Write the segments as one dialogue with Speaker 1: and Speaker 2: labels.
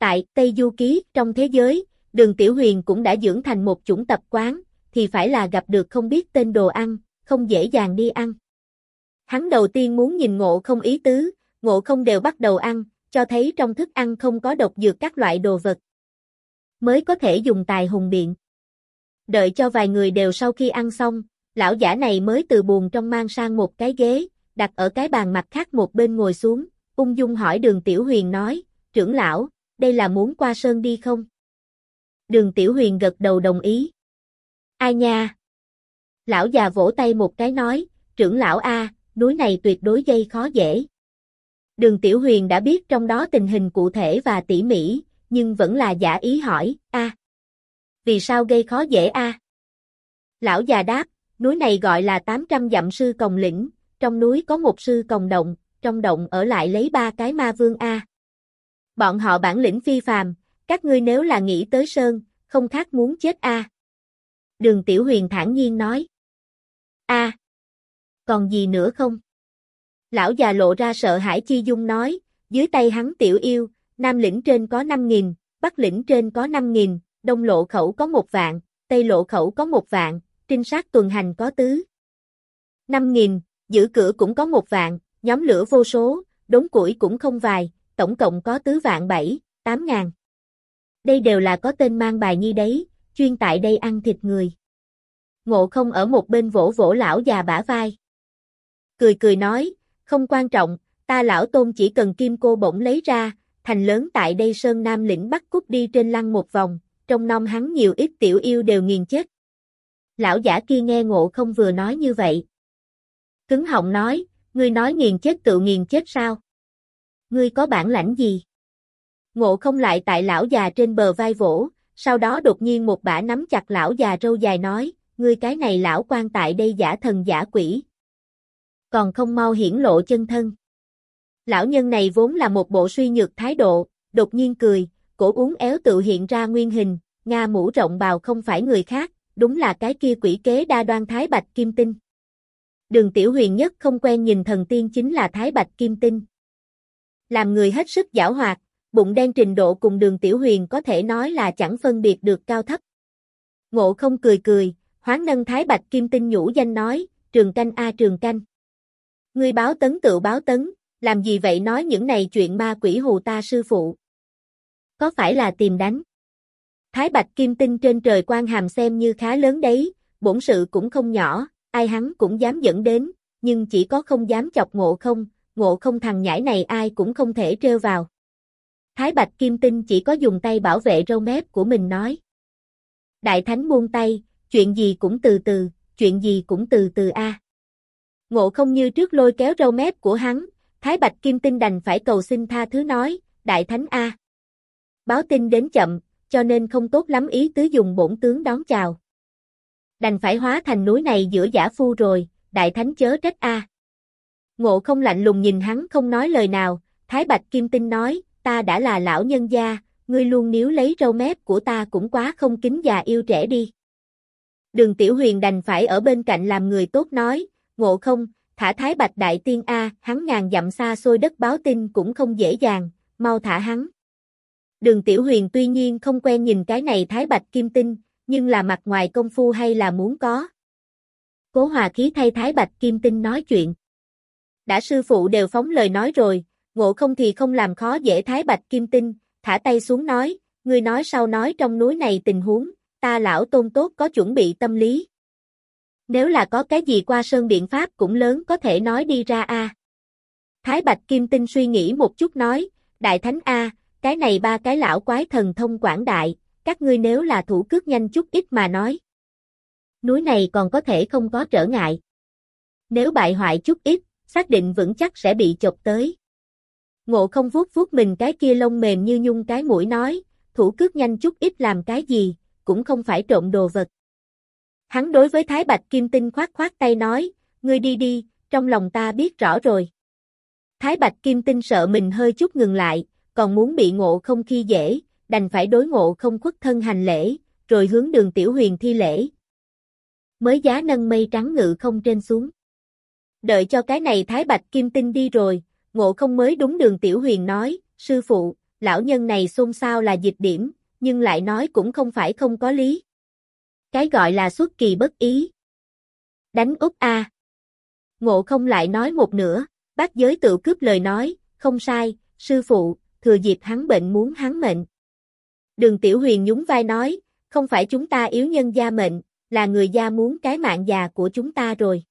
Speaker 1: Tại Tây Du Ký, trong thế giới, đường Tiểu Huyền cũng đã dưỡng thành một chủng tập quán, thì phải là gặp được không biết tên đồ ăn, không dễ dàng đi ăn. Hắn đầu tiên muốn nhìn ngộ không ý tứ, ngộ không đều bắt đầu ăn, cho thấy trong thức ăn không có độc dược các loại đồ vật. Mới có thể dùng tài hùng biện. Đợi cho vài người đều sau khi ăn xong, lão giả này mới từ buồn trong mang sang một cái ghế, đặt ở cái bàn mặt khác một bên ngồi xuống, ung dung hỏi đường Tiểu Huyền nói, trưởng lão, đây là muốn qua sơn đi không? Đường Tiểu Huyền gật đầu đồng ý. Ai nha? Lão già vỗ tay một cái nói, trưởng lão A, núi này tuyệt đối dây khó dễ. Đường Tiểu Huyền đã biết trong đó tình hình cụ thể và tỉ mỉ, nhưng vẫn là giả ý hỏi, A. Vì sao gây khó dễ A? Lão già đáp, núi này gọi là 800 dặm sư còng lĩnh, trong núi có một sư còng động, trong động ở lại lấy ba cái ma vương A. Bọn họ bản lĩnh phi phàm, các ngươi nếu là nghĩ tới Sơn, không khác muốn chết A. Đường Tiểu Huyền thản nhiên nói. A. còn gì nữa không? Lão già lộ ra sợ hãi chi dung nói, dưới tay hắn tiểu yêu, nam lĩnh trên có 5.000, bắc lĩnh trên có 5.000, đông lộ khẩu có một vạn, tây lộ khẩu có một vạn, trinh sát tuần hành có tứ. 5.000, giữ cửa cũng có một vạn, nhóm lửa vô số, đống củi cũng không vài, tổng cộng có tứ vạn bảy, tám ngàn. Đây đều là có tên mang bài nhi đấy, chuyên tại đây ăn thịt người. Ngộ không ở một bên vỗ vỗ lão già bả vai. Cười cười nói, không quan trọng, ta lão tôn chỉ cần kim cô bổng lấy ra, thành lớn tại đây sơn nam lĩnh bắt cút đi trên lăng một vòng, trong non hắn nhiều ít tiểu yêu đều nghiền chết. Lão giả kia nghe ngộ không vừa nói như vậy. Cứng họng nói, ngươi nói nghiền chết tự nghiền chết sao? Ngươi có bản lãnh gì? Ngộ không lại tại lão già trên bờ vai vỗ, sau đó đột nhiên một bả nắm chặt lão già râu dài nói, ngươi cái này lão quan tại đây giả thần giả quỷ. Còn không mau hiển lộ chân thân. Lão nhân này vốn là một bộ suy nhược thái độ, đột nhiên cười, cổ uống éo tự hiện ra nguyên hình, Nga mũ rộng bào không phải người khác, đúng là cái kia quỷ kế đa đoan Thái Bạch Kim Tinh. Đường Tiểu Huyền nhất không quen nhìn thần tiên chính là Thái Bạch Kim Tinh. Làm người hết sức giảo hoạt, bụng đen trình độ cùng đường Tiểu Huyền có thể nói là chẳng phân biệt được cao thấp. Ngộ không cười cười, hoáng nâng Thái Bạch Kim Tinh nhũ danh nói, trường canh a trường canh. Ngươi báo tấn tự báo tấn, làm gì vậy nói những này chuyện ma quỷ hù ta sư phụ. Có phải là tìm đánh? Thái Bạch Kim Tinh trên trời quan hàm xem như khá lớn đấy, bổn sự cũng không nhỏ, ai hắn cũng dám dẫn đến, nhưng chỉ có không dám chọc ngộ không, ngộ không thằng nhãi này ai cũng không thể trêu vào. Thái Bạch Kim Tinh chỉ có dùng tay bảo vệ râu mép của mình nói. Đại Thánh buông tay, chuyện gì cũng từ từ, chuyện gì cũng từ từ a. Ngộ không như trước lôi kéo râu mép của hắn, Thái Bạch Kim Tinh đành phải cầu xin tha thứ nói, Đại Thánh A. Báo tin đến chậm, cho nên không tốt lắm ý tứ dùng bổn tướng đón chào. Đành phải hóa thành núi này giữa giả phu rồi, Đại Thánh chớ trách A. Ngộ không lạnh lùng nhìn hắn không nói lời nào, Thái Bạch Kim Tinh nói, ta đã là lão nhân gia, ngươi luôn níu lấy râu mép của ta cũng quá không kính già yêu trẻ đi. Đường Tiểu Huyền đành phải ở bên cạnh làm người tốt nói, ngộ không, thả Thái Bạch Đại Tiên A, hắn ngàn dặm xa xôi đất báo tin cũng không dễ dàng, mau thả hắn. Đường Tiểu Huyền tuy nhiên không quen nhìn cái này Thái Bạch Kim Tinh, nhưng là mặt ngoài công phu hay là muốn có. Cố hòa khí thay Thái Bạch Kim Tinh nói chuyện. Đã sư phụ đều phóng lời nói rồi, ngộ không thì không làm khó dễ Thái Bạch Kim Tinh, thả tay xuống nói, ngươi nói sau nói trong núi này tình huống, ta lão tôn tốt có chuẩn bị tâm lý. Nếu là có cái gì qua sơn biện pháp cũng lớn có thể nói đi ra a. Thái Bạch Kim Tinh suy nghĩ một chút nói, Đại Thánh A, cái này ba cái lão quái thần thông quảng đại, các ngươi nếu là thủ cước nhanh chút ít mà nói. Núi này còn có thể không có trở ngại. Nếu bại hoại chút ít, xác định vững chắc sẽ bị chọc tới. Ngộ không vuốt vuốt mình cái kia lông mềm như nhung cái mũi nói, thủ cước nhanh chút ít làm cái gì, cũng không phải trộm đồ vật. Hắn đối với Thái Bạch Kim Tinh khoát khoát tay nói, ngươi đi đi, trong lòng ta biết rõ rồi. Thái Bạch Kim Tinh sợ mình hơi chút ngừng lại, còn muốn bị ngộ không khi dễ, đành phải đối ngộ không khuất thân hành lễ, rồi hướng đường tiểu huyền thi lễ. Mới giá nâng mây trắng ngự không trên xuống. Đợi cho cái này Thái Bạch Kim Tinh đi rồi, ngộ không mới đúng đường tiểu huyền nói, sư phụ, lão nhân này xôn xao là dịch điểm, nhưng lại nói cũng không phải không có lý. Cái gọi là xuất kỳ bất ý. Đánh úp a. Ngộ không lại nói một nửa, bác giới tự cướp lời nói, không sai, sư phụ, thừa dịp hắn bệnh muốn hắn mệnh. Đường Tiểu Huyền nhún vai nói, không phải chúng ta yếu nhân gia mệnh, là người gia muốn cái mạng già của chúng ta rồi.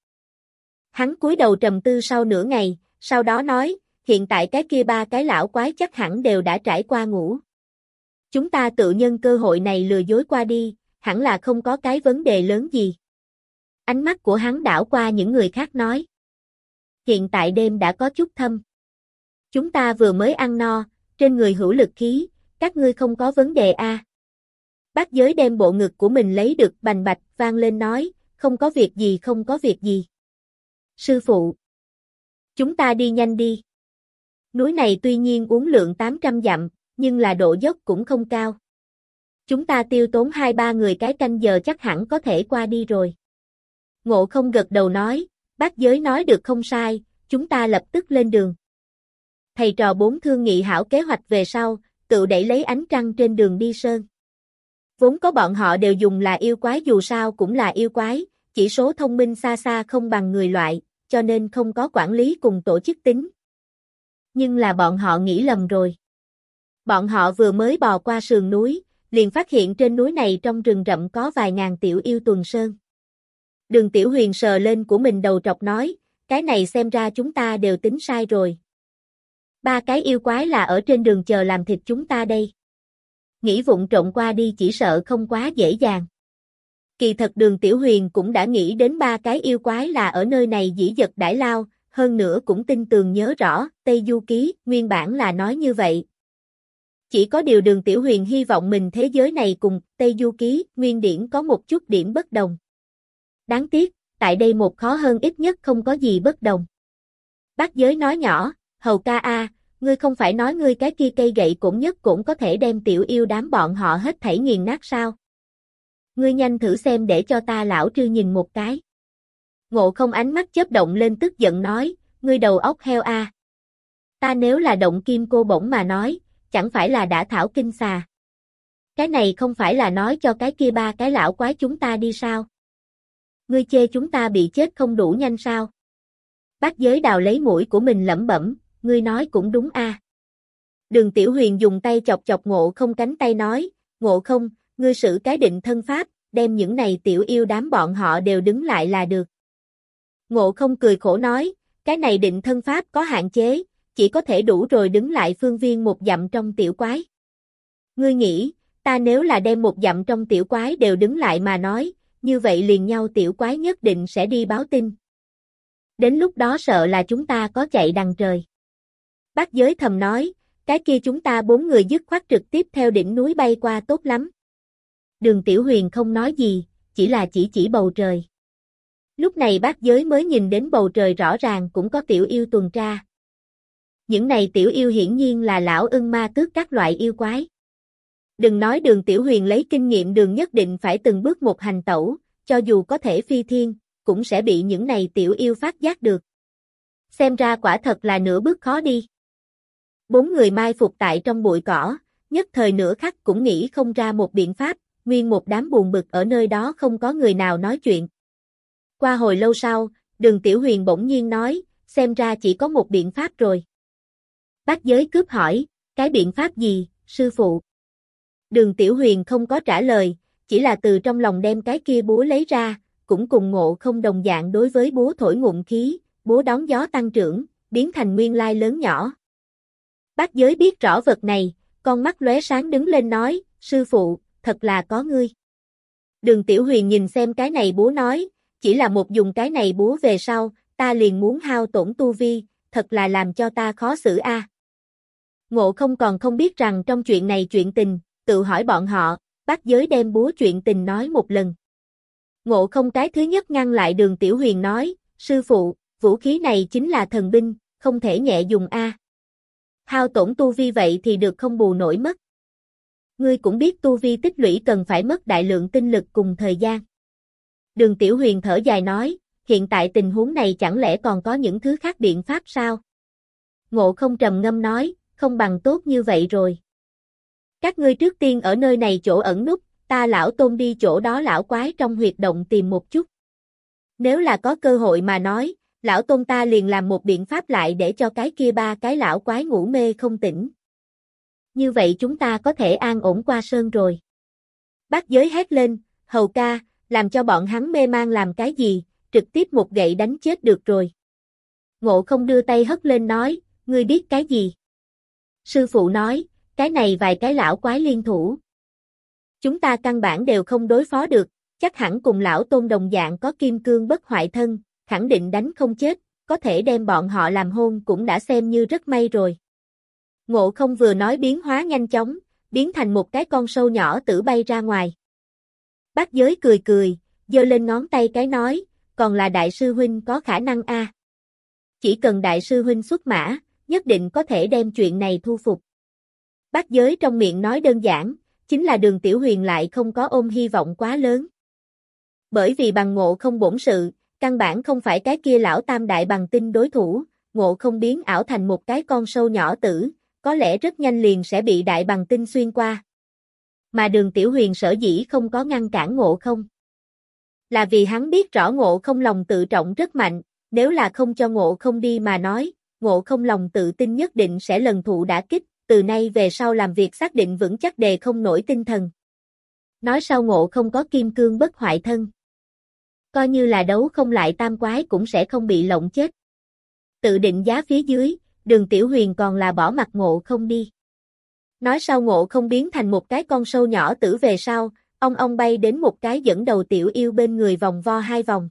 Speaker 1: Hắn cúi đầu trầm tư sau nửa ngày, sau đó nói, hiện tại cái kia ba cái lão quái chắc hẳn đều đã trải qua ngủ. Chúng ta tự nhân cơ hội này lừa dối qua đi, hẳn là không có cái vấn đề lớn gì. Ánh mắt của hắn đảo qua những người khác nói. Hiện tại đêm đã có chút thâm. Chúng ta vừa mới ăn no, trên người hữu lực khí, các ngươi không có vấn đề a. À. Bác giới đem bộ ngực của mình lấy được bành bạch vang lên nói, không có việc gì không có việc gì. Sư phụ. Chúng ta đi nhanh đi. Núi này tuy nhiên uống lượng 800 dặm, nhưng là độ dốc cũng không cao. Chúng ta tiêu tốn hai ba người cái canh giờ chắc hẳn có thể qua đi rồi. Ngộ không gật đầu nói, bác giới nói được không sai, chúng ta lập tức lên đường. Thầy trò bốn thương nghị hảo kế hoạch về sau, tự đẩy lấy ánh trăng trên đường đi sơn. Vốn có bọn họ đều dùng là yêu quái dù sao cũng là yêu quái, chỉ số thông minh xa xa không bằng người loại, cho nên không có quản lý cùng tổ chức tính. Nhưng là bọn họ nghĩ lầm rồi. Bọn họ vừa mới bò qua sườn núi, liền phát hiện trên núi này trong rừng rậm có vài ngàn tiểu yêu tuần sơn. Đường tiểu huyền sờ lên của mình đầu trọc nói, cái này xem ra chúng ta đều tính sai rồi. Ba cái yêu quái là ở trên đường chờ làm thịt chúng ta đây. Nghĩ vụng trộn qua đi chỉ sợ không quá dễ dàng. Kỳ thật đường tiểu huyền cũng đã nghĩ đến ba cái yêu quái là ở nơi này dĩ dật đãi lao, hơn nữa cũng tin tường nhớ rõ, Tây Du Ký, nguyên bản là nói như vậy. Chỉ có điều đường tiểu huyền hy vọng mình thế giới này cùng Tây Du Ký, nguyên điển có một chút điểm bất đồng. Đáng tiếc, tại đây một khó hơn ít nhất không có gì bất đồng. Bác giới nói nhỏ, hầu ca a, ngươi không phải nói ngươi cái kia cây gậy cũng nhất cũng có thể đem tiểu yêu đám bọn họ hết thảy nghiền nát sao? Ngươi nhanh thử xem để cho ta lão trư nhìn một cái. Ngộ không ánh mắt chớp động lên tức giận nói, ngươi đầu óc heo a. Ta nếu là động kim cô bổng mà nói, chẳng phải là đã thảo kinh xà. Cái này không phải là nói cho cái kia ba cái lão quái chúng ta đi sao? Ngươi chê chúng ta bị chết không đủ nhanh sao? Bác giới đào lấy mũi của mình lẩm bẩm, ngươi nói cũng đúng a. Đường Tiểu Huyền dùng tay chọc chọc ngộ không cánh tay nói, ngộ không, ngươi xử cái định thân pháp, đem những này tiểu yêu đám bọn họ đều đứng lại là được. Ngộ không cười khổ nói, cái này định thân pháp có hạn chế, chỉ có thể đủ rồi đứng lại phương viên một dặm trong tiểu quái. Ngươi nghĩ, ta nếu là đem một dặm trong tiểu quái đều đứng lại mà nói, như vậy liền nhau tiểu quái nhất định sẽ đi báo tin. Đến lúc đó sợ là chúng ta có chạy đằng trời. Bác giới thầm nói, cái kia chúng ta bốn người dứt khoát trực tiếp theo đỉnh núi bay qua tốt lắm. Đường Tiểu Huyền không nói gì, chỉ là chỉ chỉ bầu trời. Lúc này bác giới mới nhìn đến bầu trời rõ ràng cũng có tiểu yêu tuần tra. Những này tiểu yêu hiển nhiên là lão ưng ma tước các loại yêu quái. Đừng nói đường Tiểu Huyền lấy kinh nghiệm đường nhất định phải từng bước một hành tẩu, cho dù có thể phi thiên, cũng sẽ bị những này tiểu yêu phát giác được. Xem ra quả thật là nửa bước khó đi. Bốn người mai phục tại trong bụi cỏ, nhất thời nửa khắc cũng nghĩ không ra một biện pháp, nguyên một đám buồn bực ở nơi đó không có người nào nói chuyện. Qua hồi lâu sau, đường tiểu huyền bỗng nhiên nói, xem ra chỉ có một biện pháp rồi. Bác giới cướp hỏi, cái biện pháp gì, sư phụ? Đường tiểu huyền không có trả lời, chỉ là từ trong lòng đem cái kia búa lấy ra, cũng cùng ngộ không đồng dạng đối với búa thổi ngụm khí, búa đón gió tăng trưởng, biến thành nguyên lai lớn nhỏ. Bác giới biết rõ vật này, con mắt lóe sáng đứng lên nói, sư phụ, thật là có ngươi. Đường Tiểu Huyền nhìn xem cái này búa nói, chỉ là một dùng cái này búa về sau, ta liền muốn hao tổn tu vi, thật là làm cho ta khó xử a. Ngộ không còn không biết rằng trong chuyện này chuyện tình, tự hỏi bọn họ, bác giới đem búa chuyện tình nói một lần. Ngộ không cái thứ nhất ngăn lại đường Tiểu Huyền nói, sư phụ, vũ khí này chính là thần binh, không thể nhẹ dùng a. Hao tổn tu vi vậy thì được không bù nổi mất. Ngươi cũng biết tu vi tích lũy cần phải mất đại lượng tinh lực cùng thời gian. Đường Tiểu Huyền thở dài nói, hiện tại tình huống này chẳng lẽ còn có những thứ khác biện pháp sao? Ngộ không trầm ngâm nói, không bằng tốt như vậy rồi. Các ngươi trước tiên ở nơi này chỗ ẩn núp, ta lão tôn đi chỗ đó lão quái trong huyệt động tìm một chút. Nếu là có cơ hội mà nói, lão tôn ta liền làm một biện pháp lại để cho cái kia ba cái lão quái ngủ mê không tỉnh. Như vậy chúng ta có thể an ổn qua sơn rồi. Bác giới hét lên, hầu ca, làm cho bọn hắn mê mang làm cái gì, trực tiếp một gậy đánh chết được rồi. Ngộ không đưa tay hất lên nói, ngươi biết cái gì? Sư phụ nói, cái này vài cái lão quái liên thủ. Chúng ta căn bản đều không đối phó được, chắc hẳn cùng lão tôn đồng dạng có kim cương bất hoại thân, khẳng định đánh không chết, có thể đem bọn họ làm hôn cũng đã xem như rất may rồi. Ngộ không vừa nói biến hóa nhanh chóng, biến thành một cái con sâu nhỏ tử bay ra ngoài. Bác giới cười cười, giơ lên ngón tay cái nói, còn là đại sư huynh có khả năng a. Chỉ cần đại sư huynh xuất mã, nhất định có thể đem chuyện này thu phục. Bác giới trong miệng nói đơn giản, chính là đường tiểu huyền lại không có ôm hy vọng quá lớn. Bởi vì bằng ngộ không bổn sự, căn bản không phải cái kia lão tam đại bằng tinh đối thủ, ngộ không biến ảo thành một cái con sâu nhỏ tử, có lẽ rất nhanh liền sẽ bị đại bằng tinh xuyên qua. Mà đường tiểu huyền sở dĩ không có ngăn cản ngộ không. Là vì hắn biết rõ ngộ không lòng tự trọng rất mạnh, nếu là không cho ngộ không đi mà nói, ngộ không lòng tự tin nhất định sẽ lần thụ đã kích, từ nay về sau làm việc xác định vững chắc đề không nổi tinh thần. Nói sau ngộ không có kim cương bất hoại thân. Coi như là đấu không lại tam quái cũng sẽ không bị lộng chết. Tự định giá phía dưới, đường tiểu huyền còn là bỏ mặt ngộ không đi. Nói sau ngộ không biến thành một cái con sâu nhỏ tử về sau, ông ông bay đến một cái dẫn đầu tiểu yêu bên người vòng vo hai vòng.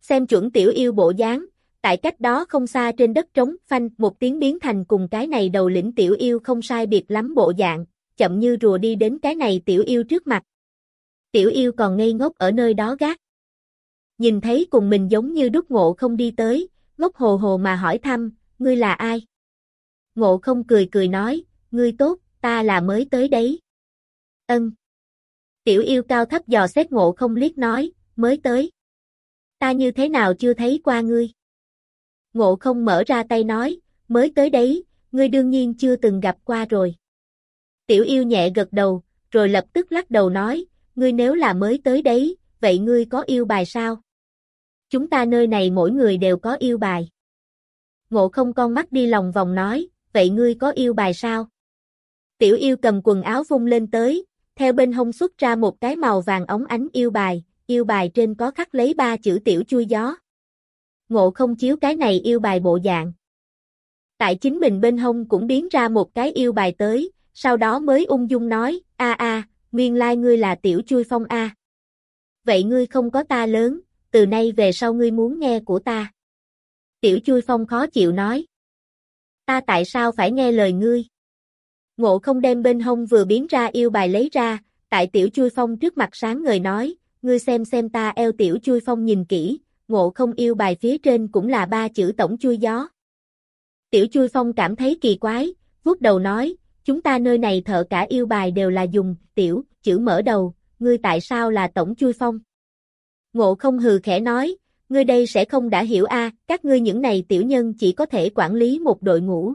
Speaker 1: Xem chuẩn tiểu yêu bộ dáng, tại cách đó không xa trên đất trống phanh một tiếng biến thành cùng cái này đầu lĩnh tiểu yêu không sai biệt lắm bộ dạng, chậm như rùa đi đến cái này tiểu yêu trước mặt. Tiểu yêu còn ngây ngốc ở nơi đó gác. Nhìn thấy cùng mình giống như đúc ngộ không đi tới, ngốc hồ hồ mà hỏi thăm, ngươi là ai? Ngộ không cười cười nói, ngươi tốt, ta là mới tới đấy. Ân. Tiểu yêu cao thấp dò xét ngộ không liếc nói, mới tới. Ta như thế nào chưa thấy qua ngươi? Ngộ không mở ra tay nói, mới tới đấy, ngươi đương nhiên chưa từng gặp qua rồi. Tiểu yêu nhẹ gật đầu, rồi lập tức lắc đầu nói, ngươi nếu là mới tới đấy, vậy ngươi có yêu bài sao? Chúng ta nơi này mỗi người đều có yêu bài. Ngộ không con mắt đi lòng vòng nói, vậy ngươi có yêu bài sao? Tiểu yêu cầm quần áo vung lên tới, theo bên hông xuất ra một cái màu vàng ống ánh yêu bài, yêu bài trên có khắc lấy ba chữ tiểu chui gió. Ngộ không chiếu cái này yêu bài bộ dạng. Tại chính mình bên hông cũng biến ra một cái yêu bài tới, sau đó mới ung dung nói, a a, nguyên lai ngươi là tiểu chui phong a. Vậy ngươi không có ta lớn, từ nay về sau ngươi muốn nghe của ta. Tiểu chui phong khó chịu nói. Ta tại sao phải nghe lời ngươi? Ngộ không đem bên hông vừa biến ra yêu bài lấy ra, tại tiểu chui phong trước mặt sáng người nói, ngươi xem xem ta eo tiểu chui phong nhìn kỹ, ngộ không yêu bài phía trên cũng là ba chữ tổng chui gió. Tiểu chui phong cảm thấy kỳ quái, vuốt đầu nói, chúng ta nơi này thợ cả yêu bài đều là dùng, tiểu, chữ mở đầu, ngươi tại sao là tổng chui phong? Ngộ không hừ khẽ nói, ngươi đây sẽ không đã hiểu a, các ngươi những này tiểu nhân chỉ có thể quản lý một đội ngũ.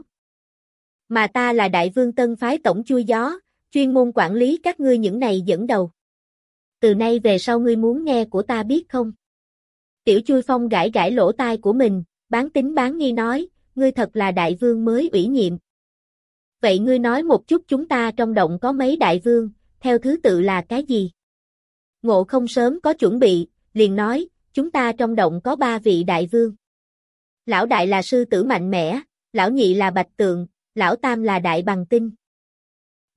Speaker 1: Mà ta là đại vương tân phái tổng chui gió, chuyên môn quản lý các ngươi những này dẫn đầu. Từ nay về sau ngươi muốn nghe của ta biết không? Tiểu chui phong gãi gãi lỗ tai của mình, bán tính bán nghi nói, ngươi thật là đại vương mới ủy nhiệm. Vậy ngươi nói một chút chúng ta trong động có mấy đại vương, theo thứ tự là cái gì? Ngộ không sớm có chuẩn bị, liền nói, chúng ta trong động có ba vị đại vương. Lão đại là sư tử mạnh mẽ, lão nhị là bạch tượng, lão tam là đại bằng tinh.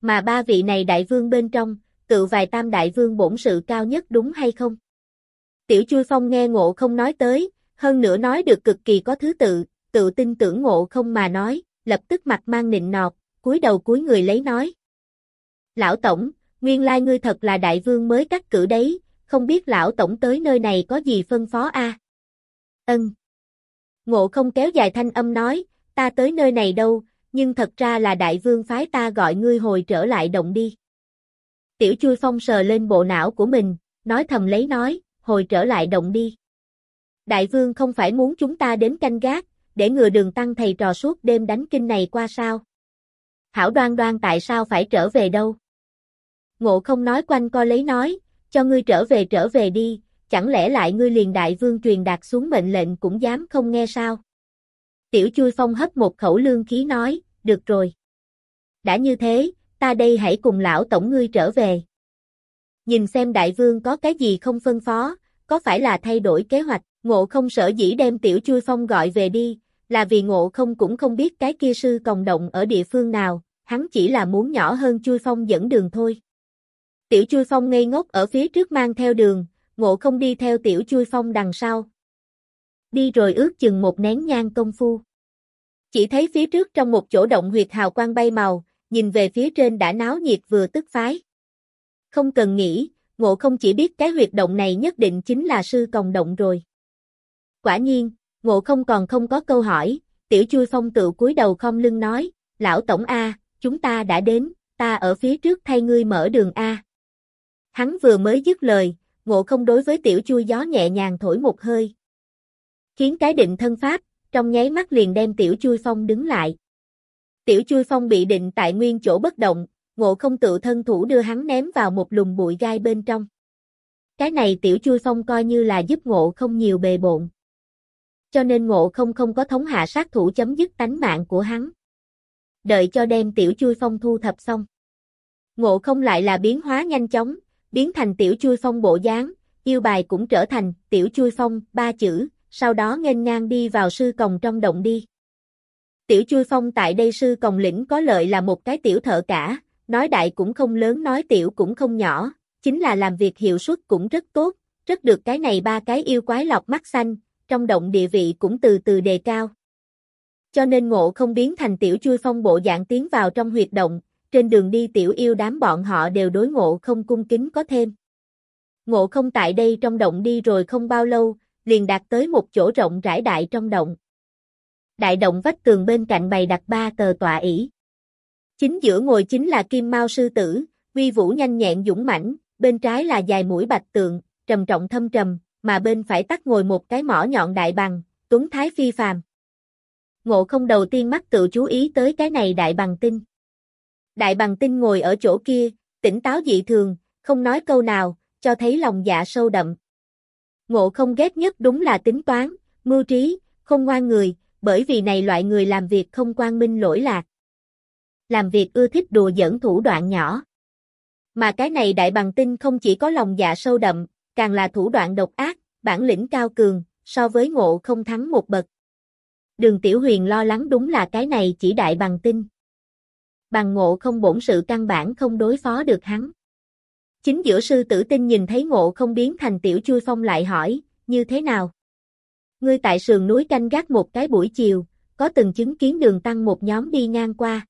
Speaker 1: Mà ba vị này đại vương bên trong, tự vài tam đại vương bổn sự cao nhất đúng hay không? Tiểu chui phong nghe ngộ không nói tới, hơn nữa nói được cực kỳ có thứ tự, tự tin tưởng ngộ không mà nói, lập tức mặt mang nịnh nọt, cúi đầu cúi người lấy nói. Lão Tổng, nguyên lai ngươi thật là đại vương mới cắt cử đấy, không biết lão tổng tới nơi này có gì phân phó a? Ân. Ngộ không kéo dài thanh âm nói, ta tới nơi này đâu, nhưng thật ra là đại vương phái ta gọi ngươi hồi trở lại động đi. Tiểu chui phong sờ lên bộ não của mình, nói thầm lấy nói, hồi trở lại động đi. Đại vương không phải muốn chúng ta đến canh gác, để ngừa đường tăng thầy trò suốt đêm đánh kinh này qua sao? Hảo đoan đoan tại sao phải trở về đâu? Ngộ không nói quanh co lấy nói, cho ngươi trở về trở về đi, chẳng lẽ lại ngươi liền đại vương truyền đạt xuống mệnh lệnh cũng dám không nghe sao? Tiểu chui phong hấp một khẩu lương khí nói, được rồi. Đã như thế, ta đây hãy cùng lão tổng ngươi trở về. Nhìn xem đại vương có cái gì không phân phó, có phải là thay đổi kế hoạch, ngộ không sở dĩ đem tiểu chui phong gọi về đi, là vì ngộ không cũng không biết cái kia sư còng động ở địa phương nào, hắn chỉ là muốn nhỏ hơn chui phong dẫn đường thôi. Tiểu chui phong ngây ngốc ở phía trước mang theo đường, ngộ không đi theo tiểu chui phong đằng sau. Đi rồi ước chừng một nén nhang công phu. Chỉ thấy phía trước trong một chỗ động huyệt hào quang bay màu, nhìn về phía trên đã náo nhiệt vừa tức phái. Không cần nghĩ, ngộ không chỉ biết cái huyệt động này nhất định chính là sư còng động rồi. Quả nhiên, ngộ không còn không có câu hỏi, tiểu chui phong tự cúi đầu không lưng nói, lão tổng A, chúng ta đã đến, ta ở phía trước thay ngươi mở đường A. Hắn vừa mới dứt lời, ngộ không đối với tiểu chui gió nhẹ nhàng thổi một hơi. Khiến cái định thân pháp, trong nháy mắt liền đem tiểu chui phong đứng lại. Tiểu chui phong bị định tại nguyên chỗ bất động, ngộ không tự thân thủ đưa hắn ném vào một lùm bụi gai bên trong. Cái này tiểu chui phong coi như là giúp ngộ không nhiều bề bộn. Cho nên ngộ không không có thống hạ sát thủ chấm dứt tánh mạng của hắn. Đợi cho đem tiểu chui phong thu thập xong. Ngộ không lại là biến hóa nhanh chóng, biến thành tiểu chui phong bộ dáng, yêu bài cũng trở thành tiểu chui phong, ba chữ, sau đó nghênh ngang đi vào sư còng trong động đi. Tiểu chui phong tại đây sư còng lĩnh có lợi là một cái tiểu thợ cả, nói đại cũng không lớn nói tiểu cũng không nhỏ, chính là làm việc hiệu suất cũng rất tốt, rất được cái này ba cái yêu quái lọc mắt xanh, trong động địa vị cũng từ từ đề cao. Cho nên ngộ không biến thành tiểu chui phong bộ dạng tiến vào trong huyệt động, trên đường đi tiểu yêu đám bọn họ đều đối ngộ không cung kính có thêm. Ngộ không tại đây trong động đi rồi không bao lâu, liền đạt tới một chỗ rộng rãi đại trong động. Đại động vách tường bên cạnh bày đặt ba tờ tọa ỷ. Chính giữa ngồi chính là Kim Mao sư tử, uy vũ nhanh nhẹn dũng mãnh, bên trái là dài mũi bạch tượng, trầm trọng thâm trầm, mà bên phải tắt ngồi một cái mỏ nhọn đại bằng, tuấn thái phi phàm. Ngộ không đầu tiên mắt tự chú ý tới cái này đại bằng tinh. Đại bằng tinh ngồi ở chỗ kia, tỉnh táo dị thường, không nói câu nào, cho thấy lòng dạ sâu đậm. Ngộ không ghét nhất đúng là tính toán, mưu trí, không ngoan người, bởi vì này loại người làm việc không quan minh lỗi lạc. Làm việc ưa thích đùa giỡn thủ đoạn nhỏ. Mà cái này đại bằng tinh không chỉ có lòng dạ sâu đậm, càng là thủ đoạn độc ác, bản lĩnh cao cường, so với ngộ không thắng một bậc. Đường Tiểu Huyền lo lắng đúng là cái này chỉ đại bằng tinh. Bằng ngộ không bổn sự căn bản không đối phó được hắn. Chính giữa sư tử tinh nhìn thấy ngộ không biến thành tiểu chui phong lại hỏi, như thế nào? Ngươi tại sườn núi canh gác một cái buổi chiều, có từng chứng kiến đường tăng một nhóm đi ngang qua.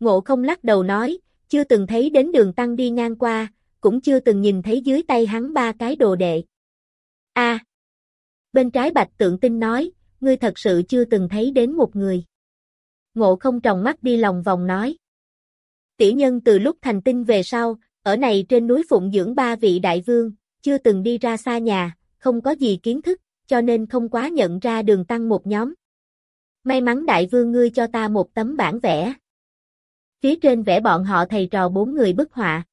Speaker 1: Ngộ không lắc đầu nói, chưa từng thấy đến đường tăng đi ngang qua, cũng chưa từng nhìn thấy dưới tay hắn ba cái đồ đệ. A. bên trái bạch tượng tinh nói, ngươi thật sự chưa từng thấy đến một người. Ngộ không tròng mắt đi lòng vòng nói. Tiểu nhân từ lúc thành tinh về sau, ở này trên núi phụng dưỡng ba vị đại vương, chưa từng đi ra xa nhà, không có gì kiến thức, cho nên không quá nhận ra đường tăng một nhóm. May mắn đại vương ngươi cho ta một tấm bản vẽ. Phía trên vẽ bọn họ thầy trò bốn người bức họa.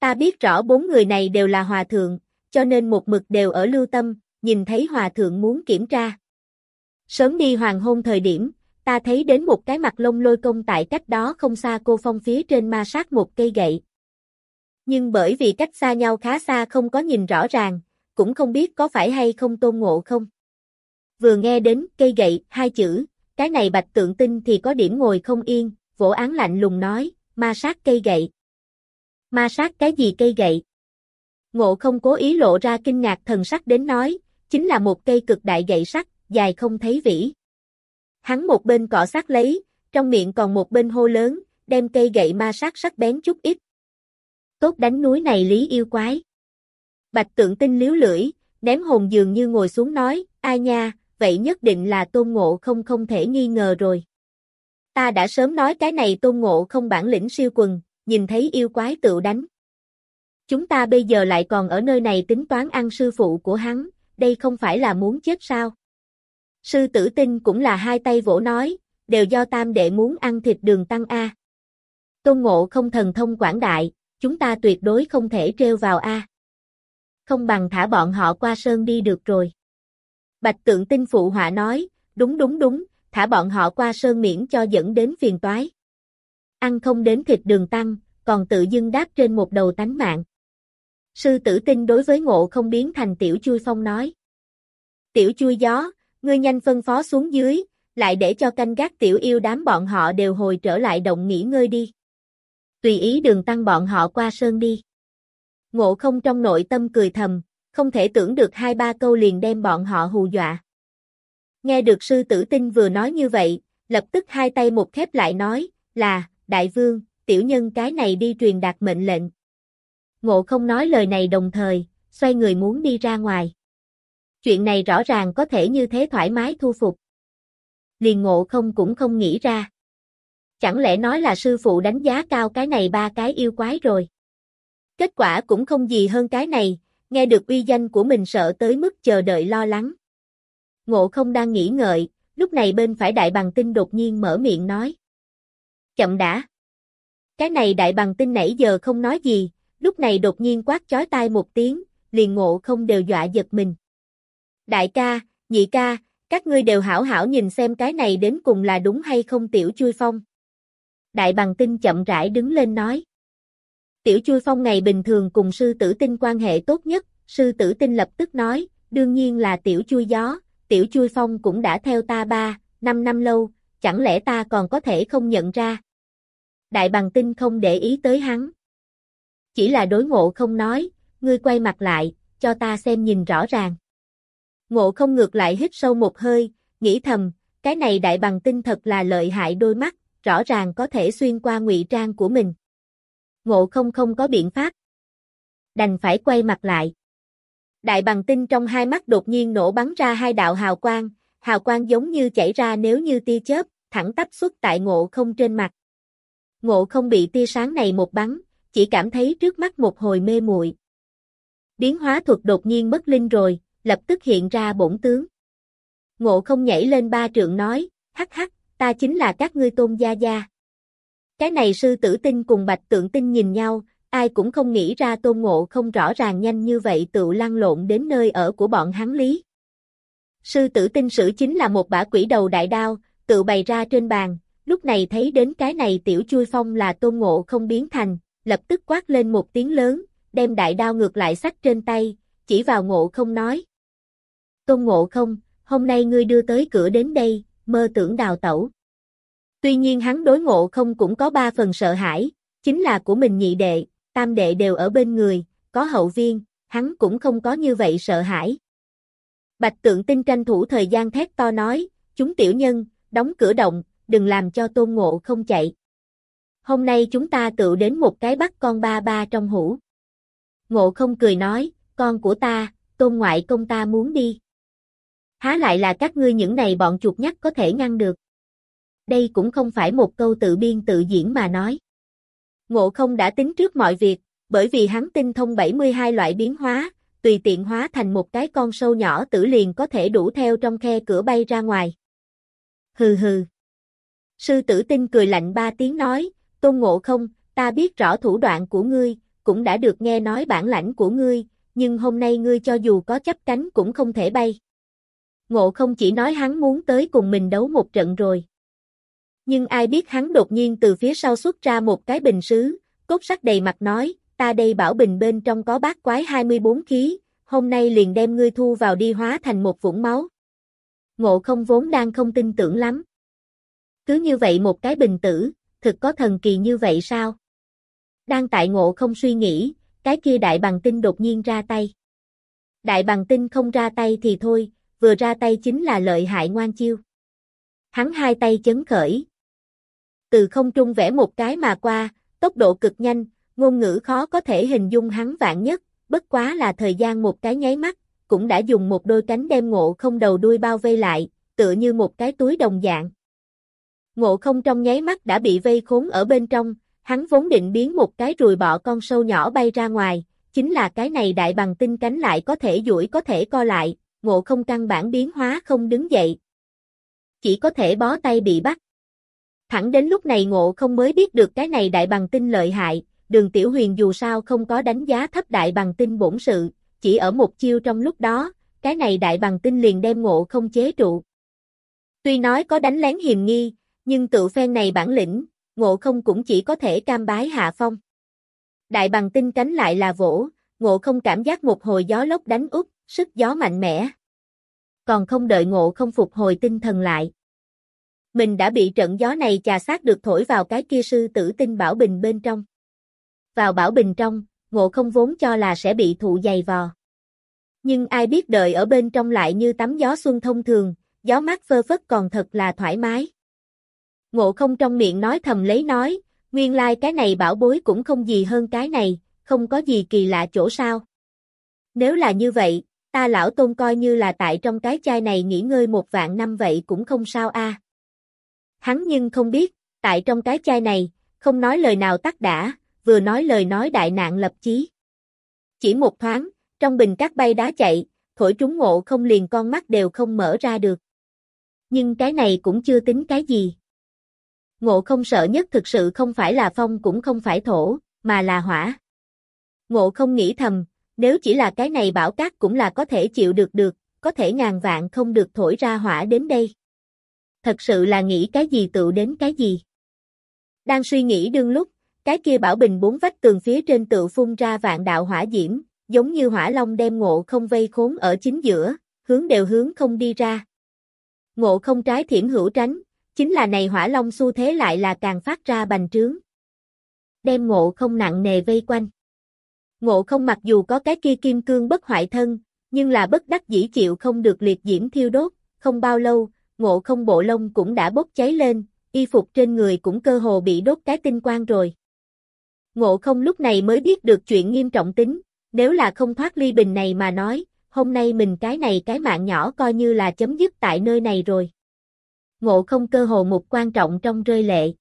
Speaker 1: Ta biết rõ bốn người này đều là hòa thượng, cho nên một mực đều ở lưu tâm, nhìn thấy hòa thượng muốn kiểm tra. Sớm đi hoàng hôn thời điểm, ta thấy đến một cái mặt lông lôi công tại cách đó không xa cô phong phía trên ma sát một cây gậy. Nhưng bởi vì cách xa nhau khá xa không có nhìn rõ ràng, cũng không biết có phải hay không tôn ngộ không. Vừa nghe đến cây gậy, hai chữ, cái này bạch tượng tinh thì có điểm ngồi không yên, vỗ án lạnh lùng nói, ma sát cây gậy. Ma sát cái gì cây gậy? Ngộ không cố ý lộ ra kinh ngạc thần sắc đến nói, chính là một cây cực đại gậy sắt, dài không thấy vĩ. Hắn một bên cọ sát lấy, trong miệng còn một bên hô lớn, đem cây gậy ma sát sắc bén chút ít. Tốt đánh núi này lý yêu quái. Bạch tượng tinh liếu lưỡi, ném hồn dường như ngồi xuống nói, ai nha, vậy nhất định là tôn ngộ không không thể nghi ngờ rồi. Ta đã sớm nói cái này tôn ngộ không bản lĩnh siêu quần, nhìn thấy yêu quái tự đánh. Chúng ta bây giờ lại còn ở nơi này tính toán ăn sư phụ của hắn, đây không phải là muốn chết sao? Sư tử tinh cũng là hai tay vỗ nói, đều do tam đệ muốn ăn thịt đường tăng A. Tôn ngộ không thần thông quảng đại, chúng ta tuyệt đối không thể treo vào A. Không bằng thả bọn họ qua sơn đi được rồi. Bạch tượng tinh phụ họa nói, đúng đúng đúng, thả bọn họ qua sơn miễn cho dẫn đến phiền toái. Ăn không đến thịt đường tăng, còn tự dưng đáp trên một đầu tánh mạng. Sư tử tinh đối với ngộ không biến thành tiểu chui phong nói. Tiểu chui gió, ngươi nhanh phân phó xuống dưới, lại để cho canh gác tiểu yêu đám bọn họ đều hồi trở lại động nghỉ ngơi đi. Tùy ý đường tăng bọn họ qua sơn đi. Ngộ không trong nội tâm cười thầm, không thể tưởng được hai ba câu liền đem bọn họ hù dọa. Nghe được sư tử tinh vừa nói như vậy, lập tức hai tay một khép lại nói, là, đại vương, tiểu nhân cái này đi truyền đạt mệnh lệnh. Ngộ không nói lời này đồng thời, xoay người muốn đi ra ngoài. Chuyện này rõ ràng có thể như thế thoải mái thu phục. Liền ngộ không cũng không nghĩ ra. Chẳng lẽ nói là sư phụ đánh giá cao cái này ba cái yêu quái rồi. Kết quả cũng không gì hơn cái này, nghe được uy danh của mình sợ tới mức chờ đợi lo lắng. Ngộ không đang nghĩ ngợi, lúc này bên phải đại bằng tinh đột nhiên mở miệng nói. Chậm đã. Cái này đại bằng tinh nãy giờ không nói gì, lúc này đột nhiên quát chói tai một tiếng, liền ngộ không đều dọa giật mình. Đại ca, nhị ca, các ngươi đều hảo hảo nhìn xem cái này đến cùng là đúng hay không tiểu chui phong. Đại bằng tinh chậm rãi đứng lên nói. Tiểu chui phong ngày bình thường cùng sư tử tinh quan hệ tốt nhất, sư tử tinh lập tức nói, đương nhiên là tiểu chui gió, tiểu chui phong cũng đã theo ta ba, năm năm lâu, chẳng lẽ ta còn có thể không nhận ra. Đại bằng tinh không để ý tới hắn. Chỉ là đối ngộ không nói, ngươi quay mặt lại, cho ta xem nhìn rõ ràng. Ngộ không ngược lại hít sâu một hơi, nghĩ thầm, cái này đại bằng tinh thật là lợi hại đôi mắt, rõ ràng có thể xuyên qua ngụy trang của mình. Ngộ không không có biện pháp. Đành phải quay mặt lại. Đại bằng tinh trong hai mắt đột nhiên nổ bắn ra hai đạo hào quang, hào quang giống như chảy ra nếu như tia chớp, thẳng tắp xuất tại ngộ không trên mặt. Ngộ không bị tia sáng này một bắn, chỉ cảm thấy trước mắt một hồi mê muội. Biến hóa thuật đột nhiên mất linh rồi, lập tức hiện ra bổn tướng. Ngộ không nhảy lên ba trượng nói, hắc hắc, ta chính là các ngươi tôn gia gia. Cái này sư tử tinh cùng bạch tượng tinh nhìn nhau, ai cũng không nghĩ ra tôn ngộ không rõ ràng nhanh như vậy tự lăn lộn đến nơi ở của bọn hắn lý. Sư tử tinh sử chính là một bả quỷ đầu đại đao, tự bày ra trên bàn, lúc này thấy đến cái này tiểu chui phong là tôn ngộ không biến thành, lập tức quát lên một tiếng lớn, đem đại đao ngược lại sách trên tay, chỉ vào ngộ không nói. Tôn ngộ không, hôm nay ngươi đưa tới cửa đến đây, mơ tưởng đào tẩu. Tuy nhiên hắn đối ngộ không cũng có ba phần sợ hãi, chính là của mình nhị đệ, tam đệ đều ở bên người, có hậu viên, hắn cũng không có như vậy sợ hãi. Bạch tượng tinh tranh thủ thời gian thét to nói, chúng tiểu nhân, đóng cửa động, đừng làm cho tôn ngộ không chạy. Hôm nay chúng ta tự đến một cái bắt con ba ba trong hũ. Ngộ không cười nói, con của ta, tôn ngoại công ta muốn đi. Há lại là các ngươi những này bọn chuột nhắt có thể ngăn được. Đây cũng không phải một câu tự biên tự diễn mà nói. Ngộ không đã tính trước mọi việc, bởi vì hắn tinh thông 72 loại biến hóa, tùy tiện hóa thành một cái con sâu nhỏ tử liền có thể đủ theo trong khe cửa bay ra ngoài. Hừ hừ. Sư tử tinh cười lạnh ba tiếng nói, tôn ngộ không, ta biết rõ thủ đoạn của ngươi, cũng đã được nghe nói bản lãnh của ngươi, nhưng hôm nay ngươi cho dù có chấp cánh cũng không thể bay. Ngộ không chỉ nói hắn muốn tới cùng mình đấu một trận rồi. Nhưng ai biết hắn đột nhiên từ phía sau xuất ra một cái bình sứ, cốt sắt đầy mặt nói, ta đây bảo bình bên trong có bát quái 24 khí, hôm nay liền đem ngươi thu vào đi hóa thành một vũng máu. Ngộ không vốn đang không tin tưởng lắm. Cứ như vậy một cái bình tử, thực có thần kỳ như vậy sao? Đang tại ngộ không suy nghĩ, cái kia đại bằng tinh đột nhiên ra tay. Đại bằng tinh không ra tay thì thôi, vừa ra tay chính là lợi hại ngoan chiêu. Hắn hai tay chấn khởi. Từ không trung vẽ một cái mà qua, tốc độ cực nhanh, ngôn ngữ khó có thể hình dung hắn vạn nhất, bất quá là thời gian một cái nháy mắt, cũng đã dùng một đôi cánh đem ngộ không đầu đuôi bao vây lại, tựa như một cái túi đồng dạng. Ngộ không trong nháy mắt đã bị vây khốn ở bên trong, hắn vốn định biến một cái rùi bọ con sâu nhỏ bay ra ngoài, chính là cái này đại bằng tinh cánh lại có thể duỗi có thể co lại, ngộ không căn bản biến hóa không đứng dậy. Chỉ có thể bó tay bị bắt. Thẳng đến lúc này ngộ không mới biết được cái này đại bằng tinh lợi hại, đường tiểu huyền dù sao không có đánh giá thấp đại bằng tinh bổn sự, chỉ ở một chiêu trong lúc đó, cái này đại bằng tinh liền đem ngộ không chế trụ. Tuy nói có đánh lén hiềm nghi, nhưng tự phen này bản lĩnh, ngộ không cũng chỉ có thể cam bái hạ phong. Đại bằng tinh cánh lại là vỗ, ngộ không cảm giác một hồi gió lốc đánh úp, sức gió mạnh mẽ. Còn không đợi ngộ không phục hồi tinh thần lại. Mình đã bị trận gió này chà sát được thổi vào cái kia sư tử tinh bảo bình bên trong. Vào bảo bình trong, ngộ không vốn cho là sẽ bị thụ dày vò. Nhưng ai biết đợi ở bên trong lại như tắm gió xuân thông thường, gió mát phơ phất còn thật là thoải mái. Ngộ không trong miệng nói thầm lấy nói, nguyên lai like cái này bảo bối cũng không gì hơn cái này, không có gì kỳ lạ chỗ sao. Nếu là như vậy, ta lão tôn coi như là tại trong cái chai này nghỉ ngơi một vạn năm vậy cũng không sao a. Hắn nhưng không biết, tại trong cái chai này, không nói lời nào tắt đã, vừa nói lời nói đại nạn lập chí. Chỉ một thoáng, trong bình cát bay đá chạy, thổi trúng ngộ không liền con mắt đều không mở ra được. Nhưng cái này cũng chưa tính cái gì. Ngộ không sợ nhất thực sự không phải là phong cũng không phải thổ, mà là hỏa. Ngộ không nghĩ thầm, nếu chỉ là cái này bảo cát cũng là có thể chịu được được, có thể ngàn vạn không được thổi ra hỏa đến đây. Thật sự là nghĩ cái gì tự đến cái gì. Đang suy nghĩ đương lúc, cái kia bảo bình bốn vách tường phía trên tự phun ra vạn đạo hỏa diễm, giống như hỏa long đem ngộ không vây khốn ở chính giữa, hướng đều hướng không đi ra. Ngộ không trái thiểm hữu tránh, chính là này hỏa long xu thế lại là càng phát ra bành trướng. Đem ngộ không nặng nề vây quanh. Ngộ không mặc dù có cái kia kim cương bất hoại thân, nhưng là bất đắc dĩ chịu không được liệt diễm thiêu đốt, không bao lâu, ngộ không bộ lông cũng đã bốc cháy lên, y phục trên người cũng cơ hồ bị đốt cái tinh quang rồi. Ngộ không lúc này mới biết được chuyện nghiêm trọng tính, nếu là không thoát ly bình này mà nói, hôm nay mình cái này cái mạng nhỏ coi như là chấm dứt tại nơi này rồi. Ngộ không cơ hồ một quan trọng trong rơi lệ.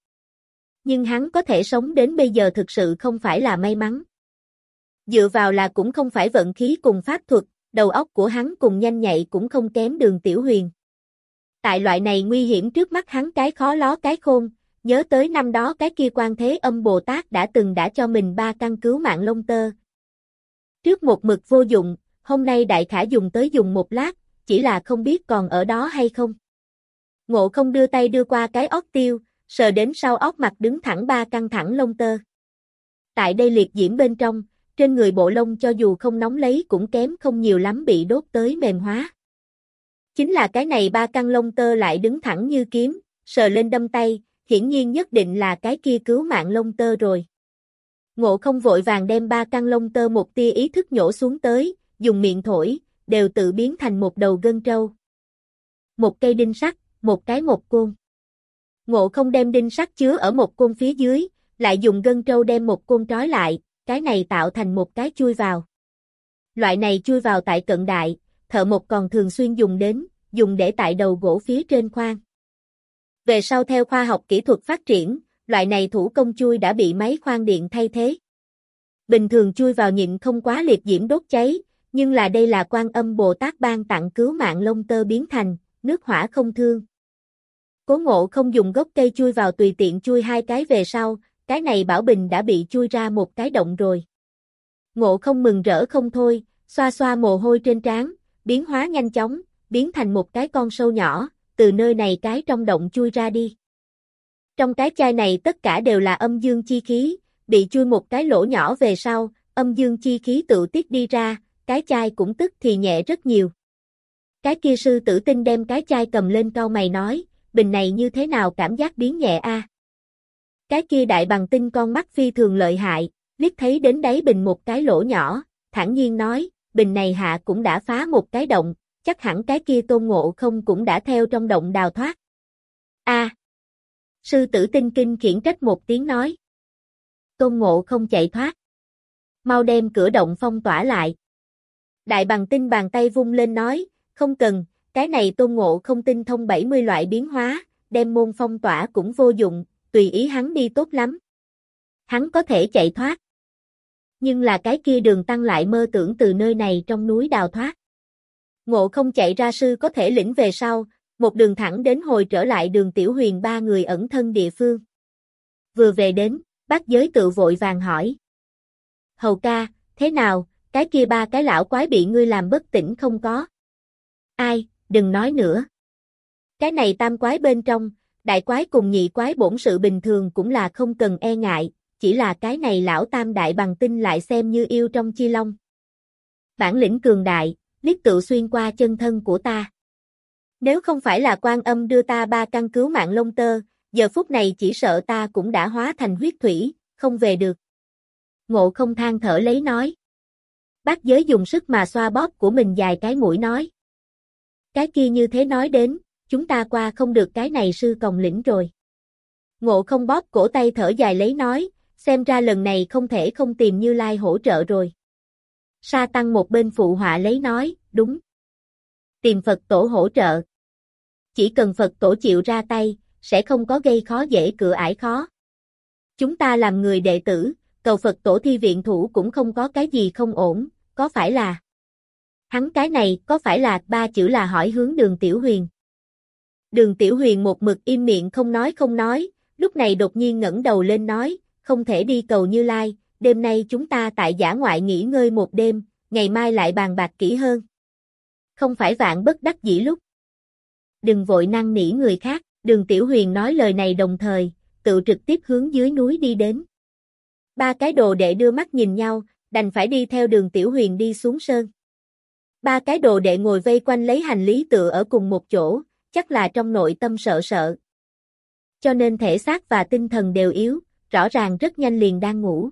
Speaker 1: Nhưng hắn có thể sống đến bây giờ thực sự không phải là may mắn. Dựa vào là cũng không phải vận khí cùng pháp thuật, đầu óc của hắn cùng nhanh nhạy cũng không kém đường tiểu huyền. Tại loại này nguy hiểm trước mắt hắn cái khó ló cái khôn, nhớ tới năm đó cái kia quan thế âm Bồ Tát đã từng đã cho mình ba căn cứu mạng lông tơ. Trước một mực vô dụng, hôm nay đại khả dùng tới dùng một lát, chỉ là không biết còn ở đó hay không. Ngộ không đưa tay đưa qua cái óc tiêu, sờ đến sau óc mặt đứng thẳng ba căng thẳng lông tơ. Tại đây liệt diễm bên trong, trên người bộ lông cho dù không nóng lấy cũng kém không nhiều lắm bị đốt tới mềm hóa. Chính là cái này ba căn lông tơ lại đứng thẳng như kiếm, sờ lên đâm tay, hiển nhiên nhất định là cái kia cứu mạng lông tơ rồi. Ngộ không vội vàng đem ba căn lông tơ một tia ý thức nhổ xuống tới, dùng miệng thổi, đều tự biến thành một đầu gân trâu. Một cây đinh sắt, một cái một côn. Ngộ không đem đinh sắt chứa ở một côn phía dưới, lại dùng gân trâu đem một côn trói lại, cái này tạo thành một cái chui vào. Loại này chui vào tại cận đại, thợ một còn thường xuyên dùng đến, dùng để tại đầu gỗ phía trên khoan. Về sau theo khoa học kỹ thuật phát triển, loại này thủ công chui đã bị máy khoan điện thay thế. Bình thường chui vào nhịn không quá liệt diễm đốt cháy, nhưng là đây là quan âm Bồ Tát ban tặng cứu mạng lông tơ biến thành, nước hỏa không thương. Cố ngộ không dùng gốc cây chui vào tùy tiện chui hai cái về sau, cái này bảo bình đã bị chui ra một cái động rồi. Ngộ không mừng rỡ không thôi, xoa xoa mồ hôi trên trán, biến hóa nhanh chóng, biến thành một cái con sâu nhỏ, từ nơi này cái trong động chui ra đi. Trong cái chai này tất cả đều là âm dương chi khí, bị chui một cái lỗ nhỏ về sau, âm dương chi khí tự tiết đi ra, cái chai cũng tức thì nhẹ rất nhiều. Cái kia sư tử tinh đem cái chai cầm lên cau mày nói, bình này như thế nào cảm giác biến nhẹ a? Cái kia đại bằng tinh con mắt phi thường lợi hại, liếc thấy đến đáy bình một cái lỗ nhỏ, thản nhiên nói, bình này hạ cũng đã phá một cái động, chắc hẳn cái kia tôn ngộ không cũng đã theo trong động đào thoát. A. Sư tử tinh kinh khiển trách một tiếng nói. Tôn ngộ không chạy thoát. Mau đem cửa động phong tỏa lại. Đại bằng tinh bàn tay vung lên nói, không cần, cái này tôn ngộ không tinh thông 70 loại biến hóa, đem môn phong tỏa cũng vô dụng, tùy ý hắn đi tốt lắm. Hắn có thể chạy thoát. Nhưng là cái kia đường tăng lại mơ tưởng từ nơi này trong núi đào thoát. Ngộ không chạy ra sư có thể lĩnh về sau, một đường thẳng đến hồi trở lại đường Tiểu Huyền ba người ẩn thân địa phương. Vừa về đến, bác giới tự vội vàng hỏi. Hầu ca, thế nào, cái kia ba cái lão quái bị ngươi làm bất tỉnh không có? Ai, đừng nói nữa. Cái này tam quái bên trong, đại quái cùng nhị quái bổn sự bình thường cũng là không cần e ngại, chỉ là cái này lão tam đại bằng tinh lại xem như yêu trong chi long. Bản lĩnh cường đại, liếc tự xuyên qua chân thân của ta. Nếu không phải là quan âm đưa ta ba căn cứu mạng lông tơ, giờ phút này chỉ sợ ta cũng đã hóa thành huyết thủy, không về được. Ngộ không than thở lấy nói. Bác giới dùng sức mà xoa bóp của mình dài cái mũi nói. Cái kia như thế nói đến, chúng ta qua không được cái này sư còng lĩnh rồi. Ngộ không bóp cổ tay thở dài lấy nói, xem ra lần này không thể không tìm Như Lai hỗ trợ rồi. Sa Tăng một bên phụ họa lấy nói, đúng. Tìm Phật tổ hỗ trợ. Chỉ cần Phật tổ chịu ra tay, sẽ không có gây khó dễ cửa ải khó. Chúng ta làm người đệ tử, cầu Phật tổ thi viện thủ cũng không có cái gì không ổn, có phải là? Hắn cái này có phải là ba chữ là hỏi hướng đường Tiểu Huyền? Đường Tiểu Huyền một mực im miệng không nói không nói, lúc này đột nhiên ngẩng đầu lên nói, không thể đi cầu Như Lai, đêm nay chúng ta tại giả ngoại nghỉ ngơi một đêm, ngày mai lại bàn bạc kỹ hơn. Không phải vạn bất đắc dĩ lúc. Đừng vội năng nỉ người khác, đường Tiểu Huyền nói lời này đồng thời, tự trực tiếp hướng dưới núi đi đến. Ba cái đồ đệ đưa mắt nhìn nhau, đành phải đi theo đường Tiểu Huyền đi xuống sơn. Ba cái đồ đệ ngồi vây quanh lấy hành lý tựa ở cùng một chỗ, chắc là trong nội tâm sợ sợ. Cho nên thể xác và tinh thần đều yếu, rõ ràng rất nhanh liền đang ngủ.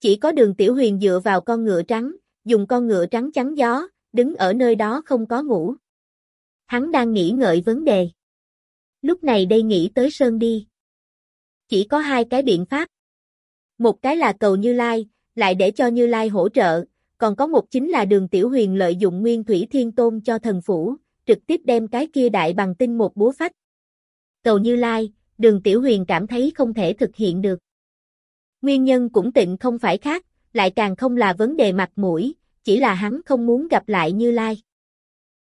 Speaker 1: Chỉ có đường Tiểu Huyền dựa vào con ngựa trắng, dùng con ngựa trắng chắn gió, đứng ở nơi đó không có ngủ. Hắn đang nghĩ ngợi vấn đề. Lúc này đây nghĩ tới Sơn đi. Chỉ có hai cái biện pháp. Một cái là cầu Như Lai, lại để cho Như Lai hỗ trợ, còn có một chính là đường Tiểu Huyền lợi dụng Nguyên Thủy Thiên Tôn cho thần phủ, trực tiếp đem cái kia đại bằng tinh một búa phách. Cầu Như Lai, đường Tiểu Huyền cảm thấy không thể thực hiện được. Nguyên nhân cũng tịnh không phải khác, lại càng không là vấn đề mặt mũi, chỉ là hắn không muốn gặp lại Như Lai.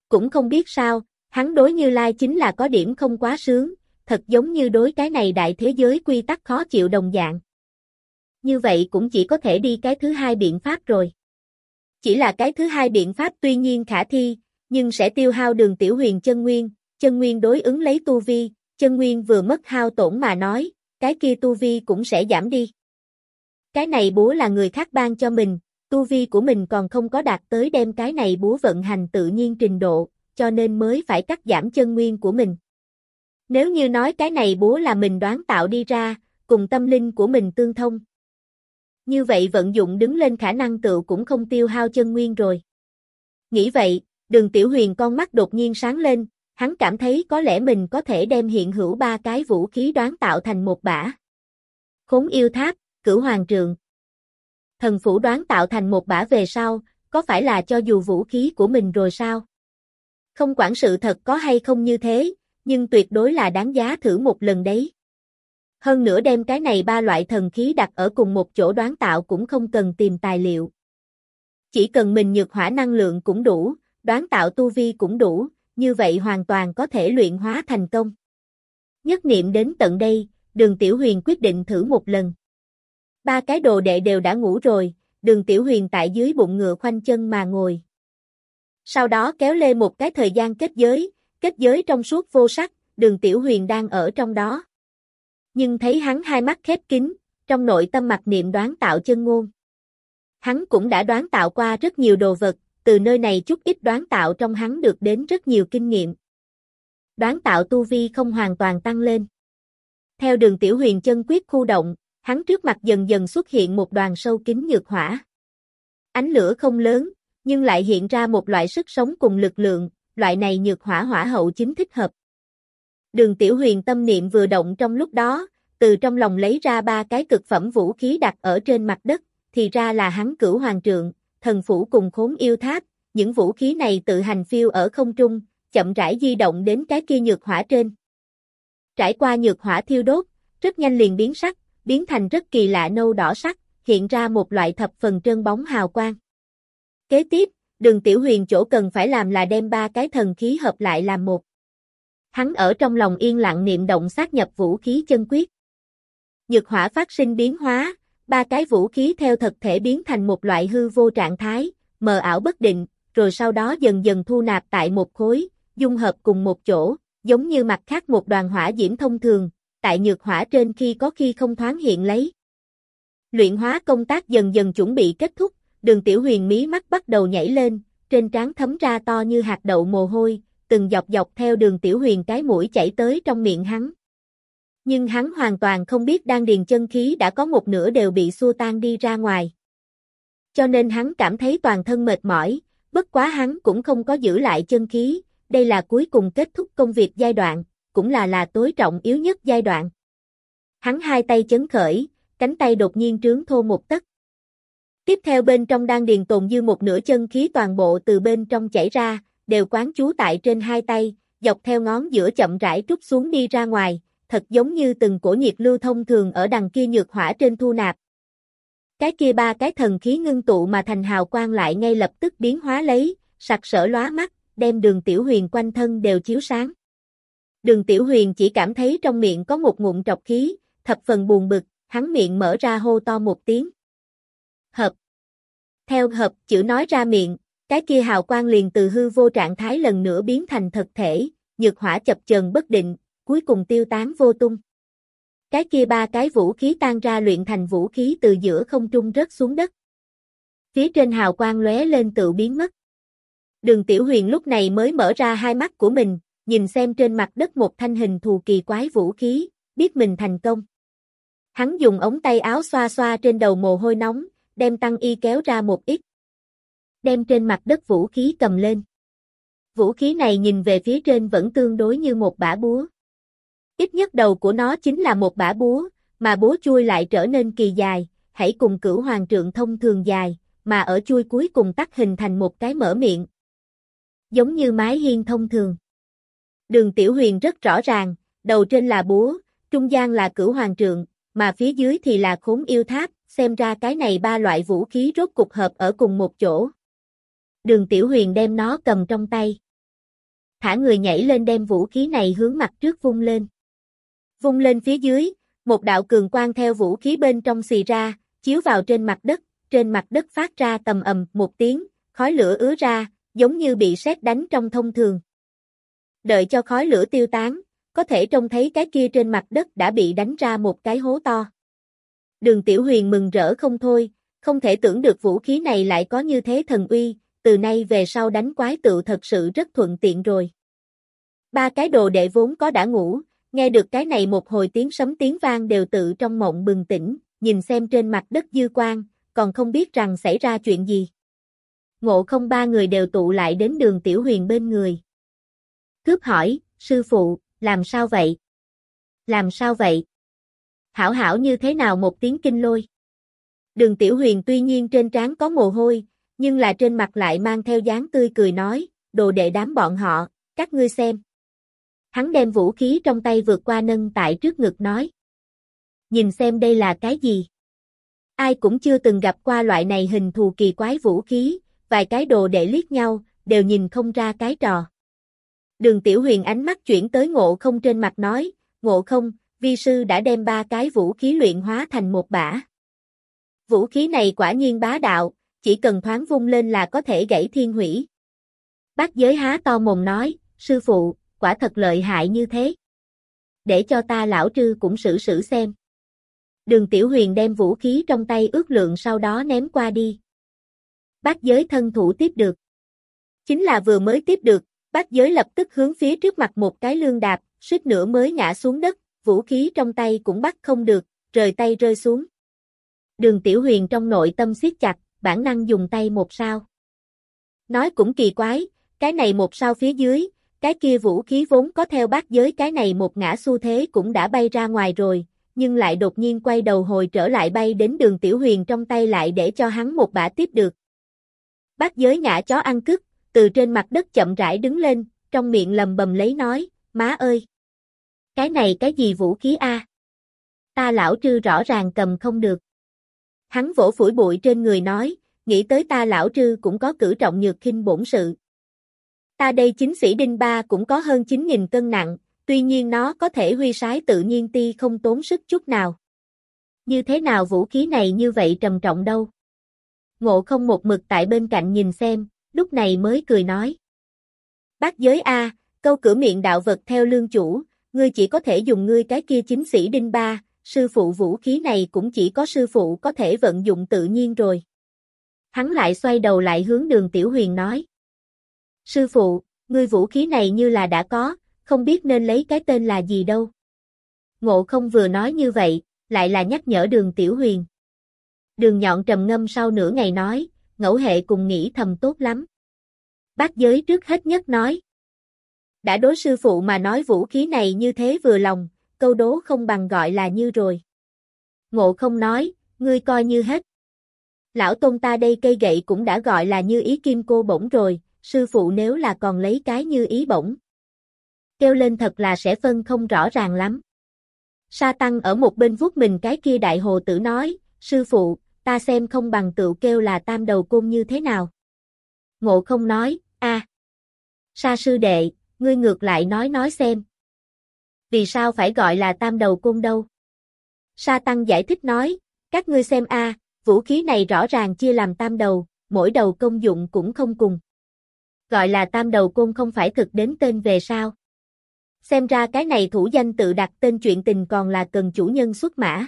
Speaker 1: Cũng không biết sao, hắn đối Như Lai chính là có điểm không quá sướng, thật giống như đối cái này đại thế giới quy tắc khó chịu đồng dạng. Như vậy cũng chỉ có thể đi cái thứ hai biện pháp rồi. Chỉ là cái thứ hai biện pháp tuy nhiên khả thi, nhưng sẽ tiêu hao đường tiểu huyền chân nguyên, chân nguyên đối ứng lấy tu vi, chân nguyên vừa mất hao tổn mà nói, cái kia tu vi cũng sẽ giảm đi. Cái này búa là người khác ban cho mình, tu vi của mình còn không có đạt tới đem cái này búa vận hành tự nhiên trình độ, cho nên mới phải cắt giảm chân nguyên của mình. Nếu như nói cái này búa là mình đoán tạo đi ra, cùng tâm linh của mình tương thông. Như vậy vận dụng đứng lên khả năng tự cũng không tiêu hao chân nguyên rồi. Nghĩ vậy, đường tiểu huyền con mắt đột nhiên sáng lên, hắn cảm thấy có lẽ mình có thể đem hiện hữu ba cái vũ khí đoán tạo thành một bả. Khốn yêu tháp, cửu hoàng trường. Thần phủ đoán tạo thành một bả về sau, có phải là cho dù vũ khí của mình rồi sao? Không quản sự thật có hay không như thế, nhưng tuyệt đối là đáng giá thử một lần đấy. Hơn nữa đem cái này ba loại thần khí đặt ở cùng một chỗ đoán tạo cũng không cần tìm tài liệu. Chỉ cần mình nhược hỏa năng lượng cũng đủ, đoán tạo tu vi cũng đủ, như vậy hoàn toàn có thể luyện hóa thành công. Nhất niệm đến tận đây, đường Tiểu Huyền quyết định thử một lần. Ba cái đồ đệ đều đã ngủ rồi, đường Tiểu Huyền tại dưới bụng ngựa khoanh chân mà ngồi. Sau đó kéo lê một cái thời gian kết giới, kết giới trong suốt vô sắc, đường Tiểu Huyền đang ở trong đó. Nhưng thấy hắn hai mắt khép kín, trong nội tâm mặt niệm đoán tạo chân ngôn. Hắn cũng đã đoán tạo qua rất nhiều đồ vật, từ nơi này chút ít đoán tạo trong hắn được đến rất nhiều kinh nghiệm. Đoán tạo tu vi không hoàn toàn tăng lên. Theo đường tiểu huyền chân quyết khu động, hắn trước mặt dần dần xuất hiện một đoàn sâu kín nhược hỏa. Ánh lửa không lớn, nhưng lại hiện ra một loại sức sống cùng lực lượng, loại này nhược hỏa hỏa hậu chính thích hợp. Đường tiểu huyền tâm niệm vừa động trong lúc đó, từ trong lòng lấy ra ba cái cực phẩm vũ khí đặt ở trên mặt đất, thì ra là hắn cửu hoàng trượng, thần phủ cùng khốn yêu tháp, những vũ khí này tự hành phiêu ở không trung, chậm rãi di động đến cái kia nhược hỏa trên. Trải qua nhược hỏa thiêu đốt, rất nhanh liền biến sắc, biến thành rất kỳ lạ nâu đỏ sắc, hiện ra một loại thập phần trơn bóng hào quang. Kế tiếp, đường tiểu huyền chỗ cần phải làm là đem ba cái thần khí hợp lại làm một. Hắn ở trong lòng yên lặng niệm động sát nhập vũ khí chân quyết. Nhược hỏa phát sinh biến hóa, ba cái vũ khí theo thực thể biến thành một loại hư vô trạng thái, mờ ảo bất định, rồi sau đó dần dần thu nạp tại một khối, dung hợp cùng một chỗ, giống như mặt khác một đoàn hỏa diễm thông thường, tại nhược hỏa trên khi có khi không thoáng hiện lấy. Luyện hóa công tác dần dần chuẩn bị kết thúc, đường tiểu huyền mí mắt bắt đầu nhảy lên, trên trán thấm ra to như hạt đậu mồ hôi, từng dọc dọc theo đường tiểu huyền cái mũi chảy tới trong miệng hắn. Nhưng hắn hoàn toàn không biết đan điền chân khí đã có một nửa đều bị xua tan đi ra ngoài. Cho nên hắn cảm thấy toàn thân mệt mỏi, bất quá hắn cũng không có giữ lại chân khí, đây là cuối cùng kết thúc công việc giai đoạn, cũng là là tối trọng yếu nhất giai đoạn. Hắn hai tay chấn khởi, cánh tay đột nhiên trướng thô một tấc. Tiếp theo bên trong đan điền tồn dư một nửa chân khí toàn bộ từ bên trong chảy ra, đều quán chú tại trên hai tay, dọc theo ngón giữa chậm rãi trút xuống đi ra ngoài, thật giống như từng cổ nhiệt lưu thông thường ở đằng kia nhược hỏa trên thu nạp. Cái kia ba cái thần khí ngưng tụ mà thành hào quang lại ngay lập tức biến hóa lấy, sặc sỡ lóa mắt, đem đường tiểu huyền quanh thân đều chiếu sáng. Đường tiểu huyền chỉ cảm thấy trong miệng có một ngụm trọc khí, thập phần buồn bực, hắn miệng mở ra hô to một tiếng. Hợp. Theo hợp chữ nói ra miệng, cái kia hào quang liền từ hư vô trạng thái lần nữa biến thành thực thể, nhược hỏa chập chờn bất định, cuối cùng tiêu tán vô tung. Cái kia ba cái vũ khí tan ra luyện thành vũ khí từ giữa không trung rớt xuống đất. Phía trên hào quang lóe lên tự biến mất. Đường Tiểu Huyền lúc này mới mở ra hai mắt của mình, nhìn xem trên mặt đất một thanh hình thù kỳ quái vũ khí, biết mình thành công. Hắn dùng ống tay áo xoa xoa trên đầu mồ hôi nóng, đem tăng y kéo ra một ít. Đem trên mặt đất vũ khí cầm lên. Vũ khí này nhìn về phía trên vẫn tương đối như một bả búa. Ít nhất đầu của nó chính là một bả búa, mà búa chui lại trở nên kỳ dài, hãy cùng cửu hoàng trượng thông thường dài, mà ở chui cuối cùng tắt hình thành một cái mở miệng. Giống như mái hiên thông thường. Đường Tiểu Huyền rất rõ ràng, đầu trên là búa, trung gian là cửu hoàng trượng, mà phía dưới thì là khốn yêu tháp, xem ra cái này ba loại vũ khí rốt cục hợp ở cùng một chỗ. Đường Tiểu Huyền đem nó cầm trong tay. Thả người nhảy lên đem vũ khí này hướng mặt trước vung lên. Vung lên phía dưới, một đạo cường quang theo vũ khí bên trong xì ra, chiếu vào trên mặt đất, trên mặt đất phát ra tầm ầm một tiếng, khói lửa ứa ra, giống như bị sét đánh trong thông thường. Đợi cho khói lửa tiêu tán, có thể trông thấy cái kia trên mặt đất đã bị đánh ra một cái hố to. Đường Tiểu Huyền mừng rỡ không thôi, không thể tưởng được vũ khí này lại có như thế thần uy, từ nay về sau đánh quái tự thật sự rất thuận tiện rồi. Ba cái đồ đệ vốn có đã ngủ, nghe được cái này một hồi tiếng sấm tiếng vang đều tự trong mộng bừng tỉnh, nhìn xem trên mặt đất dư quang, còn không biết rằng xảy ra chuyện gì. Ngộ không ba người đều tụ lại đến đường Tiểu Huyền bên người. Cướp hỏi, sư phụ, làm sao vậy? Làm sao vậy? Hảo hảo như thế nào một tiếng kinh lôi? Đường Tiểu Huyền tuy nhiên trên trán có mồ hôi, nhưng là trên mặt lại mang theo dáng tươi cười nói, đồ đệ đám bọn họ, các ngươi xem. Hắn đem vũ khí trong tay vượt qua nâng tại trước ngực nói. Nhìn xem đây là cái gì? Ai cũng chưa từng gặp qua loại này hình thù kỳ quái vũ khí, vài cái đồ để liếc nhau, đều nhìn không ra cái trò. Đường Tiểu Huyền ánh mắt chuyển tới ngộ không trên mặt nói, ngộ không, vi sư đã đem ba cái vũ khí luyện hóa thành một bả. Vũ khí này quả nhiên bá đạo, chỉ cần thoáng vung lên là có thể gãy thiên hủy. Bác giới há to mồm nói, sư phụ, quả thật lợi hại như thế. Để cho ta lão trư cũng xử xử xem. Đường Tiểu Huyền đem vũ khí trong tay ước lượng sau đó ném qua đi. Bác giới thân thủ tiếp được. Chính là vừa mới tiếp được, bác giới lập tức hướng phía trước mặt một cái lương đạp, suýt nữa mới ngã xuống đất, vũ khí trong tay cũng bắt không được, rời tay rơi xuống. Đường Tiểu Huyền trong nội tâm siết chặt, bản năng dùng tay một sao. Nói cũng kỳ quái, cái này một sao phía dưới, cái kia vũ khí vốn có theo bát giới cái này một ngã xu thế cũng đã bay ra ngoài rồi, nhưng lại đột nhiên quay đầu hồi trở lại bay đến đường tiểu huyền trong tay lại để cho hắn một bả tiếp được. Bát giới ngã chó ăn cứt, từ trên mặt đất chậm rãi đứng lên, trong miệng lầm bầm lấy nói, má ơi! Cái này cái gì vũ khí a? Ta lão trư rõ ràng cầm không được. Hắn vỗ phủi bụi trên người nói, nghĩ tới ta lão trư cũng có cử trọng nhược khinh bổn sự. Ta đây chính sĩ đinh ba cũng có hơn 9.000 cân nặng, tuy nhiên nó có thể huy sái tự nhiên ti không tốn sức chút nào. Như thế nào vũ khí này như vậy trầm trọng đâu? Ngộ không một mực tại bên cạnh nhìn xem, lúc này mới cười nói. Bác giới A, câu cửa miệng đạo vật theo lương chủ, ngươi chỉ có thể dùng ngươi cái kia chính sĩ đinh ba, sư phụ vũ khí này cũng chỉ có sư phụ có thể vận dụng tự nhiên rồi. Hắn lại xoay đầu lại hướng đường tiểu huyền nói. Sư phụ, ngươi vũ khí này như là đã có, không biết nên lấy cái tên là gì đâu. Ngộ không vừa nói như vậy, lại là nhắc nhở đường tiểu huyền. Đường nhọn trầm ngâm sau nửa ngày nói, ngẫu hệ cùng nghĩ thầm tốt lắm. Bác giới trước hết nhất nói. Đã đối sư phụ mà nói vũ khí này như thế vừa lòng, câu đố không bằng gọi là như rồi. Ngộ không nói, ngươi coi như hết. Lão tôn ta đây cây gậy cũng đã gọi là như ý kim cô bổng rồi, sư phụ nếu là còn lấy cái như ý bổng. Kêu lên thật là sẽ phân không rõ ràng lắm. Sa tăng ở một bên vuốt mình cái kia đại hồ tử nói, sư phụ, ta xem không bằng tự kêu là tam đầu côn như thế nào. Ngộ không nói, a Sa sư đệ, ngươi ngược lại nói nói xem. Vì sao phải gọi là tam đầu côn đâu? Sa tăng giải thích nói, các ngươi xem a vũ khí này rõ ràng chia làm tam đầu, mỗi đầu công dụng cũng không cùng. Gọi là tam đầu côn không phải thực đến tên về sao? Xem ra cái này thủ danh tự đặt tên chuyện tình còn là cần chủ nhân xuất mã.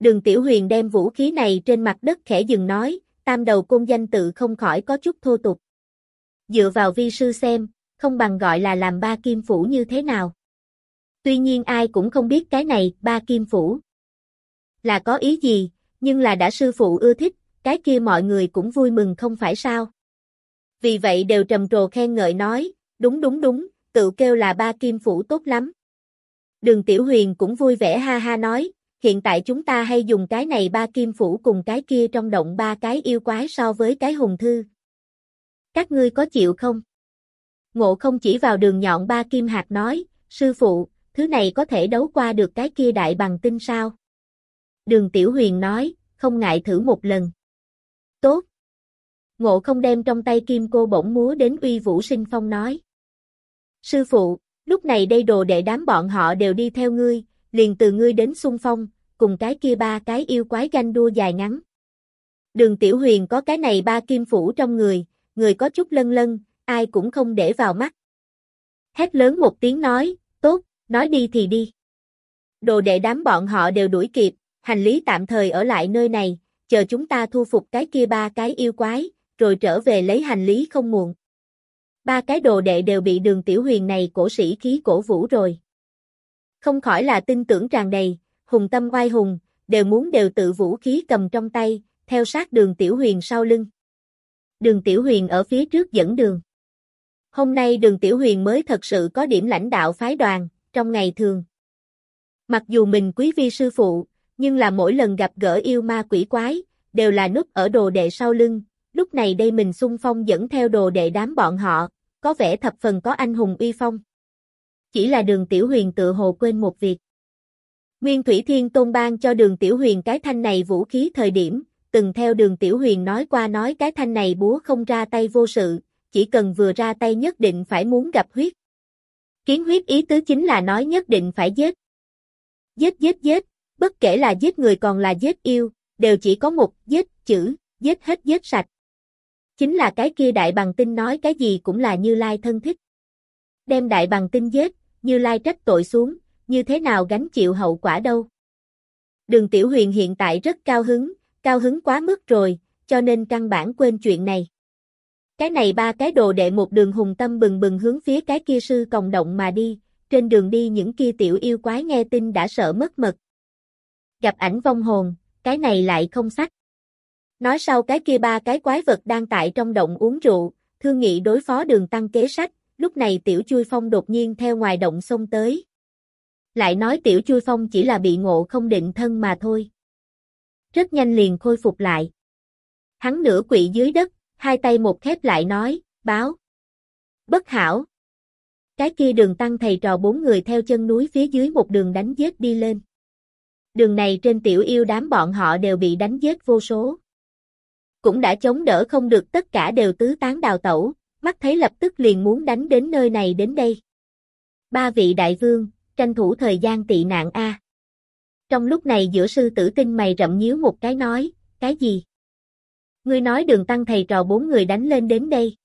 Speaker 1: Đường Tiểu Huyền đem vũ khí này trên mặt đất khẽ dừng nói, tam đầu côn danh tự không khỏi có chút thô tục. Dựa vào vi sư xem, không bằng gọi là làm ba kim phủ như thế nào. Tuy nhiên ai cũng không biết cái này, ba kim phủ. Là có ý gì, nhưng là đã sư phụ ưa thích, cái kia mọi người cũng vui mừng không phải sao. Vì vậy đều trầm trồ khen ngợi nói, đúng đúng đúng, tự kêu là ba kim phủ tốt lắm. Đường Tiểu Huyền cũng vui vẻ ha ha nói, hiện tại chúng ta hay dùng cái này ba kim phủ cùng cái kia trong động ba cái yêu quái so với cái hùng thư. Các ngươi có chịu không? Ngộ không chỉ vào đường nhọn ba kim hạt nói, sư phụ, thứ này có thể đấu qua được cái kia đại bằng tinh sao? Đường Tiểu Huyền nói, không ngại thử một lần. Tốt. Ngộ không đem trong tay kim cô bổng múa đến uy vũ sinh phong nói. Sư phụ, lúc này đây đồ đệ đám bọn họ đều đi theo ngươi, liền từ ngươi đến xung phong, cùng cái kia ba cái yêu quái ganh đua dài ngắn. Đường Tiểu Huyền có cái này ba kim phủ trong người, người có chút lân lân, ai cũng không để vào mắt. Hét lớn một tiếng nói, tốt, nói đi thì đi. Đồ đệ đám bọn họ đều đuổi kịp, hành lý tạm thời ở lại nơi này, chờ chúng ta thu phục cái kia ba cái yêu quái, rồi trở về lấy hành lý không muộn. Ba cái đồ đệ đều bị đường tiểu huyền này cổ sĩ khí cổ vũ rồi. Không khỏi là tin tưởng tràn đầy, hùng tâm oai hùng, đều muốn đều tự vũ khí cầm trong tay, theo sát đường tiểu huyền sau lưng. Đường tiểu huyền ở phía trước dẫn đường. Hôm nay đường tiểu huyền mới thật sự có điểm lãnh đạo phái đoàn, trong ngày thường. Mặc dù mình quý vi sư phụ, nhưng là mỗi lần gặp gỡ yêu ma quỷ quái, đều là núp ở đồ đệ sau lưng, lúc này đây mình xung phong dẫn theo đồ đệ đám bọn họ, có vẻ thập phần có anh hùng uy phong. Chỉ là đường tiểu huyền tự hồ quên một việc. Nguyên Thủy Thiên Tôn ban cho đường tiểu huyền cái thanh này vũ khí thời điểm, từng theo đường tiểu huyền nói qua nói cái thanh này búa không ra tay vô sự, chỉ cần vừa ra tay nhất định phải muốn gặp huyết. Kiến huyết ý tứ chính là nói nhất định phải giết. Giết giết giết, bất kể là giết người còn là giết yêu, đều chỉ có một giết chữ, giết hết giết sạch. Chính là cái kia đại bằng tinh nói cái gì cũng là Như Lai thân thích. Đem đại bằng tinh giết, Như Lai trách tội xuống, như thế nào gánh chịu hậu quả đâu. Đường Tiểu Huyền hiện tại rất cao hứng, cao hứng quá mức rồi, cho nên căn bản quên chuyện này. Cái này ba cái đồ đệ một đường hùng tâm bừng bừng hướng phía cái kia sư còng động mà đi, trên đường đi những kia tiểu yêu quái nghe tin đã sợ mất mật. Gặp ảnh vong hồn, cái này lại không sách. Nói sau cái kia ba cái quái vật đang tại trong động uống rượu, thương nghị đối phó đường tăng kế sách, lúc này tiểu chui phong đột nhiên theo ngoài động xông tới. Lại nói tiểu chui phong chỉ là bị ngộ không định thân mà thôi. Rất nhanh liền khôi phục lại. Hắn nửa quỵ dưới đất, hai tay một khép lại nói, báo. Bất hảo. Cái kia đường tăng thầy trò bốn người theo chân núi phía dưới một đường đánh giết đi lên. Đường này trên tiểu yêu đám bọn họ đều bị đánh giết vô số. Cũng đã chống đỡ không được tất cả đều tứ tán đào tẩu, mắt thấy lập tức liền muốn đánh đến nơi này đến đây. Ba vị đại vương, tranh thủ thời gian tị nạn A. Trong lúc này giữa sư tử tinh mày rậm nhíu một cái nói, cái gì? Ngươi nói đường tăng thầy trò bốn người đánh lên đến đây.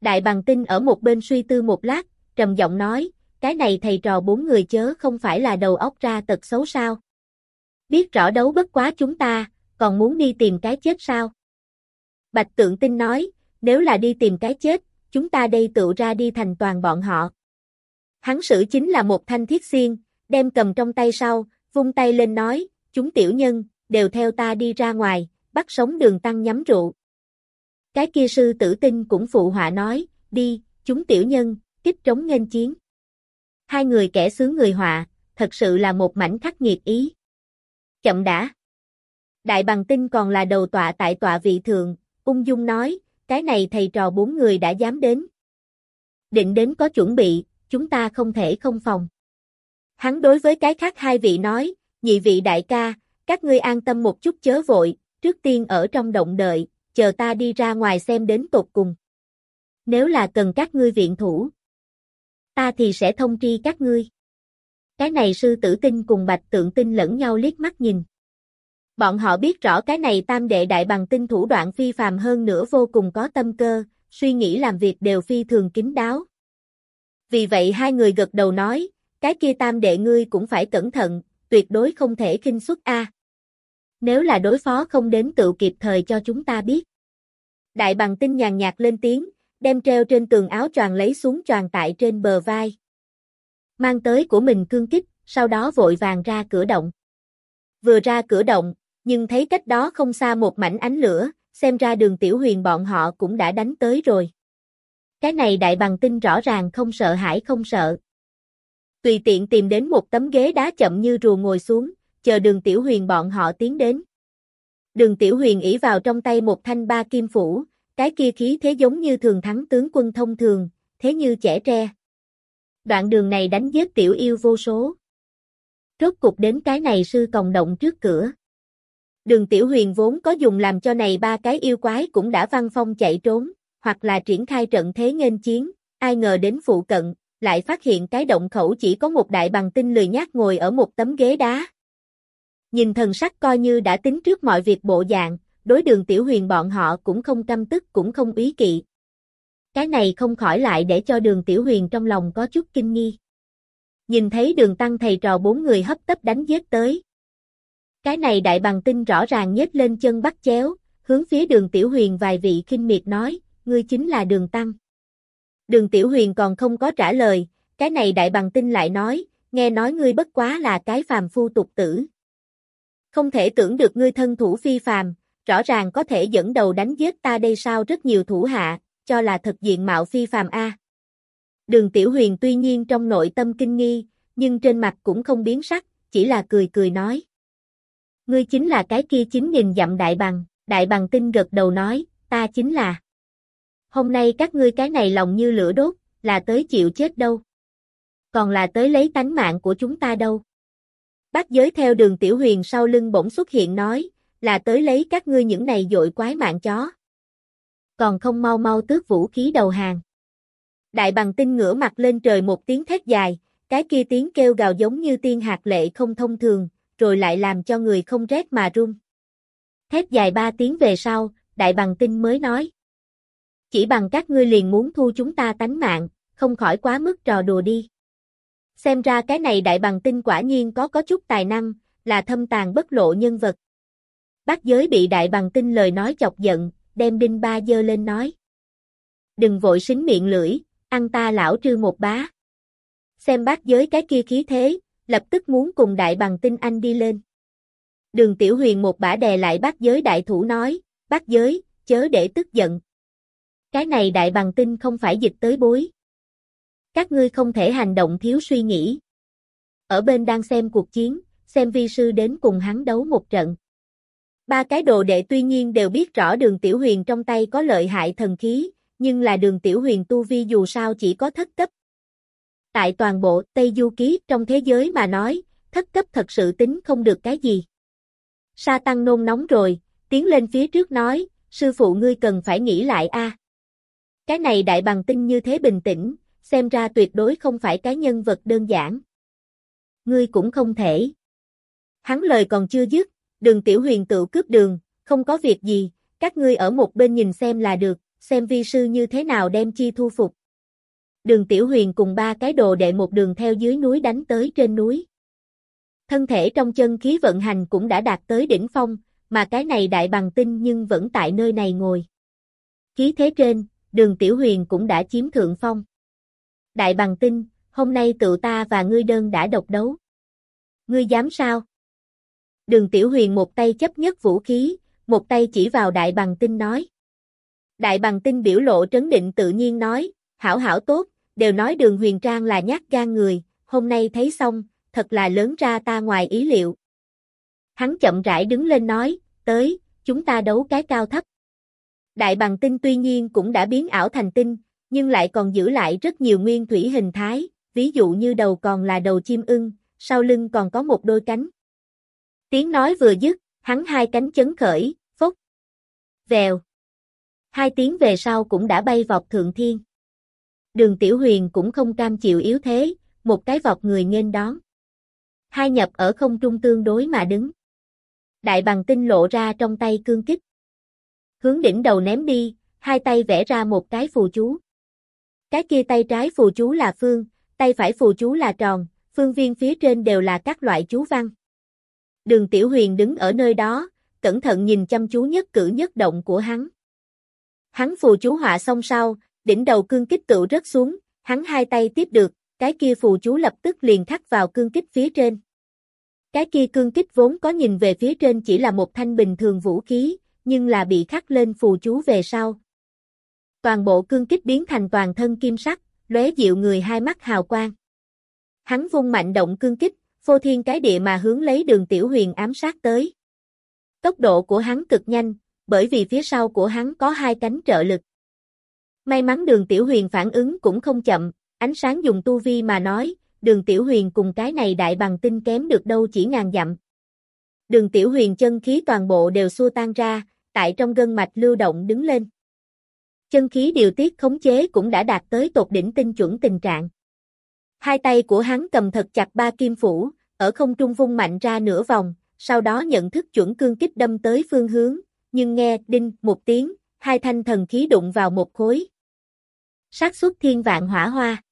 Speaker 1: Đại bằng tinh ở một bên suy tư một lát, trầm giọng nói, cái này thầy trò bốn người chớ không phải là đầu óc ra tật xấu sao. Biết rõ đấu bất quá chúng ta, còn muốn đi tìm cái chết sao? Bạch tượng tinh nói, nếu là đi tìm cái chết, chúng ta đây tự ra đi thành toàn bọn họ. Hắn sử chính là một thanh thiết xiên, đem cầm trong tay sau, vung tay lên nói, chúng tiểu nhân, đều theo ta đi ra ngoài, bắt sống đường tăng nhắm rượu. Cái kia sư tử tinh cũng phụ họa nói, đi, chúng tiểu nhân, kích trống nghênh chiến. Hai người kẻ sướng người họa, thật sự là một mảnh khắc nghiệt ý. Chậm đã. Đại bằng tinh còn là đầu tọa tại tọa vị thượng, ung dung nói, cái này thầy trò bốn người đã dám đến. Định đến có chuẩn bị, chúng ta không thể không phòng. Hắn đối với cái khác hai vị nói, nhị vị đại ca, các ngươi an tâm một chút chớ vội, trước tiên ở trong động đợi, chờ ta đi ra ngoài xem đến tột cùng. Nếu là cần các ngươi viện thủ, ta thì sẽ thông tri các ngươi. Cái này sư tử tinh cùng bạch tượng tinh lẫn nhau liếc mắt nhìn. Bọn họ biết rõ cái này tam đệ đại bằng tinh thủ đoạn phi phàm hơn nữa vô cùng có tâm cơ, suy nghĩ làm việc đều phi thường kín đáo. Vì vậy hai người gật đầu nói, cái kia tam đệ ngươi cũng phải cẩn thận, tuyệt đối không thể kinh xuất A. Nếu là đối phó không đến tự kịp thời cho chúng ta biết. Đại bằng tinh nhàn nhạt lên tiếng, đem treo trên tường áo choàng lấy xuống choàng tại trên bờ vai. Mang tới của mình cương kích, sau đó vội vàng ra cửa động. Vừa ra cửa động, nhưng thấy cách đó không xa một mảnh ánh lửa, xem ra đường tiểu huyền bọn họ cũng đã đánh tới rồi. Cái này đại bằng tinh rõ ràng không sợ hãi không sợ. Tùy tiện tìm đến một tấm ghế đá chậm như rùa ngồi xuống, chờ đường tiểu huyền bọn họ tiến đến. Đường tiểu huyền ỷ vào trong tay một thanh ba kim phủ, cái kia khí thế giống như thường thắng tướng quân thông thường, thế như trẻ tre. Đoạn đường này đánh giết tiểu yêu vô số. Rốt cục đến cái này sư còng động trước cửa. Đường Tiểu Huyền vốn có dùng làm cho này ba cái yêu quái cũng đã văn phong chạy trốn, hoặc là triển khai trận thế nghênh chiến, ai ngờ đến phụ cận, lại phát hiện cái động khẩu chỉ có một đại bằng tinh lười nhát ngồi ở một tấm ghế đá. Nhìn thần sắc coi như đã tính trước mọi việc bộ dạng, đối đường Tiểu Huyền bọn họ cũng không căm tức cũng không ý kỵ. Cái này không khỏi lại để cho đường Tiểu Huyền trong lòng có chút kinh nghi. Nhìn thấy đường tăng thầy trò bốn người hấp tấp đánh giết tới, cái này đại bằng tinh rõ ràng nhếch lên chân bắt chéo, hướng phía đường tiểu huyền vài vị kinh miệt nói, ngươi chính là đường tăng. Đường tiểu huyền còn không có trả lời, cái này đại bằng tinh lại nói, nghe nói ngươi bất quá là cái phàm phu tục tử. Không thể tưởng được ngươi thân thủ phi phàm, rõ ràng có thể dẫn đầu đánh giết ta đây sao rất nhiều thủ hạ, cho là thật diện mạo phi phàm A. Đường Tiểu Huyền tuy nhiên trong nội tâm kinh nghi, nhưng trên mặt cũng không biến sắc, chỉ là cười cười nói. Ngươi chính là cái kia chính nghìn dặm đại bằng, đại bằng tinh gật đầu nói, ta chính là. Hôm nay các ngươi cái này lòng như lửa đốt, là tới chịu chết đâu. Còn là tới lấy tánh mạng của chúng ta đâu. Bác giới theo đường tiểu huyền sau lưng bỗng xuất hiện nói, là tới lấy các ngươi những này dội quái mạng chó. Còn không mau mau tước vũ khí đầu hàng. Đại bằng tinh ngửa mặt lên trời một tiếng thét dài, cái kia tiếng kêu gào giống như tiên hạt lệ không thông thường, rồi lại làm cho người không rét mà run. Thét dài ba tiếng về sau, đại bằng tinh mới nói. Chỉ bằng các ngươi liền muốn thu chúng ta tánh mạng, không khỏi quá mức trò đùa đi. Xem ra cái này đại bằng tinh quả nhiên có có chút tài năng, là thâm tàn bất lộ nhân vật. Bác giới bị đại bằng tinh lời nói chọc giận, đem đinh ba dơ lên nói. Đừng vội xính miệng lưỡi, ăn ta lão trư một bá. Xem bác giới cái kia khí thế, lập tức muốn cùng đại bằng tinh anh đi lên. Đường Tiểu Huyền một bả đè lại bác giới đại thủ nói, bác giới, chớ để tức giận. Cái này đại bằng tinh không phải dịch tới bối. Các ngươi không thể hành động thiếu suy nghĩ. Ở bên đang xem cuộc chiến, xem vi sư đến cùng hắn đấu một trận. Ba cái đồ đệ tuy nhiên đều biết rõ đường Tiểu Huyền trong tay có lợi hại thần khí, nhưng là đường Tiểu Huyền tu vi dù sao chỉ có thất cấp, Tại toàn bộ Tây Du Ký trong thế giới mà nói, thất cấp thật sự tính không được cái gì. Sa Tăng nôn nóng rồi, tiến lên phía trước nói, sư phụ ngươi cần phải nghĩ lại a. Cái này đại bằng tinh như thế bình tĩnh, xem ra tuyệt đối không phải cái nhân vật đơn giản. Ngươi cũng không thể. Hắn lời còn chưa dứt, đường tiểu huyền tự cướp đường, không có việc gì, các ngươi ở một bên nhìn xem là được, xem vi sư như thế nào đem chi thu phục. Đường tiểu huyền cùng ba cái đồ đệ một đường theo dưới núi đánh tới trên núi. Thân thể trong chân khí vận hành cũng đã đạt tới đỉnh phong, mà cái này đại bằng tinh nhưng vẫn tại nơi này ngồi. Khí thế trên, đường tiểu huyền cũng đã chiếm thượng phong. Đại bằng tinh, hôm nay tự ta và ngươi đơn đã độc đấu. Ngươi dám sao? Đường tiểu huyền một tay chấp nhất vũ khí, một tay chỉ vào đại bằng tinh nói. Đại bằng tinh biểu lộ trấn định tự nhiên nói, hảo hảo tốt, đều nói đường huyền trang là nhát gan người, hôm nay thấy xong, thật là lớn ra ta ngoài ý liệu. Hắn chậm rãi đứng lên nói, tới, chúng ta đấu cái cao thấp. Đại bằng tinh tuy nhiên cũng đã biến ảo thành tinh, nhưng lại còn giữ lại rất nhiều nguyên thủy hình thái, ví dụ như đầu còn là đầu chim ưng, sau lưng còn có một đôi cánh. Tiếng nói vừa dứt, hắn hai cánh chấn khởi, phốc. Vèo. Hai tiếng về sau cũng đã bay vọt thượng thiên. Đường Tiểu Huyền cũng không cam chịu yếu thế, một cái vọt người nghênh đón. Hai nhập ở không trung tương đối mà đứng. Đại bằng tinh lộ ra trong tay cương kích. Hướng đỉnh đầu ném đi, hai tay vẽ ra một cái phù chú. Cái kia tay trái phù chú là phương, tay phải phù chú là tròn, phương viên phía trên đều là các loại chú văn. Đường Tiểu Huyền đứng ở nơi đó, cẩn thận nhìn chăm chú nhất cử nhất động của hắn. Hắn phù chú họa xong sau, đỉnh đầu cương kích cựu rớt xuống, hắn hai tay tiếp được, cái kia phù chú lập tức liền khắc vào cương kích phía trên. Cái kia cương kích vốn có nhìn về phía trên chỉ là một thanh bình thường vũ khí, nhưng là bị khắc lên phù chú về sau. Toàn bộ cương kích biến thành toàn thân kim sắc, lóe dịu người hai mắt hào quang. Hắn vung mạnh động cương kích, phô thiên cái địa mà hướng lấy đường tiểu huyền ám sát tới. Tốc độ của hắn cực nhanh, bởi vì phía sau của hắn có hai cánh trợ lực. May mắn đường tiểu huyền phản ứng cũng không chậm, ánh sáng dùng tu vi mà nói, đường tiểu huyền cùng cái này đại bằng tinh kém được đâu chỉ ngàn dặm. Đường tiểu huyền chân khí toàn bộ đều xua tan ra, tại trong gân mạch lưu động đứng lên. Chân khí điều tiết khống chế cũng đã đạt tới tột đỉnh tinh chuẩn tình trạng. Hai tay của hắn cầm thật chặt ba kim phủ, ở không trung vung mạnh ra nửa vòng, sau đó nhận thức chuẩn cương kích đâm tới phương hướng, nhưng nghe đinh một tiếng, hai thanh thần khí đụng vào một khối. Sát xuất thiên vạn hỏa hoa.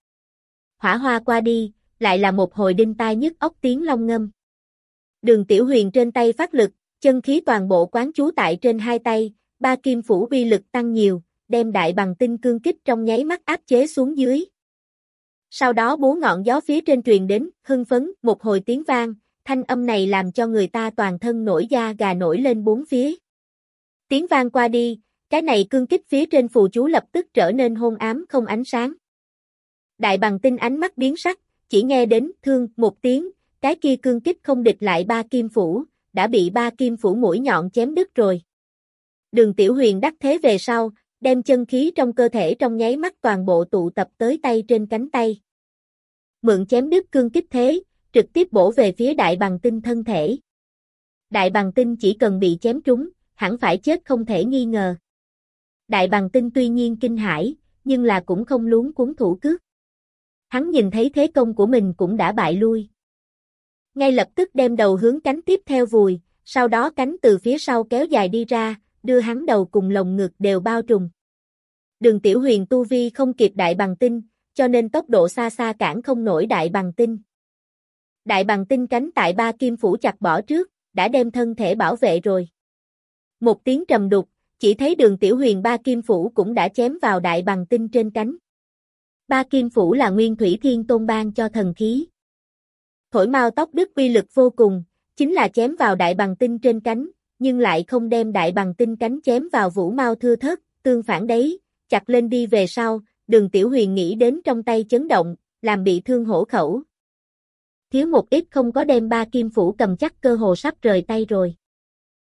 Speaker 1: Hỏa hoa qua đi, lại là một hồi đinh tai nhức ốc tiếng long ngâm. Đường Tiểu Huyền trên tay phát lực, chân khí toàn bộ quán chú tại trên hai tay, ba kim phủ vi lực tăng nhiều, đem đại bằng tinh cương kích trong nháy mắt áp chế xuống dưới. Sau đó bố ngọn gió phía trên truyền đến, hưng phấn, một hồi tiếng vang, thanh âm này làm cho người ta toàn thân nổi da gà nổi lên bốn phía. Tiếng vang qua đi, cái này cương kích phía trên phù chú lập tức trở nên hôn ám không ánh sáng. Đại bằng tinh ánh mắt biến sắc, chỉ nghe đến thương một tiếng, cái kia cương kích không địch lại ba kim phủ, đã bị ba kim phủ mũi nhọn chém đứt rồi. Đường Tiểu Huyền đắc thế về sau, đem chân khí trong cơ thể trong nháy mắt toàn bộ tụ tập tới tay trên cánh tay. Mượn chém đứt cương kích thế, trực tiếp bổ về phía đại bằng tinh thân thể. Đại bằng tinh chỉ cần bị chém trúng, hẳn phải chết không thể nghi ngờ. Đại bằng tinh tuy nhiên kinh hãi, nhưng là cũng không luống cuốn thủ cước. Hắn nhìn thấy thế công của mình cũng đã bại lui. Ngay lập tức đem đầu hướng cánh tiếp theo vùi, sau đó cánh từ phía sau kéo dài đi ra, đưa hắn đầu cùng lồng ngực đều bao trùm. Đường tiểu huyền tu vi không kịp đại bằng tinh, cho nên tốc độ xa xa cản không nổi đại bằng tinh. Đại bằng tinh cánh tại ba kim phủ chặt bỏ trước, đã đem thân thể bảo vệ rồi. Một tiếng trầm đục, chỉ thấy đường tiểu huyền ba kim phủ cũng đã chém vào đại bằng tinh trên cánh. Ba kim phủ là nguyên thủy thiên tôn ban cho thần khí. Thổi mau tóc đức uy lực vô cùng, chính là chém vào đại bằng tinh trên cánh, nhưng lại không đem đại bằng tinh cánh chém vào vũ mau thưa thớt, tương phản đấy, chặt lên đi về sau, đường tiểu huyền nghĩ đến trong tay chấn động, làm bị thương hổ khẩu. Thiếu một ít không có đem ba kim phủ cầm chắc cơ hồ sắp rời tay rồi.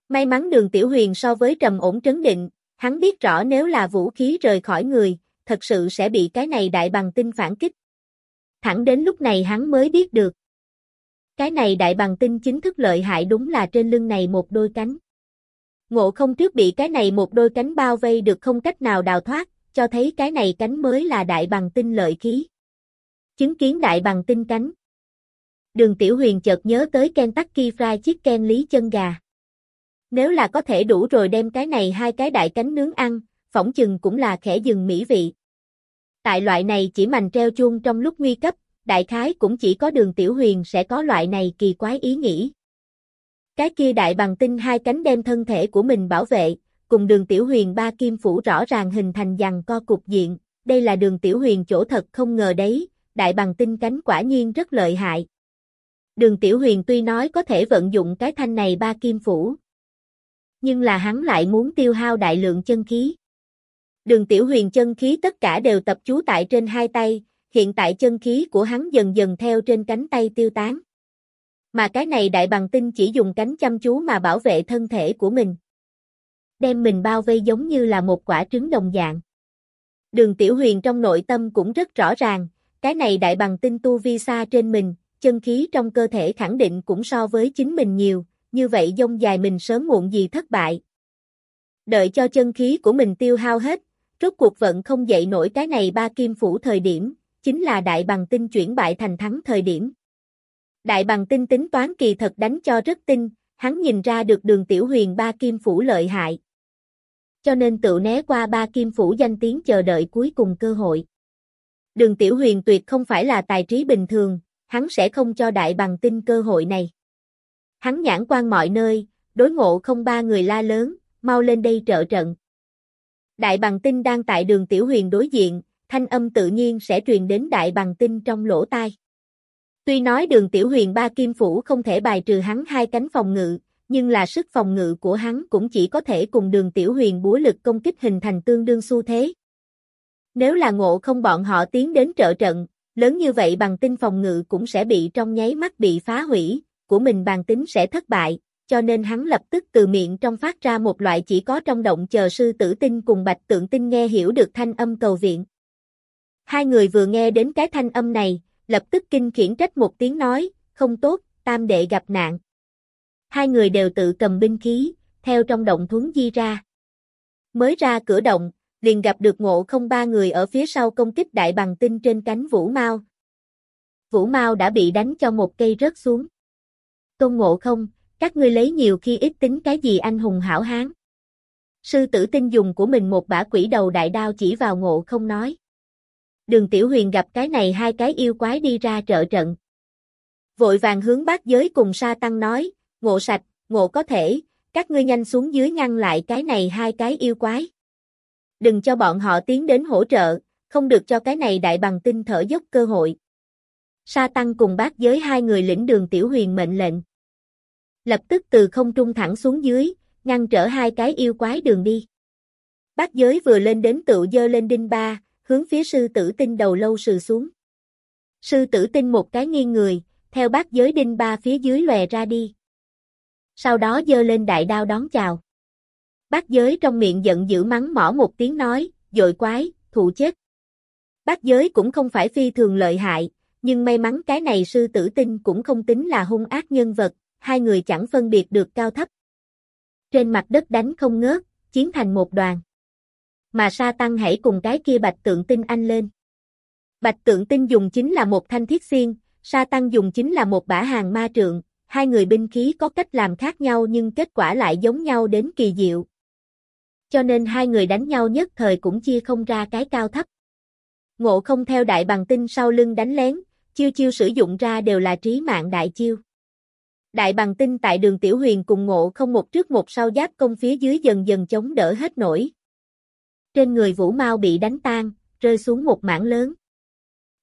Speaker 1: May mắn đường tiểu huyền so với trầm ổn trấn định, hắn biết rõ nếu là vũ khí rời khỏi người, thật sự sẽ bị cái này đại bằng tinh phản kích. Thẳng đến lúc này hắn mới biết được. Cái này đại bằng tinh chính thức lợi hại đúng là trên lưng này một đôi cánh. Ngộ không trước bị cái này một đôi cánh bao vây được không cách nào đào thoát, cho thấy cái này cánh mới là đại bằng tinh lợi khí. Chứng kiến đại bằng tinh cánh. Đường Tiểu Huyền chợt nhớ tới Kentucky Fried Chicken lý chân gà. Nếu là có thể đủ rồi đem cái này hai cái đại cánh nướng ăn, phỏng chừng cũng là khẽ dừng mỹ vị. Tại loại này chỉ mành treo chuông trong lúc nguy cấp, đại khái cũng chỉ có đường Tiểu Huyền sẽ có loại này kỳ quái ý nghĩ. Cái kia đại bằng tinh hai cánh đem thân thể của mình bảo vệ, cùng đường Tiểu Huyền ba kim phủ rõ ràng hình thành dằn co cục diện, đây là đường Tiểu Huyền chỗ thật không ngờ đấy, đại bằng tinh cánh quả nhiên rất lợi hại. Đường Tiểu Huyền tuy nói có thể vận dụng cái thanh này ba kim phủ, nhưng là hắn lại muốn tiêu hao đại lượng chân khí. Đường Tiểu Huyền chân khí tất cả đều tập trú tại trên hai tay, hiện tại chân khí của hắn dần dần theo trên cánh tay tiêu tán. Mà cái này đại bằng tinh chỉ dùng cánh chăm chú mà bảo vệ thân thể của mình. Đem mình bao vây giống như là một quả trứng đồng dạng. Đường Tiểu Huyền trong nội tâm cũng rất rõ ràng, cái này đại bằng tinh tu vi xa trên mình, chân khí trong cơ thể khẳng định cũng so với chính mình nhiều, như vậy dông dài mình sớm muộn gì thất bại. Đợi cho chân khí của mình tiêu hao hết, rốt cuộc vận không dậy nổi cái này ba kim phủ thời điểm, chính là đại bằng tinh chuyển bại thành thắng thời điểm. Đại bằng tinh tính toán kỳ thật đánh cho rất tinh, hắn nhìn ra được đường tiểu huyền ba kim phủ lợi hại. Cho nên tự né qua ba kim phủ danh tiếng chờ đợi cuối cùng cơ hội. Đường tiểu huyền tuyệt không phải là tài trí bình thường, hắn sẽ không cho đại bằng tinh cơ hội này. Hắn nhãn quan mọi nơi, đối ngộ không ba người la lớn, mau lên đây trợ trận. Đại bằng tinh đang tại đường tiểu huyền đối diện, thanh âm tự nhiên sẽ truyền đến đại bằng tinh trong lỗ tai. Tuy nói đường tiểu huyền ba kim phủ không thể bài trừ hắn hai cánh phòng ngự, nhưng là sức phòng ngự của hắn cũng chỉ có thể cùng đường tiểu huyền búa lực công kích hình thành tương đương xu thế. Nếu là ngộ không bọn họ tiến đến trợ trận, lớn như vậy bằng tinh phòng ngự cũng sẽ bị trong nháy mắt bị phá hủy, của mình bàn tính sẽ thất bại, cho nên hắn lập tức từ miệng trong phát ra một loại chỉ có trong động chờ sư tử tinh cùng bạch tượng tinh nghe hiểu được thanh âm cầu viện. Hai người vừa nghe đến cái thanh âm này, lập tức kinh khiển trách một tiếng nói, không tốt, tam đệ gặp nạn. Hai người đều tự cầm binh khí, theo trong động thuấn di ra. Mới ra cửa động, liền gặp được ngộ không ba người ở phía sau công kích đại bằng tinh trên cánh Vũ Mao. Vũ Mao đã bị đánh cho một cây rớt xuống. Tôn ngộ không, các ngươi lấy nhiều khi ít tính cái gì anh hùng hảo hán. Sư tử tinh dùng của mình một bả quỷ đầu đại đao chỉ vào ngộ không nói. Đường Tiểu Huyền gặp cái này hai cái yêu quái đi ra trợ trận. Vội vàng hướng bát giới cùng sa tăng nói, ngộ sạch, ngộ có thể, các ngươi nhanh xuống dưới ngăn lại cái này hai cái yêu quái. Đừng cho bọn họ tiến đến hỗ trợ, không được cho cái này đại bằng tinh thở dốc cơ hội. Sa Tăng cùng bác giới hai người lĩnh đường Tiểu Huyền mệnh lệnh. Lập tức từ không trung thẳng xuống dưới, ngăn trở hai cái yêu quái đường đi. Bác giới vừa lên đến tự dơ lên đinh ba, hướng phía sư tử tinh đầu lâu sừ xuống. Sư tử tinh một cái nghiêng người, theo bác giới đinh ba phía dưới lòe ra đi. Sau đó dơ lên đại đao đón chào. Bác giới trong miệng giận dữ mắng mỏ một tiếng nói, dội quái, thụ chết. Bác giới cũng không phải phi thường lợi hại, nhưng may mắn cái này sư tử tinh cũng không tính là hung ác nhân vật, hai người chẳng phân biệt được cao thấp. Trên mặt đất đánh không ngớt, chiến thành một đoàn. Mà sa tăng hãy cùng cái kia bạch tượng tinh anh lên. Bạch tượng tinh dùng chính là một thanh thiết xiên, sa tăng dùng chính là một bả hàng ma trượng, hai người binh khí có cách làm khác nhau nhưng kết quả lại giống nhau đến kỳ diệu. Cho nên hai người đánh nhau nhất thời cũng chia không ra cái cao thấp. Ngộ không theo đại bằng tinh sau lưng đánh lén, chiêu chiêu sử dụng ra đều là trí mạng đại chiêu. Đại bằng tinh tại đường Tiểu Huyền cùng ngộ không một trước một sau giáp công phía dưới dần dần chống đỡ hết nổi. Trên người Vũ Mao bị đánh tan, rơi xuống một mảng lớn.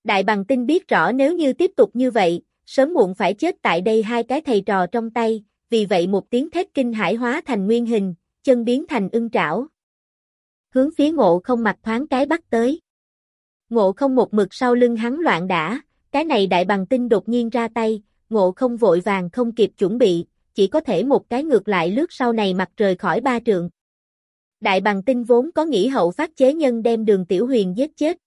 Speaker 1: Đại bằng tinh biết rõ nếu như tiếp tục như vậy, sớm muộn phải chết tại đây hai cái thầy trò trong tay, vì vậy một tiếng thét kinh hải hóa thành nguyên hình, chân biến thành ưng trảo. Hướng phía ngộ không mặt thoáng cái bắt tới. Ngộ không một mực sau lưng hắn loạn đã, cái này đại bằng tinh đột nhiên ra tay, ngộ không vội vàng không kịp chuẩn bị, chỉ có thể một cái ngược lại lướt sau này mặt trời khỏi ba trường. Đại bằng tinh vốn có nghĩ hậu phát chế nhân đem đường tiểu huyền giết chết.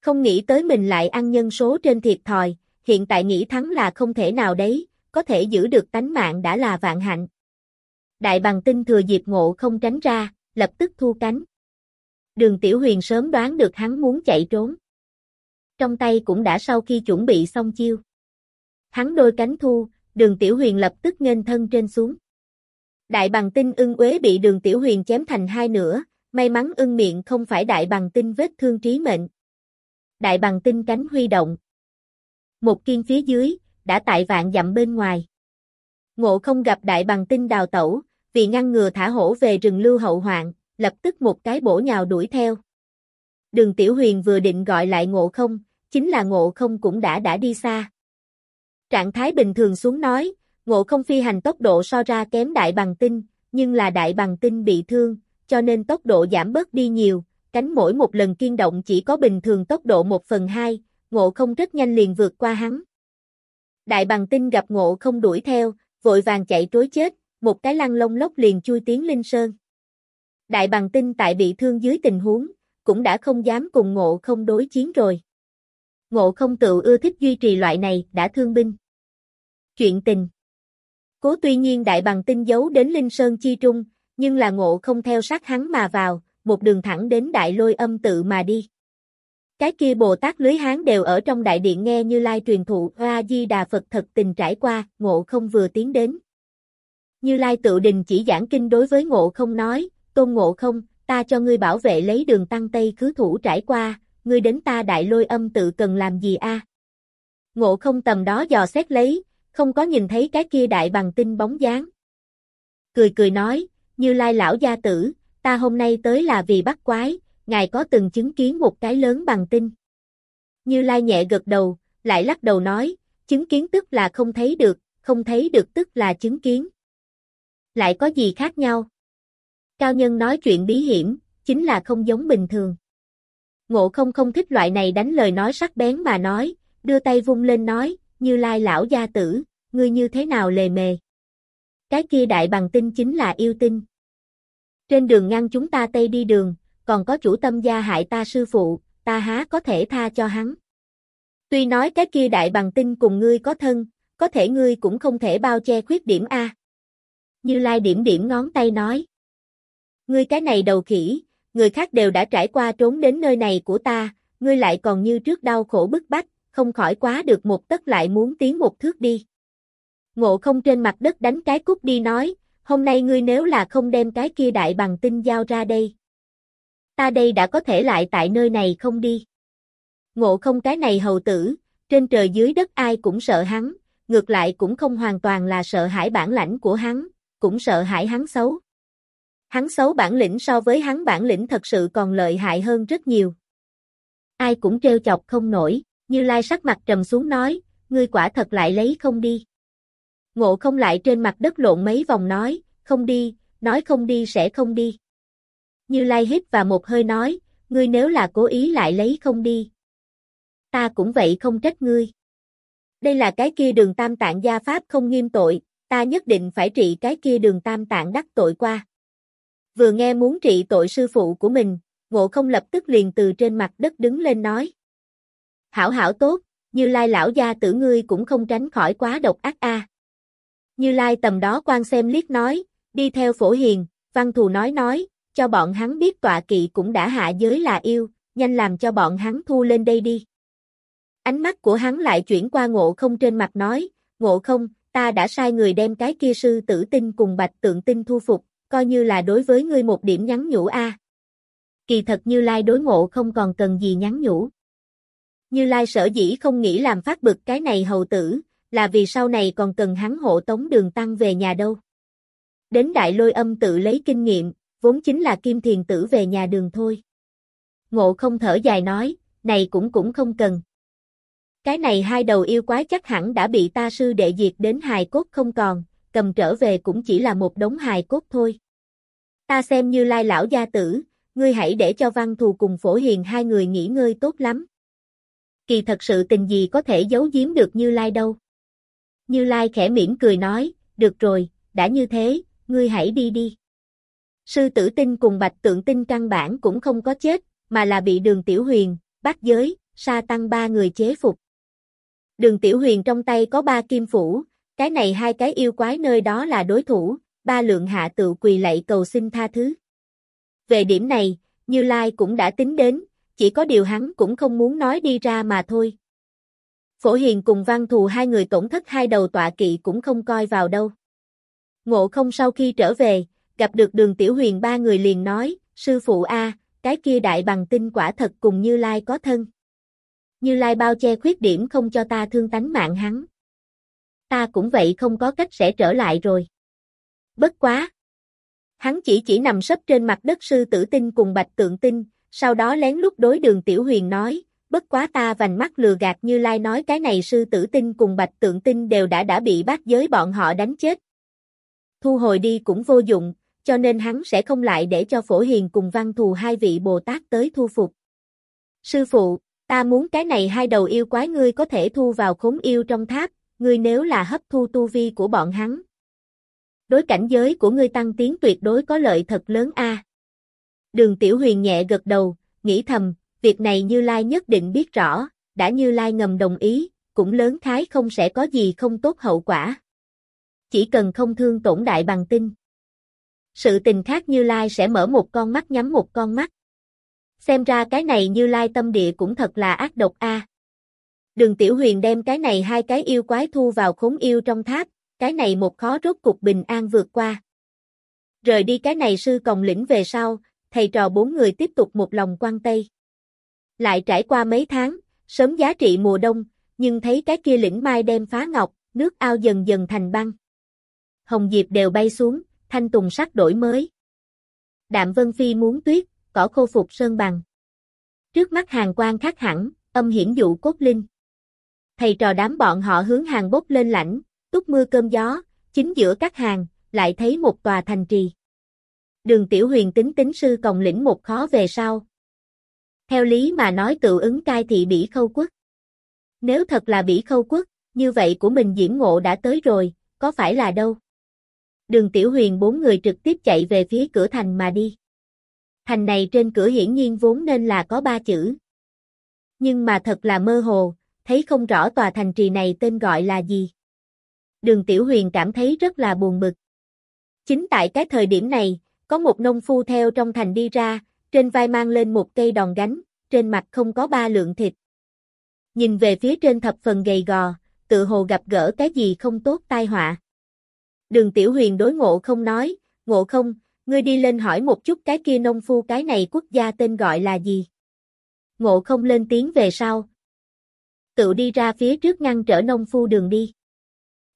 Speaker 1: Không nghĩ tới mình lại ăn nhân số trên thiệt thòi, hiện tại nghĩ thắng là không thể nào đấy, có thể giữ được tánh mạng đã là vạn hạnh. Đại bằng tinh thừa dịp ngộ không tránh ra, lập tức thu cánh. Đường Tiểu Huyền sớm đoán được hắn muốn chạy trốn. Trong tay cũng đã sau khi chuẩn bị xong chiêu. Hắn đôi cánh thu, đường Tiểu Huyền lập tức nghênh thân trên xuống. Đại bằng tinh ưng uế bị đường Tiểu Huyền chém thành hai nửa, may mắn ưng miệng không phải đại bằng tinh vết thương trí mệnh. Đại bằng tinh cánh huy động. Một kiên phía dưới, đã tại vạn dặm bên ngoài. Ngộ không gặp đại bằng tinh đào tẩu, vì ngăn ngừa thả hổ về rừng lưu hậu hoạn, lập tức một cái bổ nhào đuổi theo. Đường Tiểu Huyền vừa định gọi lại ngộ không, chính là ngộ không cũng đã đã đi xa. Trạng thái bình thường xuống nói, ngộ không phi hành tốc độ so ra kém đại bằng tinh, nhưng là đại bằng tinh bị thương, cho nên tốc độ giảm bớt đi nhiều, cánh mỗi một lần kiên động chỉ có bình thường tốc độ 1 phần 2, ngộ không rất nhanh liền vượt qua hắn. Đại bằng tinh gặp ngộ không đuổi theo, vội vàng chạy trối chết, một cái lăn lông lốc liền chui tiến Linh Sơn. Đại bằng tinh tại bị thương dưới tình huống, cũng đã không dám cùng ngộ không đối chiến rồi. Ngộ không tự ưa thích duy trì loại này, đã thương binh. Chuyện tình Cố tuy nhiên đại bằng tinh giấu đến Linh Sơn chi trung, nhưng là ngộ không theo sát hắn mà vào, một đường thẳng đến đại lôi âm tự mà đi. Cái kia Bồ Tát lưới hán đều ở trong đại điện nghe như lai truyền thụ Hoa Di Đà Phật thật tình trải qua, ngộ không vừa tiến đến. Như lai tự đình chỉ giảng kinh đối với ngộ không nói, tôn ngộ không, ta cho ngươi bảo vệ lấy đường tăng Tây cứ thủ trải qua, ngươi đến ta đại lôi âm tự cần làm gì a? Ngộ không tầm đó dò xét lấy, không có nhìn thấy cái kia đại bằng tinh bóng dáng. Cười cười nói, như lai lão gia tử, ta hôm nay tới là vì bắt quái, ngài có từng chứng kiến một cái lớn bằng tinh. Như lai nhẹ gật đầu, lại lắc đầu nói, chứng kiến tức là không thấy được, không thấy được tức là chứng kiến. Lại có gì khác nhau? Cao nhân nói chuyện bí hiểm, chính là không giống bình thường. Ngộ không không thích loại này đánh lời nói sắc bén mà nói, đưa tay vung lên nói, như lai lão gia tử, ngươi như thế nào lề mề. Cái kia đại bằng tinh chính là yêu tinh. Trên đường ngăn chúng ta tây đi đường, còn có chủ tâm gia hại ta sư phụ, ta há có thể tha cho hắn. Tuy nói cái kia đại bằng tinh cùng ngươi có thân, có thể ngươi cũng không thể bao che khuyết điểm A. Như Lai điểm điểm ngón tay nói. Ngươi cái này đầu khỉ, người khác đều đã trải qua trốn đến nơi này của ta, ngươi lại còn như trước đau khổ bức bách, không khỏi quá được một tấc lại muốn tiến một thước đi. Ngộ không trên mặt đất đánh cái cút đi nói, hôm nay ngươi nếu là không đem cái kia đại bằng tinh giao ra đây. Ta đây đã có thể lại tại nơi này không đi. Ngộ không cái này hầu tử, trên trời dưới đất ai cũng sợ hắn, ngược lại cũng không hoàn toàn là sợ hãi bản lãnh của hắn, cũng sợ hãi hắn xấu. Hắn xấu bản lĩnh so với hắn bản lĩnh thật sự còn lợi hại hơn rất nhiều. Ai cũng treo chọc không nổi, như lai sắc mặt trầm xuống nói, ngươi quả thật lại lấy không đi. Ngộ không lại trên mặt đất lộn mấy vòng nói, không đi, nói không đi sẽ không đi. Như Lai hít và một hơi nói, ngươi nếu là cố ý lại lấy không đi. Ta cũng vậy không trách ngươi. Đây là cái kia đường tam tạng gia pháp không nghiêm tội, ta nhất định phải trị cái kia đường tam tạng đắc tội qua. Vừa nghe muốn trị tội sư phụ của mình, ngộ không lập tức liền từ trên mặt đất đứng lên nói. Hảo hảo tốt, như lai lão gia tử ngươi cũng không tránh khỏi quá độc ác a. Như lai tầm đó quan xem liếc nói, đi theo phổ hiền, văn thù nói nói, cho bọn hắn biết tọa kỵ cũng đã hạ giới là yêu, nhanh làm cho bọn hắn thu lên đây đi. Ánh mắt của hắn lại chuyển qua ngộ không trên mặt nói, ngộ không, ta đã sai người đem cái kia sư tử tinh cùng bạch tượng tinh thu phục, coi như là đối với ngươi một điểm nhắn nhủ a. Kỳ thật Như Lai đối ngộ không còn cần gì nhắn nhủ. Như Lai sở dĩ không nghĩ làm phát bực cái này hầu tử, là vì sau này còn cần hắn hộ tống đường tăng về nhà đâu. Đến đại lôi âm tự lấy kinh nghiệm, vốn chính là kim thiền tử về nhà đường thôi. Ngộ không thở dài nói, này cũng cũng không cần. Cái này hai đầu yêu quái chắc hẳn đã bị ta sư đệ diệt đến hài cốt không còn, cầm trở về cũng chỉ là một đống hài cốt thôi. Ta xem như lai lão gia tử, ngươi hãy để cho văn thù cùng phổ hiền hai người nghỉ ngơi tốt lắm. Kỳ thật sự tình gì có thể giấu giếm được như lai đâu. Như lai khẽ mỉm cười nói, được rồi, đã như thế, ngươi hãy đi đi. Sư tử tinh cùng bạch tượng tinh căn bản cũng không có chết, mà là bị đường tiểu huyền, bát giới, sa tăng ba người chế phục. Đường tiểu huyền trong tay có ba kim phủ, cái này hai cái yêu quái nơi đó là đối thủ, ba lượng hạ tự quỳ lạy cầu xin tha thứ. Về điểm này, Như Lai cũng đã tính đến, chỉ có điều hắn cũng không muốn nói đi ra mà thôi. Phổ Hiền cùng Văn Thù hai người tổn thất hai đầu tọa kỵ cũng không coi vào đâu. Ngộ không sau khi trở về, gặp được đường Tiểu Huyền ba người liền nói, sư phụ A, cái kia đại bằng tinh quả thật cùng Như Lai có thân. Như Lai bao che khuyết điểm không cho ta thương tánh mạng hắn. Ta cũng vậy không có cách sẽ trở lại rồi. Bất quá. Hắn chỉ chỉ nằm sấp trên mặt đất sư tử tinh cùng bạch tượng tinh, sau đó lén lút đối đường Tiểu Huyền nói, bất quá ta vành mắt lừa gạt như lai nói cái này sư tử tinh cùng bạch tượng tinh đều đã đã bị bác giới bọn họ đánh chết. Thu hồi đi cũng vô dụng, cho nên hắn sẽ không lại để cho phổ hiền cùng văn thù hai vị Bồ Tát tới thu phục. Sư phụ, ta muốn cái này hai đầu yêu quái ngươi có thể thu vào khốn yêu trong tháp, ngươi nếu là hấp thu tu vi của bọn hắn. Đối cảnh giới của ngươi tăng tiến tuyệt đối có lợi thật lớn a. Đường Tiểu Huyền nhẹ gật đầu, nghĩ thầm, việc này Như Lai nhất định biết rõ, đã Như Lai ngầm đồng ý, cũng lớn khái không sẽ có gì không tốt hậu quả. Chỉ cần không thương tổn đại bằng tinh. Sự tình khác Như Lai sẽ mở một con mắt nhắm một con mắt. Xem ra cái này Như Lai tâm địa cũng thật là ác độc a. Đường Tiểu Huyền đem cái này hai cái yêu quái thu vào khốn yêu trong tháp, cái này một khó rốt cục bình an vượt qua. Rời đi cái này sư còng lĩnh về sau, thầy trò bốn người tiếp tục một lòng quan tây. Lại trải qua mấy tháng, sớm giá trị mùa đông, nhưng thấy cái kia lĩnh mai đem phá ngọc, nước ao dần dần thành băng. Hồng Diệp đều bay xuống, thanh tùng sắc đổi mới. Đạm Vân Phi muốn tuyết, cỏ khô phục sơn bằng. Trước mắt hàng quan khác hẳn, âm hiển dụ cốt linh. Thầy trò đám bọn họ hướng hàng bốc lên lãnh, túc mưa cơm gió, chính giữa các hàng, lại thấy một tòa thành trì. Đường Tiểu Huyền tính tính sư còng lĩnh một khó về sau. Theo lý mà nói tự ứng cai thị bỉ khâu quốc. Nếu thật là bỉ khâu quốc, như vậy của mình diễn ngộ đã tới rồi, có phải là đâu? Đường Tiểu Huyền bốn người trực tiếp chạy về phía cửa thành mà đi. Thành này trên cửa hiển nhiên vốn nên là có ba chữ. Nhưng mà thật là mơ hồ, thấy không rõ tòa thành trì này tên gọi là gì. Đường Tiểu Huyền cảm thấy rất là buồn bực. Chính tại cái thời điểm này, có một nông phu theo trong thành đi ra, trên vai mang lên một cây đòn gánh, trên mặt không có ba lượng thịt. Nhìn về phía trên thập phần gầy gò, tự hồ gặp gỡ cái gì không tốt tai họa. Đường Tiểu Huyền đối ngộ không nói, ngộ không, ngươi đi lên hỏi một chút cái kia nông phu cái này quốc gia tên gọi là gì. Ngộ không lên tiếng về sau. Tự đi ra phía trước ngăn trở nông phu đường đi.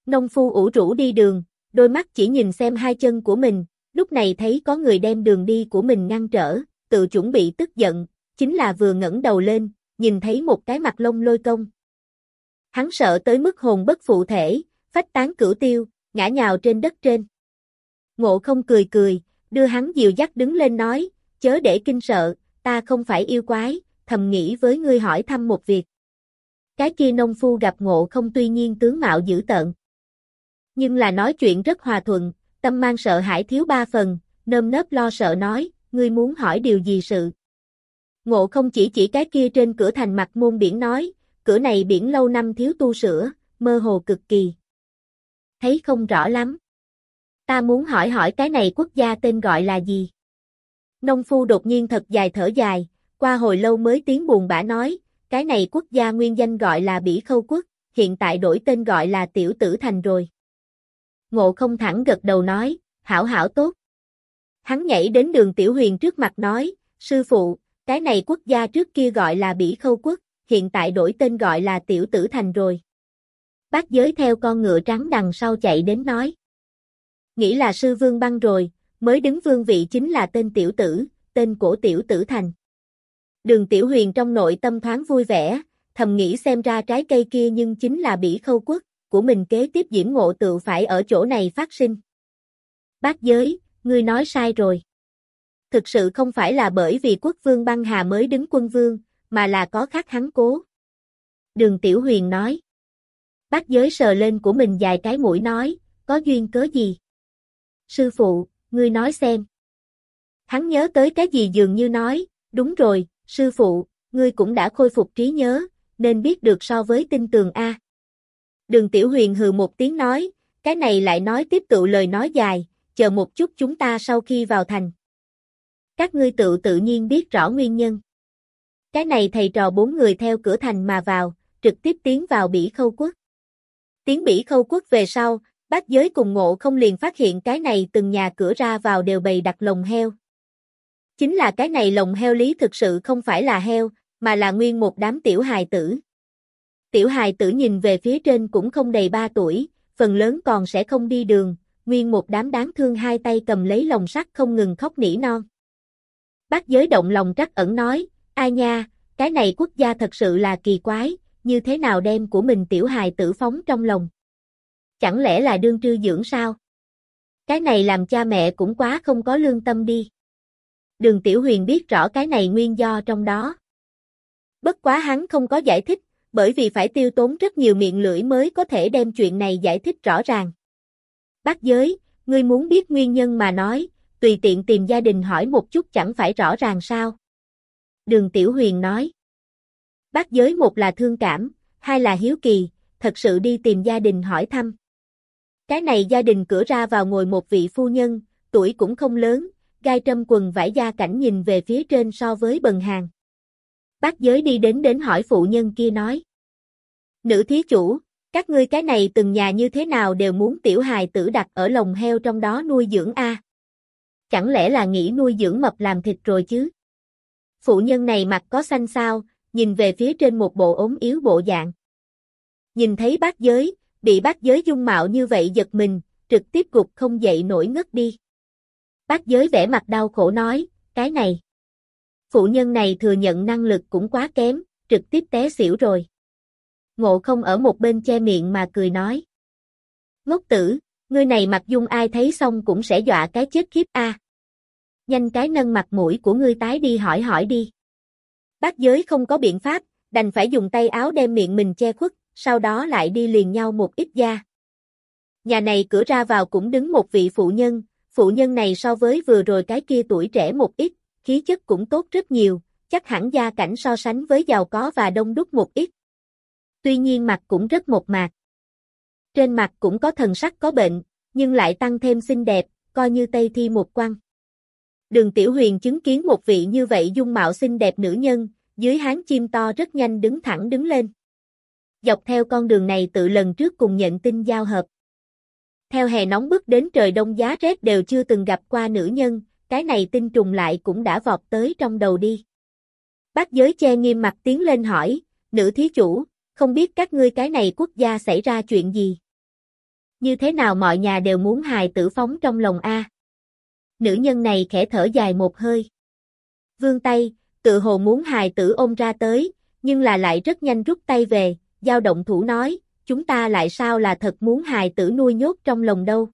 Speaker 1: Nông phu ủ rũ đi đường, đôi mắt chỉ nhìn xem hai chân của mình, lúc này thấy có người đem đường đi của mình ngăn trở, tự chuẩn bị tức giận, chính là vừa ngẩng đầu lên, nhìn thấy một cái mặt lông lôi công. Hắn sợ tới mức hồn bất phụ thể, phách tán cửu tiêu, ngã nhào trên đất trên. Ngộ không cười cười, đưa hắn dìu dắt đứng lên nói, chớ để kinh sợ, ta không phải yêu quái, thầm nghĩ với ngươi hỏi thăm một việc. Cái kia nông phu gặp ngộ không tuy nhiên tướng mạo dữ tợn. Nhưng là nói chuyện rất hòa thuận, tâm mang sợ hãi thiếu ba phần, nơm nớp lo sợ nói, ngươi muốn hỏi điều gì sự. Ngộ không chỉ chỉ cái kia trên cửa thành mặt môn biển nói, cửa này biển lâu năm thiếu tu sửa, mơ hồ cực kỳ. Thấy không rõ lắm. Ta muốn hỏi hỏi cái này quốc gia tên gọi là gì? Nông phu đột nhiên thật dài thở dài, qua hồi lâu mới tiếng buồn bã nói, cái này quốc gia nguyên danh gọi là Bỉ Khâu Quốc, hiện tại đổi tên gọi là Tiểu Tử Thành rồi. Ngộ không thẳng gật đầu nói, hảo hảo tốt. Hắn nhảy đến đường Tiểu Huyền trước mặt nói, sư phụ, cái này quốc gia trước kia gọi là Bỉ Khâu Quốc, hiện tại đổi tên gọi là Tiểu Tử Thành rồi. Bác giới theo con ngựa trắng đằng sau chạy đến nói. Nghĩ là sư vương băng rồi, mới đứng vương vị chính là tên Tiểu Tử, tên của Tiểu Tử Thành. Đường Tiểu Huyền trong nội tâm thoáng vui vẻ, thầm nghĩ xem ra trái cây kia nhưng chính là Bỉ Khâu Quốc, của mình kế tiếp diễn ngộ tự phải ở chỗ này phát sinh. Bác giới, ngươi nói sai rồi. Thực sự không phải là bởi vì quốc vương băng hà mới đứng quân vương, mà là có khác hắn cố. Đường Tiểu Huyền nói. Bác giới sờ lên của mình dài cái mũi nói, có duyên cớ gì? Sư phụ, ngươi nói xem. Hắn nhớ tới cái gì dường như nói, đúng rồi, sư phụ, ngươi cũng đã khôi phục trí nhớ, nên biết được so với tinh tường A. Đường Tiểu Huyền hừ một tiếng nói, cái này lại nói tiếp tụ lời nói dài, chờ một chút chúng ta sau khi vào thành. Các ngươi tự tự nhiên biết rõ nguyên nhân. Cái này thầy trò bốn người theo cửa thành mà vào, trực tiếp tiến vào bỉ khâu quốc. Tiến bỉ khâu quốc về sau, bác giới cùng ngộ không liền phát hiện cái này từng nhà cửa ra vào đều bày đặt lồng heo. Chính là cái này lồng heo lý thực sự không phải là heo, mà là nguyên một đám tiểu hài tử. Tiểu hài tử nhìn về phía trên cũng không đầy 3 tuổi, phần lớn còn sẽ không đi đường, nguyên một đám đáng thương hai tay cầm lấy lồng sắt không ngừng khóc nỉ non. Bác giới động lòng trắc ẩn nói, ai nha, cái này quốc gia thật sự là kỳ quái, như thế nào đem của mình tiểu hài tử phóng trong lòng. Chẳng lẽ là đương trư dưỡng sao? Cái này làm cha mẹ cũng quá không có lương tâm đi. Đường Tiểu Huyền biết rõ cái này nguyên do trong đó. Bất quá hắn không có giải thích, bởi vì phải tiêu tốn rất nhiều miệng lưỡi mới có thể đem chuyện này giải thích rõ ràng. Bác giới, ngươi muốn biết nguyên nhân mà nói, tùy tiện tìm gia đình hỏi một chút chẳng phải rõ ràng sao. Đường Tiểu Huyền nói. Bác giới một là thương cảm, hai là hiếu kỳ, thật sự đi tìm gia đình hỏi thăm. Cái này gia đình cửa ra vào ngồi một vị phu nhân, tuổi cũng không lớn, gai trâm quần vải da cảnh nhìn về phía trên so với bần hàng. Bác giới đi đến đến hỏi phụ nhân kia nói. Nữ thí chủ, các ngươi cái này từng nhà như thế nào đều muốn tiểu hài tử đặt ở lồng heo trong đó nuôi dưỡng a? Chẳng lẽ là nghĩ nuôi dưỡng mập làm thịt rồi chứ? Phụ nhân này mặt có xanh sao, nhìn về phía trên một bộ ốm yếu bộ dạng. Nhìn thấy bác giới, bị bác giới dung mạo như vậy giật mình, trực tiếp gục không dậy nổi ngất đi. Bác giới vẻ mặt đau khổ nói, cái này. Phụ nhân này thừa nhận năng lực cũng quá kém, trực tiếp té xỉu rồi. Ngộ không ở một bên che miệng mà cười nói. Ngốc tử, ngươi này mặt dung ai thấy xong cũng sẽ dọa cái chết khiếp a. Nhanh cái nâng mặt mũi của ngươi tái đi hỏi hỏi đi. Bác giới không có biện pháp, đành phải dùng tay áo đem miệng mình che khuất, sau đó lại đi liền nhau một ít da. Nhà này cửa ra vào cũng đứng một vị phụ nhân, phụ nhân này so với vừa rồi cái kia tuổi trẻ một ít, khí chất cũng tốt rất nhiều, chắc hẳn gia cảnh so sánh với giàu có và đông đúc một ít. Tuy nhiên mặt cũng rất một mạc. Trên mặt cũng có thần sắc có bệnh, nhưng lại tăng thêm xinh đẹp, coi như Tây Thi một quăng. Đường Tiểu Huyền chứng kiến một vị như vậy dung mạo xinh đẹp nữ nhân, dưới háng chim to rất nhanh đứng thẳng đứng lên. Dọc theo con đường này tự lần trước cùng nhận tin giao hợp. Theo hè nóng bức đến trời đông giá rét đều chưa từng gặp qua nữ nhân, cái này tinh trùng lại cũng đã vọt tới trong đầu đi. Bác giới che nghiêm mặt tiến lên hỏi, nữ thí chủ, không biết các ngươi cái này quốc gia xảy ra chuyện gì? Như thế nào mọi nhà đều muốn hài tử phóng trong lòng A? Nữ nhân này khẽ thở dài một hơi. Vương tay, tự hồ muốn hài tử ôm ra tới, nhưng là lại rất nhanh rút tay về, giao động thủ nói, chúng ta lại sao là thật muốn hài tử nuôi nhốt trong lòng đâu.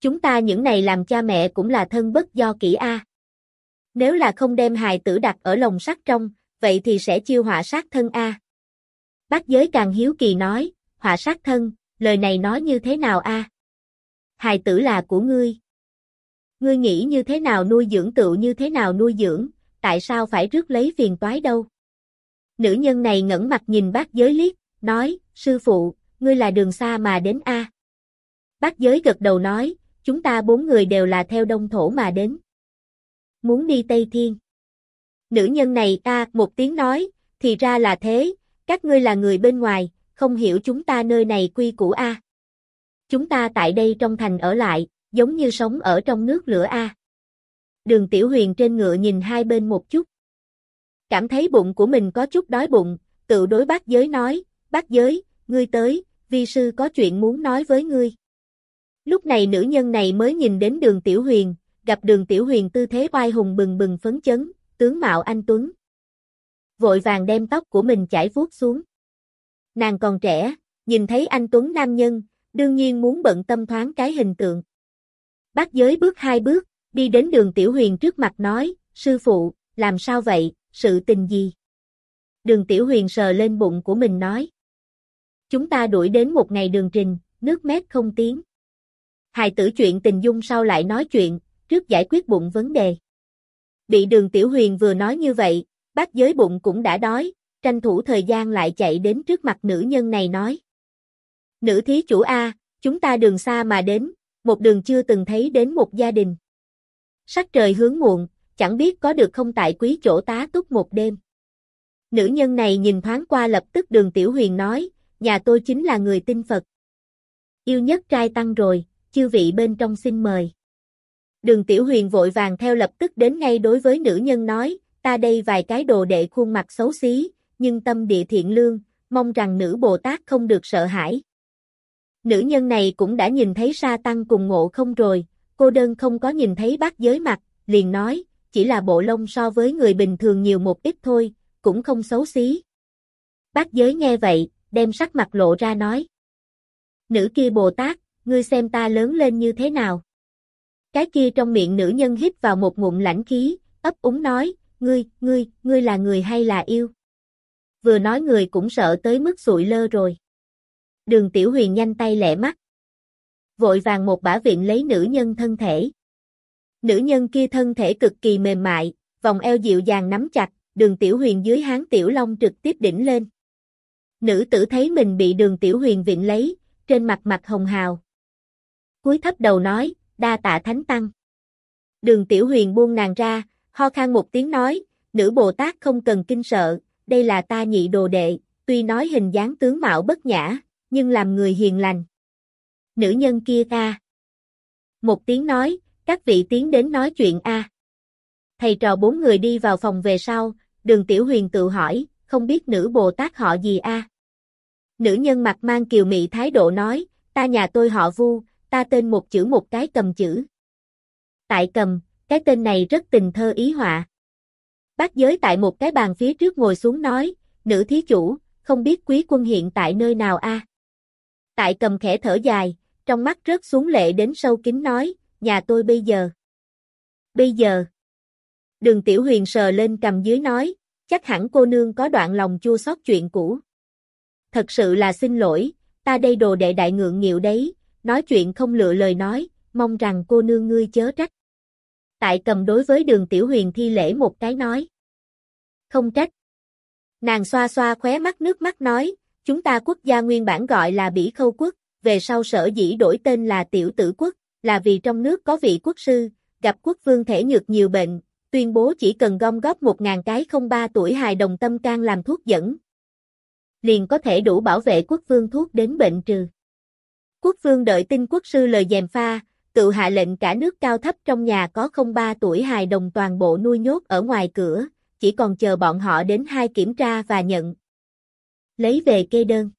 Speaker 1: Chúng ta những này làm cha mẹ cũng là thân bất do kỹ A. Nếu là không đem hài tử đặt ở lồng sắt trong, vậy thì sẽ chiêu họa sát thân A. Bác giới càng hiếu kỳ nói, họa sát thân, lời này nói như thế nào A? Hài tử là của ngươi. Ngươi nghĩ như thế nào nuôi dưỡng tự như thế nào nuôi dưỡng, tại sao phải rước lấy phiền toái đâu? Nữ nhân này ngẩn mặt nhìn bác giới liếc, nói, sư phụ, ngươi là đường xa mà đến A. Bác giới gật đầu nói, chúng ta bốn người đều là theo đông thổ mà đến. Muốn đi Tây Thiên. Nữ nhân này A một tiếng nói, thì ra là thế, các ngươi là người bên ngoài, không hiểu chúng ta nơi này quy củ A. Chúng ta tại đây trong thành ở lại, giống như sống ở trong nước lửa A. Đường Tiểu Huyền trên ngựa nhìn hai bên một chút. Cảm thấy bụng của mình có chút đói bụng, tự đối bác giới nói, bác giới, ngươi tới, vi sư có chuyện muốn nói với ngươi. Lúc này nữ nhân này mới nhìn đến đường Tiểu Huyền, gặp đường Tiểu Huyền tư thế oai hùng bừng bừng phấn chấn, tướng mạo anh Tuấn. Vội vàng đem tóc của mình chải vuốt xuống. Nàng còn trẻ, nhìn thấy anh Tuấn nam nhân, đương nhiên muốn bận tâm thoáng cái hình tượng. Bác giới bước hai bước, đi đến đường Tiểu Huyền trước mặt nói, sư phụ, làm sao vậy, sự tình gì? Đường Tiểu Huyền sờ lên bụng của mình nói. Chúng ta đuổi đến một ngày đường trình, nước mét không tiếng. Hài tử chuyện tình dung sau lại nói chuyện, trước giải quyết bụng vấn đề. Bị đường Tiểu Huyền vừa nói như vậy, bác giới bụng cũng đã đói, tranh thủ thời gian lại chạy đến trước mặt nữ nhân này nói. Nữ thí chủ A, chúng ta đường xa mà đến, một đường chưa từng thấy đến một gia đình. Sắc trời hướng muộn, chẳng biết có được không tại quý chỗ tá túc một đêm. Nữ nhân này nhìn thoáng qua lập tức đường Tiểu Huyền nói, nhà tôi chính là người tin Phật. Yêu nhất trai tăng rồi, chư vị bên trong xin mời. Đường Tiểu Huyền vội vàng theo lập tức đến ngay đối với nữ nhân nói, ta đây vài cái đồ đệ khuôn mặt xấu xí, nhưng tâm địa thiện lương, mong rằng nữ Bồ Tát không được sợ hãi. Nữ nhân này cũng đã nhìn thấy sa tăng cùng ngộ không rồi, cô đơn không có nhìn thấy bác giới mặt, liền nói, chỉ là bộ lông so với người bình thường nhiều một ít thôi, cũng không xấu xí. Bác giới nghe vậy, đem sắc mặt lộ ra nói. Nữ kia Bồ Tát, ngươi xem ta lớn lên như thế nào? Cái kia trong miệng nữ nhân hít vào một ngụm lãnh khí, ấp úng nói, ngươi, ngươi, ngươi là người hay là yêu? Vừa nói người cũng sợ tới mức sụi lơ rồi. Đường Tiểu Huyền nhanh tay lẹ mắt. Vội vàng một bả viện lấy nữ nhân thân thể. Nữ nhân kia thân thể cực kỳ mềm mại, vòng eo dịu dàng nắm chặt, đường Tiểu Huyền dưới háng Tiểu Long trực tiếp đỉnh lên. Nữ tử thấy mình bị đường Tiểu Huyền viện lấy, trên mặt mặt hồng hào. Cúi thấp đầu nói, đa tạ thánh tăng. Đường Tiểu Huyền buông nàng ra, ho khan một tiếng nói, nữ Bồ Tát không cần kinh sợ, đây là ta nhị đồ đệ, tuy nói hình dáng tướng mạo bất nhã, nhưng làm người hiền lành. Nữ nhân kia ta. Một tiếng nói, các vị tiến đến nói chuyện a. Thầy trò bốn người đi vào phòng về sau, đường Tiểu Huyền tự hỏi, không biết nữ Bồ Tát họ gì a. Nữ nhân mặt mang kiều mị thái độ nói, ta nhà tôi họ vu, ta tên một chữ một cái cầm chữ. Tại cầm, cái tên này rất tình thơ ý họa. Bác giới tại một cái bàn phía trước ngồi xuống nói, nữ thí chủ, không biết quý quân hiện tại nơi nào a? Tại cầm khẽ thở dài, trong mắt rớt xuống lệ đến sâu kín nói, nhà tôi bây giờ. Bây giờ. Đường Tiểu Huyền sờ lên cầm dưới nói, chắc hẳn cô nương có đoạn lòng chua xót chuyện cũ. Thật sự là xin lỗi, ta đây đồ đệ đại ngượng nghịu đấy, nói chuyện không lựa lời nói, mong rằng cô nương ngươi chớ trách. Tại cầm đối với đường Tiểu Huyền thi lễ một cái nói. Không trách. Nàng xoa xoa khóe mắt nước mắt nói, chúng ta quốc gia nguyên bản gọi là Bỉ Khâu Quốc, về sau sở dĩ đổi tên là Tiểu Tử Quốc, là vì trong nước có vị quốc sư, gặp quốc vương thể nhược nhiều bệnh, tuyên bố chỉ cần gom góp một ngàn cái không ba tuổi hài đồng tâm can làm thuốc dẫn. Liền có thể đủ bảo vệ quốc vương thuốc đến bệnh trừ. Quốc vương đợi tin quốc sư lời dèm pha, tự hạ lệnh cả nước cao thấp trong nhà có không ba tuổi hài đồng toàn bộ nuôi nhốt ở ngoài cửa, chỉ còn chờ bọn họ đến hai kiểm tra và nhận. Lấy về kê đơn.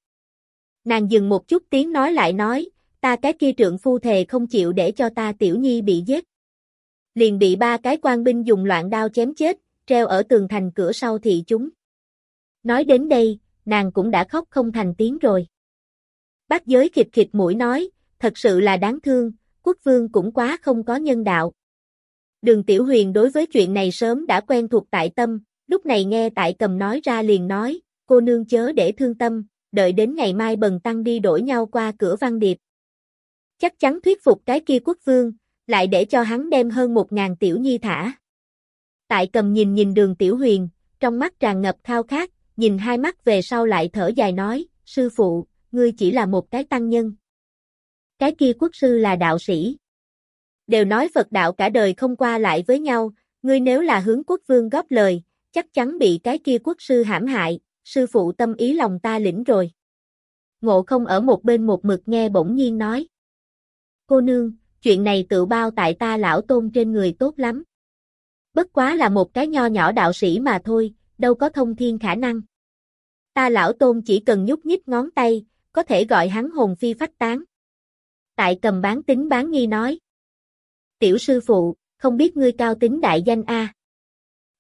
Speaker 1: Nàng dừng một chút tiếng nói lại nói, ta cái kia trượng phu thề không chịu để cho ta tiểu nhi bị giết. Liền bị ba cái quan binh dùng loạn đao chém chết, treo ở tường thành cửa sau thị chúng. Nói đến đây, nàng cũng đã khóc không thành tiếng rồi. Bác giới khịt khịt mũi nói, thật sự là đáng thương, quốc vương cũng quá không có nhân đạo. Đường Tiểu Huyền đối với chuyện này sớm đã quen thuộc tại tâm, lúc này nghe tại cầm nói ra liền nói, cô nương chớ để thương tâm, đợi đến ngày mai bần tăng đi đổi nhau qua cửa văn điệp. Chắc chắn thuyết phục cái kia quốc vương, lại để cho hắn đem hơn một ngàn tiểu nhi thả. Tại cầm nhìn nhìn đường Tiểu Huyền, trong mắt tràn ngập khao khát, nhìn hai mắt về sau lại thở dài nói, sư phụ, ngươi chỉ là một cái tăng nhân. Cái kia quốc sư là đạo sĩ. Đều nói Phật đạo cả đời không qua lại với nhau, ngươi nếu là hướng quốc vương góp lời, chắc chắn bị cái kia quốc sư hãm hại, sư phụ tâm ý lòng ta lĩnh rồi. Ngộ không ở một bên một mực nghe bỗng nhiên nói. Cô nương, chuyện này tự bao tại ta lão tôn trên người tốt lắm. Bất quá là một cái nho nhỏ đạo sĩ mà thôi, đâu có thông thiên khả năng. Ta lão tôn chỉ cần nhúc nhích ngón tay, có thể gọi hắn hồn phi phách tán. Tại cầm bán tính bán nghi nói. Tiểu sư phụ, không biết ngươi cao tính đại danh A.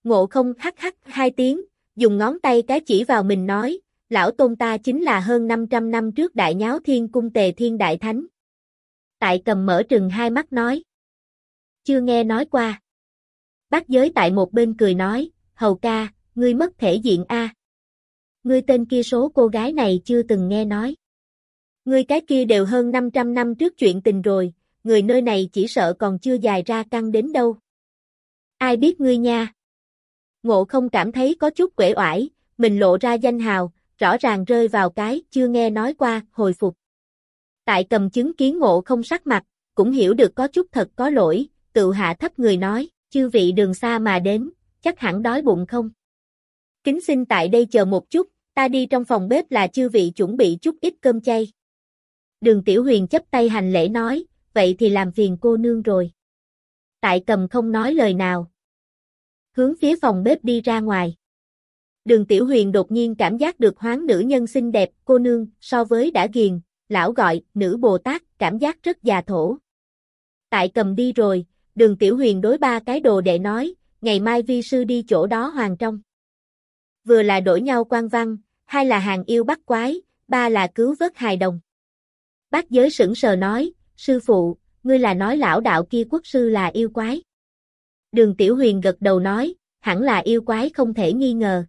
Speaker 1: Ngộ không hắc hắc hai tiếng, dùng ngón tay cái chỉ vào mình nói, lão tôn ta chính là hơn 500 năm trước đại nháo thiên cung tề thiên đại thánh. Tại cầm mở trừng hai mắt nói. Chưa nghe nói qua. Bác giới tại một bên cười nói, hầu ca, ngươi mất thể diện A. Ngươi tên kia số cô gái này chưa từng nghe nói. Ngươi cái kia đều hơn 500 năm trước chuyện tình rồi, người nơi này chỉ sợ còn chưa dài ra căng đến đâu. Ai biết ngươi nha? Ngộ không cảm thấy có chút quể oải, mình lộ ra danh hào, rõ ràng rơi vào cái chưa nghe nói qua, hồi phục. Tại cầm chứng kiến ngộ không sắc mặt, cũng hiểu được có chút thật có lỗi, tự hạ thấp người nói, chư vị đường xa mà đến, chắc hẳn đói bụng không? Kính xin tại đây chờ một chút, ta đi trong phòng bếp là chư vị chuẩn bị chút ít cơm chay. Đường Tiểu Huyền chấp tay hành lễ nói, vậy thì làm phiền cô nương rồi. Tại cầm không nói lời nào. Hướng phía phòng bếp đi ra ngoài. Đường Tiểu Huyền đột nhiên cảm giác được hoáng nữ nhân xinh đẹp, cô nương, so với đã ghiền, lão gọi, nữ Bồ Tát, cảm giác rất già thổ. Tại cầm đi rồi, đường Tiểu Huyền đối ba cái đồ đệ nói, ngày mai vi sư đi chỗ đó hoàng trong. Vừa là đổi nhau quan văn, hai là hàng yêu bắt quái, ba là cứu vớt hài đồng. Bác giới sững sờ nói, sư phụ, ngươi là nói lão đạo kia quốc sư là yêu quái. Đường Tiểu Huyền gật đầu nói, hẳn là yêu quái không thể nghi ngờ.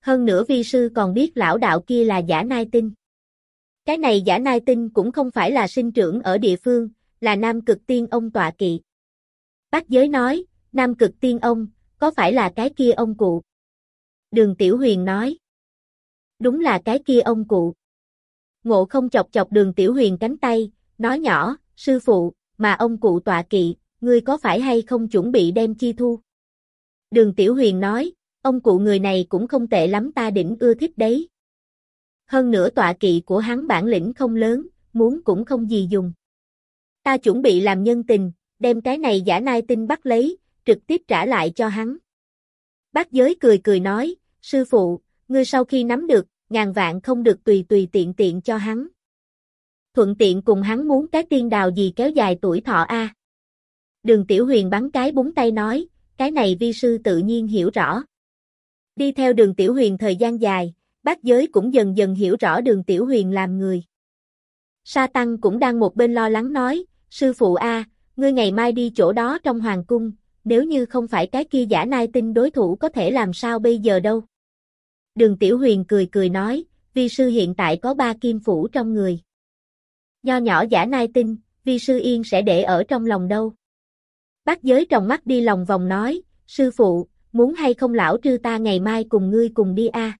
Speaker 1: Hơn nữa vi sư còn biết lão đạo kia là giả nai tinh. Cái này giả nai tinh cũng không phải là sinh trưởng ở địa phương, là nam cực tiên ông tọa kỵ. Bác giới nói, nam cực tiên ông, có phải là cái kia ông cụ? Đường Tiểu Huyền nói. Đúng là cái kia ông cụ. Ngộ không chọc chọc đường Tiểu Huyền cánh tay, nói nhỏ, sư phụ, mà ông cụ tọa kỵ, ngươi có phải hay không chuẩn bị đem chi thu? Đường Tiểu Huyền nói, ông cụ người này cũng không tệ lắm ta đỉnh ưa thích đấy. Hơn nữa tọa kỵ của hắn bản lĩnh không lớn, muốn cũng không gì dùng. Ta chuẩn bị làm nhân tình, đem cái này giả nai tinh bắt lấy, trực tiếp trả lại cho hắn. Bác giới cười cười nói, sư phụ, ngươi sau khi nắm được, ngàn vạn không được tùy tùy tiện tiện cho hắn. Thuận tiện cùng hắn muốn cái tiên đào gì kéo dài tuổi thọ a. Đường Tiểu Huyền bắn cái búng tay nói, cái này vi sư tự nhiên hiểu rõ. Đi theo đường Tiểu Huyền thời gian dài, bác giới cũng dần dần hiểu rõ đường Tiểu Huyền làm người. Sa Tăng cũng đang một bên lo lắng nói, sư phụ A, ngươi ngày mai đi chỗ đó trong hoàng cung, nếu như không phải cái kia giả nai tinh đối thủ có thể làm sao bây giờ đâu. Đường Tiểu Huyền cười cười nói, vi sư hiện tại có ba kim phủ trong người. Nho nhỏ giả nai tinh, vi sư yên sẽ để ở trong lòng đâu. Bác giới trong mắt đi lòng vòng nói, sư phụ, muốn hay không lão trư ta ngày mai cùng ngươi cùng đi a.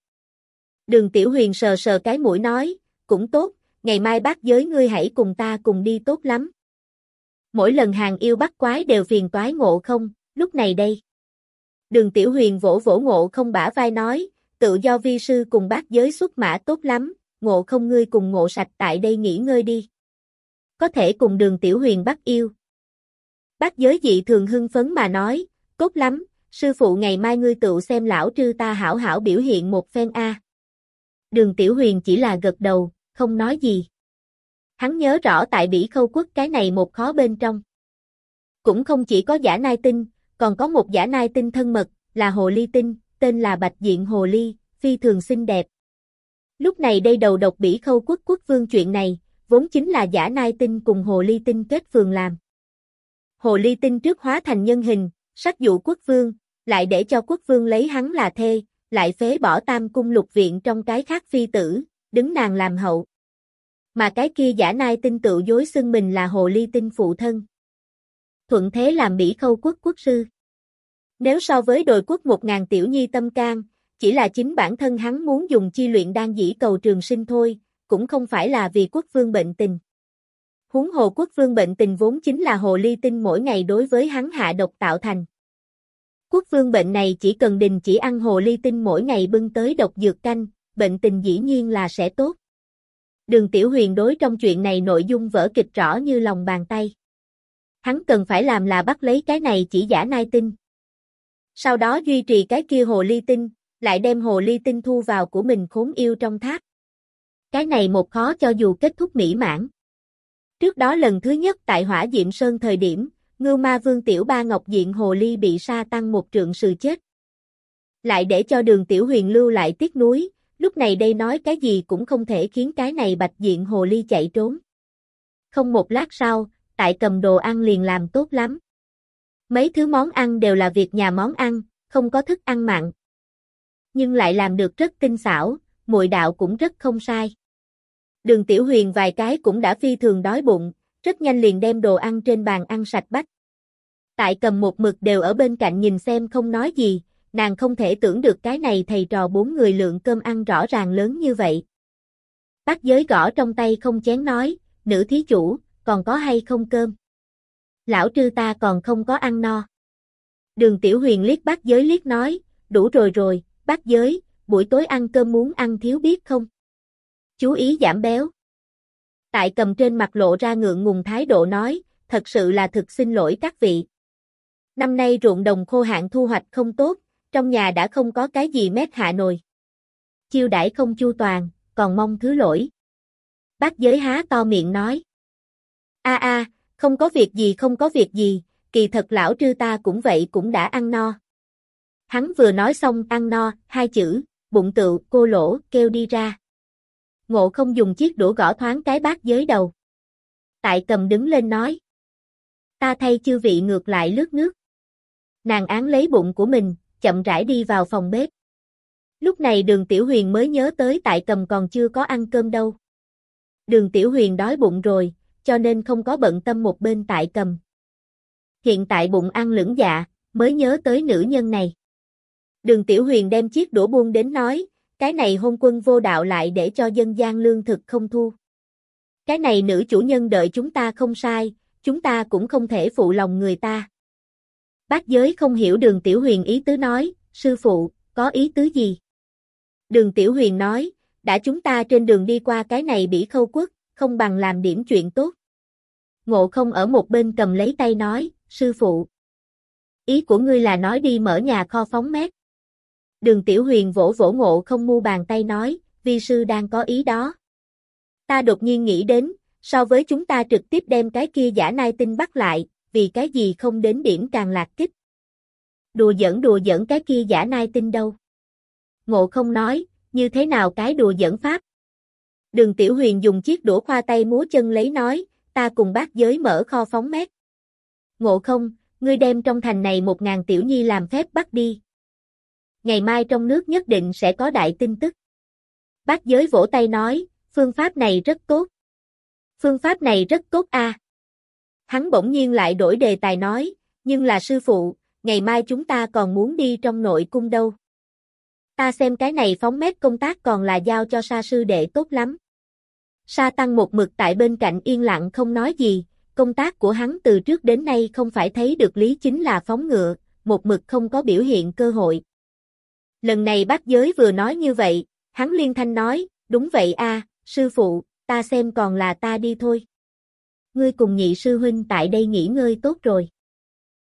Speaker 1: Đường Tiểu Huyền sờ sờ cái mũi nói, cũng tốt, ngày mai bác giới ngươi hãy cùng ta cùng đi tốt lắm. Mỗi lần hàng yêu bắt quái đều phiền toái ngộ không, lúc này đây. Đường Tiểu Huyền vỗ vỗ ngộ không bả vai nói, tự do vi sư cùng bác giới xuất mã tốt lắm, ngộ không ngươi cùng ngộ sạch tại đây nghỉ ngơi đi. Có thể cùng đường Tiểu Huyền bắt yêu. Bác giới dị thường hưng phấn mà nói, tốt lắm, sư phụ ngày mai ngươi tự xem lão trư ta hảo hảo biểu hiện một phen A. Đường Tiểu Huyền chỉ là gật đầu, không nói gì. Hắn nhớ rõ tại Bỉ Khâu Quốc cái này một khó bên trong. Cũng không chỉ có giả nai tinh, còn có một giả nai tinh thân mật, là hồ ly tinh, tên là Bạch Diện Hồ Ly, phi thường xinh đẹp. Lúc này đây đầu độc Bỉ Khâu Quốc quốc vương chuyện này, vốn chính là giả nai tinh cùng hồ ly tinh kết phường làm. Hồ ly tinh trước hóa thành nhân hình, sắc dụ quốc vương, lại để cho quốc vương lấy hắn là thê, lại phế bỏ tam cung lục viện trong cái khác phi tử, đứng nàng làm hậu. Mà cái kia giả nai tinh tự dối xưng mình là hồ ly tinh phụ thân. Thuận thế làm bỉ khâu quốc quốc sư. Nếu so với đội quốc một ngàn tiểu nhi tâm can, chỉ là chính bản thân hắn muốn dùng chi luyện đan dĩ cầu trường sinh thôi, cũng không phải là vì quốc vương bệnh tình. Huống hồ quốc vương bệnh tình vốn chính là hồ ly tinh mỗi ngày đối với hắn hạ độc tạo thành. Quốc vương bệnh này chỉ cần đình chỉ ăn hồ ly tinh mỗi ngày bưng tới độc dược canh, bệnh tình dĩ nhiên là sẽ tốt. Đường Tiểu Huyền đối trong chuyện này nội dung vở kịch rõ như lòng bàn tay. Hắn cần phải làm là bắt lấy cái này chỉ giả nai tinh. Sau đó duy trì cái kia hồ ly tinh, lại đem hồ ly tinh thu vào của mình khốn yêu trong tháp. Cái này một khó cho dù kết thúc mỹ mãn. Trước đó lần thứ nhất tại hỏa diệm sơn thời điểm, ngưu ma vương tiểu ba ngọc diện hồ ly bị sa tăng một trượng sự chết. Lại để cho đường tiểu huyền lưu lại tiếc núi, lúc này đây nói cái gì cũng không thể khiến cái này bạch diện hồ ly chạy trốn. Không một lát sau, tại cầm đồ ăn liền làm tốt lắm. Mấy thứ món ăn đều là việc nhà món ăn, không có thức ăn mặn. Nhưng lại làm được rất tinh xảo, mùi đạo cũng rất không sai. Đường Tiểu Huyền vài cái cũng đã phi thường đói bụng, rất nhanh liền đem đồ ăn trên bàn ăn sạch bách. Tại cầm một mực đều ở bên cạnh nhìn xem không nói gì, nàng không thể tưởng được cái này thầy trò bốn người lượng cơm ăn rõ ràng lớn như vậy. Bác giới gõ trong tay không chén nói, nữ thí chủ, còn có hay không cơm? Lão trư ta còn không có ăn no. Đường Tiểu Huyền liếc bác giới liếc nói, đủ rồi rồi, bác giới, buổi tối ăn cơm muốn ăn thiếu biết không? Chú ý giảm béo. Tại cầm trên mặt lộ ra ngượng ngùng thái độ nói, thật sự là thực xin lỗi các vị. Năm nay ruộng đồng khô hạn thu hoạch không tốt, trong nhà đã không có cái gì mét hạ nồi. Chiêu đãi không chu toàn, còn mong thứ lỗi. Bác giới há to miệng nói. a a không có việc gì không có việc gì, kỳ thật lão trư ta cũng vậy cũng đã ăn no. Hắn vừa nói xong ăn no, hai chữ, bụng tựu, cô lỗ, kêu đi ra. Ngộ không dùng chiếc đũa gõ thoáng cái bát dưới đầu. Tại cầm đứng lên nói. Ta thay chư vị ngược lại lướt nước. Nàng án lấy bụng của mình, chậm rãi đi vào phòng bếp. Lúc này đường Tiểu Huyền mới nhớ tới tại cầm còn chưa có ăn cơm đâu. Đường Tiểu Huyền đói bụng rồi, cho nên không có bận tâm một bên tại cầm. Hiện tại bụng ăn lưỡng dạ, mới nhớ tới nữ nhân này. Đường Tiểu Huyền đem chiếc đũa buông đến nói, cái này hôn quân vô đạo lại để cho dân gian lương thực không thu. Cái này nữ chủ nhân đợi chúng ta không sai, chúng ta cũng không thể phụ lòng người ta. Bác giới không hiểu đường Tiểu Huyền ý tứ nói, sư phụ, có ý tứ gì? Đường Tiểu Huyền nói, đã chúng ta trên đường đi qua cái này bị khâu quốc, không bằng làm điểm chuyện tốt. Ngộ không ở một bên cầm lấy tay nói, sư phụ. Ý của ngươi là nói đi mở nhà kho phóng mét. Đường Tiểu Huyền vỗ vỗ ngộ không mu bàn tay nói, vi sư đang có ý đó. Ta đột nhiên nghĩ đến, so với chúng ta trực tiếp đem cái kia giả nai tinh bắt lại, vì cái gì không đến điểm càng lạc kích. Đùa giỡn đùa giỡn cái kia giả nai tinh đâu. Ngộ không nói, như thế nào cái đùa giỡn pháp. Đường Tiểu Huyền dùng chiếc đũa khoa tay múa chân lấy nói, ta cùng bác giới mở kho phóng mét. Ngộ không, ngươi đem trong thành này một ngàn tiểu nhi làm phép bắt đi. Ngày mai trong nước nhất định sẽ có đại tin tức. Bác giới vỗ tay nói, phương pháp này rất tốt. Phương pháp này rất tốt a. Hắn bỗng nhiên lại đổi đề tài nói, nhưng là sư phụ, ngày mai chúng ta còn muốn đi trong nội cung đâu. Ta xem cái này phóng mét công tác còn là giao cho sa sư đệ tốt lắm. Sa tăng một mực tại bên cạnh yên lặng không nói gì, công tác của hắn từ trước đến nay không phải thấy được lý chính là phóng ngựa, một mực không có biểu hiện cơ hội. Lần này bác giới vừa nói như vậy, hắn liên thanh nói, đúng vậy a, sư phụ, ta xem còn là ta đi thôi. Ngươi cùng nhị sư huynh tại đây nghỉ ngơi tốt rồi.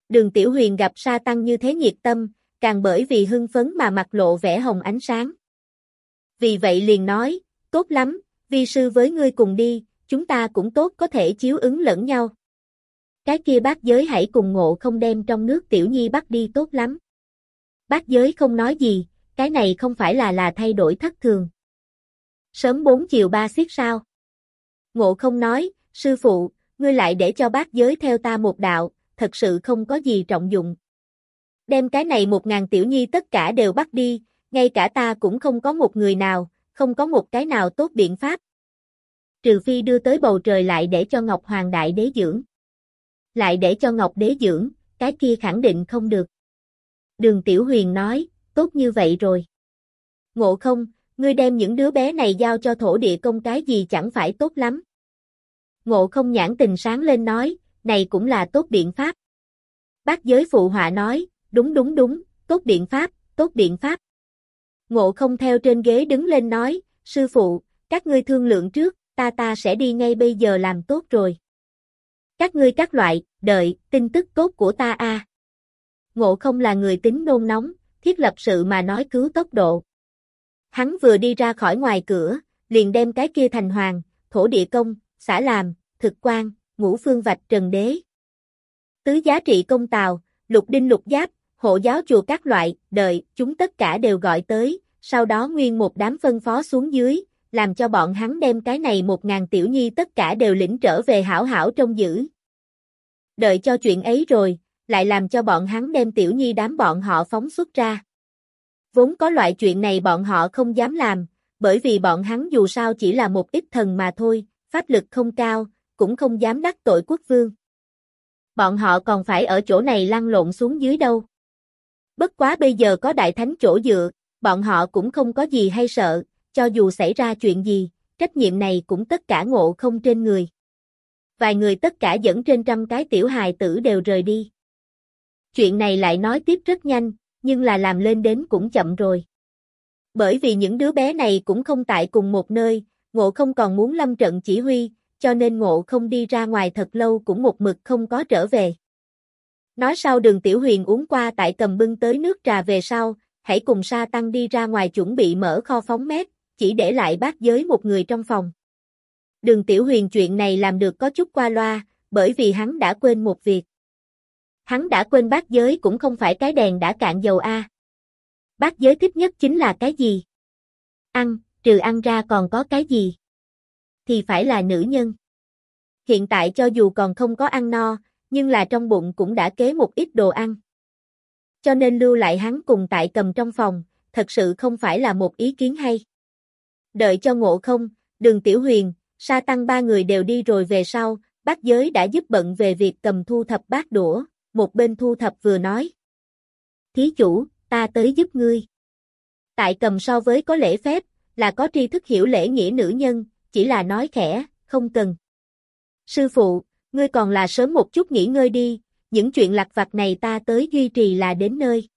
Speaker 1: Đường Tiểu Huyền gặp Sa Tăng như thế nhiệt tâm, càng bởi vì hưng phấn mà mặt lộ vẻ hồng ánh sáng. Vì vậy liền nói, tốt lắm, vi sư với ngươi cùng đi, chúng ta cũng tốt có thể chiếu ứng lẫn nhau. Cái kia bác giới hãy cùng ngộ không đem trong nước tiểu nhi bắt đi tốt lắm. Bác giới không nói gì, cái này không phải là là thay đổi thất thường. Sớm 4 chiều 3 xiết sao? Ngộ không nói, sư phụ, ngươi lại để cho bác giới theo ta một đạo, thật sự không có gì trọng dụng. Đem cái này một ngàn tiểu nhi tất cả đều bắt đi, ngay cả ta cũng không có một người nào, không có một cái nào tốt biện pháp. Trừ phi đưa tới bầu trời lại để cho Ngọc Hoàng Đại Đế dưỡng. Lại để cho Ngọc Đế dưỡng, cái kia khẳng định không được. Đường Tiểu Huyền nói, tốt như vậy rồi. Ngộ không, ngươi đem những đứa bé này giao cho thổ địa công cái gì chẳng phải tốt lắm. Ngộ không nhãn tình sáng lên nói, này cũng là tốt biện pháp. Bác giới phụ họa nói, đúng đúng đúng, tốt biện pháp, tốt biện pháp. Ngộ không theo trên ghế đứng lên nói, sư phụ, các ngươi thương lượng trước, ta ta sẽ đi ngay bây giờ làm tốt rồi. Các ngươi các loại, đợi, tin tức tốt của ta a. Ngộ không là người tính nôn nóng, thiết lập sự mà nói cứu tốc độ. Hắn vừa đi ra khỏi ngoài cửa, liền đem cái kia thành hoàng, thổ địa công, xã làm, thực quan, ngũ phương vạch trần đế. Tứ giá trị công tào, lục đinh lục giáp, hộ giáo chùa các loại, đợi, chúng tất cả đều gọi tới, sau đó nguyên một đám phân phó xuống dưới, làm cho bọn hắn đem cái này một ngàn tiểu nhi tất cả đều lĩnh trở về hảo hảo trong giữ. Đợi cho chuyện ấy rồi, lại làm cho bọn hắn đem tiểu nhi đám bọn họ phóng xuất ra. Vốn có loại chuyện này bọn họ không dám làm, bởi vì bọn hắn dù sao chỉ là một ít thần mà thôi, pháp lực không cao, cũng không dám đắc tội quốc vương. Bọn họ còn phải ở chỗ này lăn lộn xuống dưới đâu. Bất quá bây giờ có đại thánh chỗ dựa, bọn họ cũng không có gì hay sợ, cho dù xảy ra chuyện gì, trách nhiệm này cũng tất cả ngộ không trên người. Vài người tất cả dẫn trên trăm cái tiểu hài tử đều rời đi. Chuyện này lại nói tiếp rất nhanh, nhưng là làm lên đến cũng chậm rồi. Bởi vì những đứa bé này cũng không tại cùng một nơi, ngộ không còn muốn lâm trận chỉ huy, cho nên ngộ không đi ra ngoài thật lâu cũng một mực không có trở về. Nói sau đường tiểu huyền uống qua tại cầm bưng tới nước trà về sau, hãy cùng sa tăng đi ra ngoài chuẩn bị mở kho phóng mét, chỉ để lại bác giới một người trong phòng. Đường tiểu huyền chuyện này làm được có chút qua loa, bởi vì hắn đã quên một việc. Hắn đã quên bác giới cũng không phải cái đèn đã cạn dầu a. Bác giới thích nhất chính là cái gì? Ăn, trừ ăn ra còn có cái gì? Thì phải là nữ nhân. Hiện tại cho dù còn không có ăn no, nhưng là trong bụng cũng đã kế một ít đồ ăn. Cho nên lưu lại hắn cùng tại cầm trong phòng, thật sự không phải là một ý kiến hay. Đợi cho ngộ không, đường tiểu huyền, sa tăng ba người đều đi rồi về sau, bác giới đã giúp bận về việc cầm thu thập bát đũa, một bên thu thập vừa nói. Thí chủ, ta tới giúp ngươi. Tại cầm so với có lễ phép, là có tri thức hiểu lễ nghĩa nữ nhân, chỉ là nói khẽ, không cần. Sư phụ, ngươi còn là sớm một chút nghỉ ngơi đi, những chuyện lặt vặt này ta tới duy trì là đến nơi.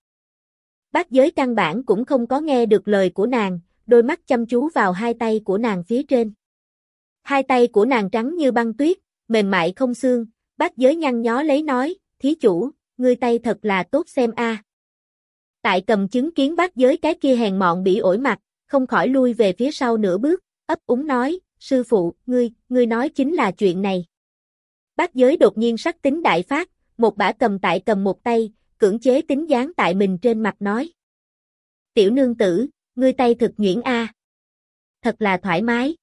Speaker 1: Bác giới căn bản cũng không có nghe được lời của nàng, đôi mắt chăm chú vào hai tay của nàng phía trên. Hai tay của nàng trắng như băng tuyết, mềm mại không xương, bác giới nhăn nhó lấy nói, thí chủ, ngươi tay thật là tốt xem a. Tại cầm chứng kiến bác giới cái kia hèn mọn bị ổi mặt, không khỏi lui về phía sau nửa bước, ấp úng nói, sư phụ, ngươi, ngươi nói chính là chuyện này. Bác giới đột nhiên sắc tính đại phát, một bả cầm tại cầm một tay, cưỡng chế tính dáng tại mình trên mặt nói. Tiểu nương tử, ngươi tay thực nhuyễn a. Thật là thoải mái.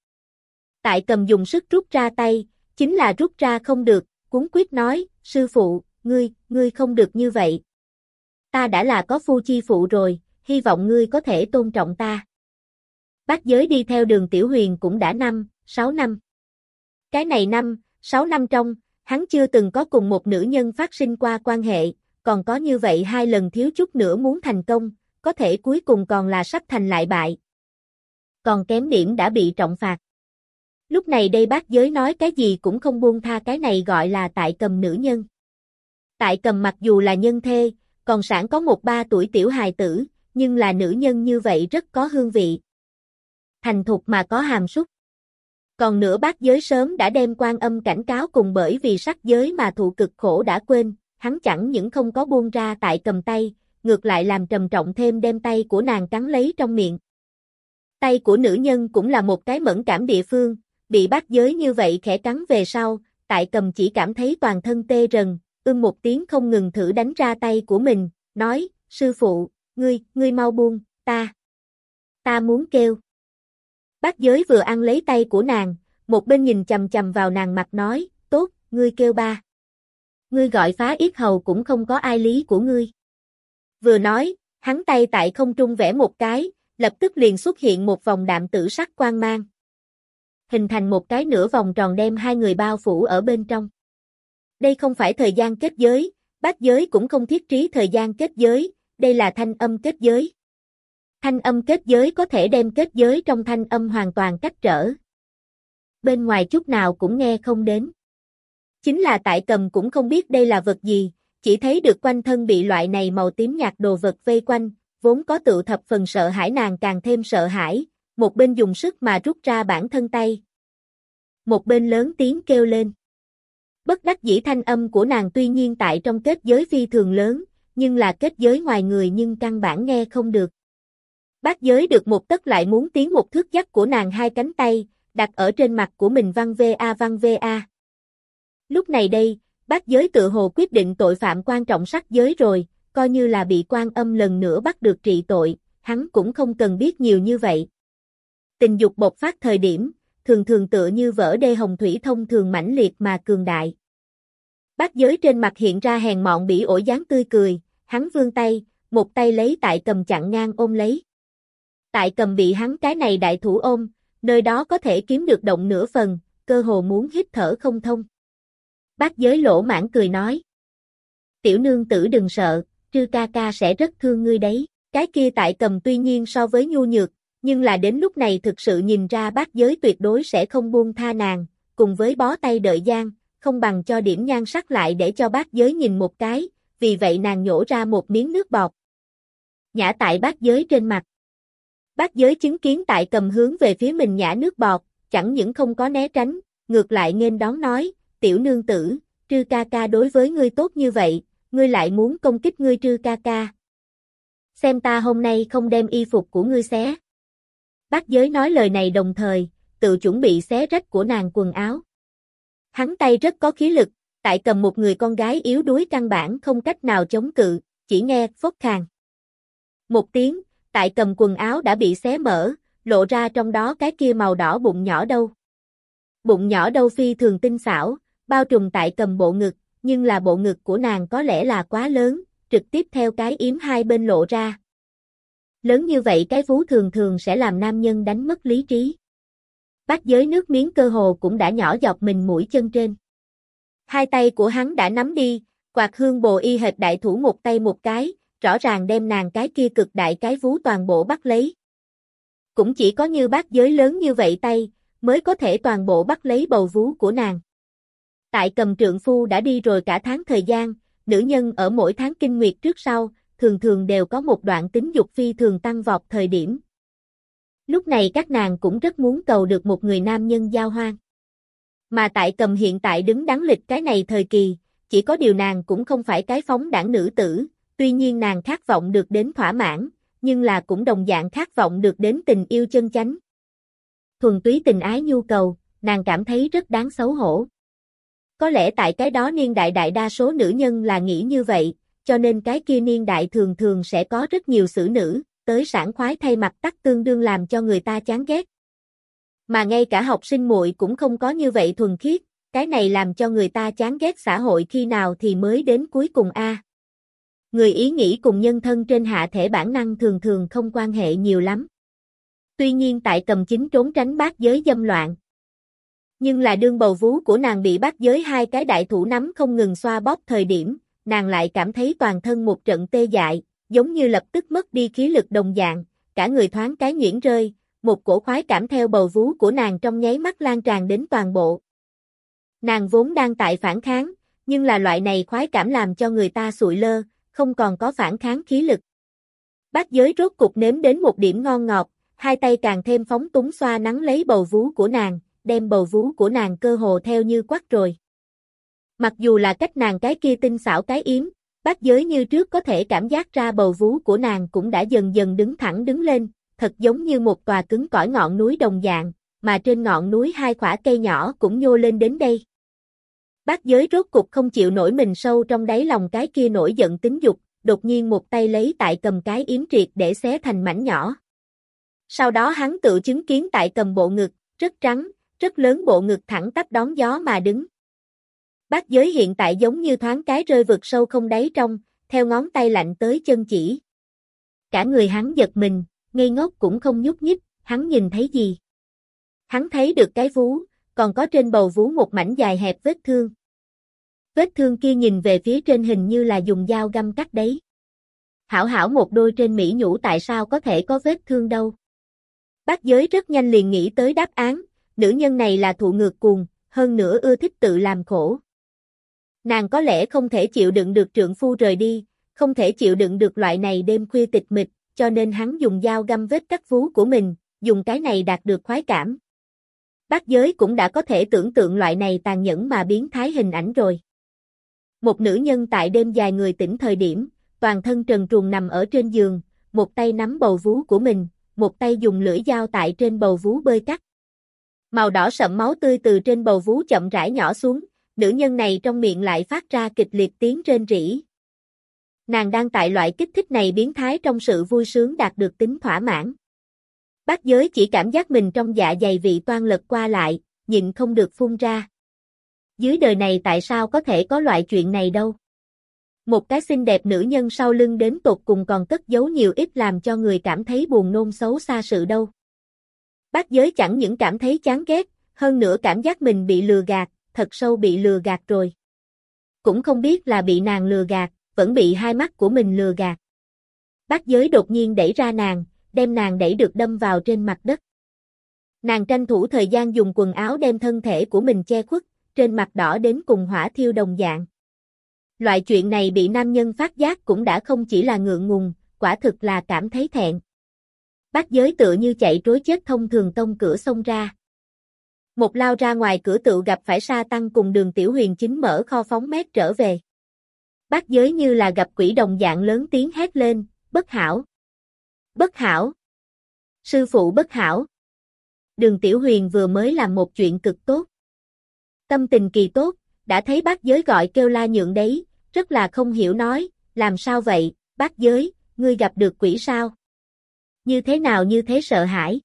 Speaker 1: Tại cầm dùng sức rút ra tay, chính là rút ra không được, cuốn quyết nói, sư phụ, ngươi, ngươi không được như vậy. Ta đã là có phu chi phụ rồi, hy vọng ngươi có thể tôn trọng ta. Bác giới đi theo đường tiểu huyền cũng đã năm, sáu năm. Cái này năm, sáu năm trong, hắn chưa từng có cùng một nữ nhân phát sinh qua quan hệ, còn có như vậy hai lần thiếu chút nữa muốn thành công, có thể cuối cùng còn là sắp thành lại bại. Còn kém điểm đã bị trọng phạt. Lúc này đây bác giới nói cái gì cũng không buông tha cái này gọi là tại cầm nữ nhân. Tại cầm mặc dù là nhân thê, còn sản có một ba tuổi tiểu hài tử, nhưng là nữ nhân như vậy rất có hương vị. Thành thục mà có hàm súc. Còn nữa bác giới sớm đã đem quan âm cảnh cáo cùng bởi vì sắc giới mà thụ cực khổ đã quên, hắn chẳng những không có buông ra tại cầm tay, ngược lại làm trầm trọng thêm đem tay của nàng cắn lấy trong miệng. Tay của nữ nhân cũng là một cái mẫn cảm địa phương, bị bát giới như vậy khẽ cắn về sau, tại cầm chỉ cảm thấy toàn thân tê rần, ưng một tiếng không ngừng thử đánh ra tay của mình, nói, sư phụ, ngươi, ngươi mau buông, ta, ta muốn kêu. Bác giới vừa ăn lấy tay của nàng, một bên nhìn chầm chầm vào nàng mặt nói, tốt, ngươi kêu ba. Ngươi gọi phá yết hầu cũng không có ai lý của ngươi. Vừa nói, hắn tay tại không trung vẽ một cái, lập tức liền xuất hiện một vòng đạm tử sắc quang mang. Hình thành một cái nửa vòng tròn đem hai người bao phủ ở bên trong. Đây không phải thời gian kết giới, bát giới cũng không thiết trí thời gian kết giới, đây là thanh âm kết giới. Thanh âm kết giới có thể đem kết giới trong thanh âm hoàn toàn cách trở. Bên ngoài chút nào cũng nghe không đến. Chính là tại cầm cũng không biết đây là vật gì, chỉ thấy được quanh thân bị loại này màu tím nhạt đồ vật vây quanh, vốn có tự thập phần sợ hãi nàng càng thêm sợ hãi, một bên dùng sức mà rút ra bản thân tay. Một bên lớn tiếng kêu lên. Bất đắc dĩ thanh âm của nàng tuy nhiên tại trong kết giới phi thường lớn, nhưng là kết giới ngoài người nhưng căn bản nghe không được. Bác giới được một tấc lại muốn tiến một thước dắt của nàng hai cánh tay, đặt ở trên mặt của mình văn VA văn VA. Lúc này đây, bác giới tự hồ quyết định tội phạm quan trọng sắc giới rồi, coi như là bị quan âm lần nữa bắt được trị tội, hắn cũng không cần biết nhiều như vậy. Tình dục bộc phát thời điểm, thường thường tựa như vỡ đê hồng thủy thông thường mãnh liệt mà cường đại. Bác giới trên mặt hiện ra hèn mọn bỉ ổi dáng tươi cười, hắn vươn tay, một tay lấy tại cầm chặn ngang ôm lấy. Tại cầm bị hắn cái này đại thủ ôm, nơi đó có thể kiếm được động nửa phần, cơ hồ muốn hít thở không thông. Bác giới lỗ mãn cười nói. Tiểu nương tử đừng sợ, trư ca ca sẽ rất thương ngươi đấy. Cái kia tại cầm tuy nhiên so với nhu nhược, nhưng là đến lúc này thực sự nhìn ra bác giới tuyệt đối sẽ không buông tha nàng, cùng với bó tay đợi gian, không bằng cho điểm nhan sắc lại để cho bác giới nhìn một cái, vì vậy nàng nhổ ra một miếng nước bọt. Nhả tại bác giới trên mặt. Bác giới chứng kiến tại cầm hướng về phía mình nhả nước bọt, chẳng những không có né tránh, ngược lại nghênh đón nói, tiểu nương tử, trư ca ca đối với ngươi tốt như vậy, ngươi lại muốn công kích ngươi trư ca ca. Xem ta hôm nay không đem y phục của ngươi xé. Bác giới nói lời này đồng thời, tự chuẩn bị xé rách của nàng quần áo. Hắn tay rất có khí lực, tại cầm một người con gái yếu đuối căn bản không cách nào chống cự, chỉ nghe phốt khàng. Một tiếng, tại cầm quần áo đã bị xé mở, lộ ra trong đó cái kia màu đỏ bụng nhỏ đâu. Bụng nhỏ đâu phi thường tinh xảo, bao trùm tại cầm bộ ngực, nhưng là bộ ngực của nàng có lẽ là quá lớn, trực tiếp theo cái yếm hai bên lộ ra. Lớn như vậy cái vú thường thường sẽ làm nam nhân đánh mất lý trí. Bác giới nước miếng cơ hồ cũng đã nhỏ dọc mình mũi chân trên. Hai tay của hắn đã nắm đi, quạt hương bồ y hệt đại thủ một tay một cái, rõ ràng đem nàng cái kia cực đại cái vú toàn bộ bắt lấy. Cũng chỉ có như bác giới lớn như vậy tay, mới có thể toàn bộ bắt lấy bầu vú của nàng. Tại cầm trượng phu đã đi rồi cả tháng thời gian, nữ nhân ở mỗi tháng kinh nguyệt trước sau, thường thường đều có một đoạn tính dục phi thường tăng vọt thời điểm. Lúc này các nàng cũng rất muốn cầu được một người nam nhân giao hoang. Mà tại cầm hiện tại đứng đắn lịch cái này thời kỳ, chỉ có điều nàng cũng không phải cái phóng đảng nữ tử, tuy nhiên nàng khát vọng được đến thỏa mãn, nhưng là cũng đồng dạng khát vọng được đến tình yêu chân chánh. Thuần túy tình ái nhu cầu, nàng cảm thấy rất đáng xấu hổ. Có lẽ tại cái đó niên đại đại đa số nữ nhân là nghĩ như vậy, cho nên cái kia niên đại thường thường sẽ có rất nhiều xử nữ, tới sản khoái thay mặt tắc tương đương làm cho người ta chán ghét. Mà ngay cả học sinh muội cũng không có như vậy thuần khiết, cái này làm cho người ta chán ghét xã hội khi nào thì mới đến cuối cùng a. Người ý nghĩ cùng nhân thân trên hạ thể bản năng thường thường không quan hệ nhiều lắm. Tuy nhiên tại cầm chính trốn tránh bát giới dâm loạn, nhưng là đương bầu vú của nàng bị bắt giới hai cái đại thủ nắm không ngừng xoa bóp thời điểm, nàng lại cảm thấy toàn thân một trận tê dại, giống như lập tức mất đi khí lực đồng dạng, cả người thoáng cái nhuyễn rơi, một cổ khoái cảm theo bầu vú của nàng trong nháy mắt lan tràn đến toàn bộ. Nàng vốn đang tại phản kháng, nhưng là loại này khoái cảm làm cho người ta sụi lơ, không còn có phản kháng khí lực. Bác giới rốt cục nếm đến một điểm ngon ngọt, hai tay càng thêm phóng túng xoa nắng lấy bầu vú của nàng, đem bầu vú của nàng cơ hồ theo như quát rồi. Mặc dù là cách nàng cái kia tinh xảo cái yếm, bác giới như trước có thể cảm giác ra bầu vú của nàng cũng đã dần dần đứng thẳng đứng lên, thật giống như một tòa cứng cỏi ngọn núi đồng dạng, mà trên ngọn núi hai khỏa cây nhỏ cũng nhô lên đến đây. Bác giới rốt cục không chịu nổi mình sâu trong đáy lòng cái kia nổi giận tính dục, đột nhiên một tay lấy tại cầm cái yếm triệt để xé thành mảnh nhỏ. Sau đó hắn tự chứng kiến tại cầm bộ ngực, rất trắng, rất lớn bộ ngực thẳng tắp đón gió mà đứng. Bác giới hiện tại giống như thoáng cái rơi vực sâu không đáy trong, theo ngón tay lạnh tới chân chỉ. Cả người hắn giật mình, ngây ngốc cũng không nhúc nhích, hắn nhìn thấy gì? Hắn thấy được cái vú, còn có trên bầu vú một mảnh dài hẹp vết thương. Vết thương kia nhìn về phía trên hình như là dùng dao găm cắt đấy. Hảo hảo một đôi trên Mỹ nhũ tại sao có thể có vết thương đâu. Bác giới rất nhanh liền nghĩ tới đáp án, nữ nhân này là thụ ngược cuồng, hơn nữa ưa thích tự làm khổ. Nàng có lẽ không thể chịu đựng được trượng phu rời đi, không thể chịu đựng được loại này đêm khuya tịch mịch, cho nên hắn dùng dao găm vết cắt vú của mình, dùng cái này đạt được khoái cảm. Bác giới cũng đã có thể tưởng tượng loại này tàn nhẫn mà biến thái hình ảnh rồi. Một nữ nhân tại đêm dài người tỉnh thời điểm, toàn thân trần truồng nằm ở trên giường, một tay nắm bầu vú của mình, một tay dùng lưỡi dao tại trên bầu vú bơi cắt. Màu đỏ sậm máu tươi từ trên bầu vú chậm rãi nhỏ xuống, nữ nhân này trong miệng lại phát ra kịch liệt tiếng rên rỉ. Nàng đang tại loại kích thích này biến thái trong sự vui sướng đạt được tính thỏa mãn. Bác giới chỉ cảm giác mình trong dạ dày vị toan lật qua lại, nhịn không được phun ra. Dưới đời này tại sao có thể có loại chuyện này đâu? Một cái xinh đẹp nữ nhân sau lưng đến tột cùng còn cất giấu nhiều ít làm cho người cảm thấy buồn nôn xấu xa sự đâu. Bác giới chẳng những cảm thấy chán ghét, hơn nữa cảm giác mình bị lừa gạt, thật sâu bị lừa gạt rồi. Cũng không biết là bị nàng lừa gạt, vẫn bị hai mắt của mình lừa gạt. Bác giới đột nhiên đẩy ra nàng, đem nàng đẩy được đâm vào trên mặt đất. Nàng tranh thủ thời gian dùng quần áo đem thân thể của mình che khuất, trên mặt đỏ đến cùng hỏa thiêu đồng dạng. Loại chuyện này bị nam nhân phát giác cũng đã không chỉ là ngượng ngùng, quả thực là cảm thấy thẹn. Bác giới tựa như chạy trối chết thông thường tông cửa xông ra. Một lao ra ngoài cửa tự gặp phải sa tăng cùng đường tiểu huyền chính mở kho phóng mét trở về. Bác giới như là gặp quỷ đồng dạng lớn tiếng hét lên, bất hảo. Bất hảo. Sư phụ bất hảo. Đường tiểu huyền vừa mới làm một chuyện cực tốt. Tâm tình kỳ tốt, đã thấy bác giới gọi kêu la nhượng đấy, rất là không hiểu nói, làm sao vậy, bác giới, ngươi gặp được quỷ sao? Như thế nào như thế sợ hãi?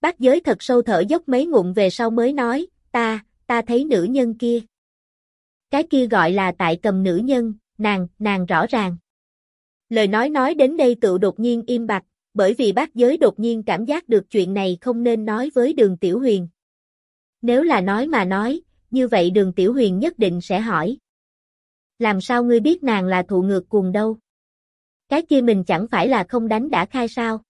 Speaker 1: Bác giới thật sâu thở dốc mấy ngụm về sau mới nói, ta, ta thấy nữ nhân kia. Cái kia gọi là tại cầm nữ nhân, nàng, nàng rõ ràng. Lời nói nói đến đây tự đột nhiên im bặt, bởi vì bác giới đột nhiên cảm giác được chuyện này không nên nói với đường tiểu huyền. Nếu là nói mà nói, như vậy đường tiểu huyền nhất định sẽ hỏi. Làm sao ngươi biết nàng là thụ ngược cuồng đâu? Cái kia mình chẳng phải là không đánh đã khai sao?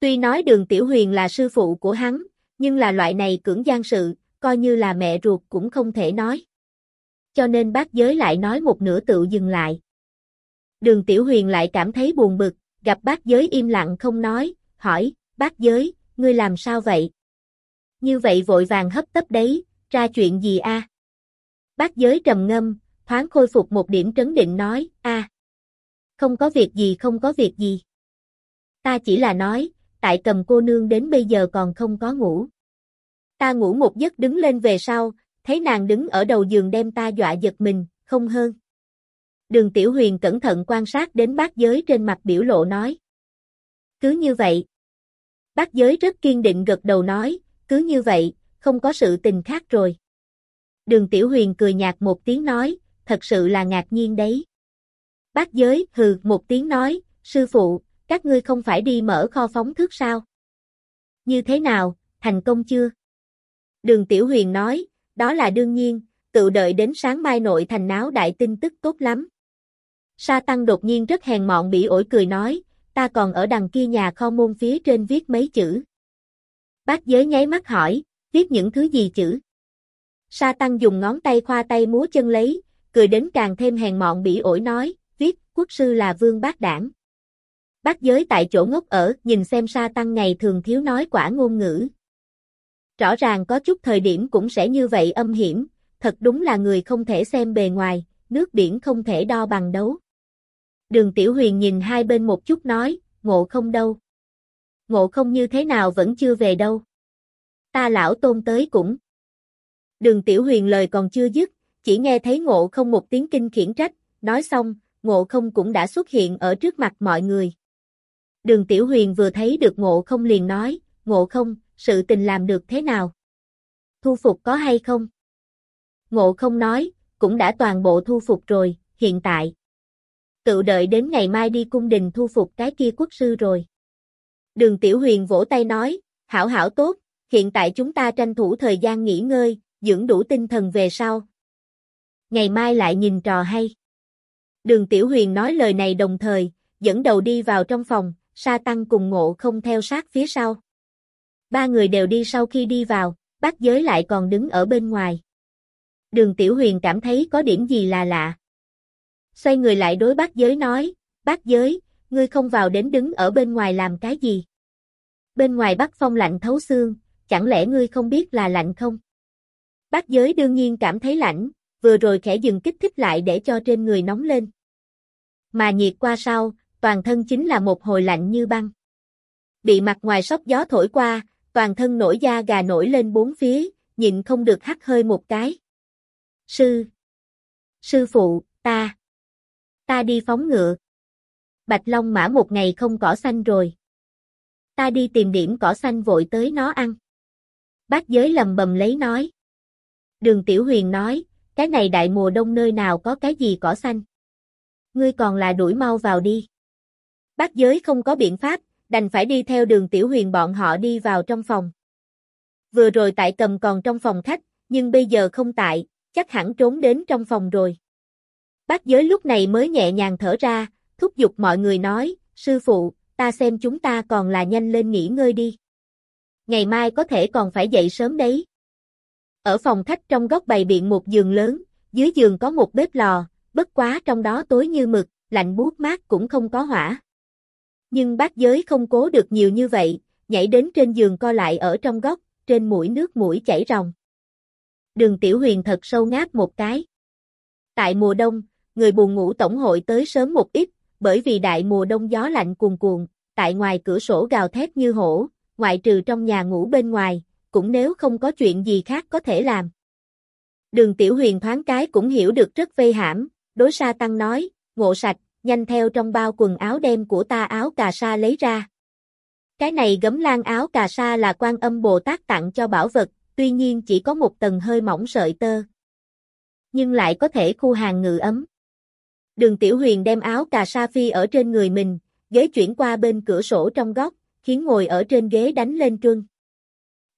Speaker 1: Tuy nói đường tiểu huyền là sư phụ của hắn, nhưng là loại này cưỡng gian sự, coi như là mẹ ruột cũng không thể nói. Cho nên bác giới lại nói một nửa tự dừng lại. Đường tiểu huyền lại cảm thấy buồn bực, gặp bác giới im lặng không nói, hỏi, bác giới, ngươi làm sao vậy? Như vậy vội vàng hấp tấp đấy, ra chuyện gì a? Bác giới trầm ngâm, thoáng khôi phục một điểm trấn định nói, a, không có việc gì không có việc gì. Ta chỉ là nói, tại cầm cô nương đến bây giờ còn không có ngủ. Ta ngủ một giấc đứng lên về sau, thấy nàng đứng ở đầu giường đem ta dọa giật mình, không hơn. Đường Tiểu Huyền cẩn thận quan sát đến bác giới trên mặt biểu lộ nói. Cứ như vậy. Bác giới rất kiên định gật đầu nói, cứ như vậy, không có sự tình khác rồi. Đường Tiểu Huyền cười nhạt một tiếng nói, thật sự là ngạc nhiên đấy. Bác giới hừ một tiếng nói, sư phụ, các ngươi không phải đi mở kho phóng thước sao? Như thế nào, thành công chưa? Đường Tiểu Huyền nói, đó là đương nhiên, tự đợi đến sáng mai nội thành náo đại tin tức tốt lắm. Sa Tăng đột nhiên rất hèn mọn bị ổi cười nói, ta còn ở đằng kia nhà kho môn phía trên viết mấy chữ. Bác giới nháy mắt hỏi, viết những thứ gì chữ? Sa Tăng dùng ngón tay khoa tay múa chân lấy, cười đến càng thêm hèn mọn bị ổi nói, viết, quốc sư là vương bác đảng. Bác giới tại chỗ ngốc ở, nhìn xem Sa Tăng ngày thường thiếu nói quả ngôn ngữ. Rõ ràng có chút thời điểm cũng sẽ như vậy âm hiểm, thật đúng là người không thể xem bề ngoài, nước biển không thể đo bằng đấu. Đường Tiểu Huyền nhìn hai bên một chút nói, ngộ không đâu. Ngộ không như thế nào vẫn chưa về đâu. Ta lão tôn tới cũng. Đường Tiểu Huyền lời còn chưa dứt, chỉ nghe thấy ngộ không một tiếng kinh khiển trách, nói xong, ngộ không cũng đã xuất hiện ở trước mặt mọi người. Đường Tiểu Huyền vừa thấy được ngộ không liền nói, ngộ không, sự tình làm được thế nào? Thu phục có hay không? Ngộ không nói, cũng đã toàn bộ thu phục rồi, hiện tại. Tự đợi đến ngày mai đi cung đình thu phục cái kia quốc sư rồi. Đường Tiểu Huyền vỗ tay nói, hảo hảo tốt, hiện tại chúng ta tranh thủ thời gian nghỉ ngơi, dưỡng đủ tinh thần về sau. Ngày mai lại nhìn trò hay. Đường Tiểu Huyền nói lời này đồng thời, dẫn đầu đi vào trong phòng, Sa Tăng cùng ngộ không theo sát phía sau. Ba người đều đi sau khi đi vào, bác giới lại còn đứng ở bên ngoài. Đường Tiểu Huyền cảm thấy có điểm gì là lạ. Xoay người lại đối bác giới nói, bác giới, ngươi không vào đến đứng ở bên ngoài làm cái gì? Bên ngoài bắc phong lạnh thấu xương, chẳng lẽ ngươi không biết là lạnh không? Bác giới đương nhiên cảm thấy lạnh, vừa rồi khẽ dừng kích thích lại để cho trên người nóng lên. Mà nhiệt qua sau, toàn thân chính là một hồi lạnh như băng. Bị mặt ngoài sóc gió thổi qua, toàn thân nổi da gà nổi lên bốn phía, nhịn không được hắt hơi một cái. Sư! Sư phụ, ta! Ta đi phóng ngựa. Bạch Long mã một ngày không cỏ xanh rồi. Ta đi tìm điểm cỏ xanh vội tới nó ăn. Bác giới lầm bầm lấy nói. Đường Tiểu Huyền nói, cái này đại mùa đông nơi nào có cái gì cỏ xanh. Ngươi còn là đuổi mau vào đi. Bác giới không có biện pháp, đành phải đi theo đường Tiểu Huyền bọn họ đi vào trong phòng. Vừa rồi tại cầm còn trong phòng khách, nhưng bây giờ không tại, chắc hẳn trốn đến trong phòng rồi. Bác giới lúc này mới nhẹ nhàng thở ra, thúc giục mọi người nói, sư phụ, ta xem chúng ta còn là nhanh lên nghỉ ngơi đi. Ngày mai có thể còn phải dậy sớm đấy. Ở phòng khách trong góc bày biện một giường lớn, dưới giường có một bếp lò, bất quá trong đó tối như mực, lạnh buốt mát cũng không có hỏa. Nhưng bác giới không cố được nhiều như vậy, nhảy đến trên giường co lại ở trong góc, trên mũi nước mũi chảy ròng. Đường Tiểu Huyền thật sâu ngáp một cái. Tại mùa đông, người buồn ngủ tổng hội tới sớm một ít, bởi vì đại mùa đông gió lạnh cuồn cuộn, tại ngoài cửa sổ gào thét như hổ, ngoại trừ trong nhà ngủ bên ngoài, cũng nếu không có chuyện gì khác có thể làm. Đường Tiểu Huyền thoáng cái cũng hiểu được rất vây hãm, đối sa tăng nói, ngộ sạch, nhanh theo trong bao quần áo đem của ta áo cà sa lấy ra. Cái này gấm lan áo cà sa là quan âm Bồ Tát tặng cho bảo vật, tuy nhiên chỉ có một tầng hơi mỏng sợi tơ. Nhưng lại có thể khu hàng ngự ấm. Đường Tiểu Huyền đem áo cà sa phi ở trên người mình, ghế chuyển qua bên cửa sổ trong góc, khiến ngồi ở trên ghế đánh lên truân.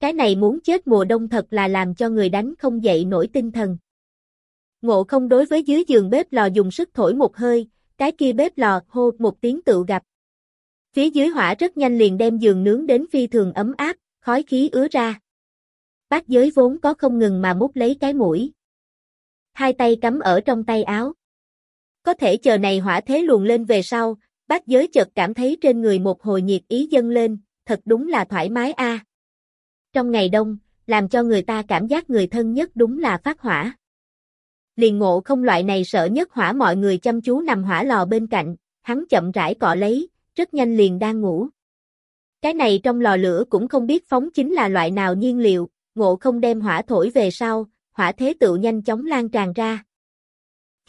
Speaker 1: Cái này muốn chết mùa đông thật là làm cho người đánh không dậy nổi tinh thần. Ngộ không đối với dưới giường bếp lò dùng sức thổi một hơi, cái kia bếp lò hô một tiếng tự gặp. Phía dưới hỏa rất nhanh liền đem giường nướng đến phi thường ấm áp, khói khí ứa ra. Bác giới vốn có không ngừng mà mút lấy cái mũi. Hai tay cắm ở trong tay áo. Có thể chờ này hỏa thế luồn lên về sau, bác giới chợt cảm thấy trên người một hồi nhiệt ý dâng lên, thật đúng là thoải mái a. Trong ngày đông, làm cho người ta cảm giác người thân nhất đúng là phát hỏa. Liền ngộ không loại này sợ nhất hỏa mọi người chăm chú nằm hỏa lò bên cạnh, hắn chậm rãi cọ lấy, rất nhanh liền đang ngủ. Cái này trong lò lửa cũng không biết phóng chính là loại nào nhiên liệu, ngộ không đem hỏa thổi về sau, hỏa thế tự nhanh chóng lan tràn ra.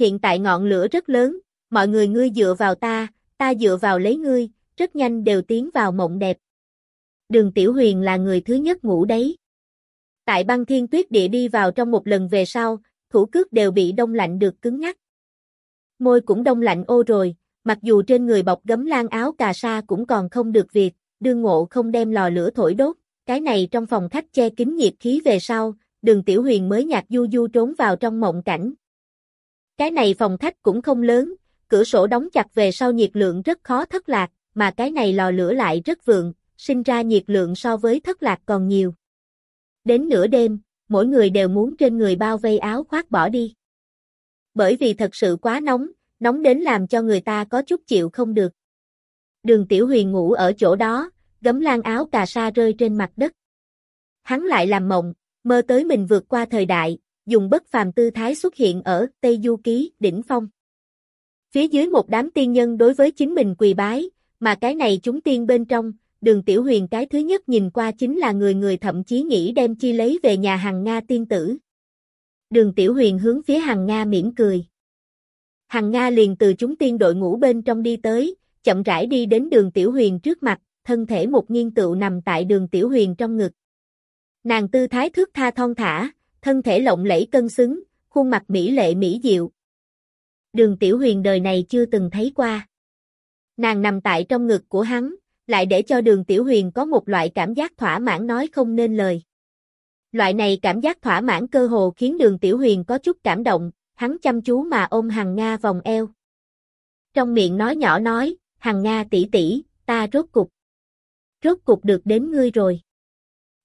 Speaker 1: Hiện tại ngọn lửa rất lớn, mọi người ngươi dựa vào ta, ta dựa vào lấy ngươi, rất nhanh đều tiến vào mộng đẹp. Đường Tiểu Huyền là người thứ nhất ngủ đấy. Tại băng thiên tuyết địa đi vào trong một lần về sau, thủ cước đều bị đông lạnh được cứng ngắc. Môi cũng đông lạnh ô rồi, mặc dù trên người bọc gấm lan áo cà sa cũng còn không được việc, đương ngộ không đem lò lửa thổi đốt, cái này trong phòng khách che kín nhiệt khí về sau, đường tiểu huyền mới nhạt du du trốn vào trong mộng cảnh. Cái này phòng khách cũng không lớn, cửa sổ đóng chặt về sau nhiệt lượng rất khó thất lạc, mà cái này lò lửa lại rất vượng, sinh ra nhiệt lượng so với thất lạc còn nhiều. Đến nửa đêm, mỗi người đều muốn trên người bao vây áo khoác bỏ đi. Bởi vì thật sự quá nóng, nóng đến làm cho người ta có chút chịu không được. Đường Tiểu Huyền ngủ ở chỗ đó, gấm lan áo cà sa rơi trên mặt đất. Hắn lại làm mộng, mơ tới mình vượt qua thời đại, dùng bất phàm tư thái xuất hiện ở Tây Du Ký, đỉnh phong. Phía dưới một đám tiên nhân đối với chính mình quỳ bái, mà cái này chúng tiên bên trong, đường tiểu huyền cái thứ nhất nhìn qua chính là người người thậm chí nghĩ đem chi lấy về nhà hàng Nga tiên tử. Đường tiểu huyền hướng phía hàng Nga mỉm cười. Hàng Nga liền từ chúng tiên đội ngũ bên trong đi tới, chậm rãi đi đến đường tiểu huyền trước mặt, thân thể một nghiên tựu nằm tại đường tiểu huyền trong ngực. Nàng tư thái thước tha thon thả, thân thể lộng lẫy cân xứng, khuôn mặt mỹ lệ mỹ diệu. Đường tiểu huyền đời này chưa từng thấy qua. Nàng nằm tại trong ngực của hắn, lại để cho đường tiểu huyền có một loại cảm giác thỏa mãn nói không nên lời. Loại này cảm giác thỏa mãn cơ hồ khiến đường tiểu huyền có chút cảm động, hắn chăm chú mà ôm Hằng Nga vòng eo. Trong miệng nói nhỏ nói, Hằng Nga tỷ tỷ, ta rốt cục. Rốt cục được đến ngươi rồi.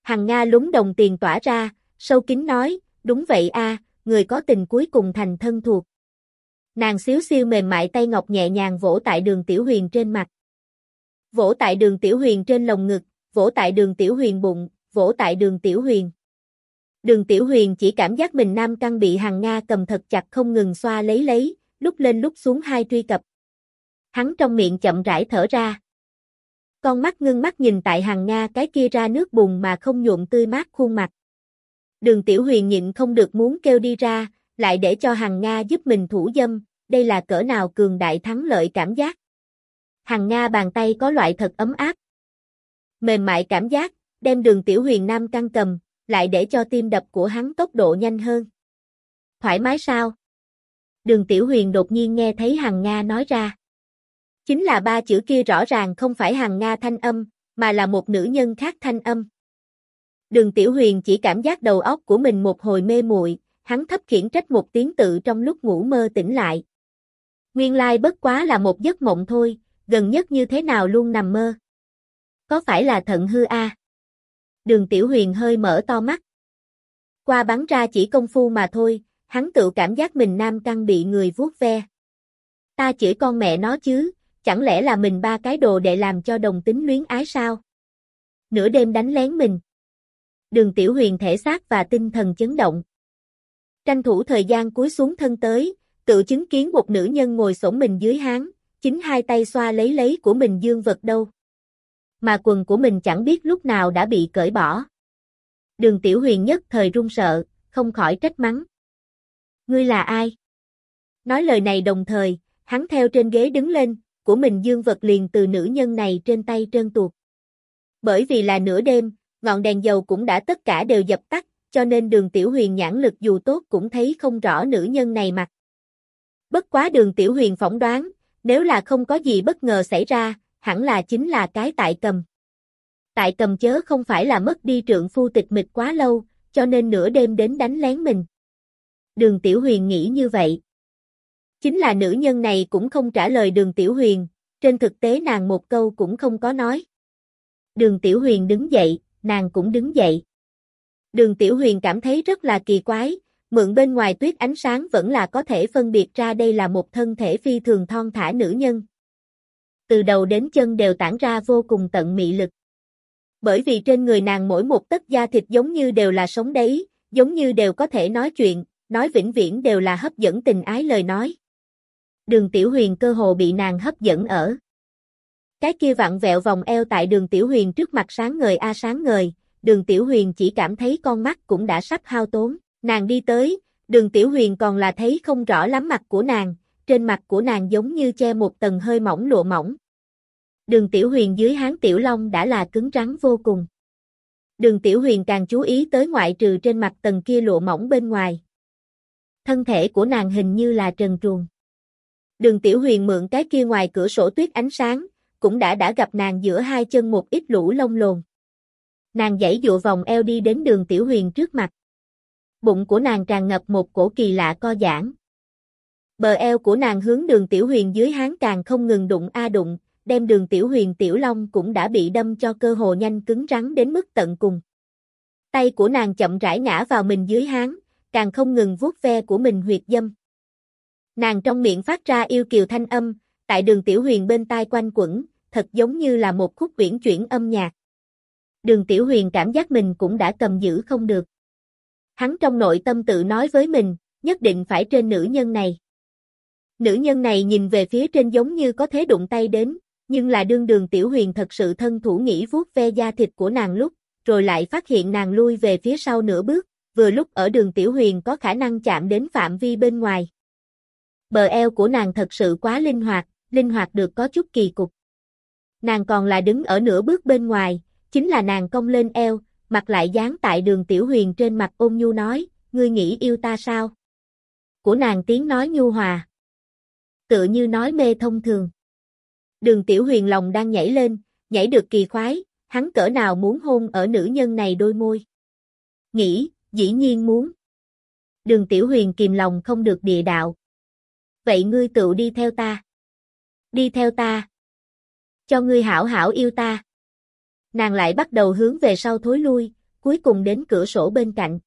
Speaker 1: Hằng Nga lúng đồng tiền tỏa ra, sâu kín nói, đúng vậy a, người có tình cuối cùng thành thân thuộc. Nàng xíu xiu mềm mại tay ngọc nhẹ nhàng vỗ tại đường tiểu huyền trên mặt. Vỗ tại đường tiểu huyền trên lồng ngực, vỗ tại đường tiểu huyền bụng, vỗ tại đường tiểu huyền. Đường tiểu huyền chỉ cảm giác mình nam căng bị hàng Nga cầm thật chặt không ngừng xoa lấy lấy, lúc lên lúc xuống hai truy cập. Hắn trong miệng chậm rãi thở ra. Con mắt ngưng mắt nhìn tại hàng Nga cái kia ra nước bùn mà không nhuộm tươi mát khuôn mặt. Đường tiểu huyền nhịn không được muốn kêu đi ra, lại để cho hằng Nga giúp mình thủ dâm, đây là cỡ nào cường đại thắng lợi cảm giác. hằng Nga bàn tay có loại thật ấm áp. Mềm mại cảm giác, đem đường tiểu huyền nam căng cầm, lại để cho tim đập của hắn tốc độ nhanh hơn. Thoải mái sao? Đường tiểu huyền đột nhiên nghe thấy Hằng Nga nói ra. Chính là ba chữ kia rõ ràng không phải Hằng Nga thanh âm, mà là một nữ nhân khác thanh âm. Đường tiểu huyền chỉ cảm giác đầu óc của mình một hồi mê muội, hắn thấp khiển trách một tiếng tự trong lúc ngủ mơ tỉnh lại. Nguyên lai bất quá là một giấc mộng thôi, gần nhất như thế nào luôn nằm mơ. Có phải là thận hư a? À? Đường Tiểu Huyền hơi mở to mắt. Qua bắn ra chỉ công phu mà thôi, hắn tự cảm giác mình nam căng bị người vuốt ve. Ta chửi con mẹ nó chứ, chẳng lẽ là mình ba cái đồ để làm cho đồng tính luyến ái sao? Nửa đêm đánh lén mình. Đường Tiểu Huyền thể xác và tinh thần chấn động. Tranh thủ thời gian cúi xuống thân tới, tự chứng kiến một nữ nhân ngồi xổm mình dưới háng, chính hai tay xoa lấy lấy của mình dương vật đâu. Mà quần của mình chẳng biết lúc nào đã bị cởi bỏ. Đường Tiểu Huyền nhất thời run sợ, không khỏi trách mắng. Ngươi là ai? Nói lời này đồng thời, hắn theo trên ghế đứng lên, của mình dương vật liền từ nữ nhân này trên tay trơn tuột. Bởi vì là nửa đêm, ngọn đèn dầu cũng đã tất cả đều dập tắt, cho nên đường tiểu huyền nhãn lực dù tốt cũng thấy không rõ nữ nhân này mặt. Bất quá đường tiểu huyền phỏng đoán, nếu là không có gì bất ngờ xảy ra, hẳn là chính là cái tại cầm. Tại cầm chớ không phải là mất đi trượng phu tịch mịch quá lâu, cho nên nửa đêm đến đánh lén mình. Đường Tiểu Huyền nghĩ như vậy. Chính là nữ nhân này cũng không trả lời đường Tiểu Huyền, trên thực tế nàng một câu cũng không có nói. Đường Tiểu Huyền đứng dậy, nàng cũng đứng dậy. Đường Tiểu Huyền cảm thấy rất là kỳ quái, mượn bên ngoài tuyết ánh sáng vẫn là có thể phân biệt ra đây là một thân thể phi thường thon thả nữ nhân. Từ đầu đến chân đều tản ra vô cùng tận mị lực. Bởi vì trên người nàng mỗi một tấc da thịt giống như đều là sống đấy, giống như đều có thể nói chuyện, nói vĩnh viễn đều là hấp dẫn tình ái lời nói. Đường Tiểu Huyền cơ hồ bị nàng hấp dẫn ở. Cái kia vặn vẹo vòng eo tại đường Tiểu Huyền trước mặt sáng ngời a à, sáng ngời, đường Tiểu Huyền chỉ cảm thấy con mắt cũng đã sắp hao tốn, nàng đi tới, đường Tiểu Huyền còn là thấy không rõ lắm mặt của nàng, trên mặt của nàng giống như che một tầng hơi mỏng lụa mỏng. Đường Tiểu Huyền dưới háng Tiểu Long đã là cứng rắn vô cùng. Đường Tiểu Huyền càng chú ý tới ngoại trừ trên mặt tầng kia lụa mỏng bên ngoài. Thân thể của nàng hình như là trần truồng. Đường Tiểu Huyền mượn cái kia ngoài cửa sổ tuyết ánh sáng, cũng đã đã gặp nàng giữa hai chân một ít lũ lông lồn. Nàng dãy dụa vòng eo đi đến đường Tiểu Huyền trước mặt. Bụng của nàng tràn ngập một cổ kỳ lạ co giãn. Bờ eo của nàng hướng đường Tiểu Huyền dưới háng càng không ngừng đụng a đụng, đem đường Tiểu Huyền Tiểu Long cũng đã bị đâm cho cơ hồ nhanh cứng rắn đến mức tận cùng. Tay của nàng chậm rãi ngã vào mình dưới háng, càng không ngừng vuốt ve của mình huyệt dâm. Nàng trong miệng phát ra yêu kiều thanh âm, tại đường Tiểu Huyền bên tai quanh quẩn, thật giống như là một khúc quyển chuyển âm nhạc. Đường Tiểu Huyền cảm giác mình cũng đã cầm giữ không được. Hắn trong nội tâm tự nói với mình, nhất định phải trên nữ nhân này. Nữ nhân này nhìn về phía trên giống như có thế đụng tay đến, nhưng là đương đường Tiểu Huyền thật sự thân thủ nghĩ vuốt ve da thịt của nàng lúc, rồi lại phát hiện nàng lui về phía sau nửa bước, vừa lúc ở đường Tiểu Huyền có khả năng chạm đến phạm vi bên ngoài. Bờ eo của nàng thật sự quá linh hoạt, linh hoạt được có chút kỳ cục. Nàng còn là đứng ở nửa bước bên ngoài, chính là nàng cong lên eo, mặt lại dán tại đường Tiểu Huyền trên mặt ôn nhu nói, ngươi nghĩ yêu ta sao? Của nàng tiếng nói nhu hòa. Tựa như nói mê thông thường. Đường Tiểu Huyền lòng đang nhảy lên, nhảy được kỳ khoái, hắn cỡ nào muốn hôn ở nữ nhân này đôi môi. Nghĩ, dĩ nhiên muốn. Đường Tiểu Huyền kìm lòng không được địa đạo. Vậy ngươi tự đi theo ta. Đi theo ta. Cho ngươi hảo hảo yêu ta. Nàng lại bắt đầu hướng về sau thối lui, cuối cùng đến cửa sổ bên cạnh.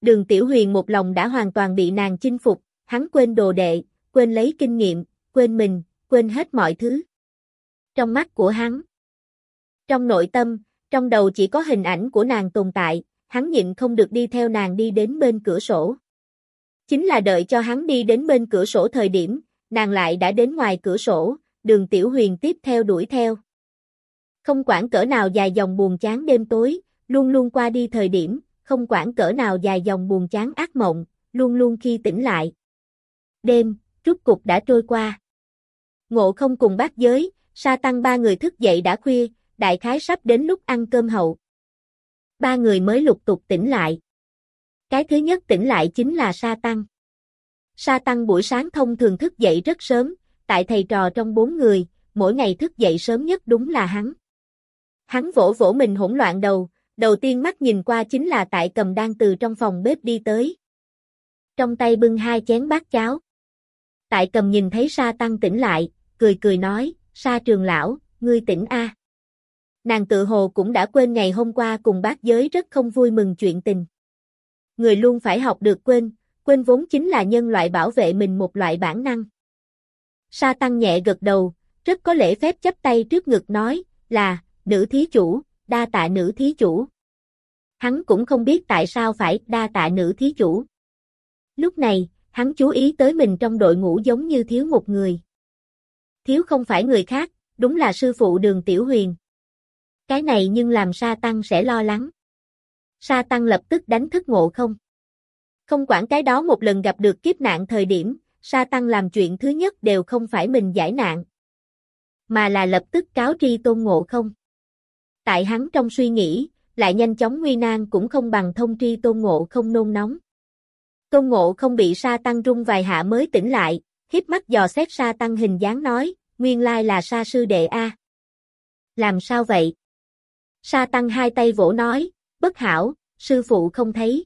Speaker 1: Đường Tiểu Huyền một lòng đã hoàn toàn bị nàng chinh phục, hắn quên đồ đệ, quên lấy kinh nghiệm, quên mình, quên hết mọi thứ. Trong mắt của hắn, trong nội tâm, trong đầu chỉ có hình ảnh của nàng tồn tại, hắn nhịn không được đi theo nàng đi đến bên cửa sổ. Chính là đợi cho hắn đi đến bên cửa sổ thời điểm, nàng lại đã đến ngoài cửa sổ, đường tiểu huyền tiếp theo đuổi theo. Không quản cỡ nào dài dòng buồn chán đêm tối, luôn luôn qua đi thời điểm, không quản cỡ nào dài dòng buồn chán ác mộng, luôn luôn khi tỉnh lại. Đêm, rút cục đã trôi qua. Ngộ không cùng bác giới, sa tăng ba người thức dậy đã khuya, đại khái sắp đến lúc ăn cơm hậu. Ba người mới lục tục tỉnh lại. Cái thứ nhất tỉnh lại chính là sa tăng. Sa tăng buổi sáng thông thường thức dậy rất sớm, tại thầy trò trong bốn người, mỗi ngày thức dậy sớm nhất đúng là hắn. Hắn vỗ vỗ mình hỗn loạn đầu, đầu tiên mắt nhìn qua chính là tại cầm đang từ trong phòng bếp đi tới. Trong tay bưng hai chén bát cháo. Tại cầm nhìn thấy sa tăng tỉnh lại, cười cười nói, sa trường lão, ngươi tỉnh a. Nàng tự hồ cũng đã quên ngày hôm qua cùng bác giới rất không vui mừng chuyện tình. Người luôn phải học được quên, quên vốn chính là nhân loại bảo vệ mình một loại bản năng. Sa tăng nhẹ gật đầu, rất có lễ phép chấp tay trước ngực nói, là, nữ thí chủ, đa tạ nữ thí chủ. Hắn cũng không biết tại sao phải đa tạ nữ thí chủ. Lúc này, hắn chú ý tới mình trong đội ngũ giống như thiếu một người. Thiếu không phải người khác, đúng là sư phụ đường Tiểu Huyền. Cái này nhưng làm Sa Tăng sẽ lo lắng. Sa Tăng lập tức đánh thức ngộ không. Không quản cái đó một lần gặp được kiếp nạn thời điểm, Sa Tăng làm chuyện thứ nhất đều không phải mình giải nạn, mà là lập tức cáo tri tôn ngộ không. Tại hắn trong suy nghĩ, lại nhanh chóng nguy nan cũng không bằng thông tri tôn ngộ không nôn nóng. Tôn ngộ không bị sa tăng rung vài hạ mới tỉnh lại, hiếp mắt dò xét sa tăng hình dáng nói, nguyên lai là sa sư đệ A. Làm sao vậy? Sa tăng hai tay vỗ nói, bất hảo, sư phụ không thấy.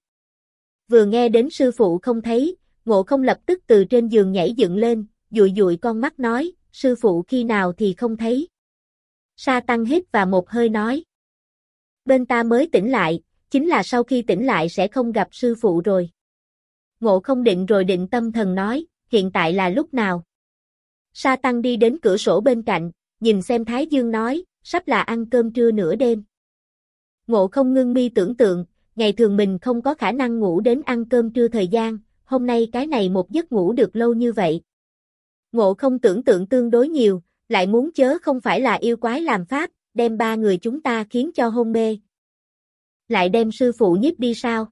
Speaker 1: Vừa nghe đến sư phụ không thấy, ngộ không lập tức từ trên giường nhảy dựng lên, dụi dụi con mắt nói, sư phụ khi nào thì không thấy. Sa tăng hít và một hơi nói. Bên ta mới tỉnh lại, chính là sau khi tỉnh lại sẽ không gặp sư phụ rồi. Ngộ không định rồi định tâm thần nói, hiện tại là lúc nào? Sa tăng đi đến cửa sổ bên cạnh, nhìn xem Thái Dương nói, sắp là ăn cơm trưa nửa đêm. Ngộ không ngưng mi tưởng tượng, ngày thường mình không có khả năng ngủ đến ăn cơm trưa thời gian, hôm nay cái này một giấc ngủ được lâu như vậy. Ngộ không tưởng tượng tương đối nhiều, lại muốn chớ không phải là yêu quái làm pháp, đem ba người chúng ta khiến cho hôn mê. Lại đem sư phụ nhiếp đi sao?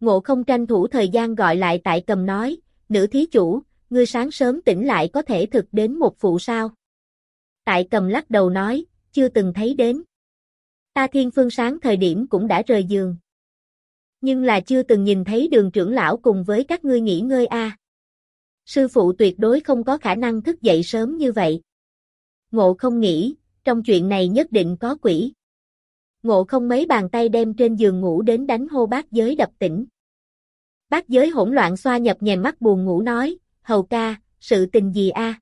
Speaker 1: Ngộ không tranh thủ thời gian gọi lại tại cầm nói, nữ thí chủ, ngươi sáng sớm tỉnh lại có thể thực đến một phụ sao? Tại cầm lắc đầu nói, chưa từng thấy đến. Ta thiên phương sáng thời điểm cũng đã rời giường. Nhưng là chưa từng nhìn thấy đường trưởng lão cùng với các ngươi nghỉ ngơi a. Sư phụ tuyệt đối không có khả năng thức dậy sớm như vậy. Ngộ không nghĩ, trong chuyện này nhất định có quỷ. Ngộ không mấy bàn tay đem trên giường ngủ đến đánh hô bác giới đập tỉnh. Bác giới hỗn loạn xoa nhập nhèm mắt buồn ngủ nói, hầu ca, sự tình gì a?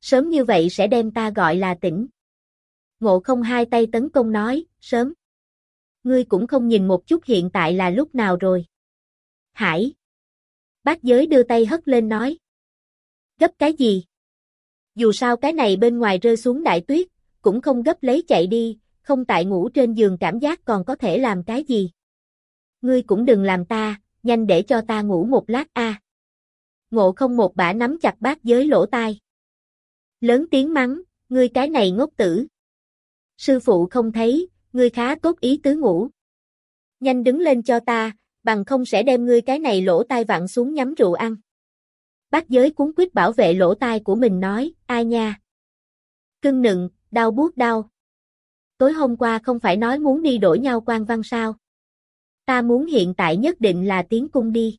Speaker 1: Sớm như vậy sẽ đem ta gọi là tỉnh. Ngộ không hai tay tấn công nói, sớm. Ngươi cũng không nhìn một chút hiện tại là lúc nào rồi. Hải. Bác giới đưa tay hất lên nói. Gấp cái gì? Dù sao cái này bên ngoài rơi xuống đại tuyết, cũng không gấp lấy chạy đi, không tại ngủ trên giường cảm giác còn có thể làm cái gì. Ngươi cũng đừng làm ta, nhanh để cho ta ngủ một lát a. Ngộ không một bả nắm chặt bác giới lỗ tai. Lớn tiếng mắng, ngươi cái này ngốc tử. Sư phụ không thấy, ngươi khá tốt ý tứ ngủ. Nhanh đứng lên cho ta, bằng không sẽ đem ngươi cái này lỗ tai vặn xuống nhắm rượu ăn. Bác giới cuốn quyết bảo vệ lỗ tai của mình nói, ai nha. Cưng nựng, đau buốt đau. Tối hôm qua không phải nói muốn đi đổi nhau quan văn sao. Ta muốn hiện tại nhất định là tiến cung đi.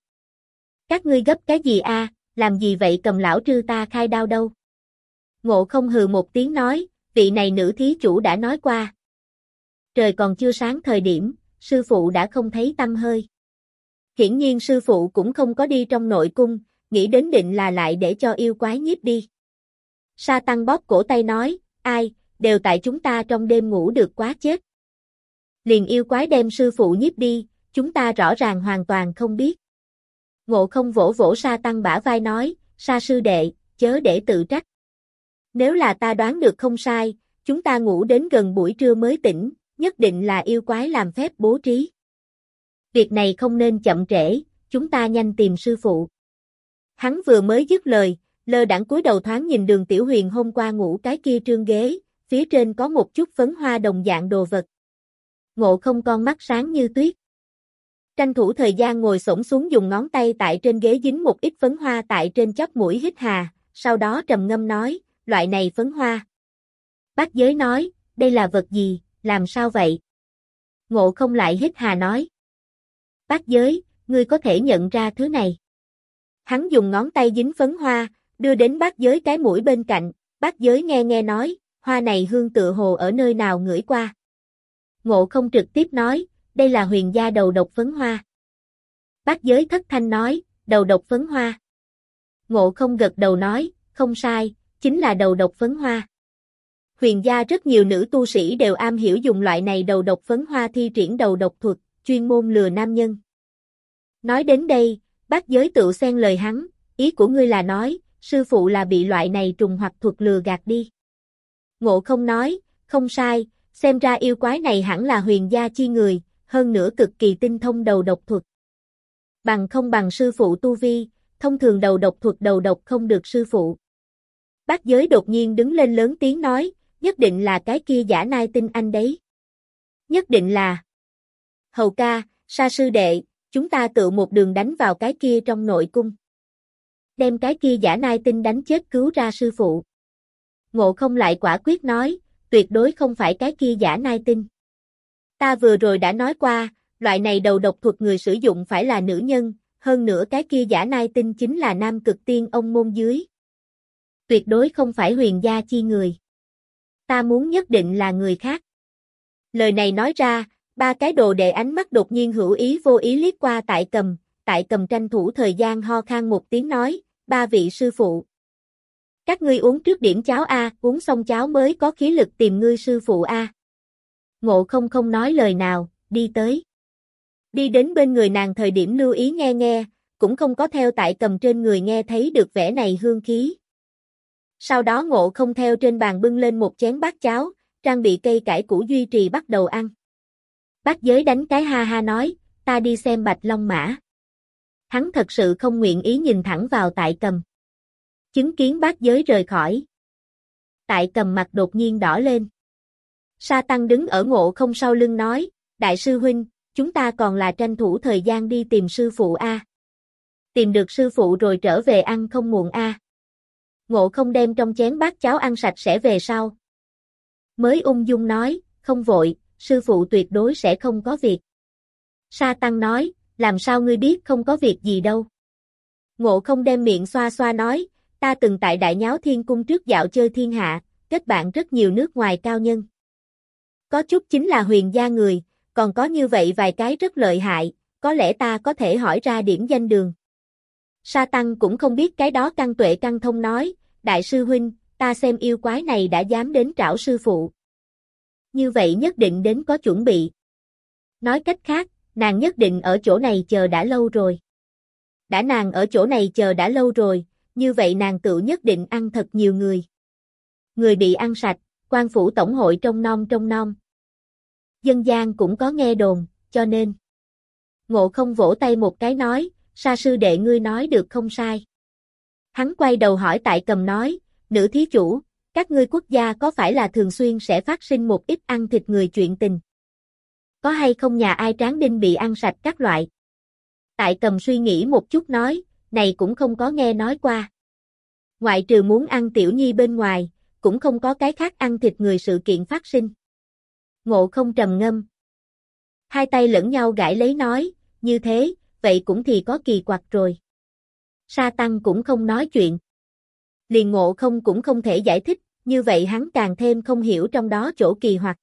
Speaker 1: Các ngươi gấp cái gì a? làm gì vậy cầm lão trư ta khai đau đâu. Ngộ không hừ một tiếng nói, vị này nữ thí chủ đã nói qua. Trời còn chưa sáng thời điểm, sư phụ đã không thấy tâm hơi. Hiển nhiên sư phụ cũng không có đi trong nội cung, nghĩ đến định là lại để cho yêu quái nhiếp đi. Sa tăng bóp cổ tay nói, ai, đều tại chúng ta trong đêm ngủ được quá chết. Liền yêu quái đem sư phụ nhiếp đi, chúng ta rõ ràng hoàn toàn không biết. Ngộ không vỗ vỗ sa tăng bả vai nói, sa sư đệ, chớ để tự trách. Nếu là ta đoán được không sai, chúng ta ngủ đến gần buổi trưa mới tỉnh, nhất định là yêu quái làm phép bố trí. Việc này không nên chậm trễ, chúng ta nhanh tìm sư phụ. Hắn vừa mới dứt lời, lơ đẳng cúi đầu thoáng nhìn đường tiểu huyền hôm qua ngủ cái kia trương ghế, phía trên có một chút phấn hoa đồng dạng đồ vật. Ngộ không con mắt sáng như tuyết. Tranh thủ thời gian ngồi xổm xuống dùng ngón tay tại trên ghế dính một ít phấn hoa tại trên chóp mũi hít hà, sau đó trầm ngâm nói, loại này phấn hoa. Bác giới nói, đây là vật gì, làm sao vậy? Ngộ không lại hít hà nói. Bác giới, ngươi có thể nhận ra thứ này. Hắn dùng ngón tay dính phấn hoa, đưa đến bác giới cái mũi bên cạnh, bác giới nghe nghe nói, hoa này hương tựa hồ ở nơi nào ngửi qua. Ngộ không trực tiếp nói, đây là huyền gia đầu độc phấn hoa. Bác giới thất thanh nói, đầu độc phấn hoa. Ngộ không gật đầu nói, không sai, chính là đầu độc phấn hoa. Huyền gia rất nhiều nữ tu sĩ đều am hiểu dùng loại này đầu độc phấn hoa thi triển đầu độc thuật, chuyên môn lừa nam nhân. Nói đến đây, Bác giới tự xen lời hắn, ý của ngươi là nói, sư phụ là bị loại này trùng hoặc thuật lừa gạt đi. Ngộ không nói, không sai, xem ra yêu quái này hẳn là huyền gia chi người, hơn nữa cực kỳ tinh thông đầu độc thuật. Bằng không bằng sư phụ tu vi, thông thường đầu độc thuật đầu độc không được sư phụ. Bác giới đột nhiên đứng lên lớn tiếng nói, nhất định là cái kia giả nai tinh anh đấy. Nhất định là. Hầu ca, sa sư đệ, chúng ta tự một đường đánh vào cái kia trong nội cung. Đem cái kia giả nai tinh đánh chết cứu ra sư phụ. Ngộ không lại quả quyết nói, tuyệt đối không phải cái kia giả nai tinh. Ta vừa rồi đã nói qua, loại này đầu độc thuật người sử dụng phải là nữ nhân, hơn nữa cái kia giả nai tinh chính là nam cực tiên ông môn dưới. Tuyệt đối không phải huyền gia chi người. Ta muốn nhất định là người khác. Lời này nói ra, ba cái đồ đệ ánh mắt đột nhiên hữu ý vô ý liếc qua tại cầm, tại cầm tranh thủ thời gian ho khan một tiếng nói, ba vị sư phụ. Các ngươi uống trước điểm cháo A, uống xong cháo mới có khí lực tìm ngươi sư phụ A. Ngộ không không nói lời nào, đi tới. Đi đến bên người nàng thời điểm lưu ý nghe nghe, cũng không có theo tại cầm trên người nghe thấy được vẻ này hương khí. Sau đó ngộ không theo trên bàn bưng lên một chén bát cháo, trang bị cây cải củ duy trì bắt đầu ăn. Bác giới đánh cái ha ha nói, ta đi xem bạch long mã. Hắn thật sự không nguyện ý nhìn thẳng vào tại cầm. Chứng kiến bác giới rời khỏi. Tại cầm mặt đột nhiên đỏ lên. Sa Tăng đứng ở ngộ không sau lưng nói, Đại sư huynh, chúng ta còn là tranh thủ thời gian đi tìm sư phụ A. Tìm được sư phụ rồi trở về ăn không muộn A. Ngộ không đem trong chén bát cháo ăn sạch sẽ về sau. Mới ung dung nói, không vội, sư phụ tuyệt đối sẽ không có việc. Sa Tăng nói, làm sao ngươi biết không có việc gì đâu. Ngộ không đem miệng xoa xoa nói, ta từng tại đại nháo thiên cung trước dạo chơi thiên hạ, kết bạn rất nhiều nước ngoài cao nhân. Có chút chính là huyền gia người, còn có như vậy vài cái rất lợi hại, có lẽ ta có thể hỏi ra điểm danh đường. Sa Tăng cũng không biết cái đó căn tuệ căn thông nói, đại sư huynh, ta xem yêu quái này đã dám đến trảo sư phụ. Như vậy nhất định đến có chuẩn bị. Nói cách khác, nàng nhất định ở chỗ này chờ đã lâu rồi. Đã nàng ở chỗ này chờ đã lâu rồi, như vậy nàng tự nhất định ăn thật nhiều người. Người bị ăn sạch, quan phủ tổng hội trong non trong non. Dân gian cũng có nghe đồn, cho nên. Ngộ không vỗ tay một cái nói, sa sư đệ ngươi nói được không sai. Hắn quay đầu hỏi tại cầm nói, nữ thí chủ, các ngươi quốc gia có phải là thường xuyên sẽ phát sinh một ít ăn thịt người chuyện tình? Có hay không nhà ai tráng đinh bị ăn sạch các loại? Tại cầm suy nghĩ một chút nói, này cũng không có nghe nói qua. Ngoại trừ muốn ăn tiểu nhi bên ngoài, cũng không có cái khác ăn thịt người sự kiện phát sinh. Ngộ không trầm ngâm. Hai tay lẫn nhau gãi lấy nói, như thế, vậy cũng thì có kỳ quặc rồi. Sa Tăng cũng không nói chuyện. Liền ngộ không cũng không thể giải thích, như vậy hắn càng thêm không hiểu trong đó chỗ kỳ hoặc.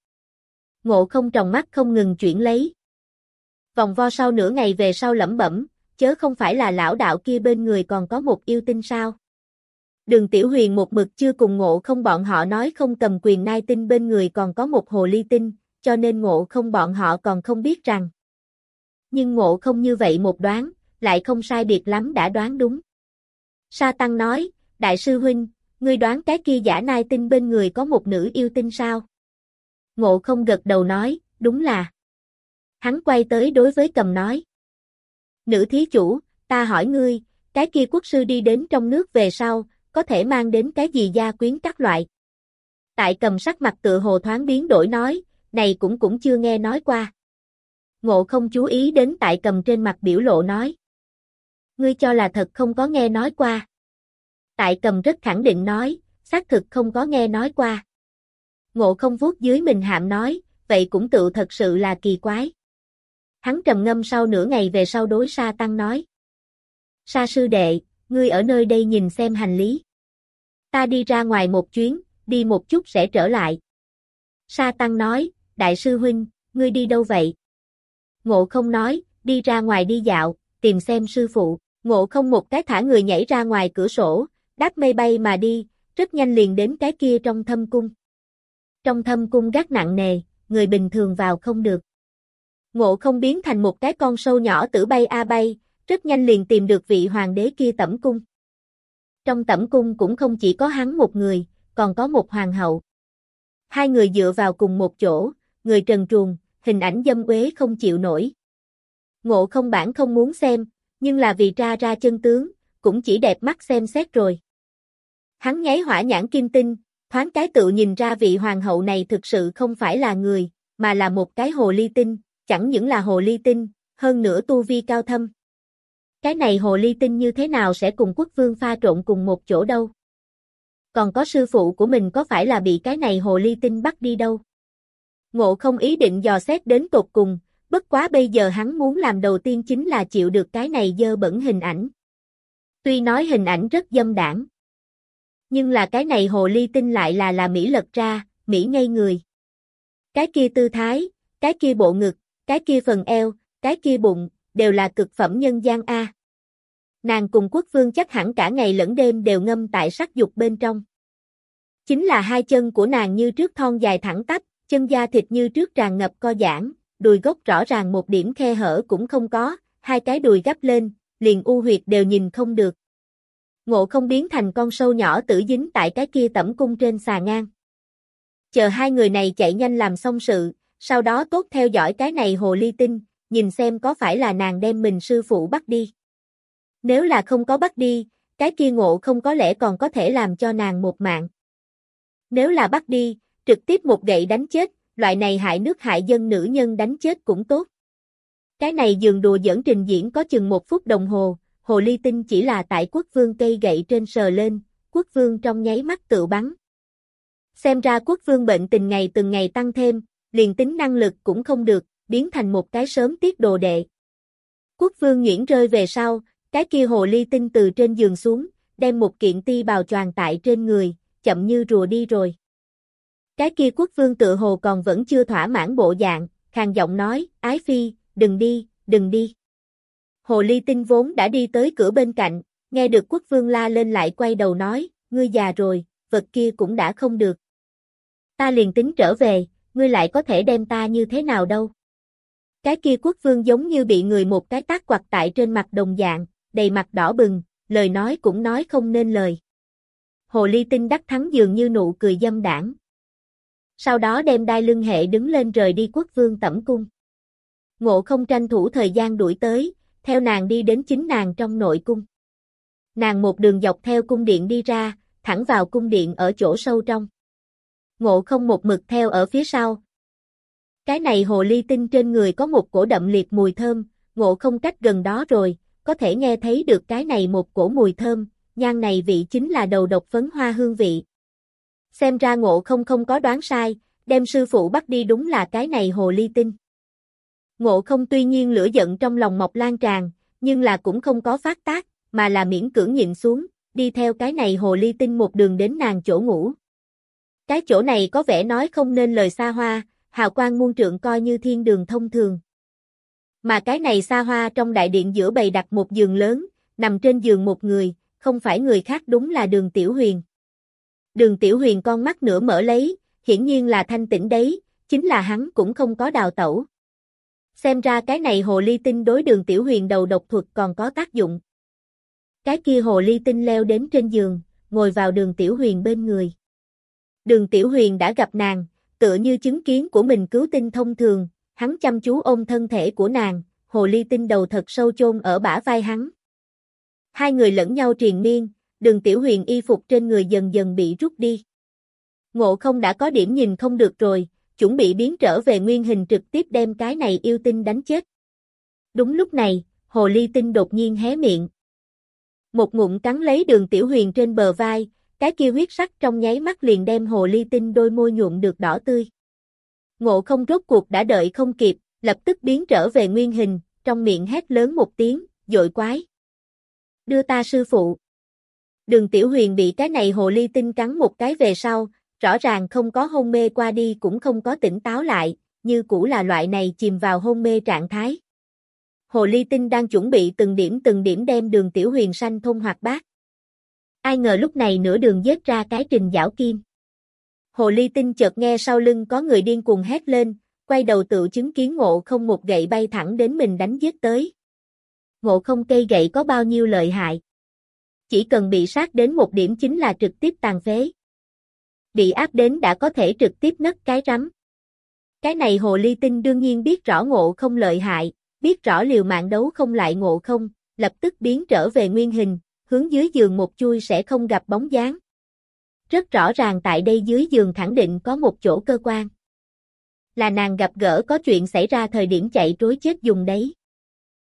Speaker 1: Ngộ không tròng mắt không ngừng chuyển lấy. Vòng vo sau nửa ngày về sau lẩm bẩm, chớ không phải là lão đạo kia bên người còn có một yêu tinh sao. Đường Tiểu Huyền một mực chưa cùng ngộ không bọn họ nói không cầm quyền nai tinh bên người còn có một hồ ly tinh, cho nên ngộ không bọn họ còn không biết rằng. Nhưng ngộ không như vậy một đoán, lại không sai biệt lắm đã đoán đúng. Sa Tăng nói, Đại sư Huynh, ngươi đoán cái kia giả nai tinh bên người có một nữ yêu tinh sao? Ngộ không gật đầu nói, đúng là. Hắn quay tới đối với cầm nói. Nữ thí chủ, ta hỏi ngươi, cái kia quốc sư đi đến trong nước về sau, có thể mang đến cái gì gia quyến các loại. Tại cầm sắc mặt tự hồ thoáng biến đổi nói, này cũng cũng chưa nghe nói qua. Ngộ không chú ý đến tại cầm trên mặt biểu lộ nói. Ngươi cho là thật không có nghe nói qua. Tại cầm rất khẳng định nói, xác thực không có nghe nói qua. Ngộ không vuốt dưới mình hạm nói, vậy cũng tự thật sự là kỳ quái. Hắn trầm ngâm sau nửa ngày về sau đối Sa Tăng nói. Sa sư đệ, ngươi ở nơi đây nhìn xem hành lý. Ta đi ra ngoài một chuyến, đi một chút sẽ trở lại. Sa Tăng nói, Đại sư huynh, ngươi đi đâu vậy? Ngộ không nói, đi ra ngoài đi dạo, tìm xem sư phụ. Ngộ không một cái thả người nhảy ra ngoài cửa sổ, đáp mây bay mà đi, rất nhanh liền đến cái kia trong thâm cung. Trong thâm cung gác nặng nề, người bình thường vào không được. Ngộ không biến thành một cái con sâu nhỏ tử bay a bay, rất nhanh liền tìm được vị hoàng đế kia tẩm cung. Trong tẩm cung cũng không chỉ có hắn một người, còn có một hoàng hậu. Hai người dựa vào cùng một chỗ, người trần truồng, hình ảnh dâm uế không chịu nổi. Ngộ không bản không muốn xem, nhưng là vì ra ra chân tướng, cũng chỉ đẹp mắt xem xét rồi. Hắn nháy hỏa nhãn kim tinh, thoáng cái tự nhìn ra vị hoàng hậu này thực sự không phải là người, mà là một cái hồ ly tinh, chẳng những là hồ ly tinh, hơn nữa tu vi cao thâm. Cái này hồ ly tinh như thế nào sẽ cùng quốc vương pha trộn cùng một chỗ đâu? Còn có sư phụ của mình có phải là bị cái này hồ ly tinh bắt đi đâu? Ngộ không ý định dò xét đến tột cùng, bất quá bây giờ hắn muốn làm đầu tiên chính là chịu được cái này dơ bẩn hình ảnh. Tuy nói hình ảnh rất dâm đảng, nhưng là cái này hồ ly tinh lại là là Mỹ lật ra, Mỹ ngây người. Cái kia tư thái, cái kia bộ ngực, cái kia phần eo, cái kia bụng, đều là cực phẩm nhân gian A. Nàng cùng quốc vương chắc hẳn cả ngày lẫn đêm đều ngâm tại sắc dục bên trong. Chính là hai chân của nàng như trước thon dài thẳng tắp, chân da thịt như trước tràn ngập co giãn, đùi gốc rõ ràng một điểm khe hở cũng không có, hai cái đùi gấp lên, liền u huyệt đều nhìn không được. Ngộ không biến thành con sâu nhỏ tử dính tại cái kia tẩm cung trên xà ngang. Chờ hai người này chạy nhanh làm xong sự, sau đó tốt theo dõi cái này hồ ly tinh, nhìn xem có phải là nàng đem mình sư phụ bắt đi. Nếu là không có bắt đi, cái kia ngộ không có lẽ còn có thể làm cho nàng một mạng. Nếu là bắt đi, trực tiếp một gậy đánh chết, loại này hại nước hại dân nữ nhân đánh chết cũng tốt. Cái này giường đùa dẫn trình diễn có chừng một phút đồng hồ, hồ ly tinh chỉ là tại quốc vương cây gậy trên sờ lên, quốc vương trong nháy mắt tự bắn. Xem ra quốc vương bệnh tình ngày từng ngày tăng thêm, liền tính năng lực cũng không được, biến thành một cái sớm tiết đồ đệ. Quốc vương nhuyễn rơi về sau, cái kia hồ ly tinh từ trên giường xuống, đem một kiện ti bào choàng tại trên người, chậm như rùa đi rồi. Cái kia quốc vương tự hồ còn vẫn chưa thỏa mãn bộ dạng, khàn giọng nói, ái phi, đừng đi, đừng đi. Hồ ly tinh vốn đã đi tới cửa bên cạnh, nghe được quốc vương la lên lại quay đầu nói, ngươi già rồi, vật kia cũng đã không được. Ta liền tính trở về, ngươi lại có thể đem ta như thế nào đâu. Cái kia quốc vương giống như bị người một cái tác quạt tại trên mặt đồng dạng, đầy mặt đỏ bừng, lời nói cũng nói không nên lời. Hồ ly tinh đắc thắng dường như nụ cười dâm đảng. Sau đó đem đai lưng hệ đứng lên rời đi quốc vương tẩm cung. Ngộ không tranh thủ thời gian đuổi tới, theo nàng đi đến chính nàng trong nội cung. Nàng một đường dọc theo cung điện đi ra, thẳng vào cung điện ở chỗ sâu trong. Ngộ không một mực theo ở phía sau. Cái này hồ ly tinh trên người có một cổ đậm liệt mùi thơm, ngộ không cách gần đó rồi, có thể nghe thấy được cái này một cổ mùi thơm, nhan này vị chính là đầu độc phấn hoa hương vị. Xem ra ngộ không không có đoán sai, đem sư phụ bắt đi đúng là cái này hồ ly tinh. Ngộ không tuy nhiên lửa giận trong lòng mọc lan tràn, nhưng là cũng không có phát tác, mà là miễn cưỡng nhịn xuống, đi theo cái này hồ ly tinh một đường đến nàng chỗ ngủ. Cái chỗ này có vẻ nói không nên lời xa hoa, hào quang muôn trượng coi như thiên đường thông thường. Mà cái này xa hoa trong đại điện giữa bày đặt một giường lớn, nằm trên giường một người, không phải người khác đúng là đường Tiểu Huyền. Đường Tiểu Huyền con mắt nửa mở lấy, hiển nhiên là thanh tĩnh đấy, chính là hắn cũng không có đào tẩu. Xem ra cái này hồ ly tinh đối đường Tiểu Huyền đầu độc thuật còn có tác dụng. Cái kia hồ ly tinh leo đến trên giường, ngồi vào đường Tiểu Huyền bên người. Đường Tiểu Huyền đã gặp nàng, tựa như chứng kiến của mình cứu tinh thông thường, hắn chăm chú ôm thân thể của nàng, hồ ly tinh đầu thật sâu chôn ở bả vai hắn. Hai người lẫn nhau triền miên, đường Tiểu Huyền y phục trên người dần dần bị rút đi. Ngộ không đã có điểm nhìn không được rồi, chuẩn bị biến trở về nguyên hình trực tiếp đem cái này yêu tinh đánh chết. Đúng lúc này, hồ ly tinh đột nhiên hé miệng. Một ngụm cắn lấy đường tiểu huyền trên bờ vai, cái kia huyết sắc trong nháy mắt liền đem hồ ly tinh đôi môi nhuộm được đỏ tươi. Ngộ không rốt cuộc đã đợi không kịp, lập tức biến trở về nguyên hình, trong miệng hét lớn một tiếng, dội quái. Đưa ta sư phụ. Đường tiểu huyền bị cái này hồ ly tinh cắn một cái về sau, rõ ràng không có hôn mê qua đi cũng không có tỉnh táo lại, như cũ là loại này chìm vào hôn mê trạng thái. Hồ ly tinh đang chuẩn bị từng điểm từng điểm đem đường tiểu huyền sanh thôn hoạt bát. Ai ngờ lúc này nửa đường dết ra cái trình giảo kim. Hồ ly tinh chợt nghe sau lưng có người điên cuồng hét lên, quay đầu tự chứng kiến ngộ không một gậy bay thẳng đến mình đánh giết tới. Ngộ không cây gậy có bao nhiêu lợi hại. Chỉ cần bị sát đến một điểm chính là trực tiếp tàn phế. Bị áp đến đã có thể trực tiếp nứt cái rắm. Cái này hồ ly tinh đương nhiên biết rõ ngộ không lợi hại, biết rõ liều mạng đấu không lại ngộ không, lập tức biến trở về nguyên hình, hướng dưới giường một chui sẽ không gặp bóng dáng. Rất rõ ràng tại đây dưới giường khẳng định có một chỗ cơ quan. Là nàng gặp gỡ có chuyện xảy ra thời điểm chạy trối chết dùng đấy.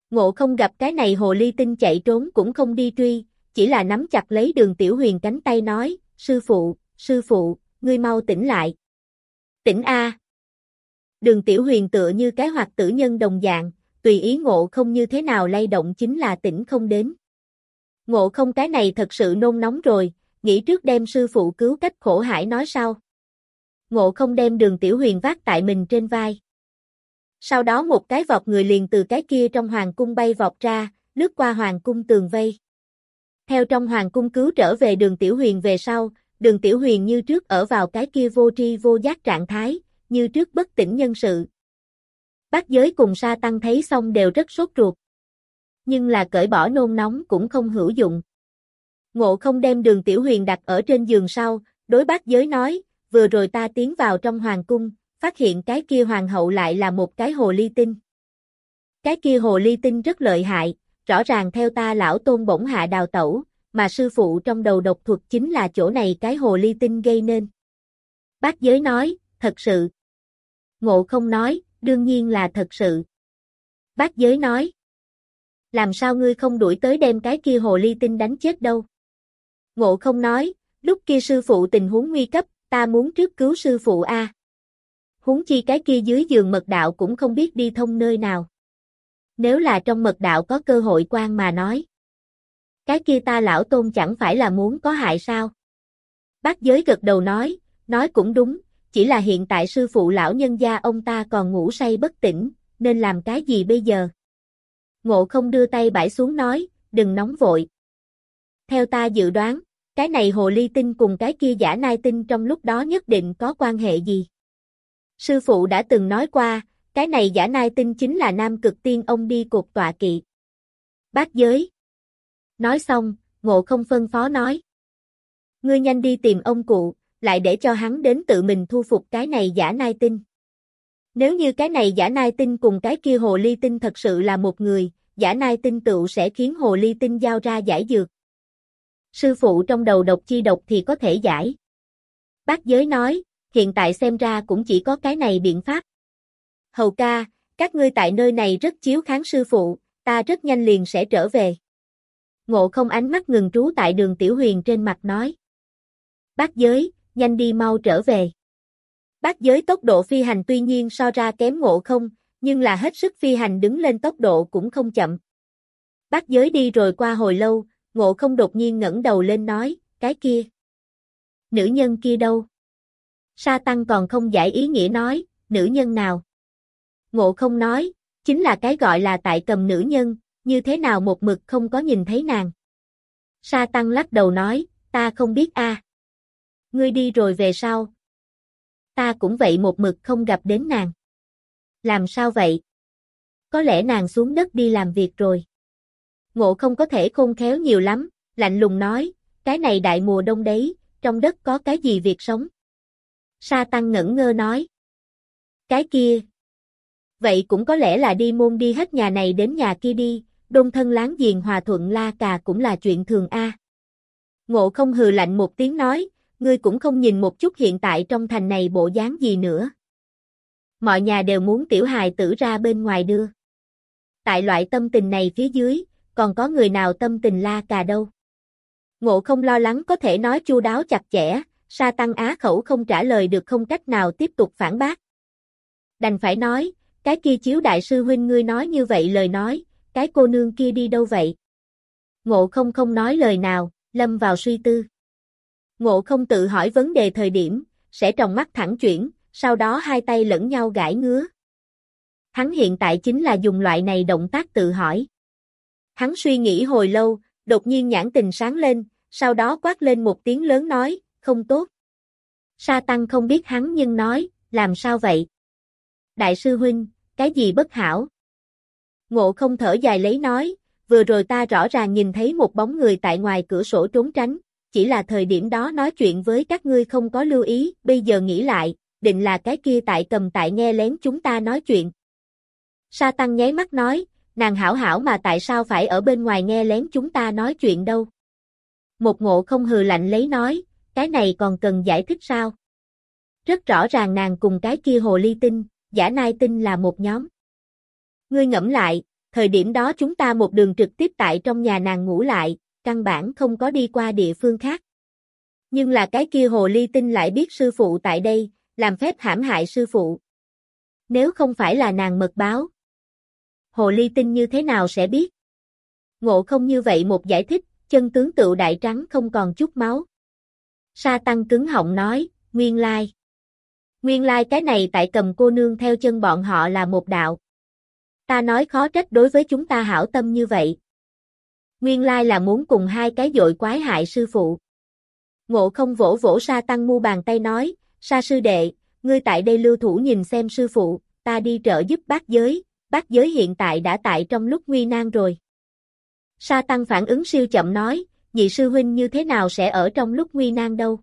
Speaker 1: Ngộ không gặp cái này hồ ly tinh chạy trốn cũng không đi truy, chỉ là nắm chặt lấy đường tiểu huyền cánh tay nói, sư phụ, sư phụ, ngươi mau tỉnh lại. Tỉnh A. Đường tiểu huyền tựa như cái hoạt tử nhân đồng dạng, tùy ý ngộ không như thế nào lay động chính là tỉnh không đến. Ngộ không cái này thật sự nôn nóng rồi, nghĩ trước đem sư phụ cứu cách khổ hải nói sau Ngộ không đem đường tiểu huyền vác tại mình trên vai. Sau đó một cái vọt người liền từ cái kia trong hoàng cung bay vọt ra, lướt qua hoàng cung tường vây. Theo trong hoàng cung cứu trở về đường tiểu huyền về sau, đường tiểu huyền như trước ở vào cái kia vô tri vô giác trạng thái, như trước bất tỉnh nhân sự. Bác giới cùng sa tăng thấy xong đều rất sốt ruột. Nhưng là cởi bỏ nôn nóng cũng không hữu dụng. Ngộ không đem đường tiểu huyền đặt ở trên giường sau, đối bác giới nói, vừa rồi ta tiến vào trong hoàng cung, phát hiện cái kia hoàng hậu lại là một cái hồ ly tinh. Cái kia hồ ly tinh rất lợi hại, rõ ràng theo ta lão tôn bổng hạ đào tẩu, mà sư phụ trong đầu độc thuật chính là chỗ này cái hồ ly tinh gây nên. Bác giới nói, thật sự. Ngộ không nói, đương nhiên là thật sự. Bác giới nói. Làm sao ngươi không đuổi tới đem cái kia hồ ly tinh đánh chết đâu? Ngộ không nói, lúc kia sư phụ tình huống nguy cấp, ta muốn trước cứu sư phụ A. Huống chi cái kia dưới giường mật đạo cũng không biết đi thông nơi nào. Nếu là trong mật đạo có cơ hội quan mà nói. Cái kia ta lão tôn chẳng phải là muốn có hại sao? Bác giới gật đầu nói, nói cũng đúng, chỉ là hiện tại sư phụ lão nhân gia ông ta còn ngủ say bất tỉnh, nên làm cái gì bây giờ? Ngộ không đưa tay bãi xuống nói, đừng nóng vội. Theo ta dự đoán, cái này hồ ly tinh cùng cái kia giả nai tinh trong lúc đó nhất định có quan hệ gì? Sư phụ đã từng nói qua, cái này giả nai tinh chính là nam cực tiên ông đi cuộc tọa kỵ. Bác giới. Nói xong, ngộ không phân phó nói. Ngươi nhanh đi tìm ông cụ, lại để cho hắn đến tự mình thu phục cái này giả nai tinh. Nếu như cái này giả nai tinh cùng cái kia hồ ly tinh thật sự là một người, giả nai tinh tựu sẽ khiến hồ ly tinh giao ra giải dược. Sư phụ trong đầu độc chi độc thì có thể giải. Bác giới nói, hiện tại xem ra cũng chỉ có cái này biện pháp. Hầu ca, các ngươi tại nơi này rất chiếu kháng sư phụ, ta rất nhanh liền sẽ trở về. Ngộ không ánh mắt ngừng trú tại đường tiểu huyền trên mặt nói. Bác giới, nhanh đi mau trở về. Bác giới tốc độ phi hành tuy nhiên so ra kém ngộ không, nhưng là hết sức phi hành đứng lên tốc độ cũng không chậm. Bác giới đi rồi qua hồi lâu, ngộ không đột nhiên ngẩng đầu lên nói, cái kia. Nữ nhân kia đâu? Sa Tăng còn không giải ý nghĩa nói, nữ nhân nào? Ngộ không nói, chính là cái gọi là tại cầm nữ nhân, như thế nào một mực không có nhìn thấy nàng. Sa Tăng lắc đầu nói, ta không biết a. Ngươi đi rồi về sau. Ta cũng vậy một mực không gặp đến nàng. Làm sao vậy? Có lẽ nàng xuống đất đi làm việc rồi. Ngộ không có thể khôn khéo nhiều lắm, lạnh lùng nói, cái này đại mùa đông đấy, trong đất có cái gì việc sống? Sa Tăng ngẩn ngơ nói. Cái kia. Vậy cũng có lẽ là đi môn đi hết nhà này đến nhà kia đi, đông thân láng giềng hòa thuận la cà cũng là chuyện thường a. Ngộ không hừ lạnh một tiếng nói, ngươi cũng không nhìn một chút hiện tại trong thành này bộ dáng gì nữa. Mọi nhà đều muốn tiểu hài tử ra bên ngoài đưa. Tại loại tâm tình này phía dưới, còn có người nào tâm tình la cà đâu. Ngộ không lo lắng có thể nói chu đáo chặt chẽ, sa tăng á khẩu không trả lời được không cách nào tiếp tục phản bác. Đành phải nói, cái kia chiếu đại sư huynh ngươi nói như vậy lời nói, cái cô nương kia đi đâu vậy? Ngộ không không nói lời nào, lâm vào suy tư. Ngộ không tự hỏi vấn đề thời điểm, sẽ tròng mắt thẳng chuyển, sau đó hai tay lẫn nhau gãi ngứa. Hắn hiện tại chính là dùng loại này động tác tự hỏi. Hắn suy nghĩ hồi lâu, đột nhiên nhãn tình sáng lên, sau đó quát lên một tiếng lớn nói, không tốt. Sa Tăng không biết hắn nhưng nói, làm sao vậy? Đại sư huynh, cái gì bất hảo? Ngộ không thở dài lấy nói, vừa rồi ta rõ ràng nhìn thấy một bóng người tại ngoài cửa sổ trốn tránh, chỉ là thời điểm đó nói chuyện với các ngươi không có lưu ý, bây giờ nghĩ lại, định là cái kia tại cầm tại nghe lén chúng ta nói chuyện. Sa Tăng nháy mắt nói, nàng hảo hảo mà tại sao phải ở bên ngoài nghe lén chúng ta nói chuyện đâu. Một ngộ không hừ lạnh lấy nói, cái này còn cần giải thích sao? Rất rõ ràng nàng cùng cái kia hồ ly tinh, giả nai tinh là một nhóm. Ngươi ngẫm lại, thời điểm đó chúng ta một đường trực tiếp tại trong nhà nàng ngủ lại, căn bản không có đi qua địa phương khác. Nhưng là cái kia hồ ly tinh lại biết sư phụ tại đây, làm phép hãm hại sư phụ. Nếu không phải là nàng mật báo, hồ ly tinh như thế nào sẽ biết? Ngộ không như vậy một giải thích, chân tướng tựu đại trắng không còn chút máu. Sa tăng cứng họng nói, nguyên lai. Nguyên lai cái này tại cầm cô nương theo chân bọn họ là một đạo. Ta nói khó trách đối với chúng ta hảo tâm như vậy. Nguyên lai là muốn cùng hai cái dội quái hại sư phụ. Ngộ không vỗ vỗ sa tăng mu bàn tay nói, sa sư đệ, ngươi tại đây lưu thủ nhìn xem sư phụ, ta đi trợ giúp bác giới, bác giới hiện tại đã tại trong lúc nguy nan rồi. Sa tăng phản ứng siêu chậm nói, nhị sư huynh như thế nào sẽ ở trong lúc nguy nan đâu.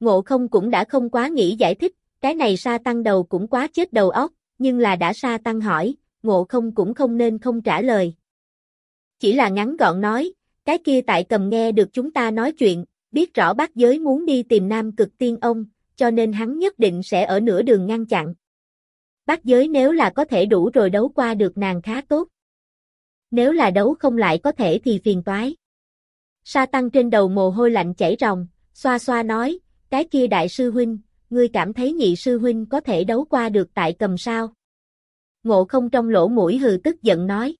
Speaker 1: Ngộ không cũng đã không quá nghĩ giải thích, cái này sa tăng đầu cũng quá chết đầu óc, nhưng là đã sa tăng hỏi, ngộ không cũng không nên không trả lời. Chỉ là ngắn gọn nói, cái kia tại cầm nghe được chúng ta nói chuyện, biết rõ bác giới muốn đi tìm nam cực tiên ông, cho nên hắn nhất định sẽ ở nửa đường ngăn chặn. Bác giới nếu là có thể đủ rồi đấu qua được nàng khá tốt. Nếu là đấu không lại có thể thì phiền toái. Sa tăng trên đầu mồ hôi lạnh chảy ròng, xoa xoa nói, cái kia đại sư huynh, ngươi cảm thấy nhị sư huynh có thể đấu qua được tại cầm sao? Ngộ không trong lỗ mũi hừ tức giận nói.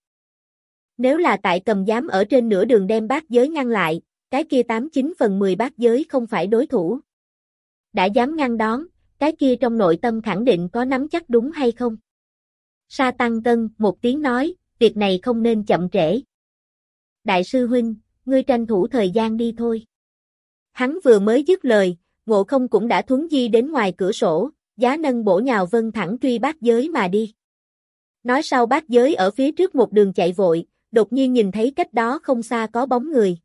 Speaker 1: Nếu là tại cầm dám ở trên nửa đường đem bát giới ngăn lại, cái kia 89 phần 10 bát giới không phải đối thủ. Đã dám ngăn đón, cái kia trong nội tâm khẳng định có nắm chắc đúng hay không? Sa Tăng Tân một tiếng nói, việc này không nên chậm trễ. Đại sư huynh, ngươi tranh thủ thời gian đi thôi. Hắn vừa mới dứt lời, ngộ không cũng đã thuấn di đến ngoài cửa sổ, giá nâng bổ nhào vân thẳng truy bát giới mà đi. Nói sau bát giới ở phía trước một đường chạy vội, đột nhiên nhìn thấy cách đó không xa có bóng người.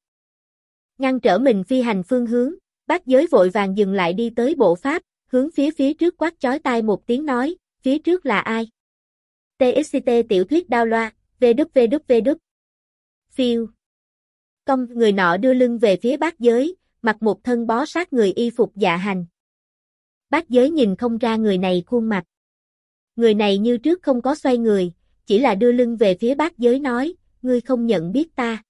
Speaker 1: Ngăn trở mình phi hành phương hướng, bát giới vội vàng dừng lại đi tới bộ pháp, hướng phía phía trước quát chói tai một tiếng nói, phía trước là ai? TXT tiểu thuyết đao loa, VWVW. Phiêu. Công người nọ đưa lưng về phía bát giới, mặc một thân bó sát người y phục dạ hành. Bát giới nhìn không ra người này khuôn mặt. Người này như trước không có xoay người, chỉ là đưa lưng về phía bát giới nói, ngươi không nhận biết ta.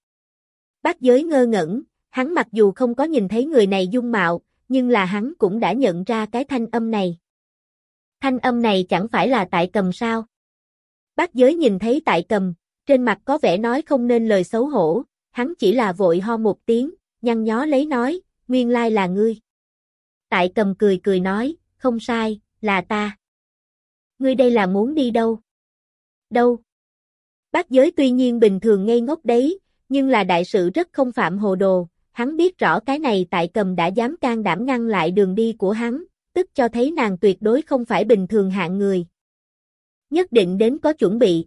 Speaker 1: Bát giới ngơ ngẩn, hắn mặc dù không có nhìn thấy người này dung mạo, nhưng là hắn cũng đã nhận ra cái thanh âm này. Thanh âm này chẳng phải là tại cầm sao. Bát giới nhìn thấy tại cầm, trên mặt có vẻ nói không nên lời xấu hổ, hắn chỉ là vội ho một tiếng, nhăn nhó lấy nói, nguyên lai là ngươi. Tại cầm cười cười nói, không sai, là ta. Ngươi đây là muốn đi đâu? Đâu? Bác giới tuy nhiên bình thường ngây ngốc đấy, nhưng là đại sự rất không phạm hồ đồ, hắn biết rõ cái này tại cầm đã dám can đảm ngăn lại đường đi của hắn, tức cho thấy nàng tuyệt đối không phải bình thường hạng người. Nhất định đến có chuẩn bị.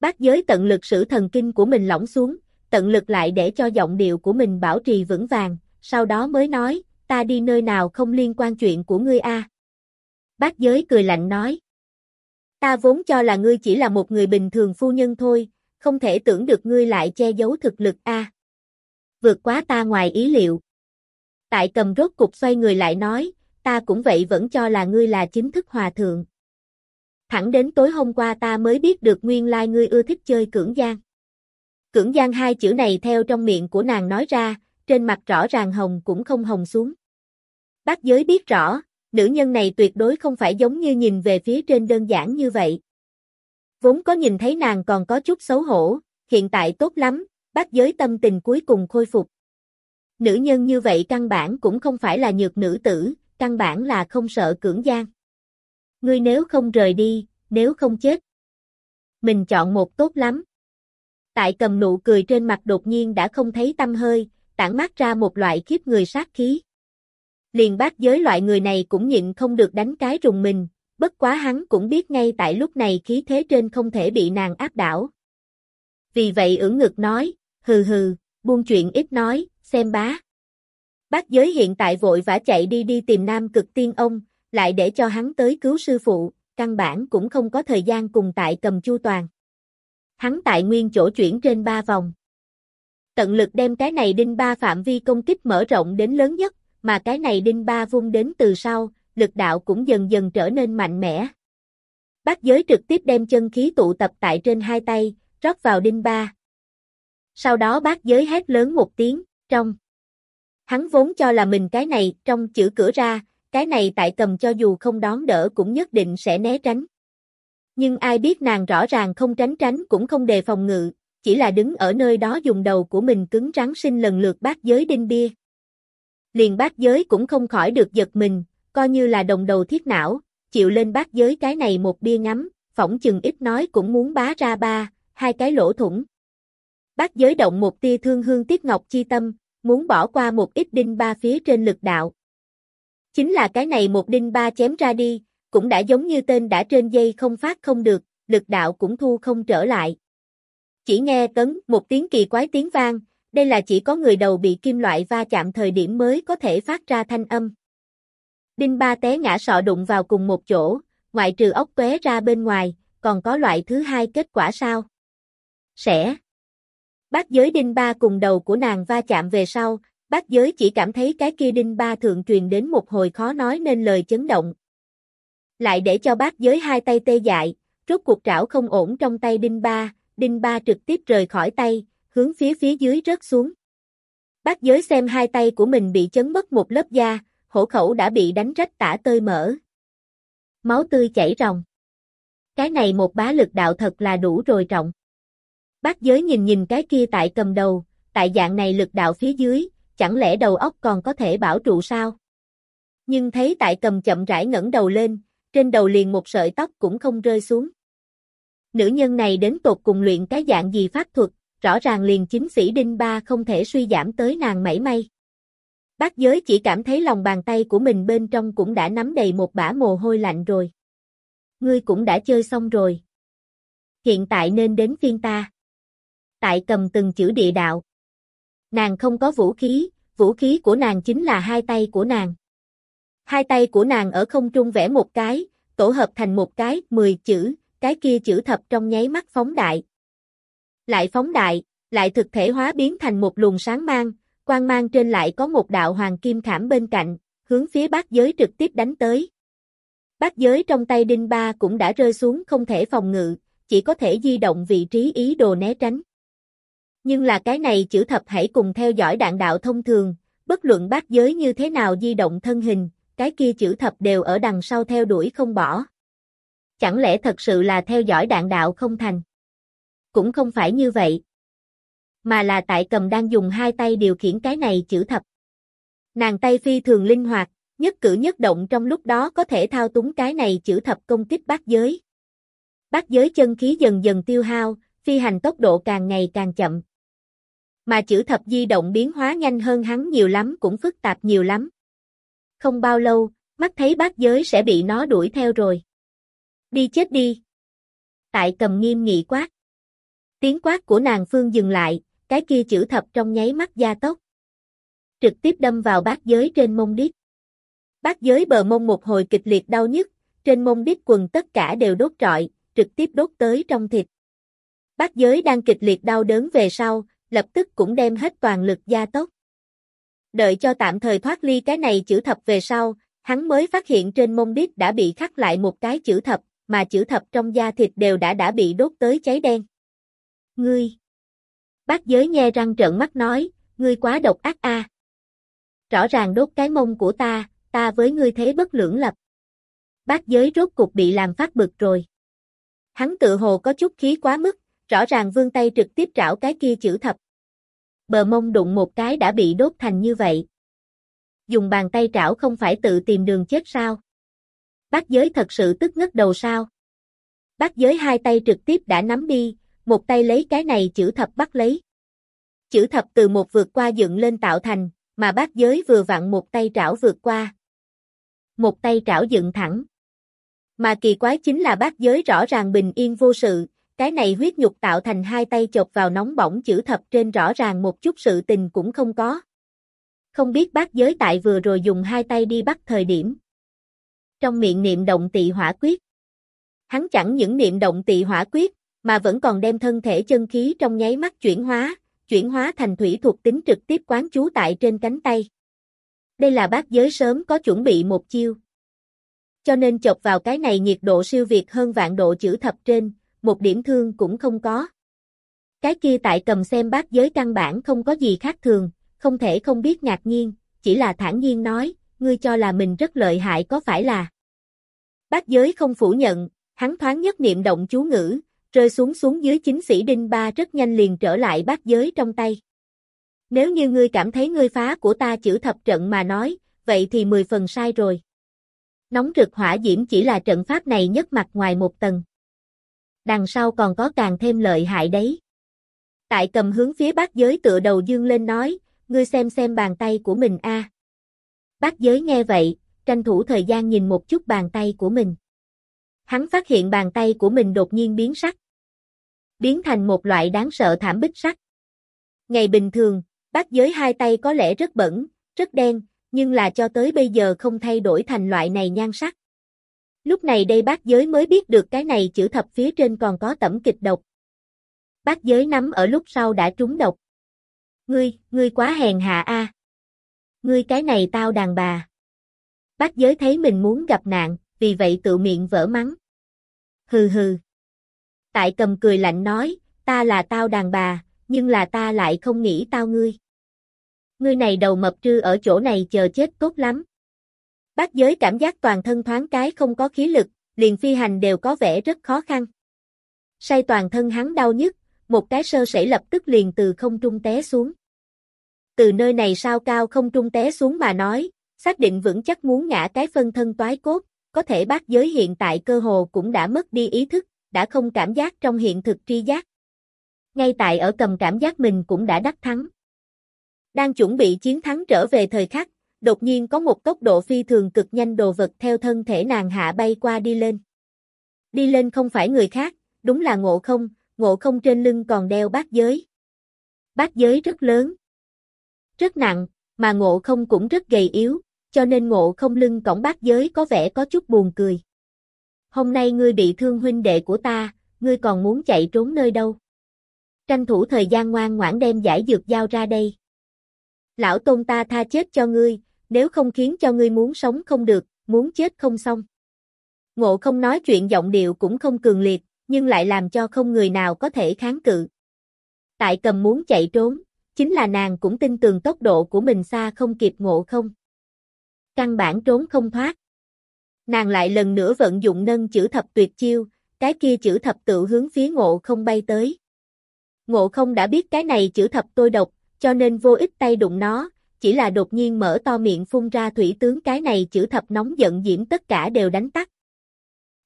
Speaker 1: Bác giới tận lực sử thần kinh của mình lỏng xuống, tận lực lại để cho giọng điệu của mình bảo trì vững vàng, sau đó mới nói, ta đi nơi nào không liên quan chuyện của ngươi a. Bác giới cười lạnh nói. Ta vốn cho là ngươi chỉ là một người bình thường phu nhân thôi, không thể tưởng được ngươi lại che giấu thực lực a. Vượt quá ta ngoài ý liệu. Tại cầm rốt cục xoay người lại nói, ta cũng vậy vẫn cho là ngươi là chính thức hòa thượng. Thẳng đến tối hôm qua ta mới biết được nguyên lai ngươi ưa thích chơi cưỡng gian. Cưỡng gian hai chữ này theo trong miệng của nàng nói ra, trên mặt rõ ràng hồng cũng không hồng xuống. Bác giới biết rõ, nữ nhân này tuyệt đối không phải giống như nhìn về phía trên đơn giản như vậy. Vốn có nhìn thấy nàng còn có chút xấu hổ, hiện tại tốt lắm, bác giới tâm tình cuối cùng khôi phục. Nữ nhân như vậy căn bản cũng không phải là nhược nữ tử, căn bản là không sợ cưỡng gian. Ngươi nếu không rời đi, nếu không chết. Mình chọn một tốt lắm. Tại cầm nụ cười trên mặt đột nhiên đã không thấy tâm hơi, tản mát ra một loại khiếp người sát khí. Liền bác giới loại người này cũng nhịn không được đánh cái rùng mình, bất quá hắn cũng biết ngay tại lúc này khí thế trên không thể bị nàng áp đảo. Vì vậy ưỡn ngực nói, hừ hừ, buông chuyện ít nói, xem bá. Bác giới hiện tại vội vã chạy đi đi tìm nam cực tiên ông, lại để cho hắn tới cứu sư phụ, căn bản cũng không có thời gian cùng tại cầm chu toàn. Hắn tại nguyên chỗ chuyển trên ba vòng. Tận lực đem cái này đinh ba phạm vi công kích mở rộng đến lớn nhất, mà cái này đinh ba vung đến từ sau, lực đạo cũng dần dần trở nên mạnh mẽ. Bác giới trực tiếp đem chân khí tụ tập tại trên hai tay, rót vào đinh ba. Sau đó bác giới hét lớn một tiếng, trong. Hắn vốn cho là mình cái này, trong chữ cửa ra, cái này tại cầm cho dù không đón đỡ cũng nhất định sẽ né tránh. Nhưng ai biết nàng rõ ràng không tránh tránh cũng không đề phòng ngự, chỉ là đứng ở nơi đó dùng đầu của mình cứng rắn sinh lần lượt bát giới đinh bia. Liền bát giới cũng không khỏi được giật mình, coi như là đồng đầu thiết não, chịu lên bát giới cái này một bia ngắm, phỏng chừng ít nói cũng muốn bá ra ba, hai cái lỗ thủng. Bát giới động một tia thương hương tiếc ngọc chi tâm, muốn bỏ qua một ít đinh ba phía trên lực đạo. Chính là cái này một đinh ba chém ra đi, cũng đã giống như tên đã trên dây không phát không được, lực đạo cũng thu không trở lại. Chỉ nghe tấn một tiếng kỳ quái tiếng vang, đây là chỉ có người đầu bị kim loại va chạm thời điểm mới có thể phát ra thanh âm. Đinh ba té ngã sọ đụng vào cùng một chỗ, ngoại trừ ốc tuế ra bên ngoài, còn có loại thứ hai kết quả sao? Sẽ. Bác giới đinh ba cùng đầu của nàng va chạm về sau, bác giới chỉ cảm thấy cái kia đinh ba thượng truyền đến một hồi khó nói nên lời chấn động. Lại để cho bác giới hai tay tê dại, rút cuộc trảo không ổn trong tay đinh ba, đinh ba trực tiếp rời khỏi tay, hướng phía phía dưới rớt xuống. Bác giới xem hai tay của mình bị chấn mất một lớp da, hổ khẩu đã bị đánh rách tả tơi mở. Máu tươi chảy ròng. Cái này một bá lực đạo thật là đủ rồi trọng. Bác giới nhìn nhìn cái kia tại cầm đầu, tại dạng này lực đạo phía dưới, chẳng lẽ đầu óc còn có thể bảo trụ sao? Nhưng thấy tại cầm chậm rãi ngẩng đầu lên, trên đầu liền một sợi tóc cũng không rơi xuống. Nữ nhân này đến tột cùng luyện cái dạng gì pháp thuật, rõ ràng liền chính sĩ đinh ba không thể suy giảm tới nàng mảy may. Bác giới chỉ cảm thấy lòng bàn tay của mình bên trong cũng đã nắm đầy một bả mồ hôi lạnh rồi. Ngươi cũng đã chơi xong rồi. Hiện tại nên đến phiên ta. Tại cầm từng chữ địa đạo. Nàng không có vũ khí, vũ khí của nàng chính là hai tay của nàng. Hai tay của nàng ở không trung vẽ một cái, tổ hợp thành một cái, mười chữ, cái kia chữ thập trong nháy mắt phóng đại. Lại phóng đại, lại thực thể hóa biến thành một luồng sáng mang, quang mang trên lại có một đạo hoàng kim khảm bên cạnh, hướng phía bát giới trực tiếp đánh tới. Bát giới trong tay đinh ba cũng đã rơi xuống không thể phòng ngự, chỉ có thể di động vị trí ý đồ né tránh. Nhưng là cái này chữ thập hãy cùng theo dõi đạn đạo thông thường, bất luận bát giới như thế nào di động thân hình, cái kia chữ thập đều ở đằng sau theo đuổi không bỏ. Chẳng lẽ thật sự là theo dõi đạn đạo không thành? Cũng không phải như vậy. Mà là tại cầm đang dùng hai tay điều khiển cái này chữ thập. Nàng tay phi thường linh hoạt, nhất cử nhất động trong lúc đó có thể thao túng cái này chữ thập công kích bát giới. Bát giới chân khí dần dần tiêu hao, phi hành tốc độ càng ngày càng chậm. Mà chữ thập di động biến hóa nhanh hơn hắn nhiều lắm cũng phức tạp nhiều lắm. Không bao lâu, mắt thấy bát giới sẽ bị nó đuổi theo rồi. Đi chết đi. Tại cầm nghiêm nghị quát. Tiếng quát của nàng phương dừng lại, cái kia chữ thập trong nháy mắt gia tốc. Trực tiếp đâm vào bát giới trên mông đít. Bát giới bờ mông một hồi kịch liệt đau nhức, trên mông đít quần tất cả đều đốt trọi, trực tiếp đốt tới trong thịt. Bát giới đang kịch liệt đau đớn về sau, lập tức cũng đem hết toàn lực gia tốc. Đợi cho tạm thời thoát ly cái này chữ thập về sau, hắn mới phát hiện trên mông đít đã bị khắc lại một cái chữ thập, mà chữ thập trong da thịt đều đã đã bị đốt tới cháy đen. Ngươi! Bác giới nghe răng trợn mắt nói, ngươi quá độc ác a. Rõ ràng đốt cái mông của ta, ta với ngươi thế bất lưỡng lập. Bác giới rốt cục bị làm phát bực rồi. Hắn tự hồ có chút khí quá mức, rõ ràng vương tay trực tiếp trảo cái kia chữ thập. Bờ mông đụng một cái đã bị đốt thành như vậy. Dùng bàn tay trảo không phải tự tìm đường chết sao? Bác giới thật sự tức ngất đầu sao? Bác giới hai tay trực tiếp đã nắm đi, một tay lấy cái này chữ thập bắt lấy. Chữ thập từ một vượt qua dựng lên tạo thành, mà bác giới vừa vặn một tay trảo vượt qua. Một tay trảo dựng thẳng. Mà kỳ quái chính là bác giới rõ ràng bình yên vô sự, cái này huyết nhục tạo thành hai tay chộp vào nóng bỏng chữ thập trên rõ ràng một chút sự tình cũng không có. Không biết bác giới tại vừa rồi dùng hai tay đi bắt thời điểm. Trong miệng niệm động tị hỏa quyết. Hắn chẳng những niệm động tị hỏa quyết, mà vẫn còn đem thân thể chân khí trong nháy mắt chuyển hóa, chuyển hóa thành thủy thuộc tính trực tiếp quán chú tại trên cánh tay. Đây là bác giới sớm có chuẩn bị một chiêu. Cho nên chọc vào cái này nhiệt độ siêu việt hơn vạn độ chữ thập trên, một điểm thương cũng không có. Cái kia tại cầm xem bác giới căn bản không có gì khác thường, không thể không biết ngạc nhiên, chỉ là thản nhiên nói, ngươi cho là mình rất lợi hại có phải là. Bác giới không phủ nhận, hắn thoáng nhất niệm động chú ngữ, rơi xuống xuống dưới chính sĩ đinh ba rất nhanh liền trở lại bát giới trong tay. Nếu như ngươi cảm thấy ngươi phá của ta chữ thập trận mà nói, vậy thì mười phần sai rồi. Nóng rực hỏa diễm chỉ là trận pháp này nhất mặt ngoài một tầng. Đằng sau còn có càng thêm lợi hại đấy. Tại cầm hướng phía bác giới tựa đầu dương lên nói, ngươi xem xem bàn tay của mình a. À. Giới nghe vậy, tranh thủ thời gian nhìn một chút bàn tay của mình. Hắn phát hiện bàn tay của mình đột nhiên biến sắc biến thành một loại đáng sợ thảm bích sắc. Ngày bình thường, bác giới hai tay có lẽ rất bẩn, rất đen, nhưng là cho tới bây giờ không thay đổi thành loại này nhan sắc. Lúc này đây bác giới mới biết được cái này chữ thập phía trên còn có tẩm kịch độc. Bác giới nắm ở lúc sau đã trúng độc. Ngươi, ngươi quá hèn hạ a. Ngươi cái này tao đàn bà. Bác giới thấy mình muốn gặp nạn, vì vậy tự miệng vỡ mắng. Hừ hừ. Tại cầm cười lạnh nói, ta là tao đàn bà, nhưng là ta lại không nghĩ tao ngươi. Ngươi này đầu mập trư ở chỗ này chờ chết tốt lắm. Bác giới cảm giác toàn thân thoáng cái không có khí lực, liền phi hành đều có vẻ rất khó khăn. Say toàn thân hắn đau nhức, một cái sơ sẩy lập tức liền từ không trung té xuống. Từ nơi này sao cao không trung té xuống mà nói, xác định vững chắc muốn ngã cái phân thân toái cốt, có thể bác giới hiện tại cơ hồ cũng đã mất đi ý thức, đã không cảm giác trong hiện thực tri giác. Ngay tại ở cầm cảm giác mình cũng đã đắc thắng. Đang chuẩn bị chiến thắng trở về thời khắc, đột nhiên có một tốc độ phi thường cực nhanh đồ vật theo thân thể nàng hạ bay qua đi lên. Đi lên không phải người khác, đúng là ngộ không, ngộ không trên lưng còn đeo bát giới. Bát giới rất lớn, rất nặng, mà ngộ không cũng rất gầy yếu, cho nên ngộ không lưng cổng bát giới có vẻ có chút buồn cười hôm nay ngươi bị thương huynh đệ của ta, ngươi còn muốn chạy trốn nơi đâu? Tranh thủ thời gian ngoan ngoãn đem giải dược giao ra đây. Lão tôn ta tha chết cho ngươi, nếu không khiến cho ngươi muốn sống không được, muốn chết không xong. Ngộ không nói chuyện giọng điệu cũng không cường liệt, nhưng lại làm cho không người nào có thể kháng cự. Tại cầm muốn chạy trốn, chính là nàng cũng tin tường tốc độ của mình xa không kịp ngộ không. Căn bản trốn không thoát. Nàng lại lần nữa vận dụng nâng chữ thập tuyệt chiêu, cái kia chữ thập tự hướng phía ngộ không bay tới. Ngộ không đã biết cái này chữ thập tôi độc, cho nên vô ích tay đụng nó, chỉ là đột nhiên mở to miệng phun ra thủy tướng cái này chữ thập nóng giận diễm tất cả đều đánh tắt.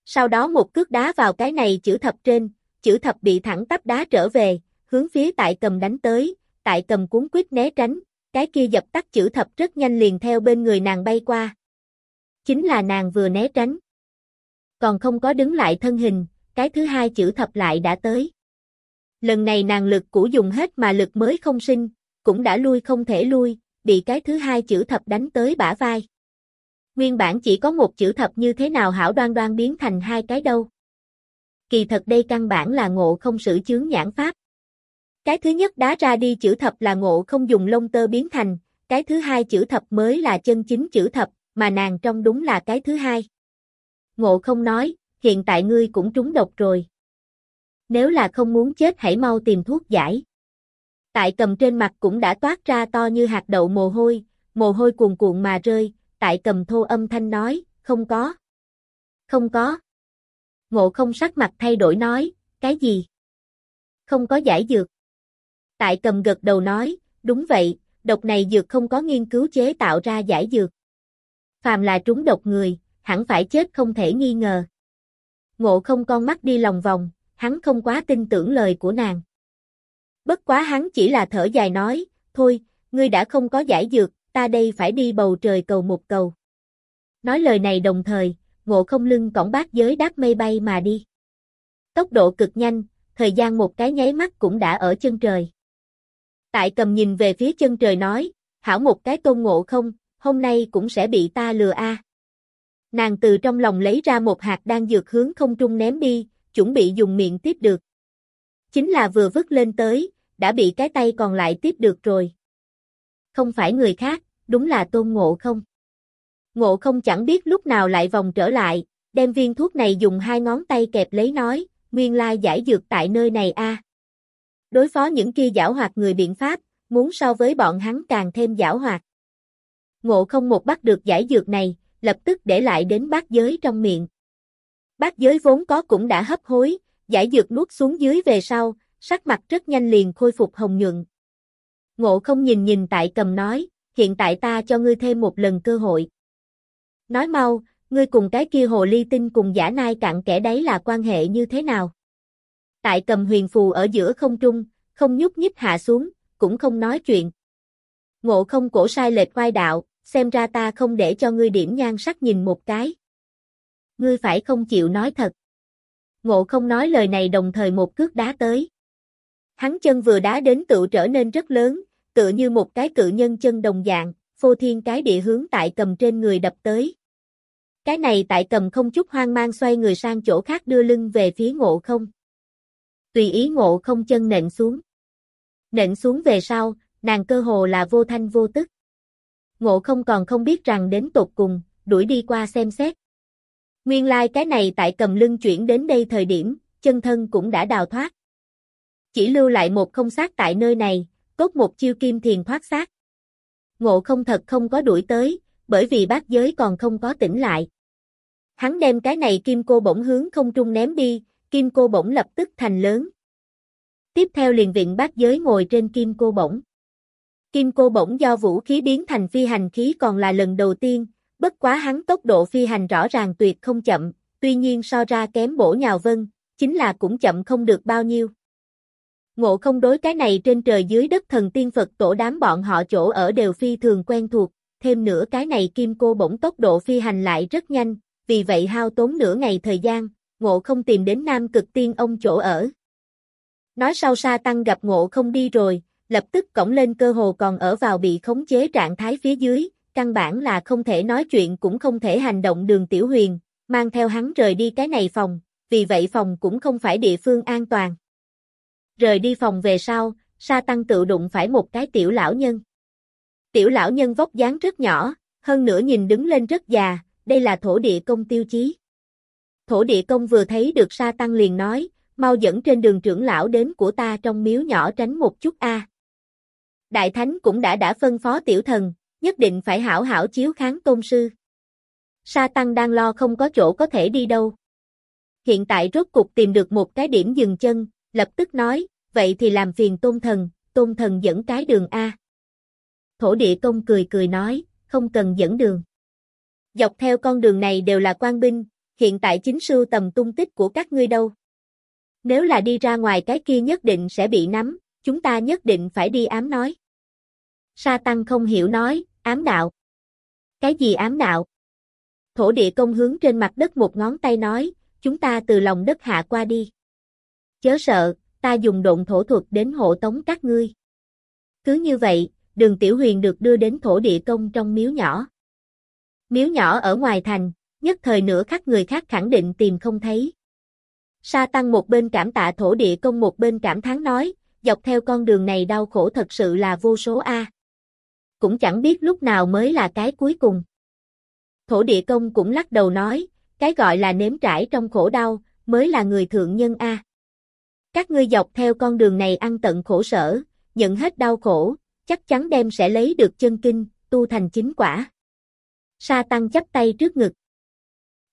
Speaker 1: Sau đó một cước đá vào cái này chữ thập trên, chữ thập bị thẳng tắp đá trở về, hướng phía tại cầm đánh tới, tại cầm cuốn quyết né tránh, cái kia dập tắt chữ thập rất nhanh liền theo bên người nàng bay qua chính là nàng vừa né tránh. Còn không có đứng lại thân hình, cái thứ hai chữ thập lại đã tới. Lần này nàng lực cũ dùng hết mà lực mới không sinh, cũng đã lui không thể lui, bị cái thứ hai chữ thập đánh tới bả vai. Nguyên bản chỉ có một chữ thập như thế nào hảo đoan đoan biến thành hai cái đâu. Kỳ thật đây căn bản là ngộ không sử chướng nhãn pháp. Cái thứ nhất đá ra đi chữ thập là ngộ không dùng lông tơ biến thành, cái thứ hai chữ thập mới là chân chính chữ thập, mà nàng trong đúng là cái thứ hai. Ngộ không nói, hiện tại ngươi cũng trúng độc rồi. Nếu là không muốn chết hãy mau tìm thuốc giải. Tại cầm trên mặt cũng đã toát ra to như hạt đậu mồ hôi, mồ hôi cuồn cuộn mà rơi, tại cầm thô âm thanh nói, không có. Không có. Ngộ không sắc mặt thay đổi nói, cái gì? Không có giải dược. Tại cầm gật đầu nói, đúng vậy, độc này dược không có nghiên cứu chế tạo ra giải dược phàm là trúng độc người, hẳn phải chết không thể nghi ngờ. Ngộ không con mắt đi lòng vòng, hắn không quá tin tưởng lời của nàng. Bất quá hắn chỉ là thở dài nói, thôi, ngươi đã không có giải dược, ta đây phải đi bầu trời cầu một cầu. Nói lời này đồng thời, ngộ không lưng cổng bát giới đáp mây bay mà đi. Tốc độ cực nhanh, thời gian một cái nháy mắt cũng đã ở chân trời. Tại cầm nhìn về phía chân trời nói, hảo một cái tôn ngộ không, hôm nay cũng sẽ bị ta lừa a. Nàng từ trong lòng lấy ra một hạt đang dược hướng không trung ném đi, chuẩn bị dùng miệng tiếp được. Chính là vừa vứt lên tới, đã bị cái tay còn lại tiếp được rồi. Không phải người khác, đúng là tôn ngộ không. Ngộ không chẳng biết lúc nào lại vòng trở lại, đem viên thuốc này dùng hai ngón tay kẹp lấy nói, nguyên lai giải dược tại nơi này a. Đối phó những kia giảo hoạt người biện pháp, muốn so với bọn hắn càng thêm giảo hoạt. Ngộ không một bắt được giải dược này, lập tức để lại đến bát giới trong miệng. Bát giới vốn có cũng đã hấp hối, giải dược nuốt xuống dưới về sau, sắc mặt rất nhanh liền khôi phục hồng nhuận. Ngộ không nhìn nhìn tại cầm nói, hiện tại ta cho ngươi thêm một lần cơ hội. Nói mau, ngươi cùng cái kia hồ ly tinh cùng giả nai cặn kẻ đấy là quan hệ như thế nào? Tại cầm huyền phù ở giữa không trung, không nhúc nhích hạ xuống, cũng không nói chuyện. Ngộ không cổ sai lệch quay đạo, xem ra ta không để cho ngươi điểm nhan sắc nhìn một cái. Ngươi phải không chịu nói thật. Ngộ không nói lời này đồng thời một cước đá tới. Hắn chân vừa đá đến tự trở nên rất lớn, tựa như một cái cự nhân chân đồng dạng, phô thiên cái địa hướng tại cầm trên người đập tới. Cái này tại cầm không chút hoang mang xoay người sang chỗ khác đưa lưng về phía ngộ không. Tùy ý ngộ không chân nện xuống. Nện xuống về sau, nàng cơ hồ là vô thanh vô tức. Ngộ không còn không biết rằng đến tột cùng, đuổi đi qua xem xét. Nguyên lai like cái này tại cầm lưng chuyển đến đây thời điểm, chân thân cũng đã đào thoát. Chỉ lưu lại một không xác tại nơi này, cốt một chiêu kim thiền thoát xác. Ngộ không thật không có đuổi tới, bởi vì bác giới còn không có tỉnh lại. Hắn đem cái này kim cô bổng hướng không trung ném đi, kim cô bổng lập tức thành lớn. Tiếp theo liền viện bác giới ngồi trên kim cô bổng. Kim cô bổng do vũ khí biến thành phi hành khí còn là lần đầu tiên, bất quá hắn tốc độ phi hành rõ ràng tuyệt không chậm, tuy nhiên so ra kém bổ nhào vân, chính là cũng chậm không được bao nhiêu. Ngộ không đối cái này trên trời dưới đất thần tiên Phật tổ đám bọn họ chỗ ở đều phi thường quen thuộc, thêm nữa cái này kim cô bỗng tốc độ phi hành lại rất nhanh, vì vậy hao tốn nửa ngày thời gian, ngộ không tìm đến Nam Cực Tiên ông chỗ ở. Nói sau sa tăng gặp ngộ không đi rồi, lập tức cổng lên cơ hồ còn ở vào bị khống chế trạng thái phía dưới, căn bản là không thể nói chuyện cũng không thể hành động đường tiểu huyền, mang theo hắn rời đi cái này phòng, vì vậy phòng cũng không phải địa phương an toàn. Rời đi phòng về sau, sa tăng tự đụng phải một cái tiểu lão nhân. Tiểu lão nhân vóc dáng rất nhỏ, hơn nữa nhìn đứng lên rất già, đây là thổ địa công tiêu chí. Thổ địa công vừa thấy được sa tăng liền nói, mau dẫn trên đường trưởng lão đến của ta trong miếu nhỏ tránh một chút a. Đại thánh cũng đã đã phân phó tiểu thần, nhất định phải hảo hảo chiếu kháng tôn sư. Sa tăng đang lo không có chỗ có thể đi đâu. Hiện tại rốt cục tìm được một cái điểm dừng chân, lập tức nói, vậy thì làm phiền tôn thần, tôn thần dẫn cái đường A. Thổ địa công cười cười nói, không cần dẫn đường. Dọc theo con đường này đều là quan binh, hiện tại chính sưu tầm tung tích của các ngươi đâu. Nếu là đi ra ngoài cái kia nhất định sẽ bị nắm, chúng ta nhất định phải đi ám nói. Sa Tăng không hiểu nói, ám đạo. Cái gì ám đạo? Thổ địa công hướng trên mặt đất một ngón tay nói, chúng ta từ lòng đất hạ qua đi. Chớ sợ, ta dùng độn thổ thuật đến hộ tống các ngươi. Cứ như vậy, đường tiểu huyền được đưa đến thổ địa công trong miếu nhỏ. Miếu nhỏ ở ngoài thành, nhất thời nửa khắc người khác khẳng định tìm không thấy. Sa tăng một bên cảm tạ thổ địa công một bên cảm thán nói, dọc theo con đường này đau khổ thật sự là vô số A. Cũng chẳng biết lúc nào mới là cái cuối cùng. Thổ địa công cũng lắc đầu nói, cái gọi là nếm trải trong khổ đau, mới là người thượng nhân A. Các ngươi dọc theo con đường này ăn tận khổ sở, nhận hết đau khổ, chắc chắn đem sẽ lấy được chân kinh, tu thành chính quả. Sa Tăng chắp tay trước ngực.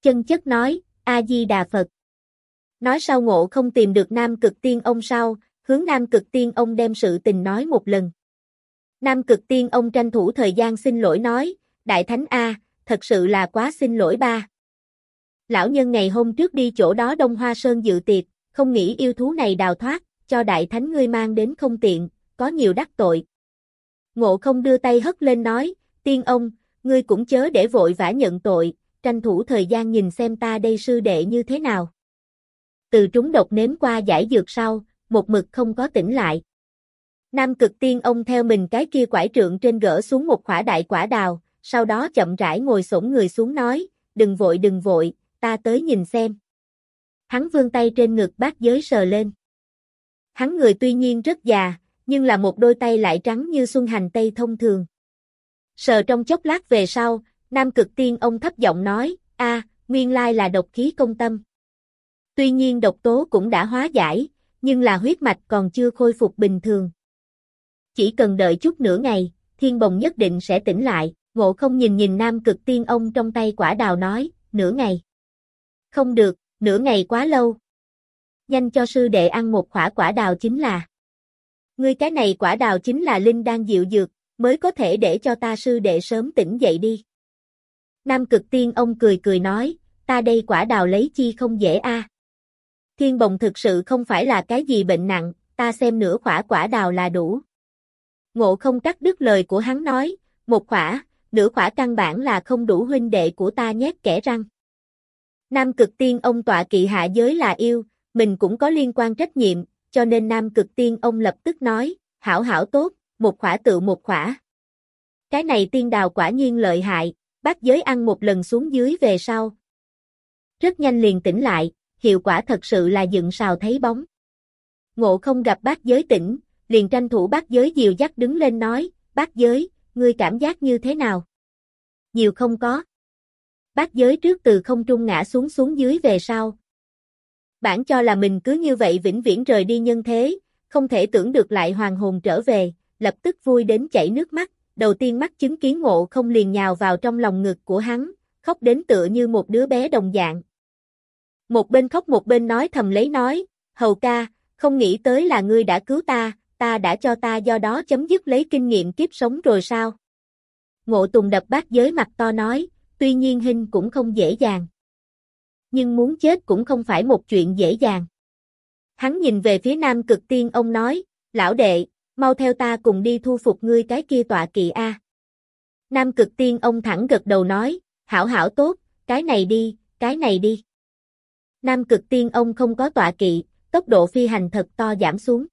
Speaker 1: Chân chất nói, A-di-đà Phật. Nói sau ngộ không tìm được Nam Cực Tiên ông sau, hướng Nam Cực Tiên ông đem sự tình nói một lần. Nam Cực Tiên ông tranh thủ thời gian xin lỗi nói, Đại Thánh A, thật sự là quá xin lỗi ba. Lão nhân ngày hôm trước đi chỗ đó Đông Hoa Sơn dự tiệc, không nghĩ yêu thú này đào thoát, cho Đại Thánh ngươi mang đến không tiện, có nhiều đắc tội. Ngộ không đưa tay hất lên nói, tiên ông, ngươi cũng chớ để vội vã nhận tội, tranh thủ thời gian nhìn xem ta đây sư đệ như thế nào. từ trúng độc nếm qua giải dược sau, một mực không có tỉnh lại. Nam cực tiên ông theo mình cái kia quải trượng trên gỡ xuống một khỏa đại quả đào, sau đó chậm rãi ngồi xổm người xuống nói, đừng vội đừng vội, ta tới nhìn xem. Hắn vươn tay trên ngực bác giới sờ lên. Hắn người tuy nhiên rất già, nhưng là một đôi tay lại trắng như xuân hành tây thông thường. Sờ trong chốc lát về sau, Nam cực tiên ông thấp giọng nói, a, nguyên lai là độc khí công tâm. Tuy nhiên độc tố cũng đã hóa giải, nhưng là huyết mạch còn chưa khôi phục bình thường. Chỉ cần đợi chút nửa ngày, thiên bồng nhất định sẽ tỉnh lại, ngộ không nhìn nhìn nam cực tiên ông trong tay quả đào nói, nửa ngày. Không được, nửa ngày quá lâu. Nhanh cho sư đệ ăn một quả quả đào chính là. Ngươi cái này quả đào chính là linh đang dịu dược, mới có thể để cho ta sư đệ sớm tỉnh dậy đi. Nam cực tiên ông cười cười nói, ta đây quả đào lấy chi không dễ a. Thiên bồng thực sự không phải là cái gì bệnh nặng, ta xem nửa quả quả đào là đủ. Ngộ không cắt đứt lời của hắn nói, một quả, nửa quả căn bản là không đủ huynh đệ của ta nhét kẻ răng. Nam cực tiên ông tọa kỵ hạ giới là yêu, mình cũng có liên quan trách nhiệm, cho nên Nam cực tiên ông lập tức nói, hảo hảo tốt, một khỏa tự một khỏa. Cái này tiên đào quả nhiên lợi hại, bác giới ăn một lần xuống dưới về sau. Rất nhanh liền tỉnh lại, hiệu quả thật sự là dựng sào thấy bóng. Ngộ không gặp bác giới tỉnh, liền tranh thủ bác giới dìu dắt đứng lên nói, bác giới, ngươi cảm giác như thế nào? Nhiều không có. Bát giới trước từ không trung ngã xuống xuống dưới về sau. Bản cho là mình cứ như vậy vĩnh viễn rời đi nhân thế, không thể tưởng được lại hoàng hồn trở về, lập tức vui đến chảy nước mắt, đầu tiên mắt chứng kiến ngộ không liền nhào vào trong lòng ngực của hắn, khóc đến tựa như một đứa bé đồng dạng. Một bên khóc một bên nói thầm lấy nói, hầu ca, không nghĩ tới là ngươi đã cứu ta, ta đã cho ta do đó chấm dứt lấy kinh nghiệm kiếp sống rồi sao? Ngộ Tùng đập bát giới mặt to nói, tuy nhiên hình cũng không dễ dàng. Nhưng muốn chết cũng không phải một chuyện dễ dàng. Hắn nhìn về phía nam cực tiên ông nói, lão đệ, mau theo ta cùng đi thu phục ngươi cái kia tọa kỵ A. Nam cực tiên ông thẳng gật đầu nói, hảo hảo tốt, cái này đi, cái này đi. Nam cực tiên ông không có tọa kỵ, tốc độ phi hành thật to giảm xuống.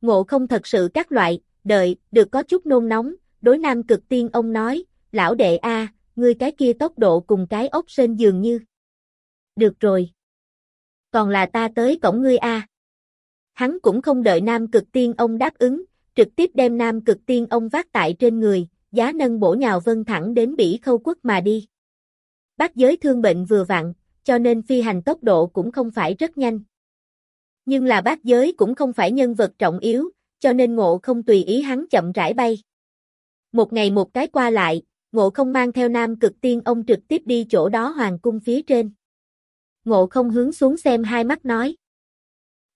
Speaker 1: Ngộ không thật sự các loại, đợi, được có chút nôn nóng, đối nam cực tiên ông nói, lão đệ A, ngươi cái kia tốc độ cùng cái ốc sên dường như. Được rồi. Còn là ta tới cổng ngươi A. Hắn cũng không đợi nam cực tiên ông đáp ứng, trực tiếp đem nam cực tiên ông vác tại trên người, giá nâng bổ nhào vân thẳng đến bỉ khâu quốc mà đi. Bác giới thương bệnh vừa vặn, cho nên phi hành tốc độ cũng không phải rất nhanh. Nhưng là bác giới cũng không phải nhân vật trọng yếu, cho nên ngộ không tùy ý hắn chậm rãi bay. Một ngày một cái qua lại, ngộ không mang theo nam cực tiên ông trực tiếp đi chỗ đó hoàng cung phía trên. Ngộ không hướng xuống xem hai mắt nói.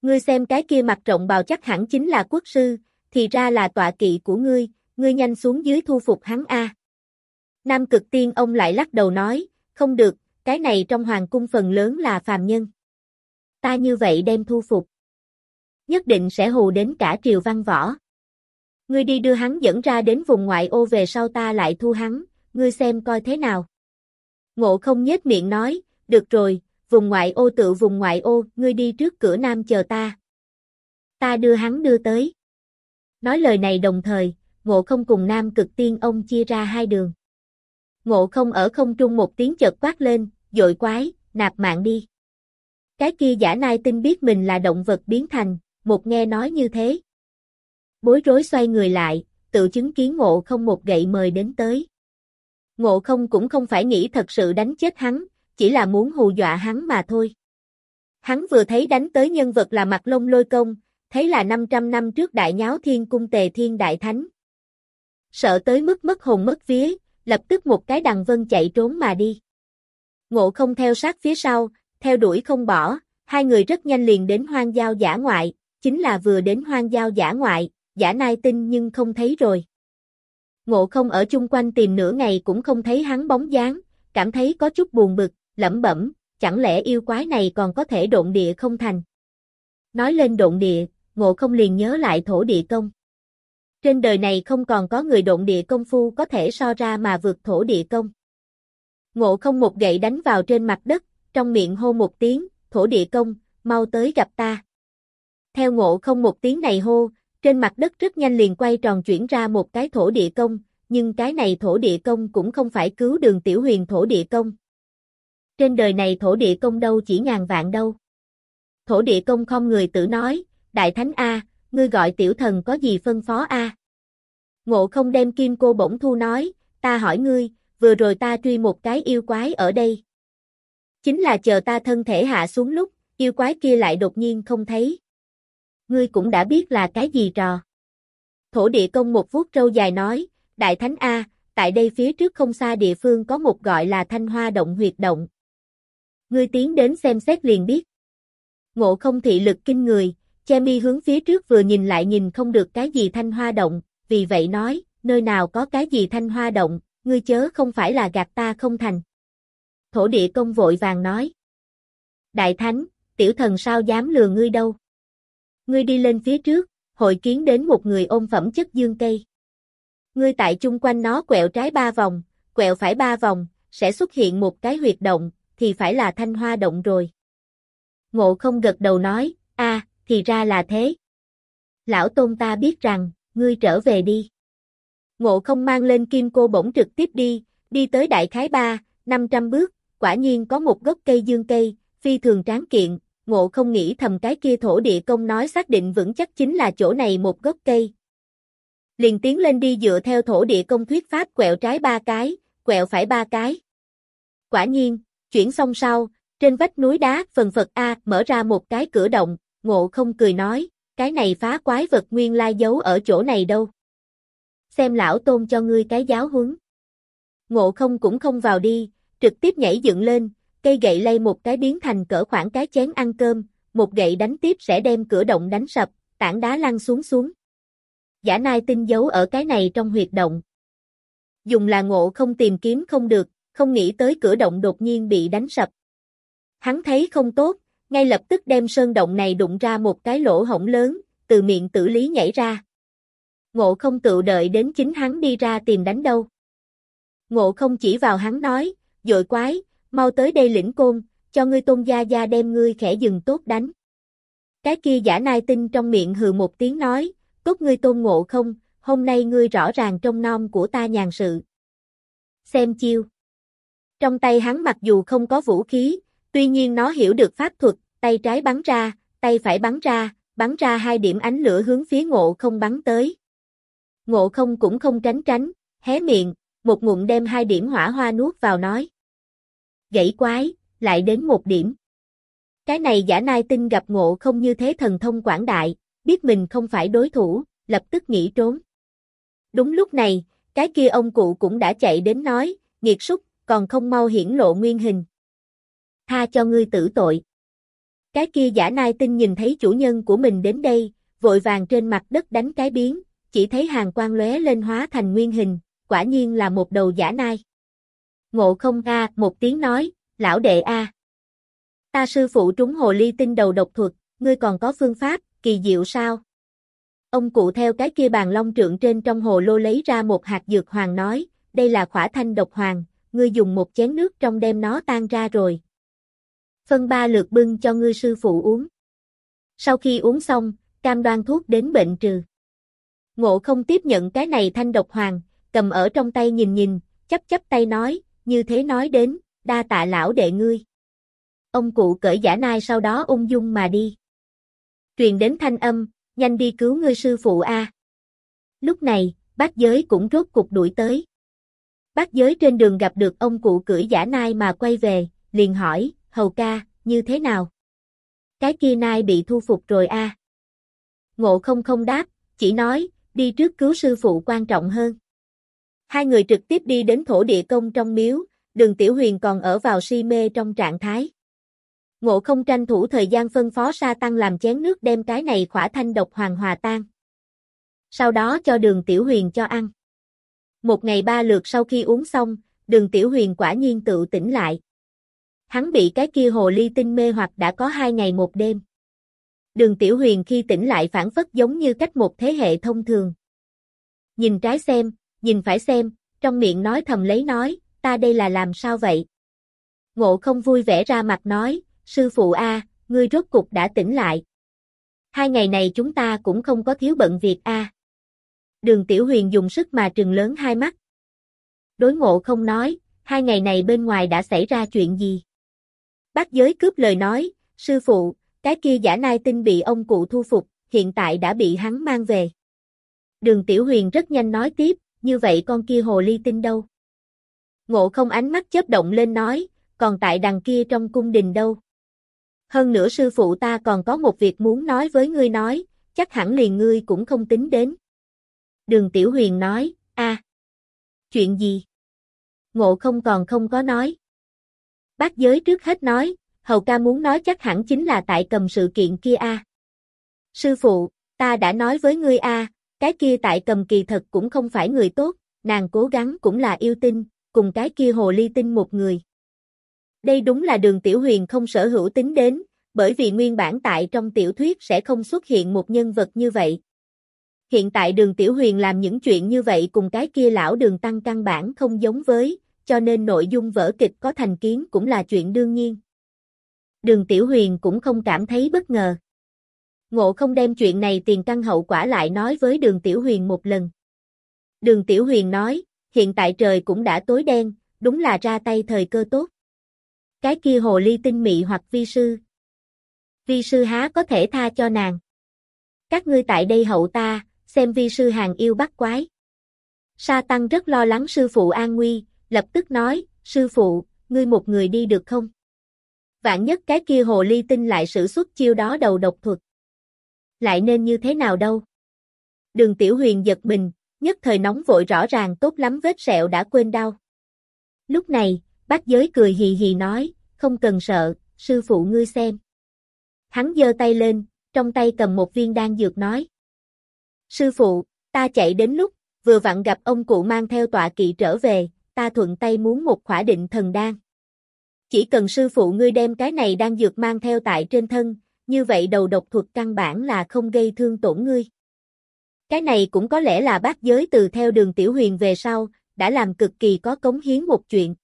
Speaker 1: Ngươi xem cái kia mặt rộng bào chắc hẳn chính là quốc sư, thì ra là tọa kỵ của ngươi, ngươi nhanh xuống dưới thu phục hắn A. Nam cực tiên ông lại lắc đầu nói, không được, cái này trong hoàng cung phần lớn là phàm nhân. Ta như vậy đem thu phục. Nhất định sẽ hù đến cả triều văn võ. Ngươi đi đưa hắn dẫn ra đến vùng ngoại ô về sau ta lại thu hắn, ngươi xem coi thế nào. Ngộ không nhếch miệng nói, được rồi, vùng ngoại ô tự vùng ngoại ô, ngươi đi trước cửa nam chờ ta. Ta đưa hắn đưa tới. Nói lời này đồng thời, ngộ không cùng nam cực tiên ông chia ra hai đường. Ngộ không ở không trung một tiếng chợt quát lên, dội quái, nạp mạng đi. Cái kia giả nai tinh biết mình là động vật biến thành, một nghe nói như thế. Bối rối xoay người lại, tự chứng kiến ngộ không một gậy mời đến tới. Ngộ không cũng không phải nghĩ thật sự đánh chết hắn, chỉ là muốn hù dọa hắn mà thôi. Hắn vừa thấy đánh tới nhân vật là mặt lông lôi công, thấy là 500 năm trước đại nháo thiên cung tề thiên đại thánh. Sợ tới mức mất hồn mất vía, lập tức một cái đằng vân chạy trốn mà đi. Ngộ không theo sát phía sau, theo đuổi không bỏ, hai người rất nhanh liền đến hoang giao giả ngoại, chính là vừa đến hoang giao giả ngoại, giả nai tinh nhưng không thấy rồi. Ngộ không ở chung quanh tìm nửa ngày cũng không thấy hắn bóng dáng, cảm thấy có chút buồn bực, lẩm bẩm, chẳng lẽ yêu quái này còn có thể độn địa không thành. Nói lên độn địa, ngộ không liền nhớ lại thổ địa công. Trên đời này không còn có người độn địa công phu có thể so ra mà vượt thổ địa công. Ngộ không một gậy đánh vào trên mặt đất, trong miệng hô một tiếng, thổ địa công, mau tới gặp ta. Theo ngộ không một tiếng này hô, trên mặt đất rất nhanh liền quay tròn chuyển ra một cái thổ địa công, nhưng cái này thổ địa công cũng không phải cứu đường tiểu huyền thổ địa công. Trên đời này thổ địa công đâu chỉ ngàn vạn đâu. Thổ địa công không người tự nói, Đại Thánh A, ngươi gọi tiểu thần có gì phân phó A. Ngộ không đem kim cô bổng thu nói, ta hỏi ngươi, vừa rồi ta truy một cái yêu quái ở đây. Chính là chờ ta thân thể hạ xuống lúc, yêu quái kia lại đột nhiên không thấy. Ngươi cũng đã biết là cái gì trò. Thổ địa công một vuốt râu dài nói, Đại Thánh A, tại đây phía trước không xa địa phương có một gọi là thanh hoa động huyệt động. Ngươi tiến đến xem xét liền biết. Ngộ không thị lực kinh người, che mi hướng phía trước vừa nhìn lại nhìn không được cái gì thanh hoa động, vì vậy nói, nơi nào có cái gì thanh hoa động, ngươi chớ không phải là gạt ta không thành. Thổ địa công vội vàng nói. Đại thánh, tiểu thần sao dám lừa ngươi đâu. Ngươi đi lên phía trước, hội kiến đến một người ôm phẩm chất dương cây. Ngươi tại chung quanh nó quẹo trái ba vòng, quẹo phải ba vòng, sẽ xuất hiện một cái huyệt động, thì phải là thanh hoa động rồi. Ngộ không gật đầu nói, a, thì ra là thế. Lão tôn ta biết rằng, ngươi trở về đi. Ngộ không mang lên kim cô bổng trực tiếp đi, đi tới đại khái ba, 500 bước, quả nhiên có một gốc cây dương cây, phi thường tráng kiện, ngộ không nghĩ thầm cái kia thổ địa công nói xác định vững chắc chính là chỗ này một gốc cây. Liền tiến lên đi dựa theo thổ địa công thuyết pháp quẹo trái ba cái, quẹo phải ba cái. Quả nhiên, chuyển xong sau, trên vách núi đá phần phật A mở ra một cái cửa động, ngộ không cười nói, cái này phá quái vật nguyên lai giấu ở chỗ này đâu. Xem lão tôn cho ngươi cái giáo huấn. Ngộ không cũng không vào đi, trực tiếp nhảy dựng lên, cây gậy lay một cái biến thành cỡ khoảng cái chén ăn cơm, một gậy đánh tiếp sẽ đem cửa động đánh sập, tảng đá lăn xuống xuống. Giả nai tinh giấu ở cái này trong huyệt động. Dùng là ngộ không tìm kiếm không được, không nghĩ tới cửa động đột nhiên bị đánh sập. Hắn thấy không tốt, ngay lập tức đem sơn động này đụng ra một cái lỗ hổng lớn, từ miệng tử lý nhảy ra. Ngộ không tự đợi đến chính hắn đi ra tìm đánh đâu. Ngộ không chỉ vào hắn nói, dội quái, mau tới đây lĩnh côn, cho ngươi tôn gia gia đem ngươi khẽ dừng tốt đánh. Cái kia giả nai tinh trong miệng hừ một tiếng nói, cốt ngươi tôn ngộ không, hôm nay ngươi rõ ràng trong non của ta nhàn sự. Xem chiêu. Trong tay hắn mặc dù không có vũ khí, tuy nhiên nó hiểu được pháp thuật, tay trái bắn ra, tay phải bắn ra, bắn ra hai điểm ánh lửa hướng phía ngộ không bắn tới. Ngộ không cũng không tránh tránh, hé miệng, một ngụm đem hai điểm hỏa hoa nuốt vào nói. Gãy quái, lại đến một điểm. Cái này giả nai tinh gặp ngộ không như thế thần thông quảng đại, biết mình không phải đối thủ, lập tức nghỉ trốn. Đúng lúc này, cái kia ông cụ cũng đã chạy đến nói, nghiệt súc, còn không mau hiển lộ nguyên hình. Tha cho ngươi tử tội. Cái kia giả nai tinh nhìn thấy chủ nhân của mình đến đây, vội vàng trên mặt đất đánh cái biến, chỉ thấy hàng quang lóe lên hóa thành nguyên hình, quả nhiên là một đầu giả nai. Ngộ không a một tiếng nói, lão đệ a Ta sư phụ trúng hồ ly tinh đầu độc thuật, ngươi còn có phương pháp, kỳ diệu sao? Ông cụ theo cái kia bàn long trượng trên trong hồ lô lấy ra một hạt dược hoàng nói, đây là khỏa thanh độc hoàng, ngươi dùng một chén nước trong đem nó tan ra rồi. Phân ba lượt bưng cho ngươi sư phụ uống. Sau khi uống xong, cam đoan thuốc đến bệnh trừ. Ngộ không tiếp nhận cái này thanh độc hoàng, cầm ở trong tay nhìn nhìn, chấp chấp tay nói, như thế nói đến, đa tạ lão đệ ngươi. Ông cụ cởi giả nai sau đó ung dung mà đi. Truyền đến thanh âm, nhanh đi cứu ngươi sư phụ a. Lúc này, bác giới cũng rốt cục đuổi tới. Bác giới trên đường gặp được ông cụ cưỡi giả nai mà quay về, liền hỏi, hầu ca, như thế nào? Cái kia nai bị thu phục rồi a. Ngộ không không đáp, chỉ nói, đi trước cứu sư phụ quan trọng hơn. Hai người trực tiếp đi đến thổ địa công trong miếu, đường tiểu huyền còn ở vào si mê trong trạng thái. Ngộ không tranh thủ thời gian phân phó sa tăng làm chén nước đem cái này khỏa thanh độc hoàng hòa tan. Sau đó cho đường tiểu huyền cho ăn. Một ngày ba lượt sau khi uống xong, đường tiểu huyền quả nhiên tự tỉnh lại. Hắn bị cái kia hồ ly tinh mê hoặc đã có hai ngày một đêm. Đường tiểu huyền khi tỉnh lại phản phất giống như cách một thế hệ thông thường. Nhìn trái xem, nhìn phải xem, trong miệng nói thầm lấy nói, ta đây là làm sao vậy? Ngộ không vui vẻ ra mặt nói, sư phụ A, ngươi rốt cục đã tỉnh lại. Hai ngày này chúng ta cũng không có thiếu bận việc a. Đường Tiểu Huyền dùng sức mà trừng lớn hai mắt. Đối ngộ không nói, hai ngày này bên ngoài đã xảy ra chuyện gì? Bác giới cướp lời nói, sư phụ, cái kia giả nai tinh bị ông cụ thu phục, hiện tại đã bị hắn mang về. Đường Tiểu Huyền rất nhanh nói tiếp, như vậy con kia hồ ly tinh đâu? Ngộ không ánh mắt chớp động lên nói, còn tại đằng kia trong cung đình đâu? Hơn nữa sư phụ ta còn có một việc muốn nói với ngươi nói, chắc hẳn liền ngươi cũng không tính đến. Đường Tiểu Huyền nói, a, chuyện gì? Ngộ không còn không có nói. Bác giới trước hết nói, hầu ca muốn nói chắc hẳn chính là tại cầm sự kiện kia a. Sư phụ, ta đã nói với ngươi a, cái kia tại cầm kỳ thật cũng không phải người tốt, nàng cố gắng cũng là yêu tinh, cùng cái kia hồ ly tinh một người. Đây đúng là đường tiểu huyền không sở hữu tính đến, bởi vì nguyên bản tại trong tiểu thuyết sẽ không xuất hiện một nhân vật như vậy. Hiện tại đường tiểu huyền làm những chuyện như vậy cùng cái kia lão đường tăng căn bản không giống với, cho nên nội dung vở kịch có thành kiến cũng là chuyện đương nhiên. Đường tiểu huyền cũng không cảm thấy bất ngờ. Ngộ không đem chuyện này tiền căn hậu quả lại nói với đường tiểu huyền một lần. Đường tiểu huyền nói, hiện tại trời cũng đã tối đen, đúng là ra tay thời cơ tốt. Cái kia hồ ly tinh mị hoặc vi sư. Vi sư há có thể tha cho nàng. Các ngươi tại đây hậu ta, xem vi sư hàng yêu bắt quái. Sa Tăng rất lo lắng sư phụ an nguy, lập tức nói, sư phụ, ngươi một người đi được không? Vạn nhất cái kia hồ ly tinh lại sử xuất chiêu đó đầu độc thuật. Lại nên như thế nào đâu? Đường Tiểu Huyền giật mình, nhất thời nóng vội rõ ràng tốt lắm vết sẹo đã quên đau. Lúc này, bác giới cười hì hì nói, không cần sợ, sư phụ ngươi xem. Hắn giơ tay lên, trong tay cầm một viên đan dược nói. Sư phụ, ta chạy đến lúc, vừa vặn gặp ông cụ mang theo tọa kỵ trở về, ta thuận tay muốn một khỏa định thần đan. Chỉ cần sư phụ ngươi đem cái này đan dược mang theo tại trên thân, như vậy đầu độc thuật căn bản là không gây thương tổn ngươi. Cái này cũng có lẽ là bác giới từ theo đường tiểu huyền về sau, đã làm cực kỳ có cống hiến một chuyện.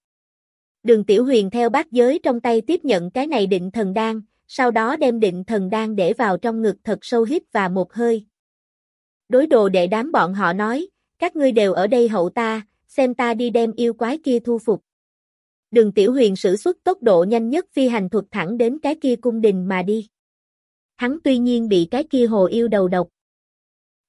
Speaker 1: Đường tiểu huyền theo bác giới trong tay tiếp nhận cái này định thần đan, sau đó đem định thần đan để vào trong ngực thật sâu hít và một hơi. Đối đồ đệ đám bọn họ nói, các ngươi đều ở đây hậu ta, xem ta đi đem yêu quái kia thu phục. Đường Tiểu Huyền sử xuất tốc độ nhanh nhất phi hành thuật thẳng đến cái kia cung đình mà đi. Hắn tuy nhiên bị cái kia hồ yêu đầu độc.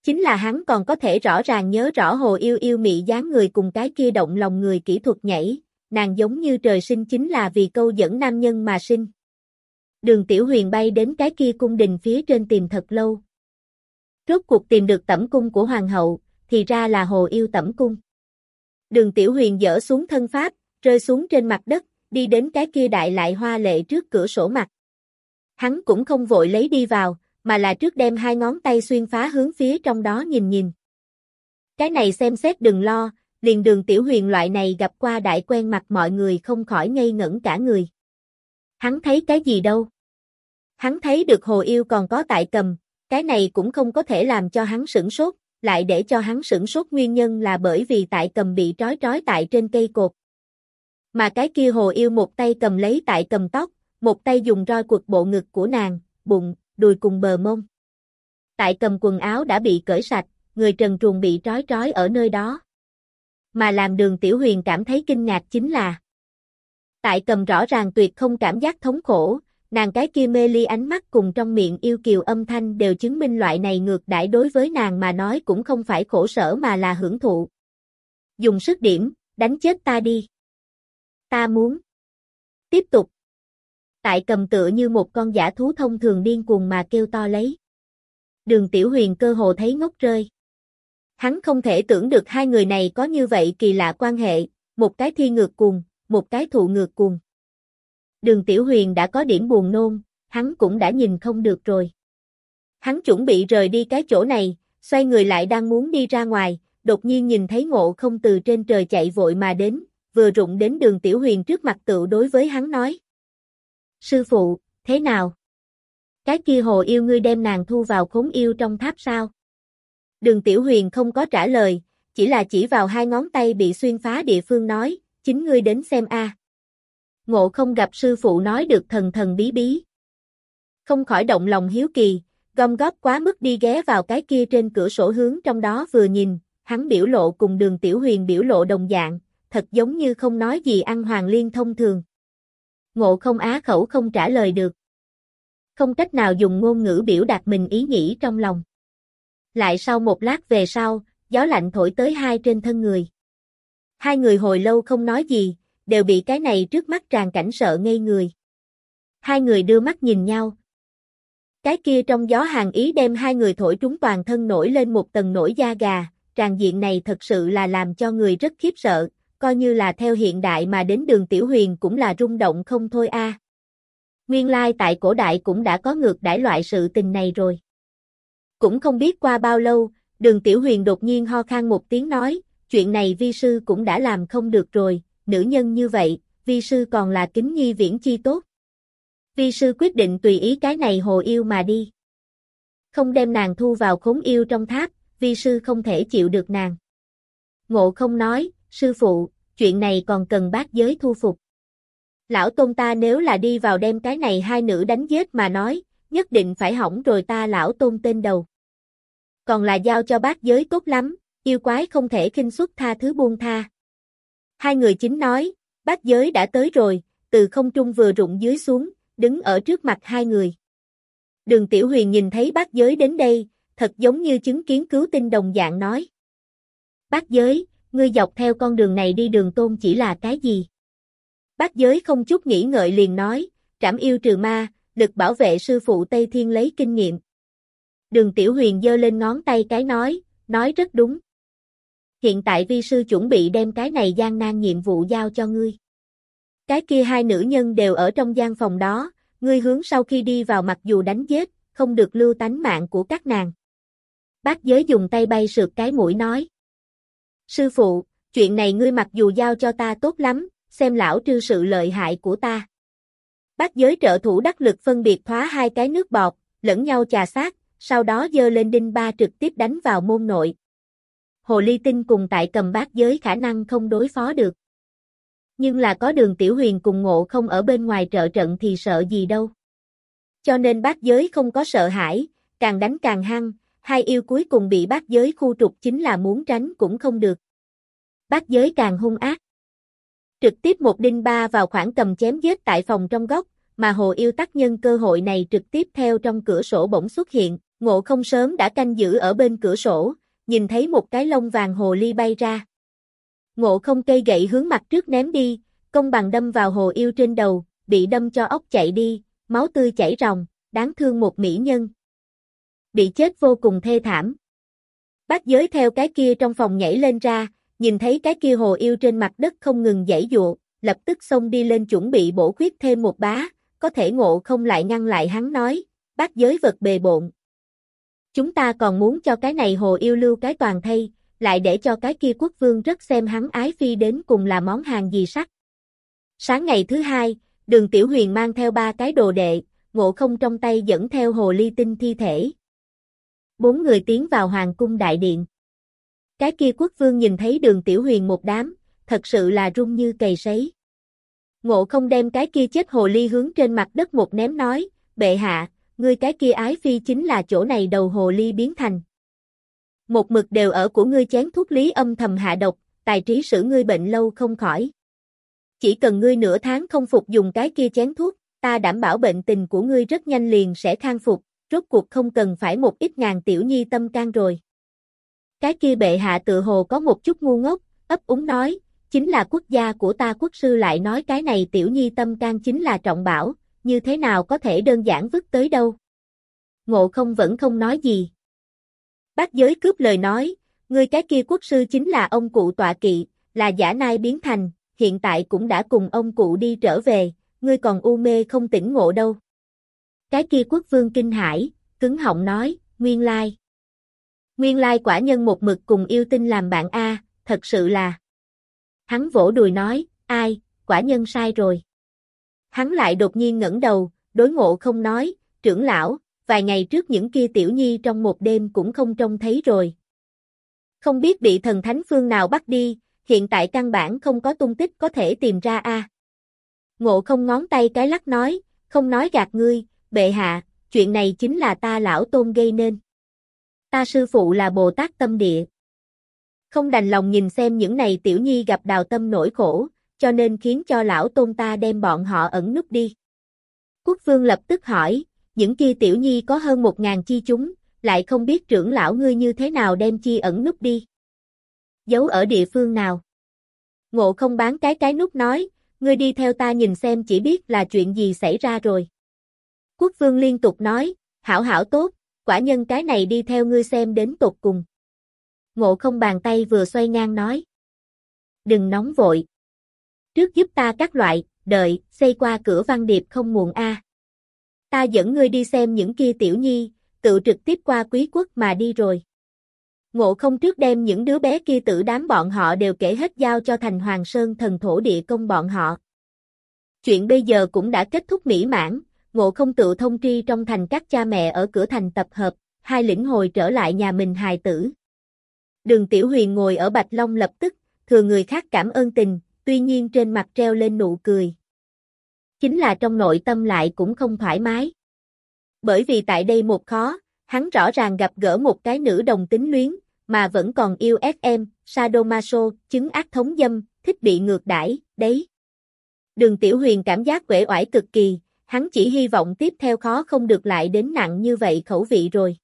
Speaker 1: Chính là hắn còn có thể rõ ràng nhớ rõ hồ yêu yêu mị dáng người cùng cái kia động lòng người kỹ thuật nhảy, nàng giống như trời sinh chính là vì câu dẫn nam nhân mà sinh. Đường Tiểu Huyền bay đến cái kia cung đình phía trên tìm thật lâu. Rốt cuộc tìm được tẩm cung của hoàng hậu, thì ra là hồ yêu tẩm cung. Đường Tiểu Huyền dỡ xuống thân pháp, rơi xuống trên mặt đất, đi đến cái kia đại lại hoa lệ trước cửa sổ mặt. Hắn cũng không vội lấy đi vào, mà là trước đem hai ngón tay xuyên phá hướng phía trong đó nhìn nhìn. Cái này xem xét đừng lo, liền đường tiểu huyền loại này gặp qua đại quen mặt mọi người không khỏi ngây ngẩn cả người. Hắn thấy cái gì đâu? Hắn thấy được hồ yêu còn có tại cầm, cái này cũng không có thể làm cho hắn sửng sốt, lại để cho hắn sửng sốt nguyên nhân là bởi vì tại cầm bị trói trói tại trên cây cột. Mà cái kia hồ yêu một tay cầm lấy tại cầm tóc, một tay dùng roi quật bộ ngực của nàng, bụng, đùi cùng bờ mông. Tại cầm quần áo đã bị cởi sạch, người trần truồng bị trói trói ở nơi đó. Mà làm đường tiểu huyền cảm thấy kinh ngạc chính là Tại cầm rõ ràng tuyệt không cảm giác thống khổ, nàng cái kia mê ly ánh mắt cùng trong miệng yêu kiều âm thanh đều chứng minh loại này ngược đãi đối với nàng mà nói cũng không phải khổ sở mà là hưởng thụ. Dùng sức điểm, đánh chết ta đi. Ta muốn. Tiếp tục. Tại cầm tựa như một con giả thú thông thường điên cuồng mà kêu to lấy. Đường Tiểu Huyền cơ hồ thấy ngốc rơi. Hắn không thể tưởng được hai người này có như vậy kỳ lạ quan hệ, một cái thi ngược cuồng, một cái thụ ngược cuồng. Đường Tiểu Huyền đã có điểm buồn nôn, hắn cũng đã nhìn không được rồi. Hắn chuẩn bị rời đi cái chỗ này, xoay người lại đang muốn đi ra ngoài, đột nhiên nhìn thấy ngộ không từ trên trời chạy vội mà đến, vừa rụng đến đường Tiểu Huyền trước mặt tự đối với hắn nói. Sư phụ, thế nào? Cái kia hồ yêu ngươi đem nàng thu vào khốn yêu trong tháp sao? Đường Tiểu Huyền không có trả lời, chỉ là chỉ vào hai ngón tay bị xuyên phá địa phương nói, chính ngươi đến xem a. Ngộ không gặp sư phụ nói được thần thần bí bí. Không khỏi động lòng hiếu kỳ, gom góp quá mức đi ghé vào cái kia trên cửa sổ hướng trong đó vừa nhìn, hắn biểu lộ cùng đường tiểu huyền biểu lộ đồng dạng, thật giống như không nói gì ăn hoàng liên thông thường. Ngộ không á khẩu không trả lời được. Không cách nào dùng ngôn ngữ biểu đạt mình ý nghĩ trong lòng. Lại sau một lát về sau, gió lạnh thổi tới hai trên thân người. Hai người hồi lâu không nói gì, đều bị cái này trước mắt tràn cảnh sợ ngây người. Hai người đưa mắt nhìn nhau. Cái kia trong gió hàng ý đem hai người thổi trúng toàn thân nổi lên một tầng nổi da gà, tràn diện này thật sự là làm cho người rất khiếp sợ, coi như là theo hiện đại mà đến đường tiểu huyền cũng là rung động không thôi a. Nguyên lai tại cổ đại cũng đã có ngược đãi loại sự tình này rồi. Cũng không biết qua bao lâu, đường tiểu huyền đột nhiên ho khan một tiếng nói, chuyện này vi sư cũng đã làm không được rồi, nữ nhân như vậy, vi sư còn là kính nhi viễn chi tốt. Vi sư quyết định tùy ý cái này hồ yêu mà đi. Không đem nàng thu vào khốn yêu trong tháp, vi sư không thể chịu được nàng. Ngộ không nói, sư phụ, chuyện này còn cần bác giới thu phục. Lão tôn ta nếu là đi vào đem cái này hai nữ đánh giết mà nói, nhất định phải hỏng rồi ta lão tôn tên đầu. Còn là giao cho bác giới tốt lắm, yêu quái không thể kinh xuất tha thứ buông tha. Hai người chính nói, bác giới đã tới rồi, từ không trung vừa rụng dưới xuống, đứng ở trước mặt hai người. Đường Tiểu Huyền nhìn thấy bác giới đến đây, thật giống như chứng kiến cứu tinh đồng dạng nói. Bác giới, ngươi dọc theo con đường này đi đường tôn chỉ là cái gì? Bác giới không chút nghĩ ngợi liền nói, trảm yêu trừ ma, lực bảo vệ sư phụ Tây Thiên lấy kinh nghiệm. Đường Tiểu Huyền giơ lên ngón tay cái nói, nói rất đúng. Hiện tại vi sư chuẩn bị đem cái này gian nan nhiệm vụ giao cho ngươi. Cái kia hai nữ nhân đều ở trong gian phòng đó, ngươi hướng sau khi đi vào mặc dù đánh giết, không được lưu tánh mạng của các nàng. Bác giới dùng tay bay sượt cái mũi nói. Sư phụ, chuyện này ngươi mặc dù giao cho ta tốt lắm, xem lão trư sự lợi hại của ta. Bác giới trợ thủ đắc lực phân biệt thoá hai cái nước bọt, lẫn nhau trà sát, sau đó dơ lên đinh ba trực tiếp đánh vào môn nội. Hồ ly tinh cùng tại cầm bát giới khả năng không đối phó được. Nhưng là có đường tiểu huyền cùng ngộ không ở bên ngoài trợ trận thì sợ gì đâu. Cho nên bát giới không có sợ hãi, càng đánh càng hăng, hai yêu cuối cùng bị bát giới khu trục chính là muốn tránh cũng không được. Bát giới càng hung ác. Trực tiếp một đinh ba vào khoảng cầm chém giết tại phòng trong góc, mà hồ yêu tác nhân cơ hội này trực tiếp theo trong cửa sổ bỗng xuất hiện, ngộ không sớm đã canh giữ ở bên cửa sổ, nhìn thấy một cái lông vàng hồ ly bay ra. Ngộ không cây gậy hướng mặt trước ném đi, công bằng đâm vào hồ yêu trên đầu, bị đâm cho ốc chạy đi, máu tươi chảy ròng, đáng thương một mỹ nhân. Bị chết vô cùng thê thảm. Bác giới theo cái kia trong phòng nhảy lên ra, nhìn thấy cái kia hồ yêu trên mặt đất không ngừng dãy dụa, lập tức xông đi lên chuẩn bị bổ khuyết thêm một bá, có thể ngộ không lại ngăn lại hắn nói, bác giới vật bề bộn. Chúng ta còn muốn cho cái này hồ yêu lưu cái toàn thay, lại để cho cái kia quốc vương rất xem hắn ái phi đến cùng là món hàng gì sắc. Sáng ngày thứ hai, đường tiểu huyền mang theo ba cái đồ đệ, ngộ không trong tay dẫn theo hồ ly tinh thi thể. Bốn người tiến vào hoàng cung đại điện. Cái kia quốc vương nhìn thấy đường tiểu huyền một đám, thật sự là rung như cầy sấy. Ngộ không đem cái kia chết hồ ly hướng trên mặt đất một ném nói, bệ hạ, ngươi cái kia ái phi chính là chỗ này đầu hồ ly biến thành. Một mực đều ở của ngươi chén thuốc lý âm thầm hạ độc, tài trí sử ngươi bệnh lâu không khỏi. Chỉ cần ngươi nửa tháng không phục dùng cái kia chén thuốc, ta đảm bảo bệnh tình của ngươi rất nhanh liền sẽ khang phục, rốt cuộc không cần phải một ít ngàn tiểu nhi tâm can rồi. Cái kia bệ hạ tự hồ có một chút ngu ngốc, ấp úng nói, chính là quốc gia của ta quốc sư lại nói cái này tiểu nhi tâm can chính là trọng bảo, như thế nào có thể đơn giản vứt tới đâu. Ngộ không vẫn không nói gì. Bác giới cướp lời nói, người cái kia quốc sư chính là ông cụ tọa kỵ, là giả nai biến thành, hiện tại cũng đã cùng ông cụ đi trở về, ngươi còn u mê không tỉnh ngộ đâu. Cái kia quốc vương kinh hải, cứng họng nói, nguyên lai. Nguyên lai quả nhân một mực cùng yêu tinh làm bạn A, thật sự là. Hắn vỗ đùi nói, ai, quả nhân sai rồi. Hắn lại đột nhiên ngẩng đầu, đối ngộ không nói, trưởng lão, vài ngày trước những kia tiểu nhi trong một đêm cũng không trông thấy rồi. Không biết bị thần thánh phương nào bắt đi, hiện tại căn bản không có tung tích có thể tìm ra a. Ngộ không ngón tay cái lắc nói, không nói gạt ngươi, bệ hạ, chuyện này chính là ta lão tôn gây nên. Ta sư phụ là Bồ Tát tâm địa. Không đành lòng nhìn xem những này tiểu nhi gặp đào tâm nỗi khổ, cho nên khiến cho lão tôn ta đem bọn họ ẩn núp đi. Quốc vương lập tức hỏi, những kia tiểu nhi có hơn một ngàn chi chúng, lại không biết trưởng lão ngươi như thế nào đem chi ẩn núp đi. Giấu ở địa phương nào? Ngộ không bán cái cái nút nói, ngươi đi theo ta nhìn xem chỉ biết là chuyện gì xảy ra rồi. Quốc vương liên tục nói, hảo hảo tốt, quả nhân cái này đi theo ngươi xem đến tột cùng. Ngộ không bàn tay vừa xoay ngang nói. Đừng nóng vội. Trước giúp ta các loại, đợi, xây qua cửa văn điệp không muộn a. Ta dẫn ngươi đi xem những kia tiểu nhi, tự trực tiếp qua quý quốc mà đi rồi. Ngộ không trước đem những đứa bé kia tử đám bọn họ đều kể hết giao cho thành Hoàng Sơn thần thổ địa công bọn họ. Chuyện bây giờ cũng đã kết thúc mỹ mãn, ngộ không tự thông tri trong thành các cha mẹ ở cửa thành tập hợp, hai lĩnh hồi trở lại nhà mình hài tử. Đường Tiểu Huyền ngồi ở Bạch Long lập tức, thừa người khác cảm ơn tình, tuy nhiên trên mặt treo lên nụ cười. Chính là trong nội tâm lại cũng không thoải mái. Bởi vì tại đây một khó, hắn rõ ràng gặp gỡ một cái nữ đồng tính luyến, mà vẫn còn yêu SM, Sadomaso, chứng ác thống dâm, thích bị ngược đãi, đấy. Đường Tiểu Huyền cảm giác quể oải cực kỳ, hắn chỉ hy vọng tiếp theo khó không được lại đến nặng như vậy khẩu vị rồi.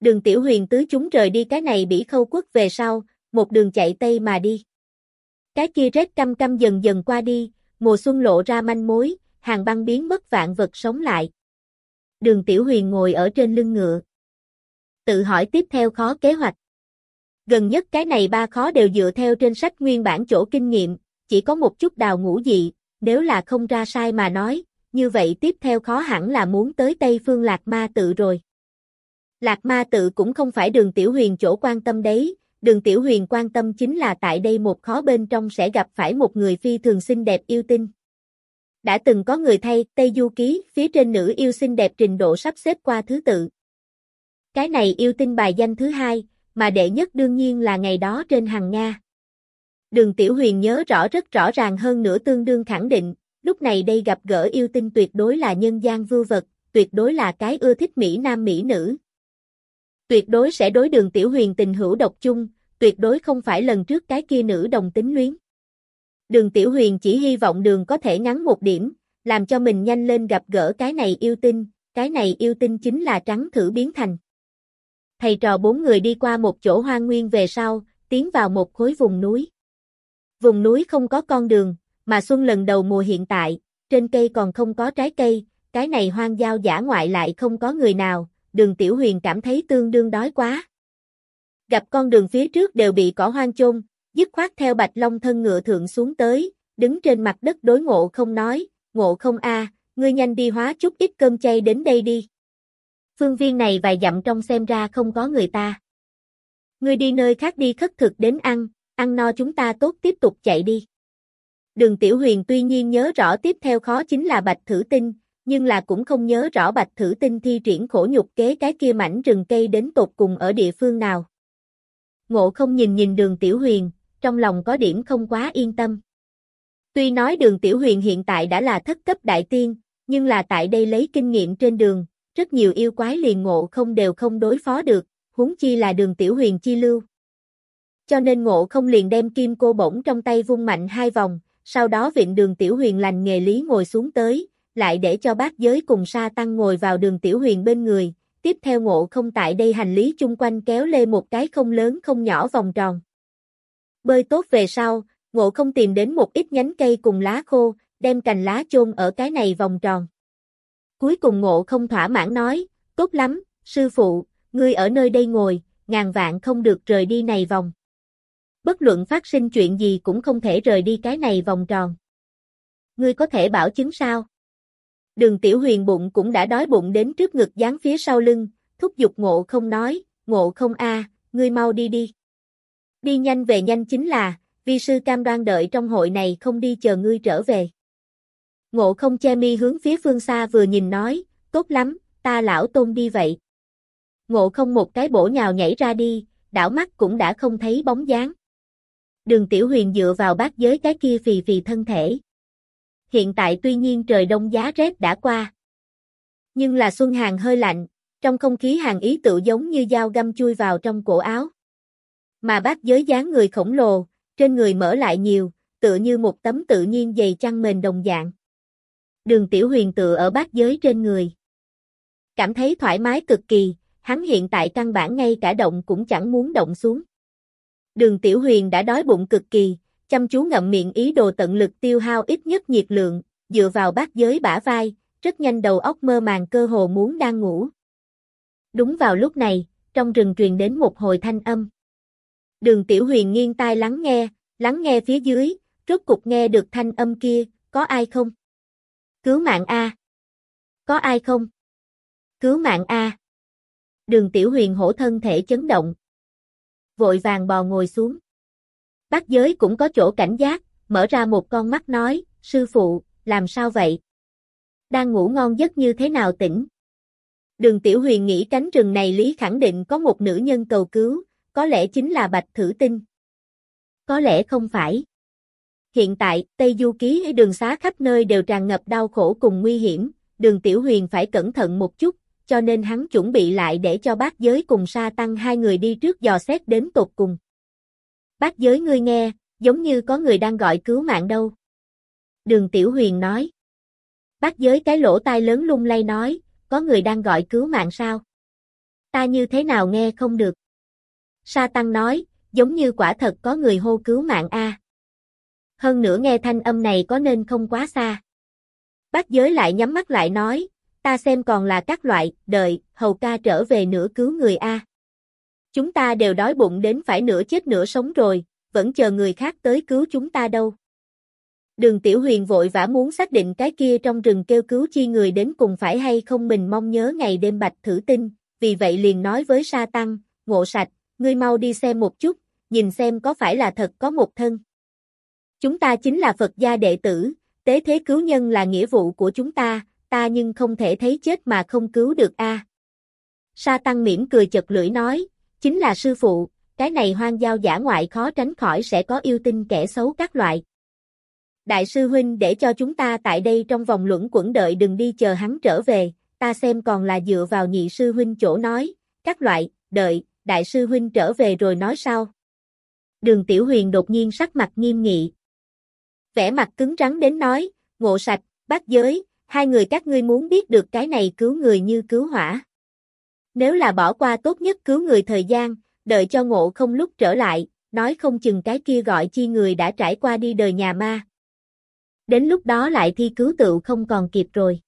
Speaker 1: Đường Tiểu Huyền tứ chúng rời đi cái này bị khâu quốc về sau, một đường chạy tây mà đi. Cái kia rét căm căm dần dần qua đi, mùa xuân lộ ra manh mối, hàng băng biến mất vạn vật sống lại. Đường Tiểu Huyền ngồi ở trên lưng ngựa. Tự hỏi tiếp theo khó kế hoạch. Gần nhất cái này ba khó đều dựa theo trên sách nguyên bản chỗ kinh nghiệm, chỉ có một chút đào ngũ dị, nếu là không ra sai mà nói, như vậy tiếp theo khó hẳn là muốn tới Tây Phương Lạc Ma tự rồi. Lạc Ma tự cũng không phải đường Tiểu Huyền chỗ quan tâm đấy, đường Tiểu Huyền quan tâm chính là tại đây một khó bên trong sẽ gặp phải một người phi thường xinh đẹp yêu tinh. Đã từng có người thay Tây Du Ký phía trên nữ yêu xinh đẹp trình độ sắp xếp qua thứ tự. Cái này yêu tinh bài danh thứ hai, mà đệ nhất đương nhiên là ngày đó trên hàng Nga. Đường Tiểu Huyền nhớ rõ rất rõ ràng hơn nữa tương đương khẳng định, lúc này đây gặp gỡ yêu tinh tuyệt đối là nhân gian vưu vật, tuyệt đối là cái ưa thích Mỹ Nam Mỹ nữ. Tuyệt đối sẽ đối đường Tiểu Huyền tình hữu độc chung, tuyệt đối không phải lần trước cái kia nữ đồng tính luyến. Đường Tiểu Huyền chỉ hy vọng đường có thể ngắn một điểm, làm cho mình nhanh lên gặp gỡ cái này yêu tinh, cái này yêu tinh chính là trắng thử biến thành. Thầy trò bốn người đi qua một chỗ hoang nguyên về sau, tiến vào một khối vùng núi. Vùng núi không có con đường, mà xuân lần đầu mùa hiện tại, trên cây còn không có trái cây, cái này hoang giao giả ngoại lại không có người nào, đường Tiểu Huyền cảm thấy tương đương đói quá. Gặp con đường phía trước đều bị cỏ hoang chôn, dứt khoát theo bạch long thân ngựa thượng xuống tới, đứng trên mặt đất đối ngộ không nói, ngộ không a, ngươi nhanh đi hóa chút ít cơm chay đến đây đi. Phương viên này vài dặm trong xem ra không có người ta. Ngươi đi nơi khác đi khất thực đến ăn, ăn no chúng ta tốt tiếp tục chạy đi. Đường Tiểu Huyền tuy nhiên nhớ rõ tiếp theo khó chính là Bạch Thử Tinh, nhưng là cũng không nhớ rõ Bạch Thử Tinh thi triển khổ nhục kế cái kia mảnh rừng cây đến tột cùng ở địa phương nào. Ngộ không nhìn nhìn đường Tiểu Huyền, trong lòng có điểm không quá yên tâm. Tuy nói đường Tiểu Huyền hiện tại đã là thất cấp đại tiên, nhưng là tại đây lấy kinh nghiệm trên đường, rất nhiều yêu quái liền ngộ không đều không đối phó được, huống chi là đường Tiểu Huyền chi lưu. Cho nên ngộ không liền đem kim cô bổng trong tay vung mạnh hai vòng, sau đó vịnh đường Tiểu Huyền lành nghề lý ngồi xuống tới, lại để cho bác giới cùng sa tăng ngồi vào đường Tiểu Huyền bên người, tiếp theo ngộ không tại đây hành lý chung quanh kéo lê một cái không lớn không nhỏ vòng tròn. Bơi tốt về sau, ngộ không tìm đến một ít nhánh cây cùng lá khô, đem cành lá chôn ở cái này vòng tròn. Cuối cùng ngộ không thỏa mãn nói, tốt lắm, sư phụ, ngươi ở nơi đây ngồi, ngàn vạn không được rời đi này vòng. Bất luận phát sinh chuyện gì cũng không thể rời đi cái này vòng tròn. Ngươi có thể bảo chứng sao? Đường tiểu huyền bụng cũng đã đói bụng đến trước ngực dán phía sau lưng, thúc giục ngộ không nói, ngộ không a, ngươi mau đi đi. Đi nhanh về nhanh chính là, vi sư cam đoan đợi trong hội này không đi chờ ngươi trở về. Ngộ không che mi hướng phía phương xa vừa nhìn nói, tốt lắm, ta lão tôn đi vậy. Ngộ không một cái bổ nhào nhảy ra đi, đảo mắt cũng đã không thấy bóng dáng. Đường Tiểu Huyền dựa vào bát giới cái kia phì phì thân thể. Hiện tại tuy nhiên trời đông giá rét đã qua. Nhưng là Xuân Hàng hơi lạnh, trong không khí hàng ý tự giống như dao găm chui vào trong cổ áo. Mà bác giới dáng người khổng lồ, trên người mở lại nhiều, tựa như một tấm tự nhiên dày chăn mền đồng dạng. Đường Tiểu Huyền tựa ở bát giới trên người. Cảm thấy thoải mái cực kỳ, hắn hiện tại căn bản ngay cả động cũng chẳng muốn động xuống. Đường Tiểu Huyền đã đói bụng cực kỳ, chăm chú ngậm miệng ý đồ tận lực tiêu hao ít nhất nhiệt lượng, dựa vào bát giới bả vai, rất nhanh đầu óc mơ màng cơ hồ muốn đang ngủ. Đúng vào lúc này, trong rừng truyền đến một hồi thanh âm. Đường Tiểu Huyền nghiêng tai lắng nghe, lắng nghe phía dưới, rốt cục nghe được thanh âm kia, có ai không? Cứu mạng A. Có ai không? Cứu mạng A. Đường Tiểu Huyền hổ thân thể chấn động. Vội vàng bò ngồi xuống. Bác giới cũng có chỗ cảnh giác, mở ra một con mắt nói, sư phụ, làm sao vậy? Đang ngủ ngon giấc như thế nào tỉnh? Đường Tiểu Huyền nghĩ cánh rừng này lý khẳng định có một nữ nhân cầu cứu, có lẽ chính là Bạch Thử Tinh. Có lẽ không phải. Hiện tại, Tây Du Ký đường xá khắp nơi đều tràn ngập đau khổ cùng nguy hiểm, đường Tiểu Huyền phải cẩn thận một chút, cho nên hắn chuẩn bị lại để cho bác giới cùng sa tăng hai người đi trước dò xét đến tột cùng. Bác giới ngươi nghe, giống như có người đang gọi cứu mạng đâu. Đường Tiểu Huyền nói. Bác giới cái lỗ tai lớn lung lay nói, có người đang gọi cứu mạng sao? Ta như thế nào nghe không được? Sa Tăng nói, giống như quả thật có người hô cứu mạng a. Hơn nữa nghe thanh âm này có nên không quá xa. Bác giới lại nhắm mắt lại nói, ta xem còn là các loại, đợi, hầu ca trở về nửa cứu người a. Chúng ta đều đói bụng đến phải nửa chết nửa sống rồi, vẫn chờ người khác tới cứu chúng ta đâu. Đường Tiểu Huyền vội vã muốn xác định cái kia trong rừng kêu cứu chi người đến cùng phải hay không mình mong nhớ ngày đêm bạch thử tinh, vì vậy liền nói với Sa Tăng, ngộ sạch, ngươi mau đi xem một chút, nhìn xem có phải là thật có một thân. Chúng ta chính là Phật gia đệ tử, tế thế cứu nhân là nghĩa vụ của chúng ta, ta nhưng không thể thấy chết mà không cứu được a. Sa Tăng mỉm cười chật lưỡi nói, chính là sư phụ, cái này hoang giao giả ngoại khó tránh khỏi sẽ có yêu tinh kẻ xấu các loại. Đại sư huynh để cho chúng ta tại đây trong vòng luẩn quẩn đợi đừng đi chờ hắn trở về, ta xem còn là dựa vào nhị sư huynh chỗ nói, các loại, đợi, đại sư huynh trở về rồi nói sau Đường Tiểu Huyền đột nhiên sắc mặt nghiêm nghị. Vẻ mặt cứng rắn đến nói, ngộ sạch, bác giới, hai người các ngươi muốn biết được cái này cứu người như cứu hỏa. Nếu là bỏ qua tốt nhất cứu người thời gian, đợi cho ngộ không lúc trở lại, nói không chừng cái kia gọi chi người đã trải qua đi đời nhà ma. Đến lúc đó lại thi cứu tự không còn kịp rồi.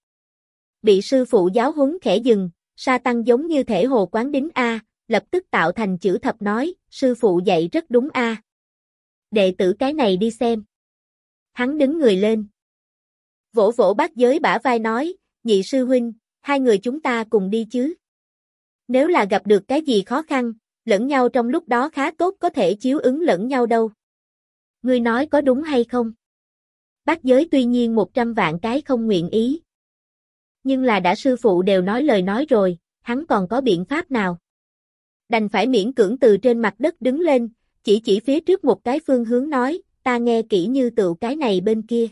Speaker 1: Bị sư phụ giáo huấn khẽ dừng, sa tăng giống như thể hồ quán đính A, lập tức tạo thành chữ thập nói, sư phụ dạy rất đúng A. Đệ tử cái này đi xem. Hắn đứng người lên. Vỗ vỗ bác giới bả vai nói, nhị sư huynh, hai người chúng ta cùng đi chứ. Nếu là gặp được cái gì khó khăn, lẫn nhau trong lúc đó khá tốt có thể chiếu ứng lẫn nhau đâu. Ngươi nói có đúng hay không? Bác giới tuy nhiên một trăm vạn cái không nguyện ý. Nhưng là đã sư phụ đều nói lời nói rồi, hắn còn có biện pháp nào? Đành phải miễn cưỡng từ trên mặt đất đứng lên, chỉ chỉ phía trước một cái phương hướng nói, ta nghe kỹ như tựu cái này bên kia.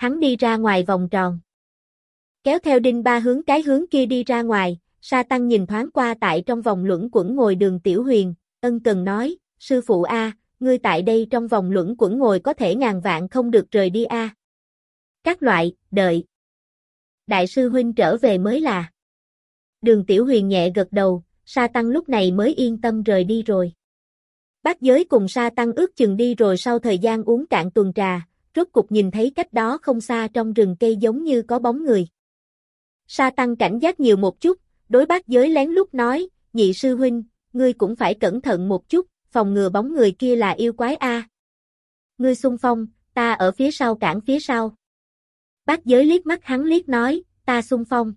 Speaker 1: Hắn đi ra ngoài vòng tròn. Kéo theo đinh ba hướng cái hướng kia đi ra ngoài, Sa Tăng nhìn thoáng qua tại trong vòng luẩn quẩn ngồi đường Tiểu Huyền, ân cần nói, sư phụ A, ngươi tại đây trong vòng luẩn quẩn ngồi có thể ngàn vạn không được rời đi A. Các loại, đợi. Đại sư huynh trở về mới là. Đường Tiểu Huyền nhẹ gật đầu, Sa Tăng lúc này mới yên tâm rời đi rồi. Bác giới cùng Sa Tăng ước chừng đi rồi sau thời gian uống cạn tuần trà, rốt cục nhìn thấy cách đó không xa trong rừng cây giống như có bóng người. Sa Tăng cảnh giác nhiều một chút, đối bác giới lén lút nói, nhị sư huynh, ngươi cũng phải cẩn thận một chút, phòng ngừa bóng người kia là yêu quái A. Ngươi xung phong, ta ở phía sau cản phía sau. Bác giới liếc mắt hắn liếc nói, ta xung phong.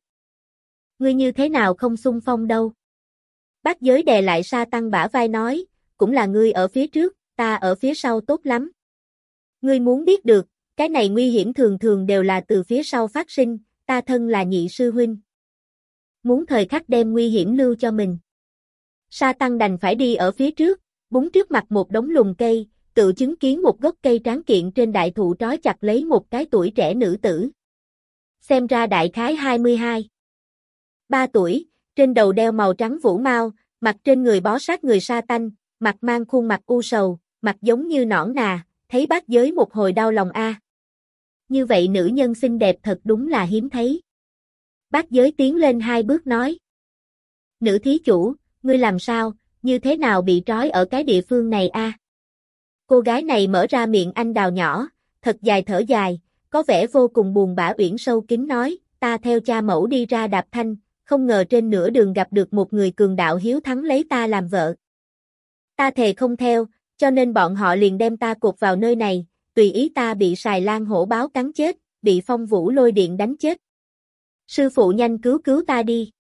Speaker 1: Ngươi như thế nào không xung phong đâu. Bác giới đè lại sa tăng bả vai nói, cũng là ngươi ở phía trước, ta ở phía sau tốt lắm. Ngươi muốn biết được, cái này nguy hiểm thường thường đều là từ phía sau phát sinh, ta thân là nhị sư huynh. Muốn thời khắc đem nguy hiểm lưu cho mình. Sa tăng đành phải đi ở phía trước, búng trước mặt một đống lùm cây, tự chứng kiến một gốc cây tráng kiện trên đại thụ trói chặt lấy một cái tuổi trẻ nữ tử. Xem ra đại khái 22. ba tuổi, trên đầu đeo màu trắng vũ mau, mặt trên người bó sát người sa tanh, mặt mang khuôn mặt u sầu, mặt giống như nõn nà, thấy bác giới một hồi đau lòng a. Như vậy nữ nhân xinh đẹp thật đúng là hiếm thấy. Bác giới tiến lên hai bước nói. Nữ thí chủ, ngươi làm sao, như thế nào bị trói ở cái địa phương này a? Cô gái này mở ra miệng anh đào nhỏ, thật dài thở dài, có vẻ vô cùng buồn bã uyển sâu kín nói, ta theo cha mẫu đi ra đạp thanh, không ngờ trên nửa đường gặp được một người cường đạo hiếu thắng lấy ta làm vợ. Ta thề không theo, cho nên bọn họ liền đem ta cột vào nơi này, tùy ý ta bị xài lan hổ báo cắn chết, bị phong vũ lôi điện đánh chết. Sư phụ nhanh cứu cứu ta đi.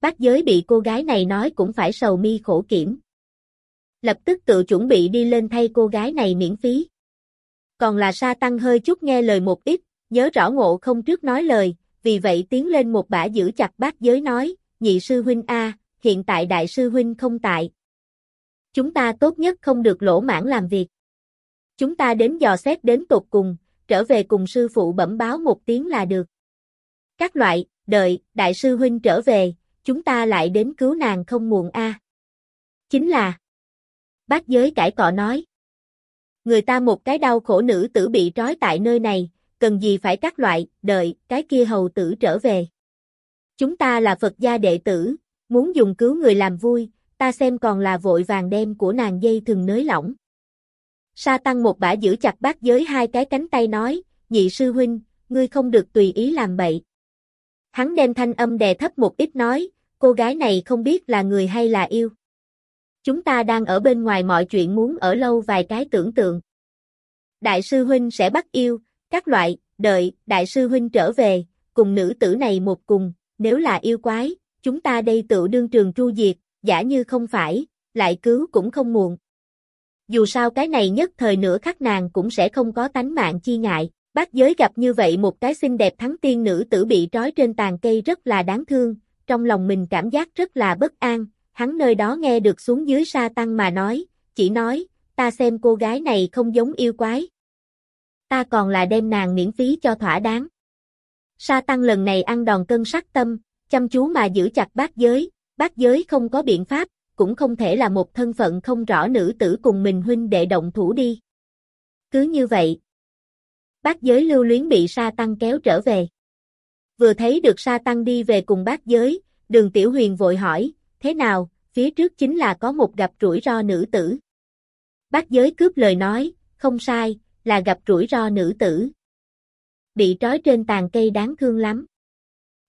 Speaker 1: Bác giới bị cô gái này nói cũng phải sầu mi khổ kiểm. Lập tức tự chuẩn bị đi lên thay cô gái này miễn phí. Còn là sa tăng hơi chút nghe lời một ít, nhớ rõ ngộ không trước nói lời, vì vậy tiến lên một bả giữ chặt bác giới nói, nhị sư huynh A, hiện tại đại sư huynh không tại. Chúng ta tốt nhất không được lỗ mãn làm việc. Chúng ta đến dò xét đến tột cùng, trở về cùng sư phụ bẩm báo một tiếng là được. Các loại, đợi, đại sư huynh trở về, chúng ta lại đến cứu nàng không muộn a. Chính là Bác giới cải cọ nói. Người ta một cái đau khổ nữ tử bị trói tại nơi này, cần gì phải các loại, đợi, cái kia hầu tử trở về. Chúng ta là Phật gia đệ tử, muốn dùng cứu người làm vui, ta xem còn là vội vàng đem của nàng dây thừng nới lỏng. Sa tăng một bả giữ chặt bác giới hai cái cánh tay nói, nhị sư huynh, ngươi không được tùy ý làm bậy. Hắn đem thanh âm đè thấp một ít nói, cô gái này không biết là người hay là yêu. Chúng ta đang ở bên ngoài mọi chuyện muốn ở lâu vài cái tưởng tượng. Đại sư huynh sẽ bắt yêu, các loại, đợi, đại sư huynh trở về, cùng nữ tử này một cùng, nếu là yêu quái, chúng ta đây tự đương trường tru diệt, giả như không phải, lại cứu cũng không muộn. Dù sao cái này nhất thời nửa khắc nàng cũng sẽ không có tánh mạng chi ngại, bác giới gặp như vậy một cái xinh đẹp thắng tiên nữ tử bị trói trên tàn cây rất là đáng thương, trong lòng mình cảm giác rất là bất an, hắn nơi đó nghe được xuống dưới sa tăng mà nói, chỉ nói, ta xem cô gái này không giống yêu quái. Ta còn là đem nàng miễn phí cho thỏa đáng. Sa tăng lần này ăn đòn cân sắc tâm, chăm chú mà giữ chặt bác giới, bác giới không có biện pháp, cũng không thể là một thân phận không rõ nữ tử cùng mình huynh đệ động thủ đi. Cứ như vậy, bác giới lưu luyến bị sa tăng kéo trở về. Vừa thấy được sa tăng đi về cùng bác giới, đường tiểu huyền vội hỏi, thế nào, phía trước chính là có một gặp rủi ro nữ tử. Bác giới cướp lời nói, không sai, là gặp rủi ro nữ tử. Bị trói trên tàn cây đáng thương lắm.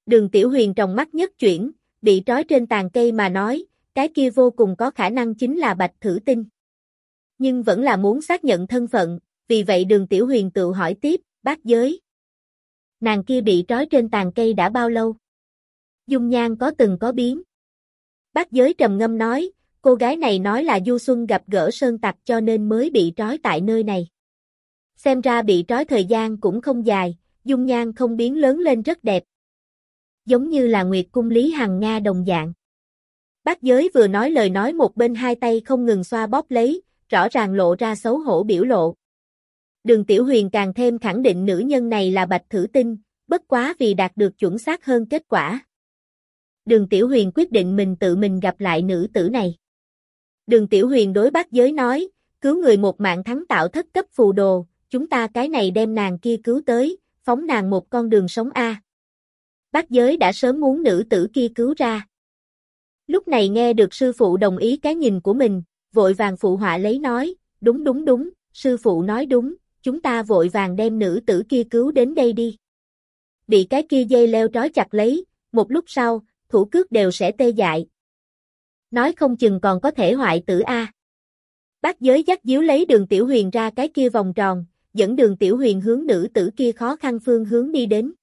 Speaker 1: Đường tiểu huyền trong mắt nhất chuyển, bị trói trên tàn cây mà nói, cái kia vô cùng có khả năng chính là bạch thử tinh. Nhưng vẫn là muốn xác nhận thân phận, vì vậy đường tiểu huyền tự hỏi tiếp, bác giới. Nàng kia bị trói trên tàn cây đã bao lâu? Dung nhan có từng có biến. Bác giới trầm ngâm nói, cô gái này nói là Du Xuân gặp gỡ sơn tặc cho nên mới bị trói tại nơi này. Xem ra bị trói thời gian cũng không dài, dung nhan không biến lớn lên rất đẹp. Giống như là Nguyệt Cung Lý Hằng Nga đồng dạng. Bác giới vừa nói lời nói một bên hai tay không ngừng xoa bóp lấy, rõ ràng lộ ra xấu hổ biểu lộ. Đường Tiểu Huyền càng thêm khẳng định nữ nhân này là bạch thử tinh, bất quá vì đạt được chuẩn xác hơn kết quả. Đường Tiểu Huyền quyết định mình tự mình gặp lại nữ tử này. Đường Tiểu Huyền đối bác giới nói, cứu người một mạng thắng tạo thất cấp phù đồ, chúng ta cái này đem nàng kia cứu tới, phóng nàng một con đường sống A. Bác giới đã sớm muốn nữ tử kia cứu ra. Lúc này nghe được sư phụ đồng ý cái nhìn của mình, vội vàng phụ họa lấy nói, đúng đúng đúng, sư phụ nói đúng, chúng ta vội vàng đem nữ tử kia cứu đến đây đi. Bị cái kia dây leo trói chặt lấy, một lúc sau, thủ cước đều sẽ tê dại. Nói không chừng còn có thể hoại tử A. Bác giới dắt díu lấy đường tiểu huyền ra cái kia vòng tròn, dẫn đường tiểu huyền hướng nữ tử kia khó khăn phương hướng đi đến.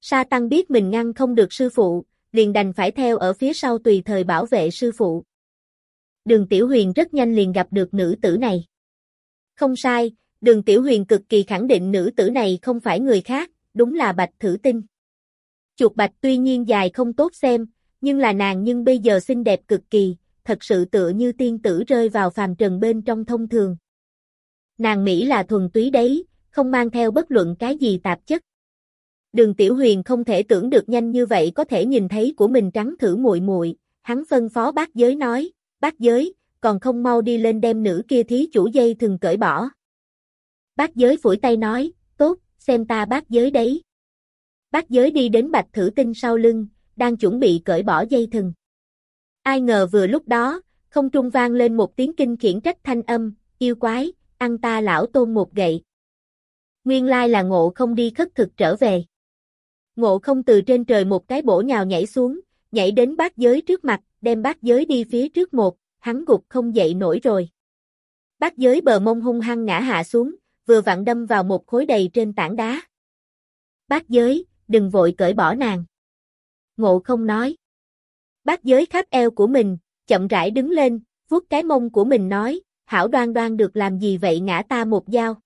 Speaker 1: Sa tăng biết mình ngăn không được sư phụ, liền đành phải theo ở phía sau tùy thời bảo vệ sư phụ. Đường tiểu huyền rất nhanh liền gặp được nữ tử này. Không sai, đường tiểu huyền cực kỳ khẳng định nữ tử này không phải người khác, đúng là bạch thử tinh. Chuột bạch tuy nhiên dài không tốt xem, nhưng là nàng nhưng bây giờ xinh đẹp cực kỳ, thật sự tựa như tiên tử rơi vào phàm trần bên trong thông thường. Nàng Mỹ là thuần túy đấy, không mang theo bất luận cái gì tạp chất. Đường Tiểu Huyền không thể tưởng được nhanh như vậy có thể nhìn thấy của mình trắng thử muội muội, hắn phân phó bác giới nói, bác giới, còn không mau đi lên đem nữ kia thí chủ dây thừng cởi bỏ. Bác giới phủi tay nói, tốt, xem ta bác giới đấy. Bác giới đi đến bạch thử tinh sau lưng, đang chuẩn bị cởi bỏ dây thừng. Ai ngờ vừa lúc đó, không trung vang lên một tiếng kinh khiển trách thanh âm, yêu quái, ăn ta lão tôn một gậy. Nguyên lai là ngộ không đi khất thực trở về. Ngộ không từ trên trời một cái bổ nhào nhảy xuống, nhảy đến bát giới trước mặt, đem bát giới đi phía trước một, hắn gục không dậy nổi rồi. Bát giới bờ mông hung hăng ngã hạ xuống, vừa vặn đâm vào một khối đầy trên tảng đá. Bát giới, đừng vội cởi bỏ nàng. Ngộ không nói. Bát giới khắp eo của mình, chậm rãi đứng lên, vuốt cái mông của mình nói, hảo đoan đoan được làm gì vậy ngã ta một dao.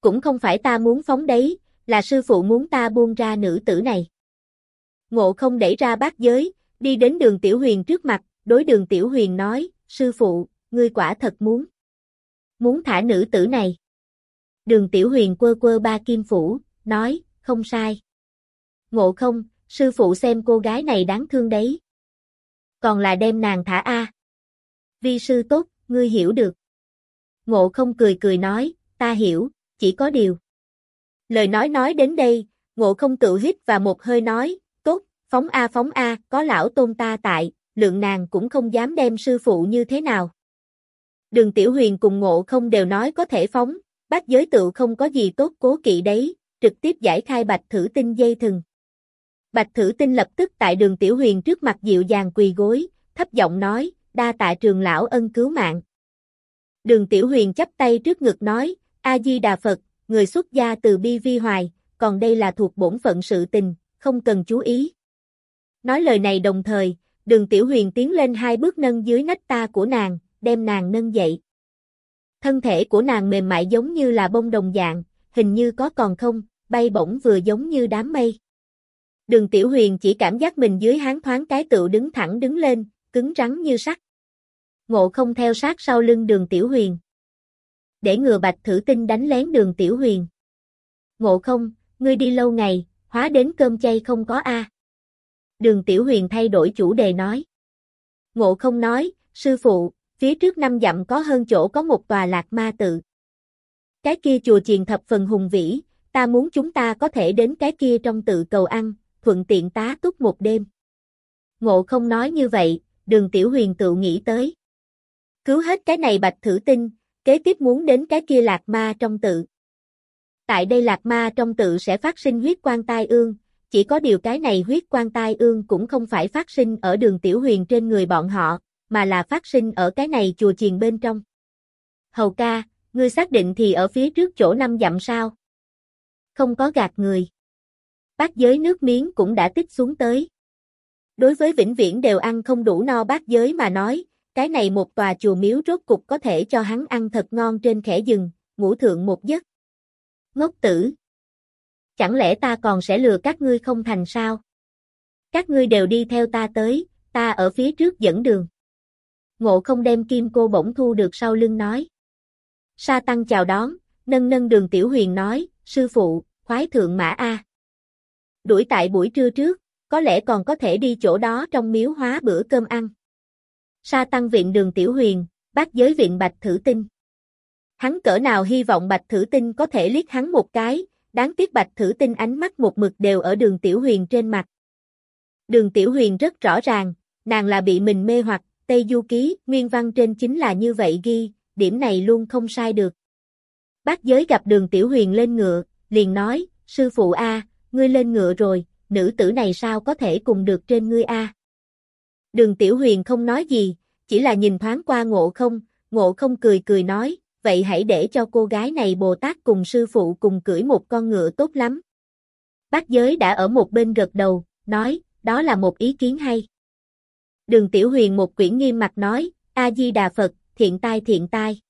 Speaker 1: Cũng không phải ta muốn phóng đấy, là sư phụ muốn ta buông ra nữ tử này. Ngộ không đẩy ra bát giới, đi đến đường Tiểu Huyền trước mặt, đối đường Tiểu Huyền nói, sư phụ, ngươi quả thật muốn. Muốn thả nữ tử này. Đường Tiểu Huyền quơ quơ ba kim phủ, nói, không sai. Ngộ không, sư phụ xem cô gái này đáng thương đấy. Còn là đem nàng thả A. Vi sư tốt, ngươi hiểu được. Ngộ không cười cười nói, ta hiểu, chỉ có điều. Lời nói nói đến đây, ngộ không tự hít và một hơi nói, tốt, phóng A phóng A, có lão tôn ta tại, lượng nàng cũng không dám đem sư phụ như thế nào. Đường Tiểu Huyền cùng ngộ không đều nói có thể phóng, bác giới tự không có gì tốt cố kỵ đấy, trực tiếp giải khai bạch thử tinh dây thừng. Bạch thử tinh lập tức tại đường Tiểu Huyền trước mặt dịu dàng quỳ gối, thấp giọng nói, đa tạ trường lão ân cứu mạng. Đường Tiểu Huyền chấp tay trước ngực nói, A-di-đà Phật, người xuất gia từ bi vi hoài, còn đây là thuộc bổn phận sự tình, không cần chú ý. Nói lời này đồng thời, đường Tiểu Huyền tiến lên hai bước nâng dưới nách ta của nàng, đem nàng nâng dậy. Thân thể của nàng mềm mại giống như là bông đồng dạng, hình như có còn không, bay bổng vừa giống như đám mây. Đường Tiểu Huyền chỉ cảm giác mình dưới háng thoáng cái tựu đứng thẳng đứng lên, cứng rắn như sắt. Ngộ không theo sát sau lưng đường Tiểu Huyền. Để ngừa bạch thử tinh đánh lén đường Tiểu Huyền. Ngộ không, ngươi đi lâu ngày, hóa đến cơm chay không có a. Đường Tiểu Huyền thay đổi chủ đề nói. Ngộ không nói, sư phụ, phía trước năm dặm có hơn chỗ có một tòa lạc ma tự. Cái kia chùa chiền thập phần hùng vĩ, ta muốn chúng ta có thể đến cái kia trong tự cầu ăn, thuận tiện tá túc một đêm. Ngộ không nói như vậy, đường tiểu huyền tự nghĩ tới. Cứu hết cái này bạch thử tinh, kế tiếp muốn đến cái kia lạc ma trong tự. Tại đây lạc ma trong tự sẽ phát sinh huyết quan tai ương, chỉ có điều cái này huyết quan tai ương cũng không phải phát sinh ở đường tiểu huyền trên người bọn họ, mà là phát sinh ở cái này chùa chiền bên trong. Hầu ca, ngươi xác định thì ở phía trước chỗ năm dặm sao? Không có gạt người. Bác giới nước miếng cũng đã tích xuống tới. Đối với vĩnh viễn đều ăn không đủ no bác giới mà nói, cái này một tòa chùa miếu rốt cục có thể cho hắn ăn thật ngon trên khẽ rừng, ngủ thượng một giấc. Ngốc tử! Chẳng lẽ ta còn sẽ lừa các ngươi không thành sao? Các ngươi đều đi theo ta tới, ta ở phía trước dẫn đường. Ngộ không đem kim cô bổng thu được sau lưng nói. Sa tăng chào đón, nâng nâng đường tiểu huyền nói, sư phụ, khoái thượng mã A. Đuổi tại buổi trưa trước, có lẽ còn có thể đi chỗ đó trong miếu hóa bữa cơm ăn. Sa tăng viện đường tiểu huyền, bác giới viện bạch thử tinh. Hắn cỡ nào hy vọng bạch thử tinh có thể liếc hắn một cái, đáng tiếc bạch thử tinh ánh mắt một mực đều ở đường tiểu huyền trên mặt. Đường tiểu huyền rất rõ ràng, nàng là bị mình mê hoặc, Tây Du Ký, nguyên văn trên chính là như vậy ghi, điểm này luôn không sai được. Bác giới gặp đường tiểu huyền lên ngựa, liền nói, sư phụ A, ngươi lên ngựa rồi, nữ tử này sao có thể cùng được trên ngươi A. Đường tiểu huyền không nói gì, chỉ là nhìn thoáng qua ngộ không, ngộ không cười cười nói, vậy hãy để cho cô gái này Bồ Tát cùng sư phụ cùng cưỡi một con ngựa tốt lắm. Bác giới đã ở một bên gật đầu, nói, đó là một ý kiến hay. Đường Tiểu Huyền một quyển nghiêm mặt nói, A-di-đà Phật, thiện tai thiện tai.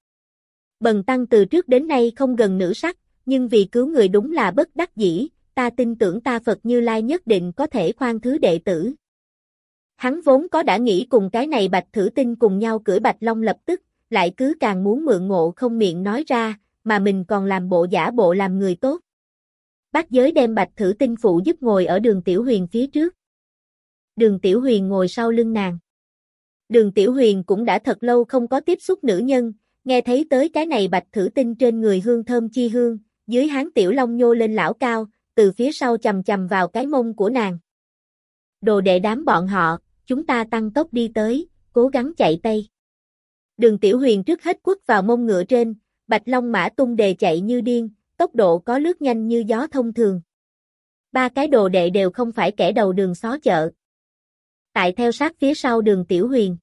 Speaker 1: Bần tăng từ trước đến nay không gần nữ sắc, nhưng vì cứu người đúng là bất đắc dĩ, ta tin tưởng ta Phật Như Lai nhất định có thể khoan thứ đệ tử. Hắn vốn có đã nghĩ cùng cái này bạch thử tinh cùng nhau cưỡi bạch long lập tức, lại cứ càng muốn mượn ngộ không miệng nói ra, mà mình còn làm bộ giả bộ làm người tốt. Bác giới đem bạch thử tinh phụ giúp ngồi ở đường Tiểu Huyền phía trước. Đường Tiểu Huyền ngồi sau lưng nàng. Đường Tiểu Huyền cũng đã thật lâu không có tiếp xúc nữ nhân, nghe thấy tới cái này bạch thử tinh trên người hương thơm chi hương, dưới hán Tiểu Long nhô lên lão cao, từ phía sau chầm chầm vào cái mông của nàng. Đồ đệ đám bọn họ, chúng ta tăng tốc đi tới, cố gắng chạy tây. Đường Tiểu Huyền trước hết quất vào mông ngựa trên, Bạch Long mã tung đề chạy như điên, tốc độ có lướt nhanh như gió thông thường. Ba cái đồ đệ đều không phải kẻ đầu đường xó chợ. Tại theo sát phía sau đường Tiểu Huyền.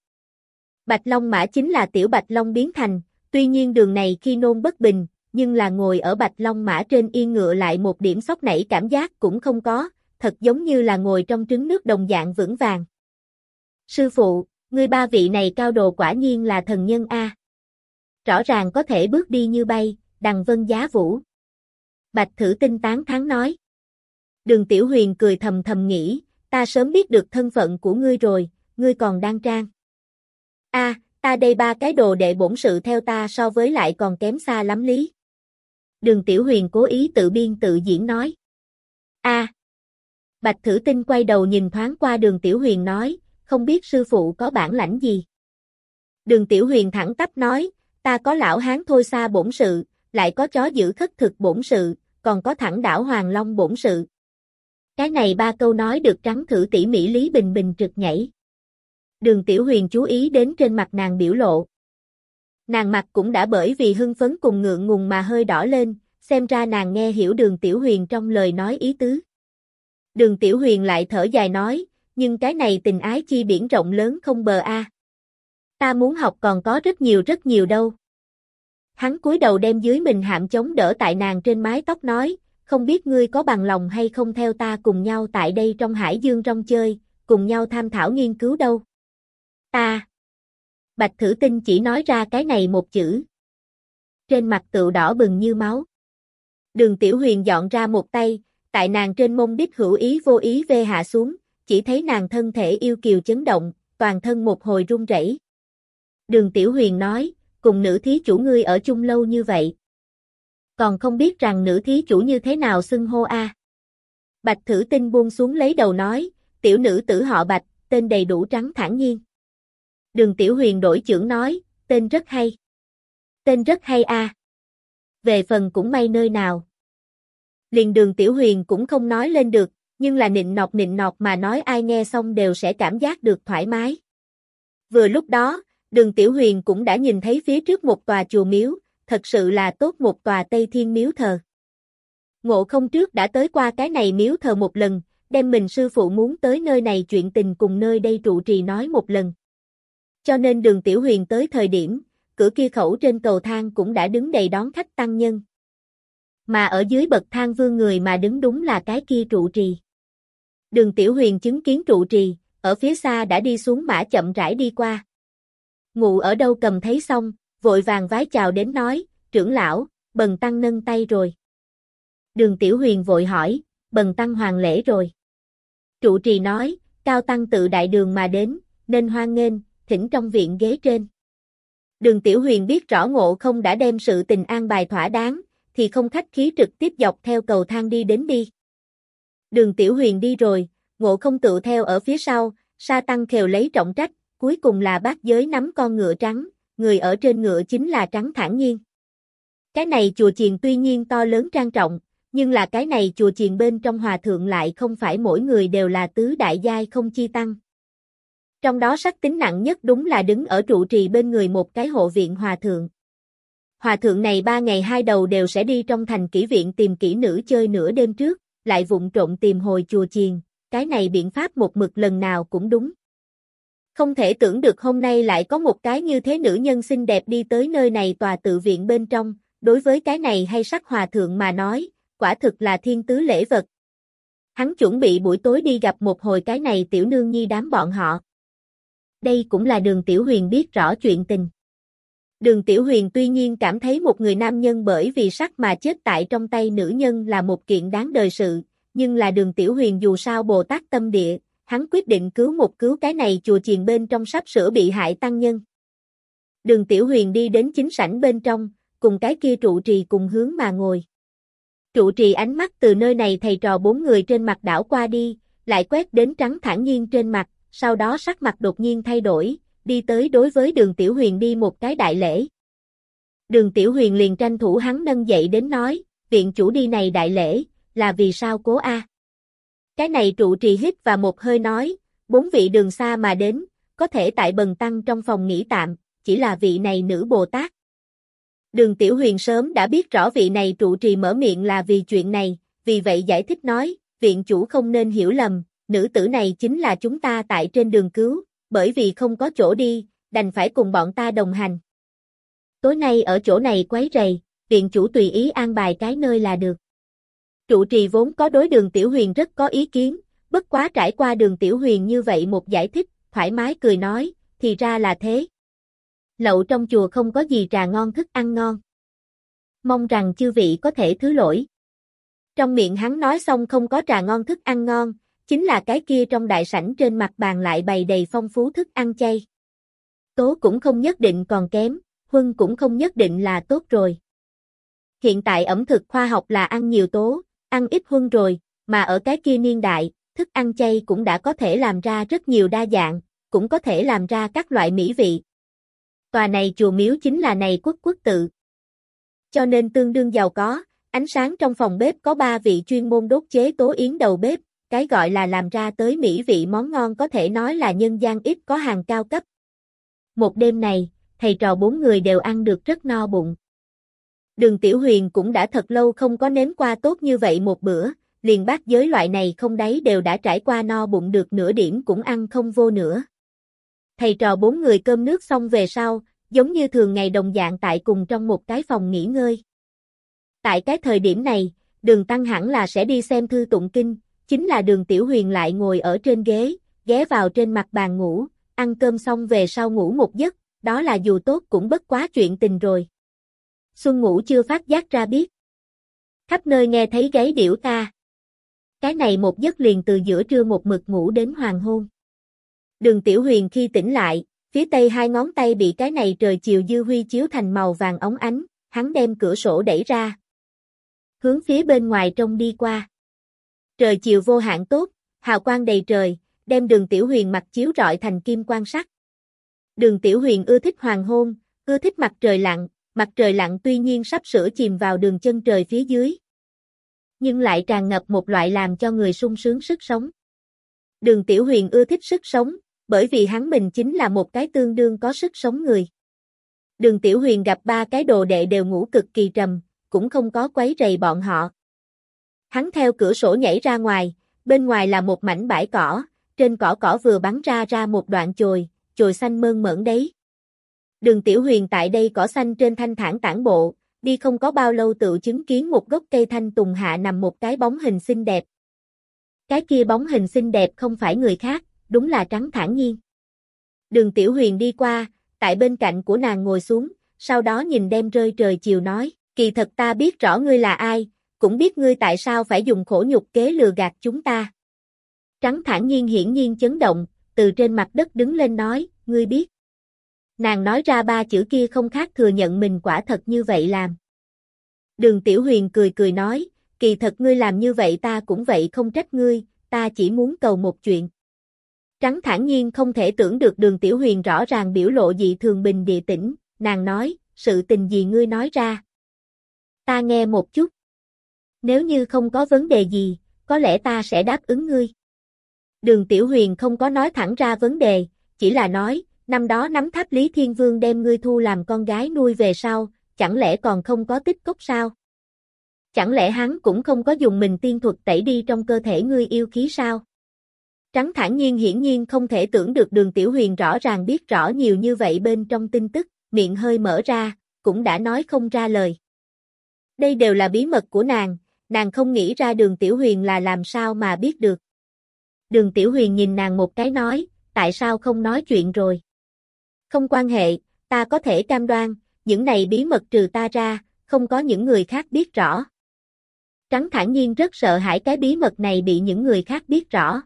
Speaker 1: Bạch Long mã chính là Tiểu Bạch Long biến thành, tuy nhiên đường này khi nôn bất bình, nhưng là ngồi ở Bạch Long mã trên yên ngựa lại một điểm sốc nảy cảm giác cũng không có, thật giống như là ngồi trong trứng nước đồng dạng vững vàng. Sư phụ, ngươi ba vị này cao đồ quả nhiên là thần nhân A. Rõ ràng có thể bước đi như bay, đằng vân giá vũ. Bạch thử tinh tán tháng nói. Đường Tiểu Huyền cười thầm thầm nghĩ, ta sớm biết được thân phận của ngươi rồi, ngươi còn đang trang. A, ta đây ba cái đồ đệ bổn sự theo ta so với lại còn kém xa lắm lý. Đường Tiểu Huyền cố ý tự biên tự diễn nói. A. Bạch Thử Tinh quay đầu nhìn thoáng qua đường Tiểu Huyền nói, không biết sư phụ có bản lãnh gì. Đường Tiểu Huyền thẳng tắp nói, ta có lão hán thôi xa bổn sự, lại có chó giữ khất thực bổn sự, còn có thẳng đảo Hoàng Long bổn sự. Cái này ba câu nói được trắng thử tỉ mỉ Lý Bình Bình trực nhảy. Đường Tiểu Huyền chú ý đến trên mặt nàng biểu lộ. Nàng mặt cũng đã bởi vì hưng phấn cùng ngượng ngùng mà hơi đỏ lên, xem ra nàng nghe hiểu đường Tiểu Huyền trong lời nói ý tứ. Đường Tiểu Huyền lại thở dài nói, nhưng cái này tình ái chi biển rộng lớn không bờ a. Ta muốn học còn có rất nhiều rất nhiều đâu. Hắn cúi đầu đem dưới mình hạm chống đỡ tại nàng trên mái tóc nói, không biết ngươi có bằng lòng hay không theo ta cùng nhau tại đây trong hải dương rong chơi, cùng nhau tham thảo nghiên cứu đâu. Ta. Bạch thử tinh chỉ nói ra cái này một chữ. Trên mặt tựu đỏ bừng như máu. Đường tiểu huyền dọn ra một tay, tại nàng trên mông đích hữu ý vô ý vê hạ xuống, chỉ thấy nàng thân thể yêu kiều chấn động, toàn thân một hồi run rẩy. Đường Tiểu Huyền nói, cùng nữ thí chủ ngươi ở chung lâu như vậy. Còn không biết rằng nữ thí chủ như thế nào xưng hô a. Bạch thử tinh buông xuống lấy đầu nói, tiểu nữ tử họ Bạch, tên đầy đủ trắng thản nhiên. Đường Tiểu Huyền đổi trưởng nói, tên rất hay. Tên rất hay a. Về phần cũng may nơi nào. Liền đường Tiểu Huyền cũng không nói lên được, nhưng là nịnh nọt nịnh nọt mà nói ai nghe xong đều sẽ cảm giác được thoải mái. Vừa lúc đó, đường Tiểu Huyền cũng đã nhìn thấy phía trước một tòa chùa miếu, thật sự là tốt một tòa Tây Thiên miếu thờ. Ngộ không trước đã tới qua cái này miếu thờ một lần, đem mình sư phụ muốn tới nơi này chuyện tình cùng nơi đây trụ trì nói một lần. Cho nên đường Tiểu Huyền tới thời điểm, cửa kia khẩu trên cầu thang cũng đã đứng đầy đón khách tăng nhân. Mà ở dưới bậc thang vương người mà đứng đúng là cái kia trụ trì. Đường Tiểu Huyền chứng kiến trụ trì, ở phía xa đã đi xuống mã chậm rãi đi qua. Ngụ ở đâu cầm thấy xong, vội vàng vái chào đến nói, trưởng lão, bần tăng nâng tay rồi. Đường Tiểu Huyền vội hỏi, bần tăng hoàng lễ rồi. Trụ trì nói, cao tăng tự đại đường mà đến, nên hoan nghênh, thỉnh trong viện ghế trên. Đường Tiểu Huyền biết rõ ngộ không đã đem sự tình an bài thỏa đáng, thì không khách khí trực tiếp dọc theo cầu thang đi đến đi. Đường Tiểu Huyền đi rồi, ngộ không tự theo ở phía sau, sa tăng khều lấy trọng trách, cuối cùng là bác giới nắm con ngựa trắng, người ở trên ngựa chính là trắng thản nhiên. Cái này chùa chiền tuy nhiên to lớn trang trọng, nhưng là cái này chùa chiền bên trong hòa thượng lại không phải mỗi người đều là tứ đại giai không chi tăng. Trong đó sắc tính nặng nhất đúng là đứng ở trụ trì bên người một cái hộ viện hòa thượng. Hòa thượng này ba ngày hai đầu đều sẽ đi trong thành kỹ viện tìm kỹ nữ chơi nửa đêm trước, lại vụng trộn tìm hồi chùa chiền, cái này biện pháp một mực lần nào cũng đúng. Không thể tưởng được hôm nay lại có một cái như thế nữ nhân xinh đẹp đi tới nơi này tòa tự viện bên trong, đối với cái này hay sắc hòa thượng mà nói, quả thực là thiên tứ lễ vật. Hắn chuẩn bị buổi tối đi gặp một hồi cái này tiểu nương nhi đám bọn họ. Đây cũng là đường tiểu huyền biết rõ chuyện tình. Đường Tiểu Huyền tuy nhiên cảm thấy một người nam nhân bởi vì sắc mà chết tại trong tay nữ nhân là một kiện đáng đời sự, nhưng là đường Tiểu Huyền dù sao Bồ Tát tâm địa, hắn quyết định cứu một cứu cái này chùa chiền bên trong sắp sửa bị hại tăng nhân. Đường Tiểu Huyền đi đến chính sảnh bên trong, cùng cái kia trụ trì cùng hướng mà ngồi. Trụ trì ánh mắt từ nơi này thầy trò bốn người trên mặt đảo qua đi, lại quét đến trắng thản nhiên trên mặt, sau đó sắc mặt đột nhiên thay đổi, đi tới đối với đường Tiểu Huyền đi một cái đại lễ. Đường Tiểu Huyền liền tranh thủ hắn nâng dậy đến nói, viện chủ đi này đại lễ, là vì sao cố A. Cái này trụ trì hít và một hơi nói, bốn vị đường xa mà đến, có thể tại bần tăng trong phòng nghỉ tạm, chỉ là vị này nữ Bồ Tát. Đường Tiểu Huyền sớm đã biết rõ vị này trụ trì mở miệng là vì chuyện này, vì vậy giải thích nói, viện chủ không nên hiểu lầm, nữ tử này chính là chúng ta tại trên đường cứu, bởi vì không có chỗ đi, đành phải cùng bọn ta đồng hành. Tối nay ở chỗ này quấy rầy, viện chủ tùy ý an bài cái nơi là được. Trụ trì vốn có đối đường Tiểu Huyền rất có ý kiến, bất quá trải qua đường Tiểu Huyền như vậy một giải thích, thoải mái cười nói, thì ra là thế. Lậu trong chùa không có gì trà ngon thức ăn ngon. Mong rằng chư vị có thể thứ lỗi. Trong miệng hắn nói xong không có trà ngon thức ăn ngon, chính là cái kia trong đại sảnh trên mặt bàn lại bày đầy phong phú thức ăn chay. Tố cũng không nhất định còn kém, huân cũng không nhất định là tốt rồi. Hiện tại ẩm thực khoa học là ăn nhiều tố, ăn ít huân rồi, mà ở cái kia niên đại, thức ăn chay cũng đã có thể làm ra rất nhiều đa dạng, cũng có thể làm ra các loại mỹ vị. Tòa này chùa miếu chính là này quốc quốc tự. Cho nên tương đương giàu có, ánh sáng trong phòng bếp có ba vị chuyên môn đốt chế tố yến đầu bếp, cái gọi là làm ra tới mỹ vị món ngon có thể nói là nhân gian ít có hàng cao cấp. Một đêm này, thầy trò bốn người đều ăn được rất no bụng. Đường Tiểu Huyền cũng đã thật lâu không có nếm qua tốt như vậy một bữa, liền bát giới loại này không đáy đều đã trải qua no bụng được nửa điểm cũng ăn không vô nữa. Thầy trò bốn người cơm nước xong về sau, giống như thường ngày đồng dạng tại cùng trong một cái phòng nghỉ ngơi. Tại cái thời điểm này, đường tăng hẳn là sẽ đi xem thư tụng kinh, chính là đường tiểu huyền lại ngồi ở trên ghế, ghé vào trên mặt bàn ngủ, ăn cơm xong về sau ngủ một giấc, đó là dù tốt cũng bất quá chuyện tình rồi. Xuân ngủ chưa phát giác ra biết. Khắp nơi nghe thấy gáy điểu ta. Cái này một giấc liền từ giữa trưa một mực ngủ đến hoàng hôn. Đường Tiểu Huyền khi tỉnh lại, phía tây hai ngón tay bị cái này trời chiều dư huy chiếu thành màu vàng ống ánh, hắn đem cửa sổ đẩy ra. Hướng phía bên ngoài trông đi qua. Trời chiều vô hạn tốt, hào quang đầy trời, đem đường Tiểu Huyền mặt chiếu rọi thành kim quang sắc. Đường Tiểu Huyền ưa thích hoàng hôn, ưa thích mặt trời lặn, mặt trời lặn tuy nhiên sắp sửa chìm vào đường chân trời phía dưới. Nhưng lại tràn ngập một loại làm cho người sung sướng sức sống. Đường Tiểu Huyền ưa thích sức sống, bởi vì hắn mình chính là một cái tương đương có sức sống người. Đường Tiểu Huyền gặp ba cái đồ đệ đều ngủ cực kỳ trầm, cũng không có quấy rầy bọn họ. Hắn theo cửa sổ nhảy ra ngoài, bên ngoài là một mảnh bãi cỏ, trên cỏ cỏ vừa bắn ra ra một đoạn chồi, chồi xanh mơn mởn đấy. Đường Tiểu Huyền tại đây cỏ xanh trên thanh thản tản bộ, đi không có bao lâu tự chứng kiến một gốc cây thanh tùng hạ nằm một cái bóng hình xinh đẹp. Cái kia bóng hình xinh đẹp không phải người khác, đúng là trắng thản nhiên. Đường Tiểu Huyền đi qua, tại bên cạnh của nàng ngồi xuống, sau đó nhìn đem rơi trời chiều nói, kỳ thật ta biết rõ ngươi là ai, cũng biết ngươi tại sao phải dùng khổ nhục kế lừa gạt chúng ta. Trắng thản nhiên hiển nhiên chấn động, từ trên mặt đất đứng lên nói, ngươi biết. Nàng nói ra ba chữ kia không khác thừa nhận mình quả thật như vậy làm. Đường Tiểu Huyền cười cười nói, kỳ thật ngươi làm như vậy ta cũng vậy không trách ngươi, ta chỉ muốn cầu một chuyện. Trắng thản nhiên không thể tưởng được đường Tiểu Huyền rõ ràng biểu lộ dị thường bình địa tĩnh, nàng nói, sự tình gì ngươi nói ra. Ta nghe một chút. Nếu như không có vấn đề gì, có lẽ ta sẽ đáp ứng ngươi. Đường Tiểu Huyền không có nói thẳng ra vấn đề, chỉ là nói, năm đó nắm tháp Lý Thiên Vương đem ngươi thu làm con gái nuôi về sau, chẳng lẽ còn không có tích cốc sao? Chẳng lẽ hắn cũng không có dùng mình tiên thuật tẩy đi trong cơ thể ngươi yêu khí sao? Trắng thản nhiên hiển nhiên không thể tưởng được đường Tiểu Huyền rõ ràng biết rõ nhiều như vậy bên trong tin tức, miệng hơi mở ra, cũng đã nói không ra lời. Đây đều là bí mật của nàng, nàng không nghĩ ra đường Tiểu Huyền là làm sao mà biết được. Đường Tiểu Huyền nhìn nàng một cái nói, tại sao không nói chuyện rồi? Không quan hệ, ta có thể cam đoan, những này bí mật trừ ta ra, không có những người khác biết rõ. Trắng thản nhiên rất sợ hãi cái bí mật này bị những người khác biết rõ.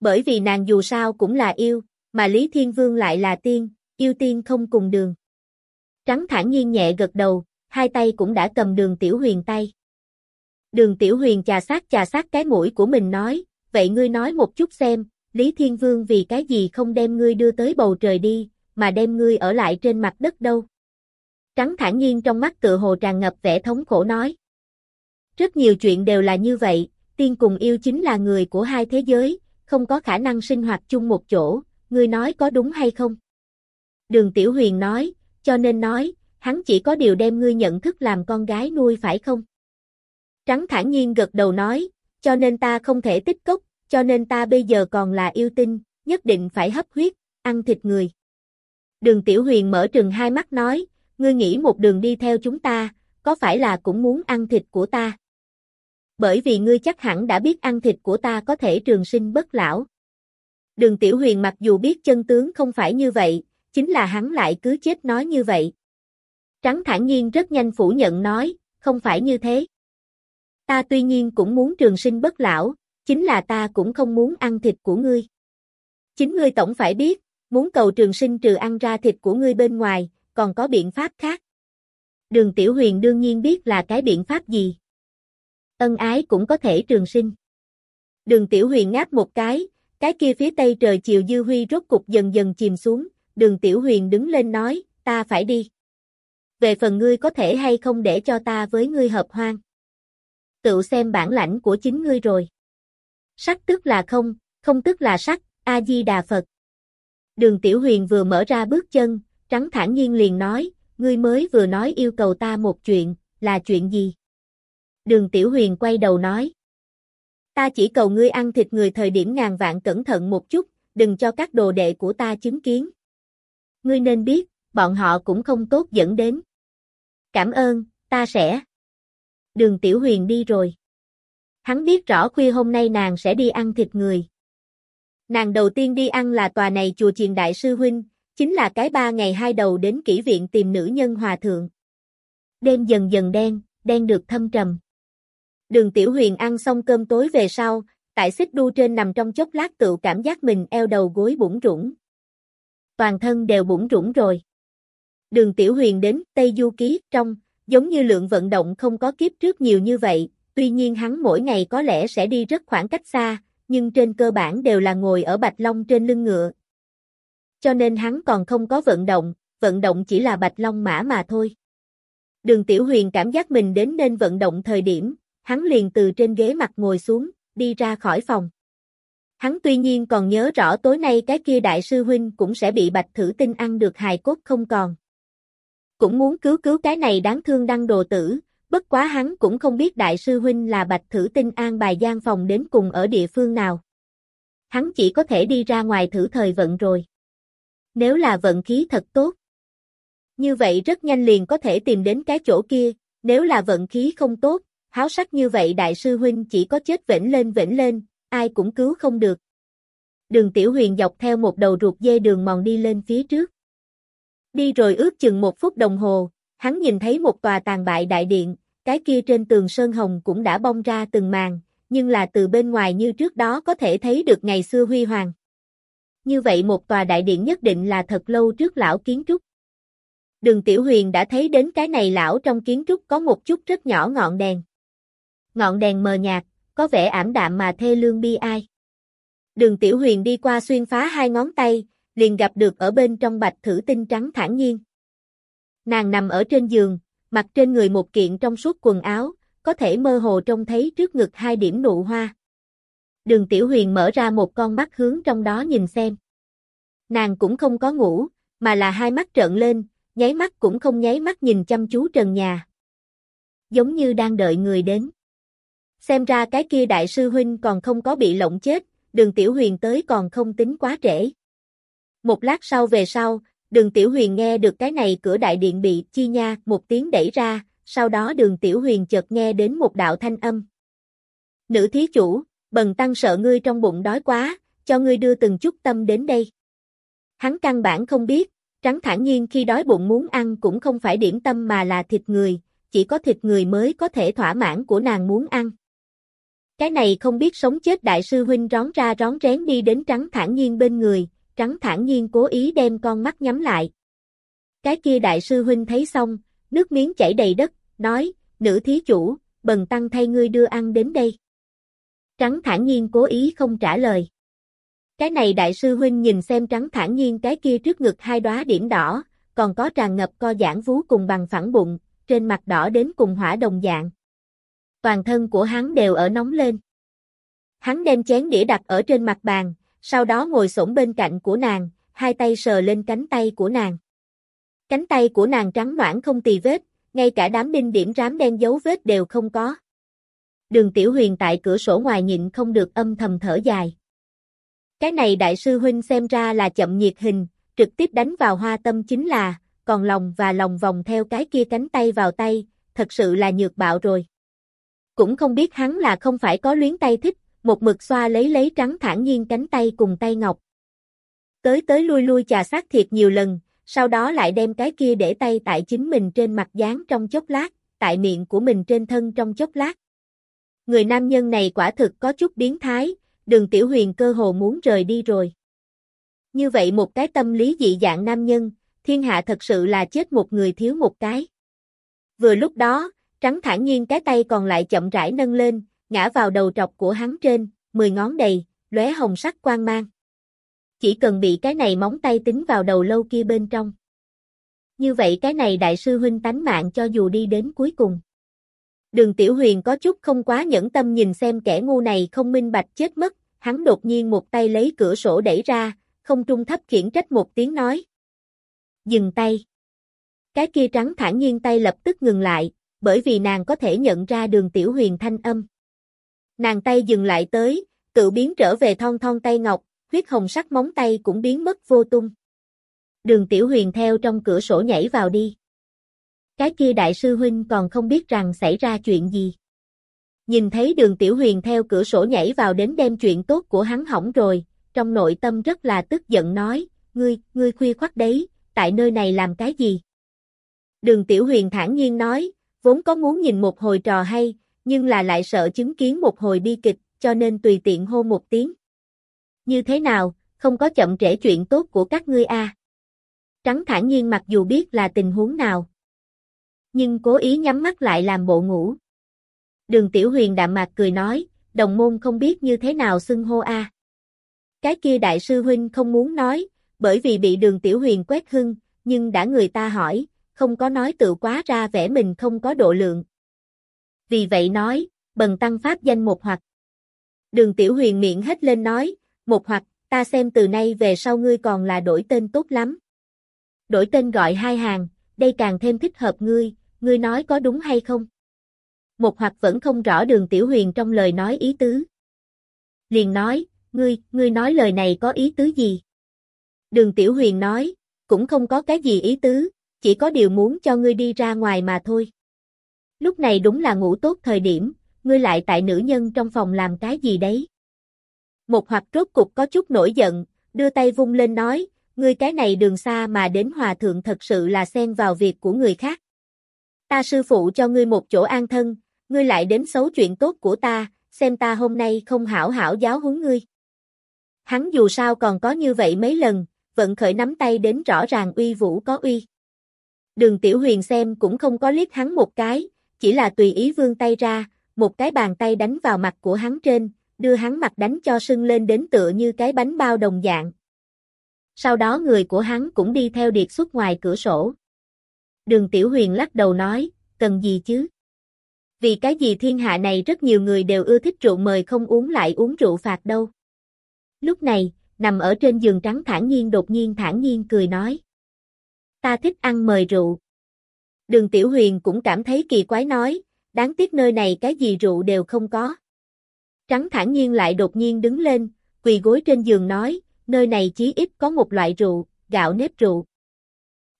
Speaker 1: Bởi vì nàng dù sao cũng là yêu, mà Lý Thiên Vương lại là tiên, yêu tiên không cùng đường. Trắng thản nhiên nhẹ gật đầu, hai tay cũng đã cầm đường tiểu huyền tay. Đường Tiểu Huyền chà sát chà sát cái mũi của mình nói, vậy ngươi nói một chút xem, Lý Thiên Vương vì cái gì không đem ngươi đưa tới bầu trời đi, mà đem ngươi ở lại trên mặt đất đâu. Trắng thản nhiên trong mắt tự hồ tràn ngập vẻ thống khổ nói. Rất nhiều chuyện đều là như vậy, tiên cùng yêu chính là người của hai thế giới, không có khả năng sinh hoạt chung một chỗ, ngươi nói có đúng hay không? Đường Tiểu Huyền nói, cho nên nói, hắn chỉ có điều đem ngươi nhận thức làm con gái nuôi phải không? Trắng thản nhiên gật đầu nói, cho nên ta không thể tích cốc, cho nên ta bây giờ còn là yêu tinh, nhất định phải hấp huyết, ăn thịt người. Đường Tiểu Huyền mở trừng hai mắt nói, ngươi nghĩ một đường đi theo chúng ta, có phải là cũng muốn ăn thịt của ta? Bởi vì ngươi chắc hẳn đã biết ăn thịt của ta có thể trường sinh bất lão. Đường Tiểu Huyền mặc dù biết chân tướng không phải như vậy, chính là hắn lại cứ chết nói như vậy. Trắng thản nhiên rất nhanh phủ nhận nói, không phải như thế. Ta tuy nhiên cũng muốn trường sinh bất lão, chính là ta cũng không muốn ăn thịt của ngươi. Chính ngươi tổng phải biết, muốn cầu trường sinh trừ ăn ra thịt của ngươi bên ngoài, còn có biện pháp khác. Đường Tiểu Huyền đương nhiên biết là cái biện pháp gì. Ân ái cũng có thể trường sinh. Đường Tiểu Huyền ngáp một cái, cái kia phía tây trời chiều dư huy rốt cục dần dần chìm xuống, đường Tiểu Huyền đứng lên nói, ta phải đi. Về phần ngươi có thể hay không để cho ta với ngươi hợp hoang. Tự xem bản lãnh của chính ngươi rồi. Sắc tức là không, không tức là sắc, A-di-đà Phật. Đường Tiểu Huyền vừa mở ra bước chân, trắng thản nhiên liền nói, ngươi mới vừa nói yêu cầu ta một chuyện, là chuyện gì? Đường Tiểu Huyền quay đầu nói. Ta chỉ cầu ngươi ăn thịt người thời điểm ngàn vạn cẩn thận một chút, đừng cho các đồ đệ của ta chứng kiến. Ngươi nên biết, bọn họ cũng không tốt dẫn đến. Cảm ơn, ta sẽ. Đường Tiểu Huyền đi rồi. Hắn biết rõ khuya hôm nay nàng sẽ đi ăn thịt người. Nàng đầu tiên đi ăn là tòa này chùa Chiền Đại Sư Huynh, chính là cái ba ngày hai đầu đến kỹ viện tìm nữ nhân hòa thượng. Đêm dần dần đen, đen được thâm trầm. Đường Tiểu Huyền ăn xong cơm tối về sau, tại xích đu trên nằm trong chốc lát tự cảm giác mình eo đầu gối bủng rủng. Toàn thân đều bủng rủng rồi. Đường Tiểu Huyền đến Tây Du Ký trong, giống như lượng vận động không có kiếp trước nhiều như vậy, tuy nhiên hắn mỗi ngày có lẽ sẽ đi rất khoảng cách xa, nhưng trên cơ bản đều là ngồi ở Bạch Long trên lưng ngựa. Cho nên hắn còn không có vận động, vận động chỉ là Bạch Long mã mà thôi. Đường Tiểu Huyền cảm giác mình đến nên vận động thời điểm, hắn liền từ trên ghế mặt ngồi xuống, đi ra khỏi phòng. Hắn tuy nhiên còn nhớ rõ tối nay cái kia đại sư huynh cũng sẽ bị bạch thử tinh ăn được hài cốt không còn. Cũng muốn cứu cứu cái này đáng thương đăng đồ tử, bất quá hắn cũng không biết đại sư huynh là bạch thử tinh an bài gian phòng đến cùng ở địa phương nào. Hắn chỉ có thể đi ra ngoài thử thời vận rồi. Nếu là vận khí thật tốt. Như vậy rất nhanh liền có thể tìm đến cái chỗ kia, nếu là vận khí không tốt, háo sắc như vậy đại sư huynh chỉ có chết vĩnh lên vĩnh lên, ai cũng cứu không được. Đường Tiểu Huyền dọc theo một đầu ruột dê đường mòn đi lên phía trước. Đi rồi ước chừng một phút đồng hồ, hắn nhìn thấy một tòa tàn bại đại điện, cái kia trên tường sơn hồng cũng đã bong ra từng màn, nhưng là từ bên ngoài như trước đó có thể thấy được ngày xưa huy hoàng. Như vậy một tòa đại điện nhất định là thật lâu trước lão kiến trúc. Đường Tiểu Huyền đã thấy đến cái này lão trong kiến trúc có một chút rất nhỏ ngọn đèn. Ngọn đèn mờ nhạt, có vẻ ảm đạm mà thê lương bi ai. Đường Tiểu Huyền đi qua xuyên phá hai ngón tay, liền gặp được ở bên trong bạch thử tinh trắng thản nhiên. Nàng nằm ở trên giường, mặc trên người một kiện trong suốt quần áo, có thể mơ hồ trông thấy trước ngực hai điểm nụ hoa. Đường Tiểu Huyền mở ra một con mắt hướng trong đó nhìn xem. Nàng cũng không có ngủ, mà là hai mắt trợn lên, nháy mắt cũng không nháy mắt nhìn chăm chú trần nhà. Giống như đang đợi người đến. Xem ra cái kia đại sư huynh còn không có bị lộng chết, đường Tiểu Huyền tới còn không tính quá trễ. Một lát sau về sau, đường Tiểu Huyền nghe được cái này cửa đại điện bị chi nha một tiếng đẩy ra, sau đó đường Tiểu Huyền chợt nghe đến một đạo thanh âm. Nữ thí chủ, bần tăng sợ ngươi trong bụng đói quá, cho ngươi đưa từng chút tâm đến đây. Hắn căn bản không biết, trắng thản nhiên khi đói bụng muốn ăn cũng không phải điểm tâm mà là thịt người, chỉ có thịt người mới có thể thỏa mãn của nàng muốn ăn. Cái này không biết sống chết đại sư huynh rón ra rón rén đi đến trắng thản nhiên bên người, trắng thản nhiên cố ý đem con mắt nhắm lại. Cái kia đại sư huynh thấy xong, nước miếng chảy đầy đất, nói, nữ thí chủ, bần tăng thay ngươi đưa ăn đến đây. Trắng thản nhiên cố ý không trả lời. Cái này đại sư huynh nhìn xem trắng thản nhiên cái kia trước ngực hai đóa điểm đỏ, còn có tràn ngập co giãn vú cùng bằng phẳng bụng, trên mặt đỏ đến cùng hỏa đồng dạng. Toàn thân của hắn đều ở nóng lên. Hắn đem chén đĩa đặt ở trên mặt bàn, sau đó ngồi xổm bên cạnh của nàng, hai tay sờ lên cánh tay của nàng. Cánh tay của nàng trắng noãn không tì vết, ngay cả đám đinh điểm rám đen dấu vết đều không có. Đường Tiểu Huyền tại cửa sổ ngoài nhịn không được âm thầm thở dài. Cái này đại sư huynh xem ra là chậm nhiệt hình, trực tiếp đánh vào hoa tâm chính là, còn lòng và lòng vòng theo cái kia cánh tay vào tay, thật sự là nhược bạo rồi. Cũng không biết hắn là không phải có luyến tay thích, một mực xoa lấy lấy trắng thản nhiên cánh tay cùng tay ngọc. Tới tới lui lui chà sát thiệt nhiều lần, sau đó lại đem cái kia để tay tại chính mình trên mặt dán trong chốc lát, tại miệng của mình trên thân trong chốc lát. Người nam nhân này quả thực có chút biến thái, đường tiểu huyền cơ hồ muốn rời đi rồi. Như vậy một cái tâm lý dị dạng nam nhân, thiên hạ thật sự là chết một người thiếu một cái. Vừa lúc đó, trắng thản nhiên cái tay còn lại chậm rãi nâng lên, ngã vào đầu trọc của hắn trên, mười ngón đầy, lóe hồng sắc quang mang. Chỉ cần bị cái này móng tay tính vào đầu lâu kia bên trong. Như vậy cái này đại sư huynh tánh mạng cho dù đi đến cuối cùng. Đường Tiểu Huyền có chút không quá nhẫn tâm nhìn xem kẻ ngu này không minh bạch chết mất, hắn đột nhiên một tay lấy cửa sổ đẩy ra, không trung thấp khiển trách một tiếng nói. Dừng tay. Cái kia trắng thản nhiên tay lập tức ngừng lại, bởi vì nàng có thể nhận ra đường Tiểu Huyền thanh âm. Nàng tay dừng lại tới, tự biến trở về thon thon tay ngọc, huyết hồng sắc móng tay cũng biến mất vô tung. Đường Tiểu Huyền theo trong cửa sổ nhảy vào đi. Cái kia đại sư huynh còn không biết rằng xảy ra chuyện gì. Nhìn thấy đường Tiểu Huyền theo cửa sổ nhảy vào đến đem chuyện tốt của hắn hỏng rồi, trong nội tâm rất là tức giận nói, ngươi, ngươi khuya khoắt đấy, tại nơi này làm cái gì? Đường Tiểu Huyền thản nhiên nói, vốn có muốn nhìn một hồi trò hay, nhưng là lại sợ chứng kiến một hồi bi kịch, cho nên tùy tiện hô một tiếng. Như thế nào, không có chậm trễ chuyện tốt của các ngươi a? À? Trắng thản nhiên mặc dù biết là tình huống nào, nhưng cố ý nhắm mắt lại làm bộ ngủ. Đường Tiểu Huyền đạm mạc cười nói, đồng môn không biết như thế nào xưng hô a. Cái kia đại sư huynh không muốn nói, bởi vì bị đường Tiểu Huyền quét hưng, nhưng đã người ta hỏi, không có nói tự quá ra vẻ mình không có độ lượng. Vì vậy nói, bần tăng pháp danh một hoặc. Đường Tiểu Huyền miệng hết lên nói, một hoặc, ta xem từ nay về sau ngươi còn là đổi tên tốt lắm. Đổi tên gọi hai hàng, đây càng thêm thích hợp ngươi, ngươi nói có đúng hay không? Một hoặc vẫn không rõ đường Tiểu Huyền trong lời nói ý tứ. Liền nói, ngươi, ngươi nói lời này có ý tứ gì? Đường Tiểu Huyền nói, cũng không có cái gì ý tứ, chỉ có điều muốn cho ngươi đi ra ngoài mà thôi. Lúc này đúng là ngủ tốt thời điểm, ngươi lại tại nữ nhân trong phòng làm cái gì đấy? Một hoặc rốt cục có chút nổi giận, đưa tay vung lên nói, ngươi cái này đường xa mà đến hòa thượng thật sự là xen vào việc của người khác. Ta sư phụ cho ngươi một chỗ an thân, ngươi lại đến xấu chuyện tốt của ta, xem ta hôm nay không hảo hảo giáo huấn ngươi. Hắn dù sao còn có như vậy mấy lần, vận khởi nắm tay đến rõ ràng uy vũ có uy. Đường Tiểu Huyền xem cũng không có liếc hắn một cái, chỉ là tùy ý vươn tay ra, một cái bàn tay đánh vào mặt của hắn trên, đưa hắn mặt đánh cho sưng lên đến tựa như cái bánh bao đồng dạng. Sau đó người của hắn cũng đi theo điệt xuất ngoài cửa sổ. Đường Tiểu Huyền lắc đầu nói, cần gì chứ? Vì cái gì thiên hạ này rất nhiều người đều ưa thích rượu mời không uống lại uống rượu phạt đâu. Lúc này, nằm ở trên giường trắng thản nhiên đột nhiên thản nhiên cười nói. Ta thích ăn mời rượu. Đường Tiểu Huyền cũng cảm thấy kỳ quái nói, đáng tiếc nơi này cái gì rượu đều không có. Trắng thản nhiên lại đột nhiên đứng lên, quỳ gối trên giường nói, nơi này chí ít có một loại rượu, gạo nếp rượu.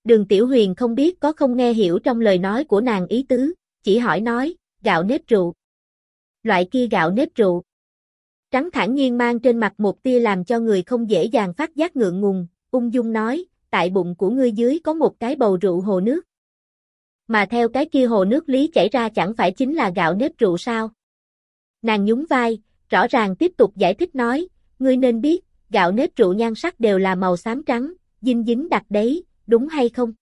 Speaker 1: Đường Tiểu Huyền không biết có không nghe hiểu trong lời nói của nàng ý tứ, chỉ hỏi nói, gạo nếp rượu. Loại kia gạo nếp rượu. Trắng thản nhiên mang trên mặt một tia làm cho người không dễ dàng phát giác ngượng ngùng, ung dung nói, tại bụng của ngươi dưới có một cái bầu rượu hồ nước. Mà theo cái kia hồ nước lý chảy ra chẳng phải chính là gạo nếp rượu sao? Nàng nhún vai, rõ ràng tiếp tục giải thích nói, ngươi nên biết, gạo nếp rượu nhan sắc đều là màu xám trắng, dinh dính đặc đấy, đúng hay không?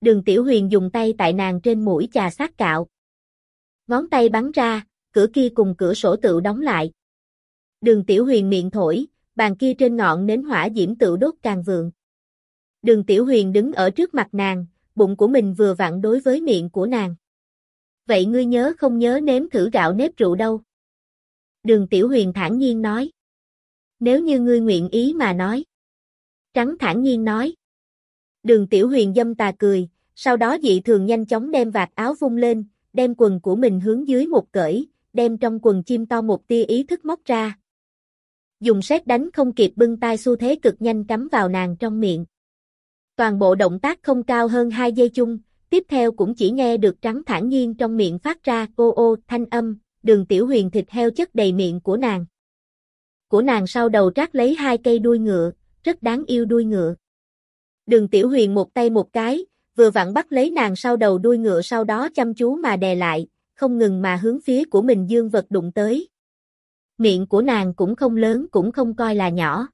Speaker 1: Đường Tiểu Huyền dùng tay tại nàng trên mũi trà sát cạo. Ngón tay bắn ra, cửa kia cùng cửa sổ tự đóng lại. Đường Tiểu Huyền miệng thổi, bàn kia trên ngọn nến hỏa diễm tự đốt càng vượng. Đường Tiểu Huyền đứng ở trước mặt nàng, bụng của mình vừa vặn đối với miệng của nàng. Vậy ngươi nhớ không nhớ nếm thử gạo nếp rượu đâu? Đường Tiểu Huyền thản nhiên nói. Nếu như ngươi nguyện ý mà nói. Trắng thản nhiên nói. Đường Tiểu Huyền dâm tà cười, sau đó dị thường nhanh chóng đem vạt áo vung lên, đem quần của mình hướng dưới một cởi, đem trong quần chim to một tia ý thức móc ra. Dùng xét đánh không kịp bưng tay xu thế cực nhanh cắm vào nàng trong miệng. Toàn bộ động tác không cao hơn 2 giây chung, tiếp theo cũng chỉ nghe được trắng thản nhiên trong miệng phát ra ô ô thanh âm, đường tiểu huyền thịt heo chất đầy miệng của nàng. Của nàng sau đầu trát lấy hai cây đuôi ngựa, rất đáng yêu đuôi ngựa. Đường tiểu huyền một tay một cái, vừa vặn bắt lấy nàng sau đầu đuôi ngựa sau đó chăm chú mà đè lại, không ngừng mà hướng phía của mình dương vật đụng tới. Miệng của nàng cũng không lớn cũng không coi là nhỏ.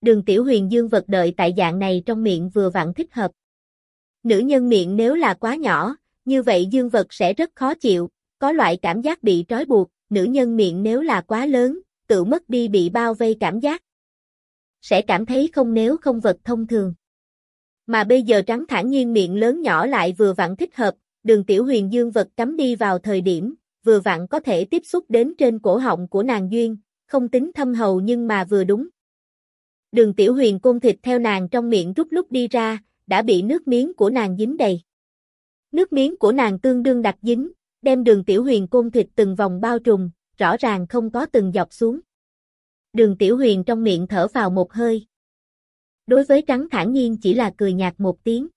Speaker 1: Đường tiểu huyền dương vật đợi tại dạng này trong miệng vừa vặn thích hợp. Nữ nhân miệng nếu là quá nhỏ, như vậy dương vật sẽ rất khó chịu, có loại cảm giác bị trói buộc, nữ nhân miệng nếu là quá lớn, tự mất đi bị bao vây cảm giác. Sẽ cảm thấy không nếu không vật thông thường. Mà bây giờ trắng thản nhiên miệng lớn nhỏ lại vừa vặn thích hợp, đường tiểu huyền dương vật cắm đi vào thời điểm, vừa vặn có thể tiếp xúc đến trên cổ họng của nàng duyên, không tính thâm hầu nhưng mà vừa đúng. Đường tiểu huyền côn thịt theo nàng trong miệng rút lúc đi ra, đã bị nước miếng của nàng dính đầy. Nước miếng của nàng tương đương đặc dính, đem đường tiểu huyền côn thịt từng vòng bao trùm, rõ ràng không có từng dọc xuống. Đường tiểu huyền trong miệng thở vào một hơi. Đối với trắng thản nhiên chỉ là cười nhạt một tiếng.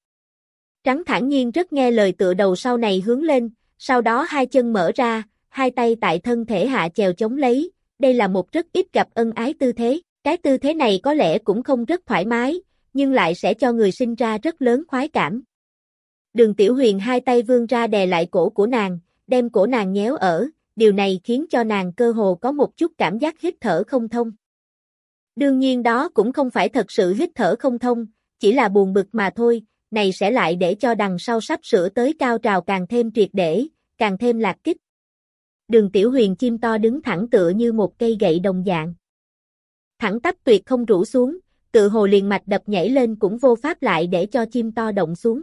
Speaker 1: Trắng thản nhiên rất nghe lời tựa đầu sau này hướng lên, sau đó hai chân mở ra, hai tay tại thân thể hạ chèo chống lấy, đây là một rất ít gặp ân ái tư thế. Cái tư thế này có lẽ cũng không rất thoải mái, nhưng lại sẽ cho người sinh ra rất lớn khoái cảm. Đường Tiểu Huyền hai tay vươn ra đè lại cổ của nàng, đem cổ nàng nhéo ở, điều này khiến cho nàng cơ hồ có một chút cảm giác hít thở không thông. Đương nhiên đó cũng không phải thật sự hít thở không thông, chỉ là buồn bực mà thôi, này sẽ lại để cho đằng sau sắp sửa tới cao trào càng thêm triệt để, càng thêm lạc kích. Đường Tiểu Huyền chim to đứng thẳng tựa như một cây gậy đồng dạng thẳng tắp tuyệt không rủ xuống, tự hồ liền mạch đập nhảy lên cũng vô pháp lại để cho chim to động xuống.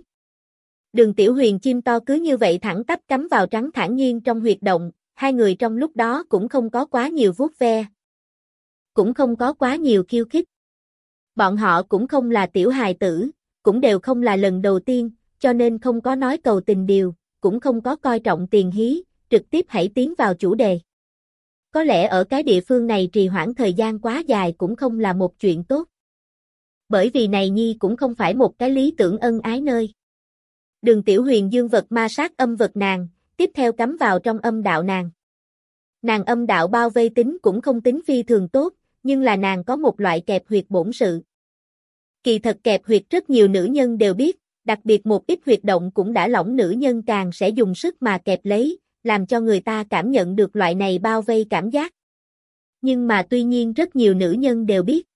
Speaker 1: Đường tiểu huyền chim to cứ như vậy thẳng tắp cắm vào trắng thản nhiên trong huyệt động, hai người trong lúc đó cũng không có quá nhiều vuốt ve. Cũng không có quá nhiều khiêu khích. Bọn họ cũng không là tiểu hài tử, cũng đều không là lần đầu tiên, cho nên không có nói cầu tình điều, cũng không có coi trọng tiền hí, trực tiếp hãy tiến vào chủ đề. Có lẽ ở cái địa phương này trì hoãn thời gian quá dài cũng không là một chuyện tốt. Bởi vì này Nhi cũng không phải một cái lý tưởng ân ái nơi. Đường tiểu huyền dương vật ma sát âm vật nàng, tiếp theo cắm vào trong âm đạo nàng. Nàng âm đạo bao vây tính cũng không tính phi thường tốt, nhưng là nàng có một loại kẹp huyệt bổn sự. Kỳ thật kẹp huyệt rất nhiều nữ nhân đều biết, đặc biệt một ít huyệt động cũng đã lỏng nữ nhân càng sẽ dùng sức mà kẹp lấy, làm cho người ta cảm nhận được loại này bao vây cảm giác. Nhưng mà tuy nhiên rất nhiều nữ nhân đều biết.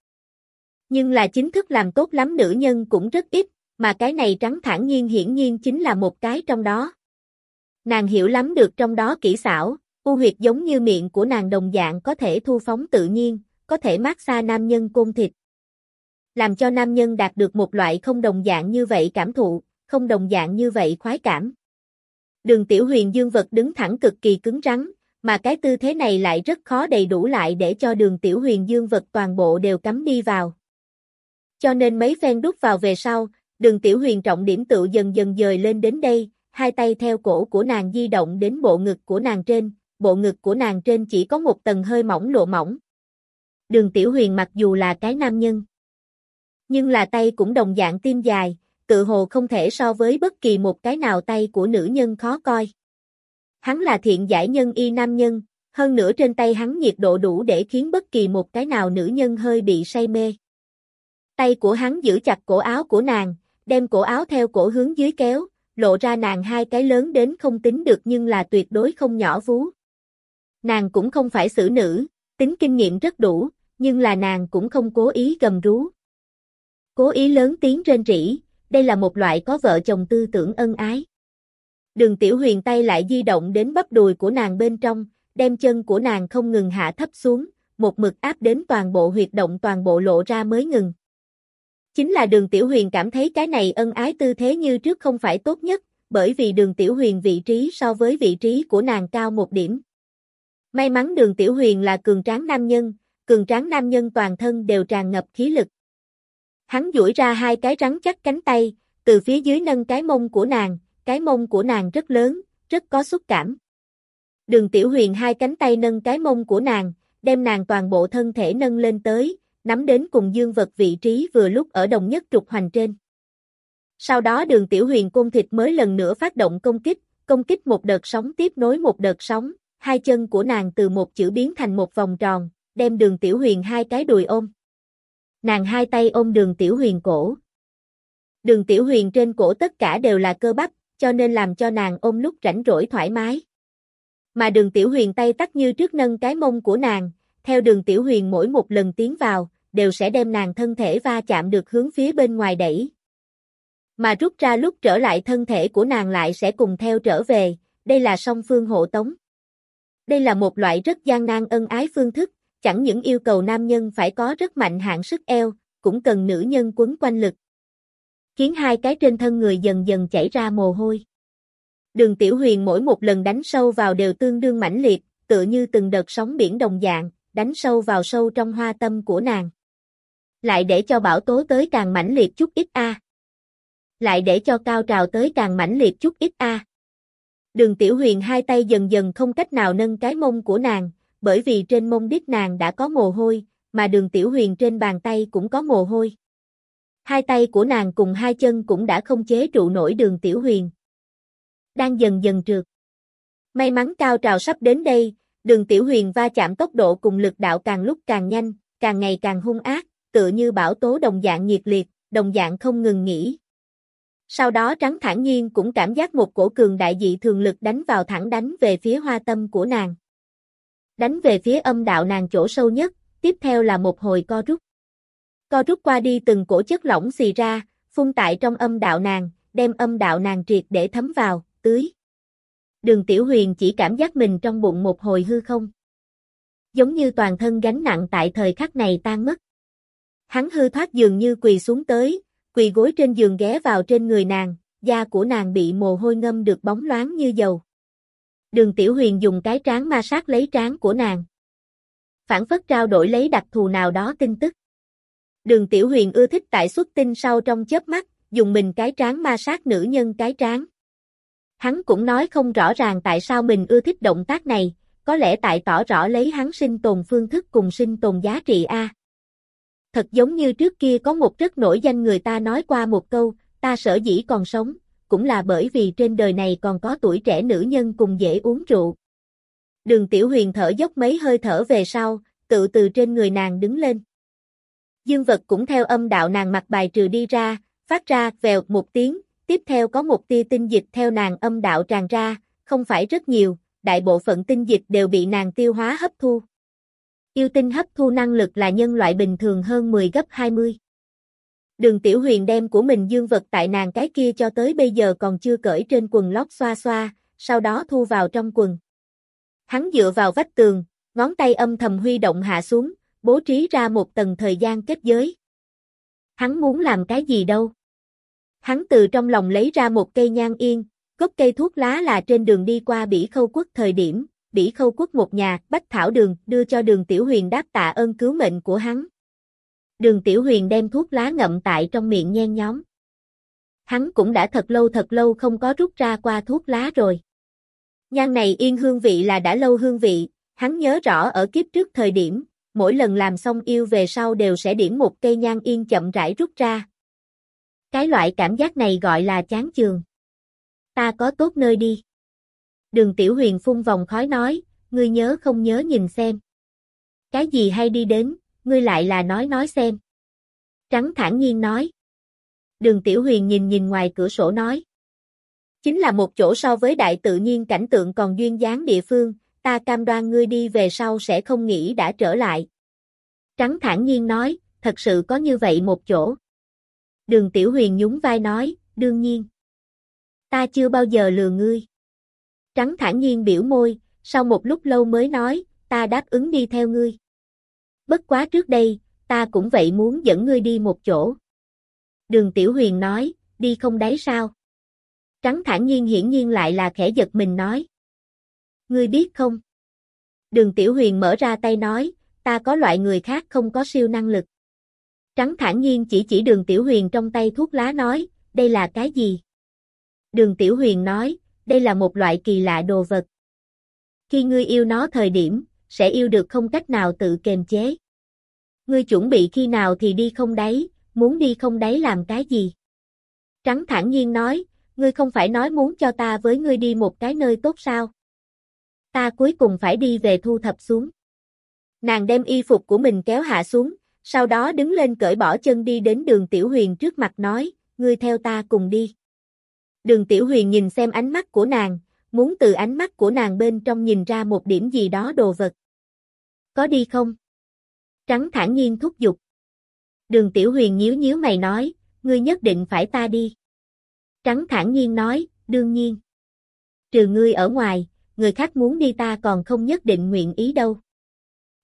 Speaker 1: Nhưng là chính thức làm tốt lắm nữ nhân cũng rất ít, mà cái này trắng thản nhiên hiển nhiên chính là một cái trong đó. Nàng hiểu lắm được trong đó kỹ xảo, u huyệt giống như miệng của nàng đồng dạng có thể thu phóng tự nhiên, có thể mát xa nam nhân côn thịt. Làm cho nam nhân đạt được một loại không đồng dạng như vậy cảm thụ, không đồng dạng như vậy khoái cảm. Đường Tiểu Huyền dương vật đứng thẳng cực kỳ cứng rắn, mà cái tư thế này lại rất khó đầy đủ lại để cho đường Tiểu Huyền dương vật toàn bộ đều cắm đi vào. Cho nên mấy phen đút vào về sau, đường Tiểu Huyền trọng điểm tự dần dần dời lên đến đây, hai tay theo cổ của nàng di động đến bộ ngực của nàng trên, bộ ngực của nàng trên chỉ có một tầng hơi mỏng lộ mỏng. Đường Tiểu Huyền mặc dù là cái nam nhân, nhưng là tay cũng đồng dạng tim dài, tự hồ không thể so với bất kỳ một cái nào tay của nữ nhân khó coi. Hắn là thiện giải nhân y nam nhân, hơn nữa trên tay hắn nhiệt độ đủ để khiến bất kỳ một cái nào nữ nhân hơi bị say mê. Tay của hắn giữ chặt cổ áo của nàng, đem cổ áo theo cổ hướng dưới kéo, lộ ra nàng hai cái lớn đến không tính được nhưng là tuyệt đối không nhỏ vú. Nàng cũng không phải xử nữ, tính kinh nghiệm rất đủ, nhưng là nàng cũng không cố ý gầm rú. Cố ý lớn tiếng rên rỉ, đây là một loại có vợ chồng tư tưởng ân ái. Đường Tiểu Huyền tay lại di động đến bắp đùi của nàng bên trong, đem chân của nàng không ngừng hạ thấp xuống, một mực áp đến toàn bộ huyệt động toàn bộ lộ ra mới ngừng. Chính là đường Tiểu Huyền cảm thấy cái này ân ái tư thế như trước không phải tốt nhất, bởi vì đường Tiểu Huyền vị trí so với vị trí của nàng cao một điểm. May mắn đường Tiểu Huyền là cường tráng nam nhân, cường tráng nam nhân toàn thân đều tràn ngập khí lực. Hắn duỗi ra hai cái rắn chắc cánh tay, từ phía dưới nâng cái mông của nàng, cái mông của nàng rất lớn, rất có xúc cảm. Đường Tiểu Huyền hai cánh tay nâng cái mông của nàng, đem nàng toàn bộ thân thể nâng lên tới, nắm đến cùng dương vật vị trí vừa lúc ở đồng nhất trục hoành trên. Sau đó đường Tiểu Huyền côn thịt mới lần nữa phát động công kích, công kích một đợt sóng tiếp nối một đợt sóng, hai chân của nàng từ một chữ biến thành một vòng tròn, đem đường Tiểu Huyền hai cái đùi ôm. Nàng hai tay ôm đường Tiểu Huyền cổ. Đường Tiểu Huyền trên cổ tất cả đều là cơ bắp, cho nên làm cho nàng ôm lúc rảnh rỗi thoải mái. Mà đường Tiểu Huyền tay tắt như trước nâng cái mông của nàng, theo đường Tiểu Huyền mỗi một lần tiến vào, đều sẽ đem nàng thân thể va chạm được hướng phía bên ngoài đẩy. Mà rút ra lúc trở lại thân thể của nàng lại sẽ cùng theo trở về, đây là song phương hộ tống. Đây là một loại rất gian nan ân ái phương thức, chẳng những yêu cầu nam nhân phải có rất mạnh hạn sức eo, cũng cần nữ nhân quấn quanh lực. Khiến hai cái trên thân người dần dần chảy ra mồ hôi. Đường Tiểu Huyền mỗi một lần đánh sâu vào đều tương đương mãnh liệt, tựa như từng đợt sóng biển đồng dạng, đánh sâu vào sâu trong hoa tâm của nàng. Lại để cho bảo tố tới càng mãnh liệt chút ít a. Lại để cho cao trào tới càng mãnh liệt chút ít a. Đường Tiểu Huyền hai tay dần dần không cách nào nâng cái mông của nàng, bởi vì trên mông đít nàng đã có mồ hôi, mà đường Tiểu Huyền trên bàn tay cũng có mồ hôi. Hai tay của nàng cùng hai chân cũng đã không chế trụ nổi đường Tiểu Huyền. Đang dần dần trượt. May mắn cao trào sắp đến đây, đường Tiểu Huyền va chạm tốc độ cùng lực đạo càng lúc càng nhanh, càng ngày càng hung ác, tựa như bão tố đồng dạng nhiệt liệt, đồng dạng không ngừng nghỉ. Sau đó trắng thản nhiên cũng cảm giác một cổ cường đại dị thường lực đánh vào thẳng đánh về phía hoa tâm của nàng. Đánh về phía âm đạo nàng chỗ sâu nhất, tiếp theo là một hồi co rút. Co rút qua đi từng cổ chất lỏng xì ra, phun tại trong âm đạo nàng, đem âm đạo nàng triệt để thấm vào, tưới. Đường Tiểu Huyền chỉ cảm giác mình trong bụng một hồi hư không. Giống như toàn thân gánh nặng tại thời khắc này tan mất. Hắn hư thoát dường như quỳ xuống tới, quỳ gối trên giường ghé vào trên người nàng, da của nàng bị mồ hôi ngâm được bóng loáng như dầu. Đường Tiểu Huyền dùng cái trán ma sát lấy trán của nàng. Phản phất trao đổi lấy đặc thù nào đó tin tức. Đường Tiểu Huyền ưa thích tại xuất tinh sau trong chớp mắt, dùng mình cái trán ma sát nữ nhân cái trán. Hắn cũng nói không rõ ràng tại sao mình ưa thích động tác này, có lẽ tại tỏ rõ lấy hắn sinh tồn phương thức cùng sinh tồn giá trị A. Thật giống như trước kia có một rất nổi danh người ta nói qua một câu, ta sở dĩ còn sống, cũng là bởi vì trên đời này còn có tuổi trẻ nữ nhân cùng dễ uống rượu. Đường Tiểu Huyền thở dốc mấy hơi thở về sau, tự từ trên người nàng đứng lên. Dương vật cũng theo âm đạo nàng mặc bài trừ đi ra, phát ra vèo một tiếng, tiếp theo có một tia tinh dịch theo nàng âm đạo tràn ra, không phải rất nhiều, đại bộ phận tinh dịch đều bị nàng tiêu hóa hấp thu. Yêu tinh hấp thu năng lực là nhân loại bình thường hơn 10 gấp 20. Đường Tiểu Huyền đem của mình dương vật tại nàng cái kia cho tới bây giờ còn chưa cởi trên quần lót xoa xoa, sau đó thu vào trong quần. Hắn dựa vào vách tường, ngón tay âm thầm huy động hạ xuống, bố trí ra một tầng thời gian kết giới. Hắn muốn làm cái gì đâu? Hắn từ trong lòng lấy ra một cây nhang yên, gốc cây thuốc lá là trên đường đi qua bỉ khâu quốc thời điểm, bỉ khâu quốc một nhà, bách thảo đường, đưa cho đường tiểu huyền đáp tạ ơn cứu mệnh của hắn. Đường tiểu huyền đem thuốc lá ngậm tại trong miệng nhen nhóm. Hắn cũng đã thật lâu thật lâu không có rút ra qua thuốc lá rồi. Nhan này yên hương vị là đã lâu hương vị, hắn nhớ rõ ở kiếp trước thời điểm, mỗi lần làm xong yêu về sau đều sẽ điểm một cây nhan yên chậm rãi rút ra. Cái loại cảm giác này gọi là chán chường. Ta có tốt nơi đi. Đường Tiểu Huyền phun vòng khói nói, ngươi nhớ không nhớ nhìn xem. Cái gì hay đi đến, ngươi lại là nói nói xem. Trắng thản nhiên nói. Đường Tiểu Huyền nhìn nhìn ngoài cửa sổ nói. Chính là một chỗ so với đại tự nhiên cảnh tượng còn duyên dáng địa phương, ta cam đoan ngươi đi về sau sẽ không nghĩ đã trở lại. Trắng thản nhiên nói, thật sự có như vậy một chỗ. Đường Tiểu Huyền nhún vai nói, đương nhiên. Ta chưa bao giờ lừa ngươi. Trắng thản nhiên biểu môi, sau một lúc lâu mới nói, ta đáp ứng đi theo ngươi. Bất quá trước đây, ta cũng vậy muốn dẫn ngươi đi một chỗ. Đường Tiểu Huyền nói, đi không đấy sao? Trắng thản nhiên hiển nhiên lại là khẽ giật mình nói. Ngươi biết không? Đường Tiểu Huyền mở ra tay nói, ta có loại người khác không có siêu năng lực. Trắng thản nhiên chỉ chỉ đường Tiểu Huyền trong tay thuốc lá nói, đây là cái gì? Đường Tiểu Huyền nói, đây là một loại kỳ lạ đồ vật. Khi ngươi yêu nó thời điểm, sẽ yêu được không cách nào tự kềm chế. Ngươi chuẩn bị khi nào thì đi không đấy, muốn đi không đấy làm cái gì? Trắng thản nhiên nói, ngươi không phải nói muốn cho ta với ngươi đi một cái nơi tốt sao? Ta cuối cùng phải đi về thu thập xuống. Nàng đem y phục của mình kéo hạ xuống, sau đó đứng lên cởi bỏ chân đi đến đường Tiểu Huyền trước mặt nói, ngươi theo ta cùng đi. Đường Tiểu Huyền nhìn xem ánh mắt của nàng, muốn từ ánh mắt của nàng bên trong nhìn ra một điểm gì đó đồ vật. Có đi không? Trắng thản nhiên thúc giục. Đường Tiểu Huyền nhíu nhíu mày nói, ngươi nhất định phải ta đi. Trắng thản nhiên nói, đương nhiên. Trừ ngươi ở ngoài, người khác muốn đi ta còn không nhất định nguyện ý đâu.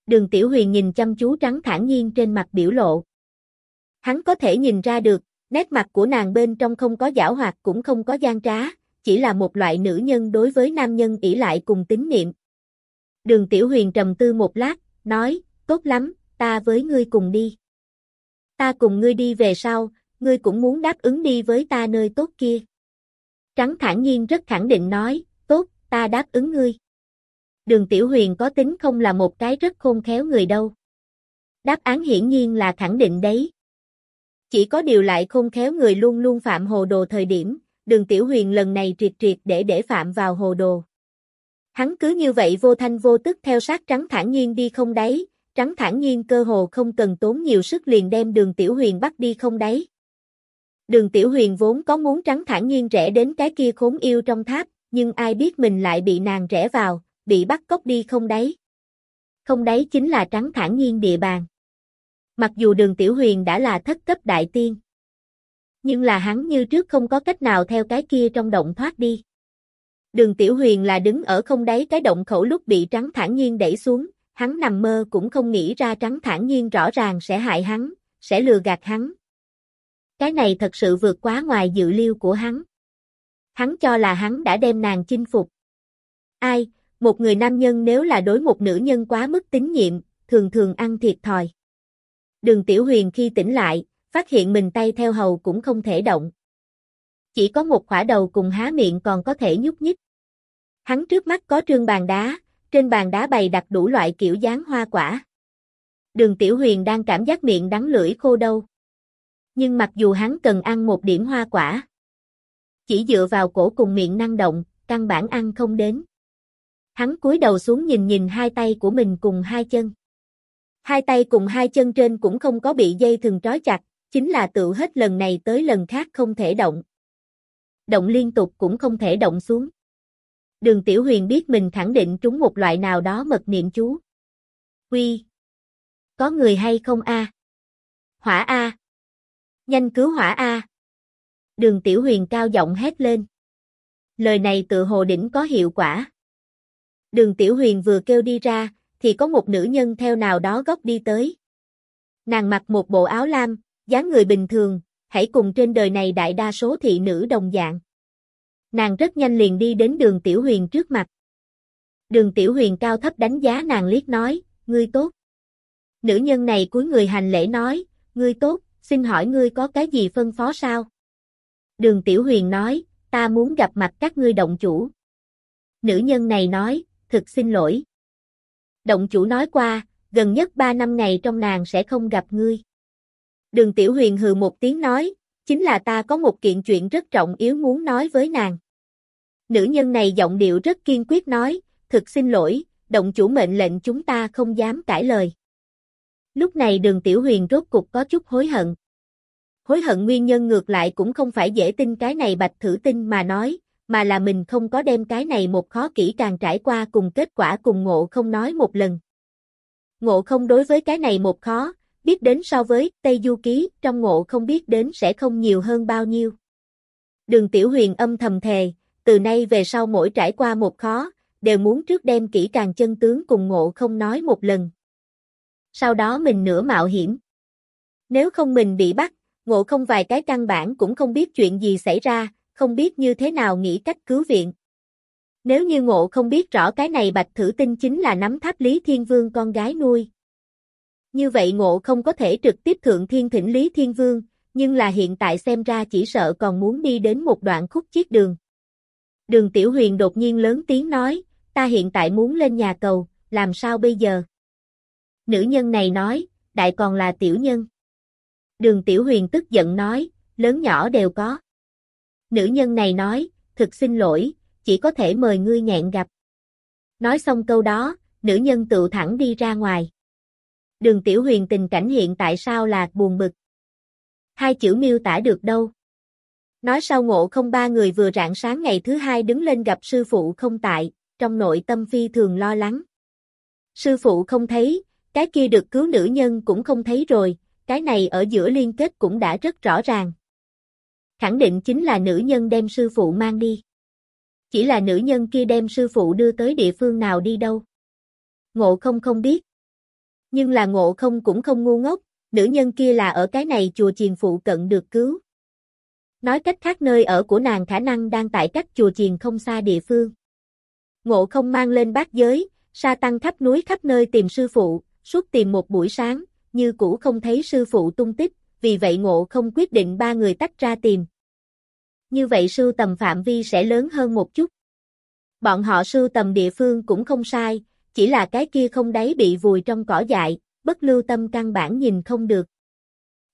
Speaker 1: Đường Tiểu Huyền nhìn chăm chú trắng thản nhiên trên mặt biểu lộ. Hắn có thể nhìn ra được, nét mặt của nàng bên trong không có giảo hoạt cũng không có gian trá, chỉ là một loại nữ nhân đối với nam nhân ỷ lại cùng tín niệm. Đường Tiểu Huyền trầm tư một lát, nói, tốt lắm, ta với ngươi cùng đi. Ta cùng ngươi đi về sau, ngươi cũng muốn đáp ứng đi với ta nơi tốt kia. Trắng thản nhiên rất khẳng định nói, tốt, ta đáp ứng ngươi. Đường Tiểu Huyền có tính không là một cái rất khôn khéo người đâu. Đáp án hiển nhiên là khẳng định đấy. Chỉ có điều lại khôn khéo người luôn luôn phạm hồ đồ thời điểm, đường Tiểu Huyền lần này triệt triệt để để phạm vào hồ đồ. Hắn cứ như vậy vô thanh vô tức theo sát trắng thản nhiên đi không đáy, trắng thản nhiên cơ hồ không cần tốn nhiều sức liền đem đường Tiểu Huyền bắt đi không đáy. Đường Tiểu Huyền vốn có muốn trắng thản nhiên rẽ đến cái kia khốn yêu trong tháp, nhưng ai biết mình lại bị nàng rẽ vào, bị bắt cóc đi không đáy. Không đáy chính là trắng thản nhiên địa bàn. Mặc dù đường Tiểu Huyền đã là thất cấp đại tiên. Nhưng là hắn như trước không có cách nào theo cái kia trong động thoát đi. Đường Tiểu Huyền là đứng ở không đáy cái động khẩu lúc bị trắng thản nhiên đẩy xuống, hắn nằm mơ cũng không nghĩ ra trắng thản nhiên rõ ràng sẽ hại hắn, sẽ lừa gạt hắn. Cái này thật sự vượt quá ngoài dự liêu của hắn. Hắn cho là hắn đã đem nàng chinh phục. Ai, một người nam nhân nếu là đối một nữ nhân quá mức tín nhiệm, thường thường ăn thiệt thòi. Đường Tiểu Huyền khi tỉnh lại, phát hiện mình tay theo hầu cũng không thể động. Chỉ có một khỏa đầu cùng há miệng còn có thể nhúc nhích. Hắn trước mắt có trương bàn đá, trên bàn đá bày đặt đủ loại kiểu dáng hoa quả. Đường Tiểu Huyền đang cảm giác miệng đắng lưỡi khô đâu. Nhưng mặc dù hắn cần ăn một điểm hoa quả, chỉ dựa vào cổ cùng miệng năng động, căn bản ăn không đến. Hắn cúi đầu xuống nhìn nhìn hai tay của mình cùng hai chân. Hai tay cùng hai chân trên cũng không có bị dây thừng trói chặt, chính là tự hết lần này tới lần khác không thể động. Động liên tục cũng không thể động xuống. Đường Tiểu Huyền biết mình khẳng định trúng một loại nào đó mật niệm chú. Quy. Có người hay không a? Hỏa a. Nhanh cứu hỏa a. Đường Tiểu Huyền cao giọng hét lên. Lời này tự hồ đỉnh có hiệu quả. Đường Tiểu Huyền vừa kêu đi ra, thì có một nữ nhân theo nào đó góc đi tới. Nàng mặc một bộ áo lam, dáng người bình thường, hãy cùng trên đời này đại đa số thị nữ đồng dạng. Nàng rất nhanh liền đi đến đường Tiểu Huyền trước mặt. Đường Tiểu Huyền cao thấp đánh giá nàng liếc nói, ngươi tốt. Nữ nhân này cúi người hành lễ nói, ngươi tốt, xin hỏi ngươi có cái gì phân phó sao? Đường Tiểu Huyền nói, ta muốn gặp mặt các ngươi động chủ. Nữ nhân này nói, thực xin lỗi. Động chủ nói qua, gần nhất ba năm ngày trong nàng sẽ không gặp ngươi. Đường Tiểu Huyền hừ một tiếng nói, chính là ta có một kiện chuyện rất trọng yếu muốn nói với nàng. Nữ nhân này giọng điệu rất kiên quyết nói, thực xin lỗi, động chủ mệnh lệnh chúng ta không dám cãi lời. Lúc này đường Tiểu Huyền rốt cục có chút hối hận. Hối hận nguyên nhân ngược lại cũng không phải dễ tin cái này bạch thử tin mà nói, mà là mình không có đem cái này một khó kỹ càng trải qua cùng kết quả cùng ngộ không nói một lần. Ngộ không đối với cái này một khó, biết đến so với Tây Du Ký trong ngộ không biết đến sẽ không nhiều hơn bao nhiêu. Đường Tiểu Huyền âm thầm thề, từ nay về sau mỗi trải qua một khó, đều muốn trước đem kỹ càng chân tướng cùng ngộ không nói một lần. Sau đó mình nửa mạo hiểm. Nếu không mình bị bắt, ngộ không vài cái căn bản cũng không biết chuyện gì xảy ra, không biết như thế nào nghĩ cách cứu viện. Nếu như ngộ không biết rõ cái này bạch thử tinh chính là nắm tháp Lý Thiên Vương con gái nuôi. Như vậy ngộ không có thể trực tiếp thượng thiên thỉnh Lý Thiên Vương, nhưng là hiện tại xem ra chỉ sợ còn muốn đi đến một đoạn khúc chiết đường. Đường Tiểu Huyền đột nhiên lớn tiếng nói, ta hiện tại muốn lên nhà cầu, làm sao bây giờ? Nữ nhân này nói, đại còn là tiểu nhân. Đường Tiểu Huyền tức giận nói, lớn nhỏ đều có. Nữ nhân này nói, thực xin lỗi, chỉ có thể mời ngươi nhẹn gặp. Nói xong câu đó, nữ nhân tự thẳng đi ra ngoài. Đường Tiểu Huyền tình cảnh hiện tại sao là buồn bực. Hai chữ miêu tả được đâu. Nói sau ngộ không ba người vừa rạng sáng ngày thứ hai đứng lên gặp sư phụ không tại, trong nội tâm phi thường lo lắng. Sư phụ không thấy, cái kia được cứu nữ nhân cũng không thấy rồi, cái này ở giữa liên kết cũng đã rất rõ ràng. Khẳng định chính là nữ nhân đem sư phụ mang đi. Chỉ là nữ nhân kia đem sư phụ đưa tới địa phương nào đi đâu. Ngộ không không biết. Nhưng là ngộ không cũng không ngu ngốc, nữ nhân kia là ở cái này chùa chiền phụ cận được cứu. Nói cách khác nơi ở của nàng khả năng đang tại cách chùa chiền không xa địa phương. Ngộ không mang lên bát giới, sa tăng khắp núi khắp nơi tìm sư phụ, suốt tìm một buổi sáng, như cũ không thấy sư phụ tung tích, vì vậy ngộ không quyết định ba người tách ra tìm. Như vậy sưu tầm phạm vi sẽ lớn hơn một chút. Bọn họ sưu tầm địa phương cũng không sai, chỉ là cái kia không đáy bị vùi trong cỏ dại, bất lưu tâm căn bản nhìn không được.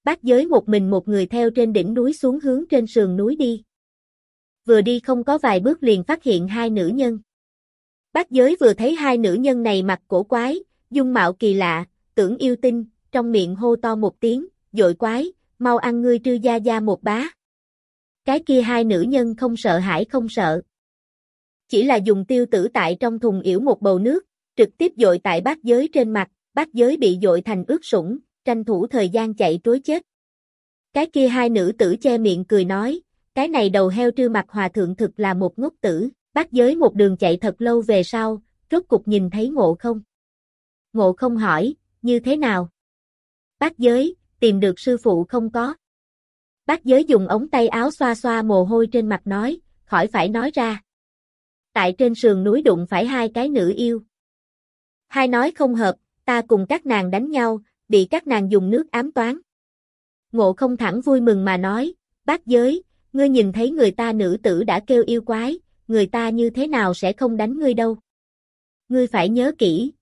Speaker 1: Bác giới một mình một người theo trên đỉnh núi xuống hướng trên sườn núi đi. Vừa đi không có vài bước liền phát hiện hai nữ nhân. Bác giới vừa thấy hai nữ nhân này mặt cổ quái, dung mạo kỳ lạ, tưởng yêu tinh, trong miệng hô to một tiếng, dội quái, mau ăn ngươi trư gia gia một bá. Cái kia hai nữ nhân không sợ hãi không sợ. Chỉ là dùng tiêu tử tại trong thùng yểu một bầu nước, trực tiếp dội tại bát giới trên mặt, bát giới bị dội thành ướt sũng, tranh thủ thời gian chạy trối chết. Cái kia hai nữ tử che miệng cười nói, cái này đầu heo trư mặt hòa thượng thực là một ngốc tử, bát giới một đường chạy thật lâu về sau, rốt cục nhìn thấy ngộ không. Ngộ không hỏi, như thế nào? bát giới, tìm được sư phụ không có. Bác giới dùng ống tay áo xoa xoa mồ hôi trên mặt nói, khỏi phải nói ra. Tại trên sườn núi đụng phải hai cái nữ yêu. Hai nói không hợp, ta cùng các nàng đánh nhau, bị các nàng dùng nước ám toán. Ngộ không thẳng vui mừng mà nói, bác giới, ngươi nhìn thấy người ta nữ tử đã kêu yêu quái, người ta như thế nào sẽ không đánh ngươi đâu. Ngươi phải nhớ kỹ.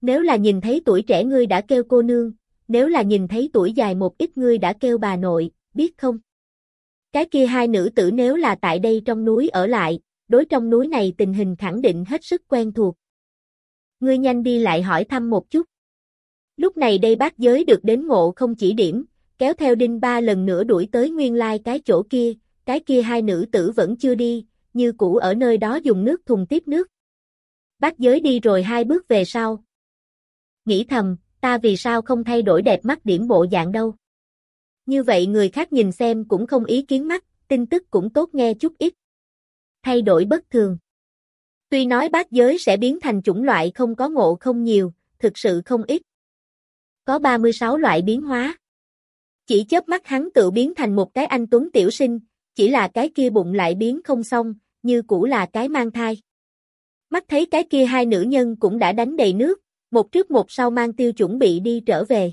Speaker 1: Nếu là nhìn thấy tuổi trẻ ngươi đã kêu cô nương, nếu là nhìn thấy tuổi dài một ít ngươi đã kêu bà nội, biết không? Cái kia hai nữ tử nếu là tại đây trong núi ở lại, đối trong núi này tình hình khẳng định hết sức quen thuộc. Ngươi nhanh đi lại hỏi thăm một chút. Lúc này đây bác giới được đến ngộ không chỉ điểm, kéo theo đinh ba lần nữa đuổi tới nguyên lai cái chỗ kia, cái kia hai nữ tử vẫn chưa đi, như cũ ở nơi đó dùng nước thùng tiếp nước. Bác giới đi rồi hai bước về sau. Nghĩ thầm, ta vì sao không thay đổi đẹp mắt điểm bộ dạng đâu. Như vậy người khác nhìn xem cũng không ý kiến mắt, tin tức cũng tốt nghe chút ít. Thay đổi bất thường. Tuy nói bát giới sẽ biến thành chủng loại không có ngộ không nhiều, thực sự không ít. Có 36 loại biến hóa. Chỉ chớp mắt hắn tự biến thành một cái anh tuấn tiểu sinh, chỉ là cái kia bụng lại biến không xong, như cũ là cái mang thai. Mắt thấy cái kia hai nữ nhân cũng đã đánh đầy nước, một trước một sau mang tiêu chuẩn bị đi trở về.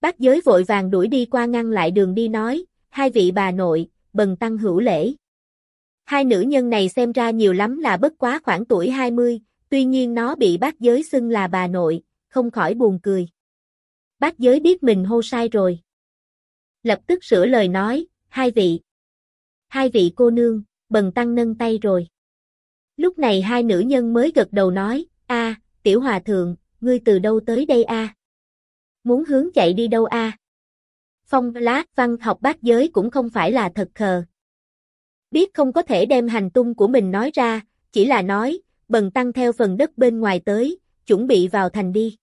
Speaker 1: Bác giới vội vàng đuổi đi qua ngăn lại đường đi nói, hai vị bà nội, bần tăng hữu lễ. Hai nữ nhân này xem ra nhiều lắm là bất quá khoảng tuổi 20, tuy nhiên nó bị bác giới xưng là bà nội, không khỏi buồn cười. Bác giới biết mình hô sai rồi. Lập tức sửa lời nói, hai vị. Hai vị cô nương, bần tăng nâng tay rồi. Lúc này hai nữ nhân mới gật đầu nói, a, tiểu hòa thượng, ngươi từ đâu tới đây a? Muốn hướng chạy đi đâu a? Phong lá văn học bác giới cũng không phải là thật khờ. Biết không có thể đem hành tung của mình nói ra, chỉ là nói, bần tăng theo phần đất bên ngoài tới, chuẩn bị vào thành đi.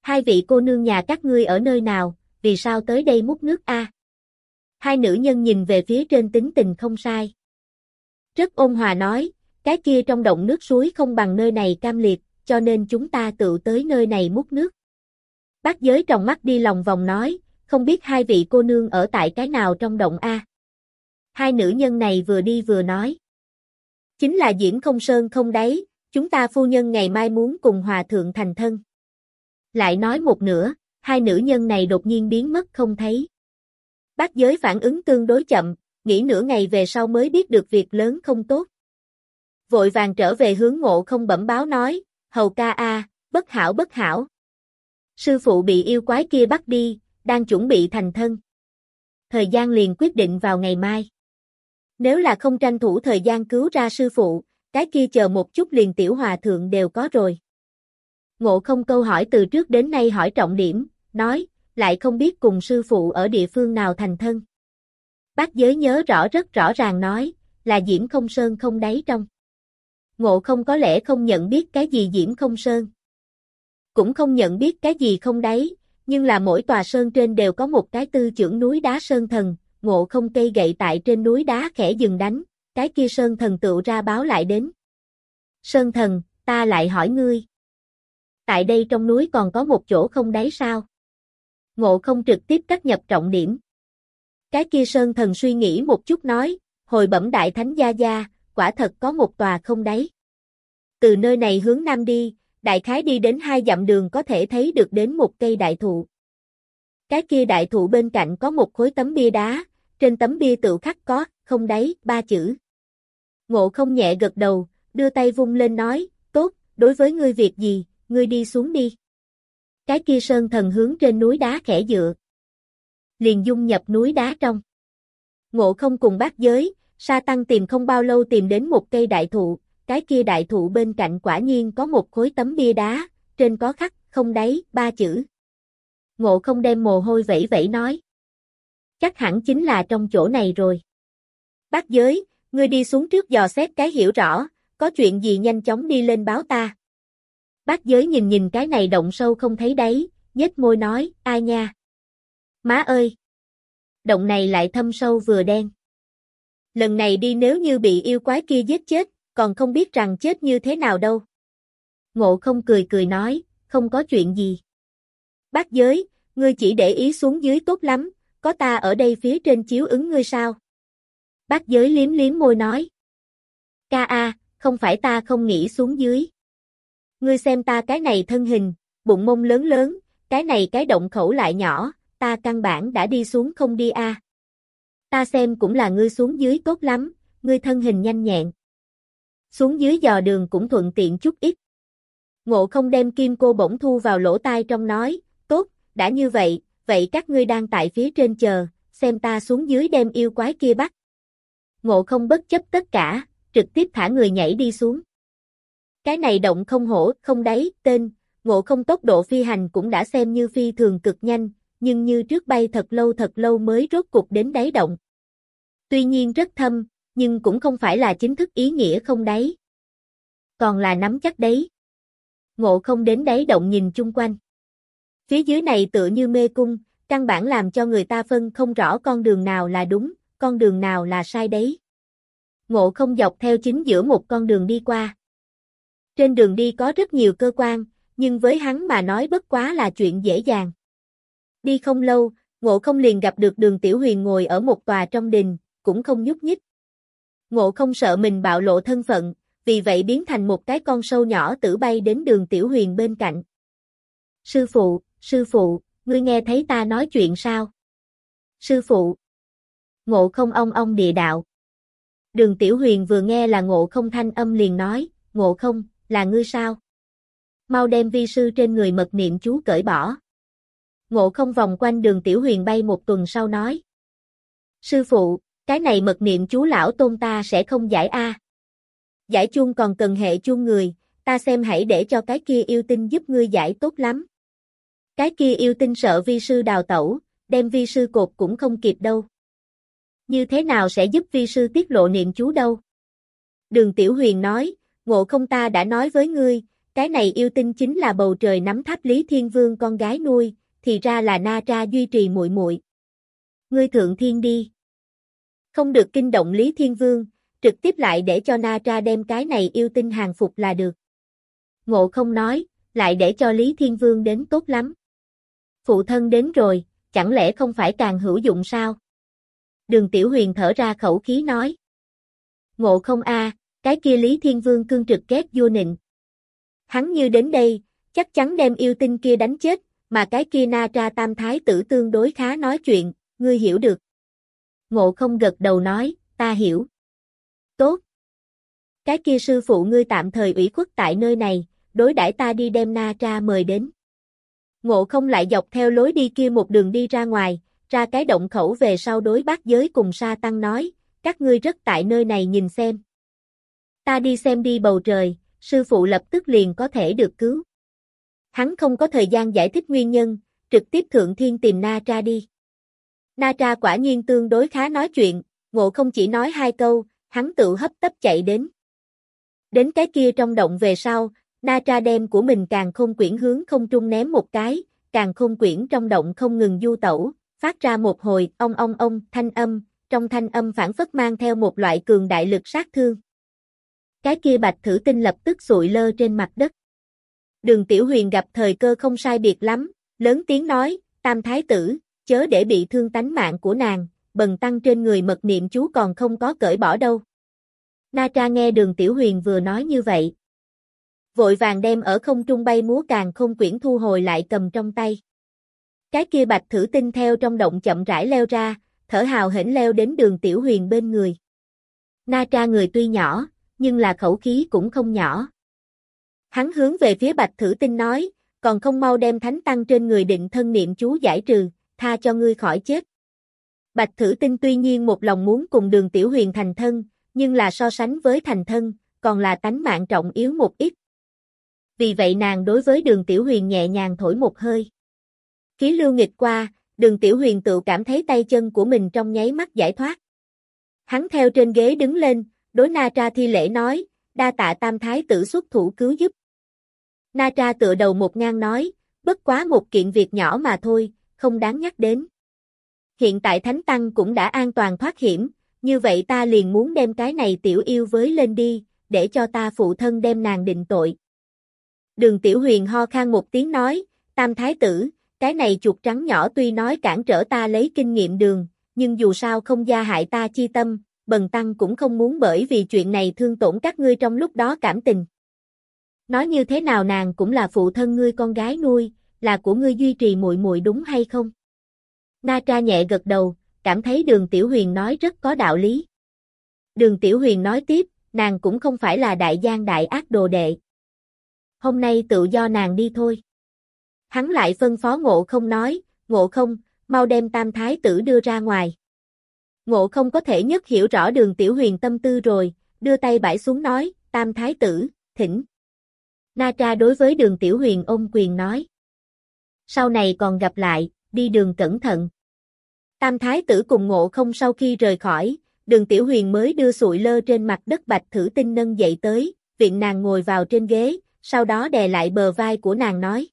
Speaker 1: Hai vị cô nương nhà các ngươi ở nơi nào, vì sao tới đây múc nước a? Hai nữ nhân nhìn về phía trên tính tình không sai. Rất ôn hòa nói, cái kia trong động nước suối không bằng nơi này cam liệt, cho nên chúng ta tự tới nơi này múc nước. Bác giới trong mắt đi lòng vòng nói, không biết hai vị cô nương ở tại cái nào trong động A. Hai nữ nhân này vừa đi vừa nói. Chính là diễn Không Sơn không đấy, chúng ta phu nhân ngày mai muốn cùng hòa thượng thành thân. Lại nói một nửa, hai nữ nhân này đột nhiên biến mất không thấy. Bác giới phản ứng tương đối chậm, nghĩ nửa ngày về sau mới biết được việc lớn không tốt. Vội vàng trở về hướng ngộ không bẩm báo nói, hầu ca a, bất hảo bất hảo. Sư phụ bị yêu quái kia bắt đi, đang chuẩn bị thành thân. Thời gian liền quyết định vào ngày mai. Nếu là không tranh thủ thời gian cứu ra sư phụ, cái kia chờ một chút liền tiểu hòa thượng đều có rồi. Ngộ không câu hỏi từ trước đến nay hỏi trọng điểm, nói, lại không biết cùng sư phụ ở địa phương nào thành thân. Bác giới nhớ rõ rất rõ ràng nói, là Diễm Không Sơn không đáy trong. Ngộ không có lẽ không nhận biết cái gì Diễm Không Sơn. Cũng không nhận biết cái gì không đáy, nhưng là mỗi tòa sơn trên đều có một cái tư trưởng núi đá sơn thần, ngộ không cây gậy tại trên núi đá khẽ dừng đánh, cái kia sơn thần tựu ra báo lại đến. Sơn thần, ta lại hỏi ngươi. Tại đây trong núi còn có một chỗ không đáy sao? Ngộ không trực tiếp cắt nhập trọng điểm. Cái kia sơn thần suy nghĩ một chút nói, hồi bẩm đại thánh gia gia, quả thật có một tòa không đáy. Từ nơi này hướng nam đi, đại khái đi đến hai dặm đường có thể thấy được đến một cây đại thụ. Cái kia đại thụ bên cạnh có một khối tấm bia đá, trên tấm bia tự khắc có, không đáy, ba chữ. Ngộ không nhẹ gật đầu, đưa tay vung lên nói, tốt, đối với ngươi việc gì, ngươi đi xuống đi. Cái kia sơn thần hướng trên núi đá khẽ dựa. Liền dung nhập núi đá trong. Ngộ không cùng bác giới, sa tăng tìm không bao lâu tìm đến một cây đại thụ, cái kia đại thụ bên cạnh quả nhiên có một khối tấm bia đá, trên có khắc, không đáy, ba chữ. Ngộ không đem mồ hôi vẫy vẫy nói. Chắc hẳn chính là trong chỗ này rồi. Bác giới, ngươi đi xuống trước dò xét cái hiểu rõ, có chuyện gì nhanh chóng đi lên báo ta. Bác giới nhìn nhìn cái này động sâu không thấy đấy, nhếch môi nói, ai nha. Má ơi! Động này lại thâm sâu vừa đen. Lần này đi nếu như bị yêu quái kia giết chết, còn không biết rằng chết như thế nào đâu. Ngộ không cười cười nói, không có chuyện gì. Bác giới, ngươi chỉ để ý xuống dưới tốt lắm, có ta ở đây phía trên chiếu ứng ngươi sao? Bác giới liếm liếm môi nói. Ca a, không phải ta không nghĩ xuống dưới. Ngươi xem ta cái này thân hình, bụng mông lớn lớn, cái này cái động khẩu lại nhỏ, ta căn bản đã đi xuống không đi a. Ta xem cũng là ngươi xuống dưới tốt lắm, ngươi thân hình nhanh nhẹn. Xuống dưới dò đường cũng thuận tiện chút ít. Ngộ không đem kim cô bổng thu vào lỗ tai trong nói, tốt, đã như vậy, vậy các ngươi đang tại phía trên chờ, xem ta xuống dưới đem yêu quái kia bắt. Ngộ không bất chấp tất cả, trực tiếp thả người nhảy đi xuống. Cái này động không hổ, không đáy, tên, ngộ không tốc độ phi hành cũng đã xem như phi thường cực nhanh, nhưng như trước bay thật lâu thật lâu mới rốt cục đến đáy động. Tuy nhiên rất thâm, nhưng cũng không phải là chính thức ý nghĩa không đáy. Còn là nắm chắc đấy. Ngộ không đến đáy động nhìn chung quanh. Phía dưới này tựa như mê cung, căn bản làm cho người ta phân không rõ con đường nào là đúng, con đường nào là sai đấy. Ngộ không dọc theo chính giữa một con đường đi qua. Trên đường đi có rất nhiều cơ quan, nhưng với hắn mà nói bất quá là chuyện dễ dàng. Đi không lâu, ngộ không liền gặp được đường Tiểu Huyền ngồi ở một tòa trong đình, cũng không nhúc nhích. Ngộ không sợ mình bạo lộ thân phận, vì vậy biến thành một cái con sâu nhỏ tử bay đến đường Tiểu Huyền bên cạnh. Sư phụ, sư phụ, ngươi nghe thấy ta nói chuyện sao? Sư phụ. Ngộ không ông ông địa đạo. Đường Tiểu Huyền vừa nghe là ngộ không thanh âm liền nói, ngộ không, là ngươi sao? Mau đem vi sư trên người mật niệm chú cởi bỏ. Ngộ không vòng quanh đường Tiểu Huyền bay một tuần sau nói. Sư phụ, cái này mật niệm chú lão tôn ta sẽ không giải a. Giải chuông còn cần hệ chuông người, ta xem hãy để cho cái kia yêu tinh giúp ngươi giải tốt lắm. Cái kia yêu tinh sợ vi sư đào tẩu, đem vi sư cột cũng không kịp đâu. Như thế nào sẽ giúp vi sư tiết lộ niệm chú đâu? Đường Tiểu Huyền nói, ngộ không ta đã nói với ngươi, cái này yêu tinh chính là bầu trời nắm tháp Lý Thiên Vương con gái nuôi, thì ra là Na Tra duy trì muội muội. Ngươi thượng thiên đi. Không được kinh động Lý Thiên Vương, trực tiếp lại để cho Na Tra đem cái này yêu tinh hàng phục là được. Ngộ không nói, lại để cho Lý Thiên Vương đến tốt lắm. Phụ thân đến rồi, chẳng lẽ không phải càng hữu dụng sao? Đường Tiểu Huyền thở ra khẩu khí nói. Ngộ không a, cái kia Lý Thiên Vương cương trực ghét vua nịnh. Hắn như đến đây, chắc chắn đem yêu tinh kia đánh chết, mà cái kia na tra tam thái tử tương đối khá nói chuyện, ngươi hiểu được. Ngộ không gật đầu nói, ta hiểu. Tốt. Cái kia sư phụ ngươi tạm thời ủy khuất tại nơi này, đối đãi ta đi đem na tra mời đến. Ngộ không lại dọc theo lối đi kia một đường đi ra ngoài, ra cái động khẩu về sau đối bác giới cùng sa tăng nói, các ngươi rất tại nơi này nhìn xem. Ta đi xem đi bầu trời, sư phụ lập tức liền có thể được cứu. Hắn không có thời gian giải thích nguyên nhân, trực tiếp thượng thiên tìm Na Tra đi. Na Tra quả nhiên tương đối khá nói chuyện, ngộ không chỉ nói hai câu, hắn tự hấp tấp chạy đến. Đến cái kia trong động về sau, Na Tra đem của mình càng không quyển hướng không trung ném một cái, càng không quyển trong động không ngừng du tẩu, phát ra một hồi ong ong ong thanh âm, trong thanh âm phản phất mang theo một loại cường đại lực sát thương. Cái kia bạch thử tinh lập tức sụi lơ trên mặt đất. Đường Tiểu Huyền gặp thời cơ không sai biệt lắm, lớn tiếng nói, tam thái tử, chớ để bị thương tánh mạng của nàng, bần tăng trên người mật niệm chú còn không có cởi bỏ đâu. Na Tra nghe đường Tiểu Huyền vừa nói như vậy. Vội vàng đem ở không trung bay múa càng không quyển thu hồi lại cầm trong tay. Cái kia bạch thử tinh theo trong động chậm rãi leo ra, thở hào hển leo đến đường Tiểu Huyền bên người. Na Tra người tuy nhỏ, nhưng là khẩu khí cũng không nhỏ. Hắn hướng về phía Bạch Thử Tinh nói, còn không mau đem thánh tăng trên người định thân niệm chú giải trừ, tha cho ngươi khỏi chết. Bạch Thử Tinh tuy nhiên một lòng muốn cùng đường Tiểu Huyền thành thân, nhưng là so sánh với thành thân, còn là tánh mạng trọng yếu một ít. Vì vậy nàng đối với đường Tiểu Huyền nhẹ nhàng thổi một hơi. Khí lưu nghịch qua, đường Tiểu Huyền tự cảm thấy tay chân của mình trong nháy mắt giải thoát. Hắn theo trên ghế đứng lên, đối Na Tra thi lễ nói, đa tạ tam thái tử xuất thủ cứu giúp. Na Tra tựa đầu một ngang nói, bất quá một kiện việc nhỏ mà thôi, không đáng nhắc đến. Hiện tại Thánh Tăng cũng đã an toàn thoát hiểm, như vậy ta liền muốn đem cái này tiểu yêu với lên đi, để cho ta phụ thân đem nàng định tội. Đường Tiểu Huyền ho khan một tiếng nói, Tam Thái tử, cái này chuột trắng nhỏ tuy nói cản trở ta lấy kinh nghiệm đường, nhưng dù sao không gia hại ta chi tâm, Bần Tăng cũng không muốn bởi vì chuyện này thương tổn các ngươi trong lúc đó cảm tình. Nói như thế nào nàng cũng là phụ thân ngươi con gái nuôi, là của ngươi duy trì muội muội đúng hay không? Na Tra nhẹ gật đầu, cảm thấy đường Tiểu Huyền nói rất có đạo lý. Đường Tiểu Huyền nói tiếp, nàng cũng không phải là đại gian đại ác đồ đệ. Hôm nay tự do nàng đi thôi. Hắn lại phân phó ngộ không nói, ngộ không, mau đem tam thái tử đưa ra ngoài. Ngộ không có thể nhất hiểu rõ đường tiểu huyền tâm tư rồi, đưa tay bãi xuống nói, tam thái tử, thỉnh. Na Tra đối với đường tiểu huyền ôm quyền nói. Sau này còn gặp lại, đi đường cẩn thận. Tam thái tử cùng ngộ không sau khi rời khỏi, đường tiểu huyền mới đưa sụi lơ trên mặt đất bạch thử tinh nâng dậy tới, viện nàng ngồi vào trên ghế, sau đó đè lại bờ vai của nàng nói.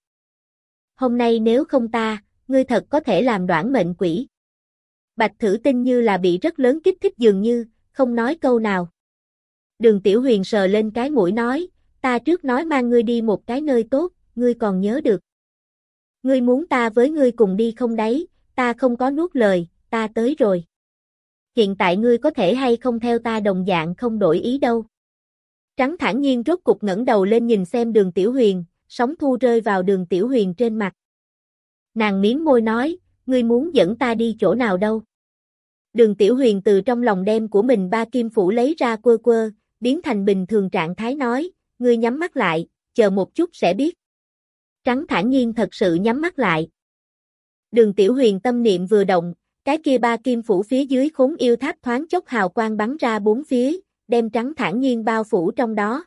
Speaker 1: Hôm nay nếu không ta, ngươi thật có thể làm đoạn mệnh quỷ. Bạch thử tinh như là bị rất lớn kích thích dường như, không nói câu nào. Đường Tiểu Huyền sờ lên cái mũi nói, ta trước nói mang ngươi đi một cái nơi tốt, ngươi còn nhớ được. Ngươi muốn ta với ngươi cùng đi không đấy, ta không có nuốt lời, ta tới rồi. Hiện tại ngươi có thể hay không theo ta đồng dạng không đổi ý đâu. Trắng thản nhiên rốt cục ngẩng đầu lên nhìn xem đường Tiểu Huyền, sóng thu rơi vào đường Tiểu Huyền trên mặt. Nàng miếng môi nói, ngươi muốn dẫn ta đi chỗ nào đâu. Đường Tiểu Huyền từ trong lòng đem của mình ba kim phủ lấy ra quơ quơ, biến thành bình thường trạng thái nói, ngươi nhắm mắt lại, chờ một chút sẽ biết. Trắng thản nhiên thật sự nhắm mắt lại. Đường Tiểu Huyền tâm niệm vừa động, cái kia ba kim phủ phía dưới khốn yêu tháp thoáng chốc hào quang bắn ra bốn phía, đem trắng thản nhiên bao phủ trong đó.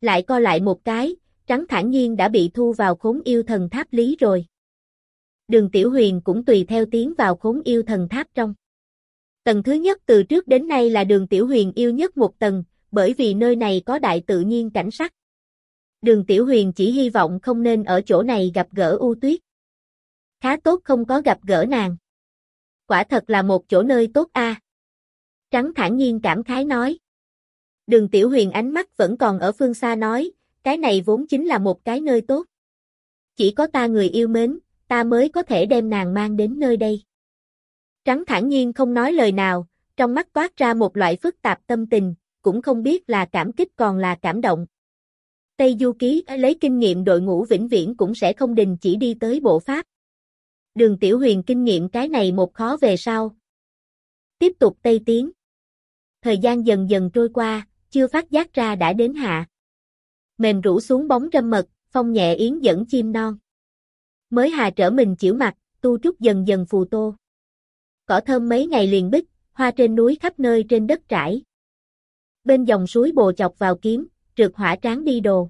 Speaker 1: Lại co lại một cái, trắng thản nhiên đã bị thu vào khốn yêu thần tháp lý rồi. Đường Tiểu Huyền cũng tùy theo tiến vào khốn yêu thần tháp trong. Tầng thứ nhất từ trước đến nay là đường Tiểu Huyền yêu nhất một tầng, bởi vì nơi này có đại tự nhiên cảnh sắc. Đường Tiểu Huyền chỉ hy vọng không nên ở chỗ này gặp gỡ U Tuyết. Khá tốt không có gặp gỡ nàng. Quả thật là một chỗ nơi tốt a. Trắng thản nhiên cảm khái nói. Đường Tiểu Huyền ánh mắt vẫn còn ở phương xa nói, cái này vốn chính là một cái nơi tốt. Chỉ có ta người yêu mến, ta mới có thể đem nàng mang đến nơi đây. Trắng thản nhiên không nói lời nào, trong mắt toát ra một loại phức tạp tâm tình, cũng không biết là cảm kích còn là cảm động. Tây Du Ký lấy kinh nghiệm đội ngũ vĩnh viễn cũng sẽ không đình chỉ đi tới bộ pháp. Đường Tiểu Huyền kinh nghiệm cái này một khó về sau. Tiếp tục Tây Tiến. Thời gian dần dần trôi qua, chưa phát giác ra đã đến hạ. Mềm rũ xuống bóng râm mật, phong nhẹ yến dẫn chim non. Mới hà trở mình chịu mặt, tu trúc dần dần phù tô. Cỏ thơm mấy ngày liền bích, hoa trên núi khắp nơi trên đất trải. Bên dòng suối bồ chọc vào kiếm, trượt hỏa tráng đi đồ.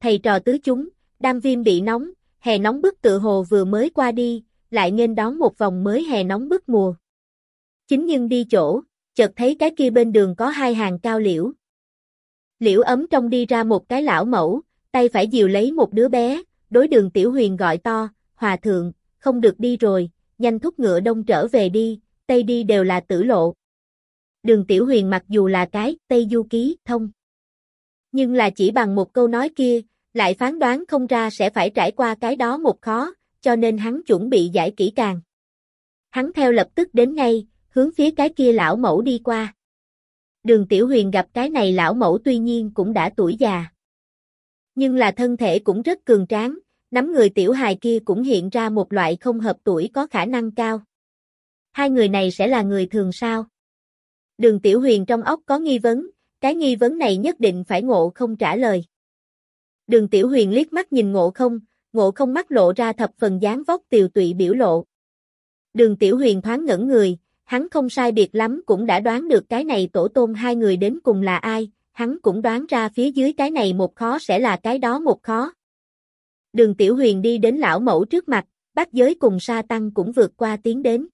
Speaker 1: Thầy trò tứ chúng, đam viêm bị nóng, hè nóng bức tự hồ vừa mới qua đi, lại nên đón một vòng mới hè nóng bức mùa. Chính nhưng đi chỗ, chợt thấy cái kia bên đường có hai hàng cao liễu. Liễu ấm trong đi ra một cái lão mẫu, tay phải dìu lấy một đứa bé, đối đường tiểu huyền gọi to, hòa thượng, không được đi rồi, nhanh thúc ngựa đông trở về đi, tây đi đều là tử lộ. Đường tiểu huyền mặc dù là cái, tây du ký, thông. Nhưng là chỉ bằng một câu nói kia, lại phán đoán không ra sẽ phải trải qua cái đó một khó, cho nên hắn chuẩn bị giải kỹ càng. Hắn theo lập tức đến ngay, hướng phía cái kia lão mẫu đi qua. Đường Tiểu Huyền gặp cái này lão mẫu tuy nhiên cũng đã tuổi già. Nhưng là thân thể cũng rất cường tráng, nắm người tiểu hài kia cũng hiện ra một loại không hợp tuổi có khả năng cao. Hai người này sẽ là người thường sao? Đường Tiểu Huyền trong óc có nghi vấn, cái nghi vấn này nhất định phải ngộ không trả lời. Đường Tiểu Huyền liếc mắt nhìn ngộ không, ngộ không mắt lộ ra thập phần dáng vóc tiều tụy biểu lộ. Đường Tiểu Huyền thoáng ngẩn người, hắn không sai biệt lắm cũng đã đoán được cái này tổ tôn hai người đến cùng là ai, hắn cũng đoán ra phía dưới cái này một khó sẽ là cái đó một khó. Đường Tiểu Huyền đi đến lão mẫu trước mặt, bác giới cùng sa tăng cũng vượt qua tiến đến.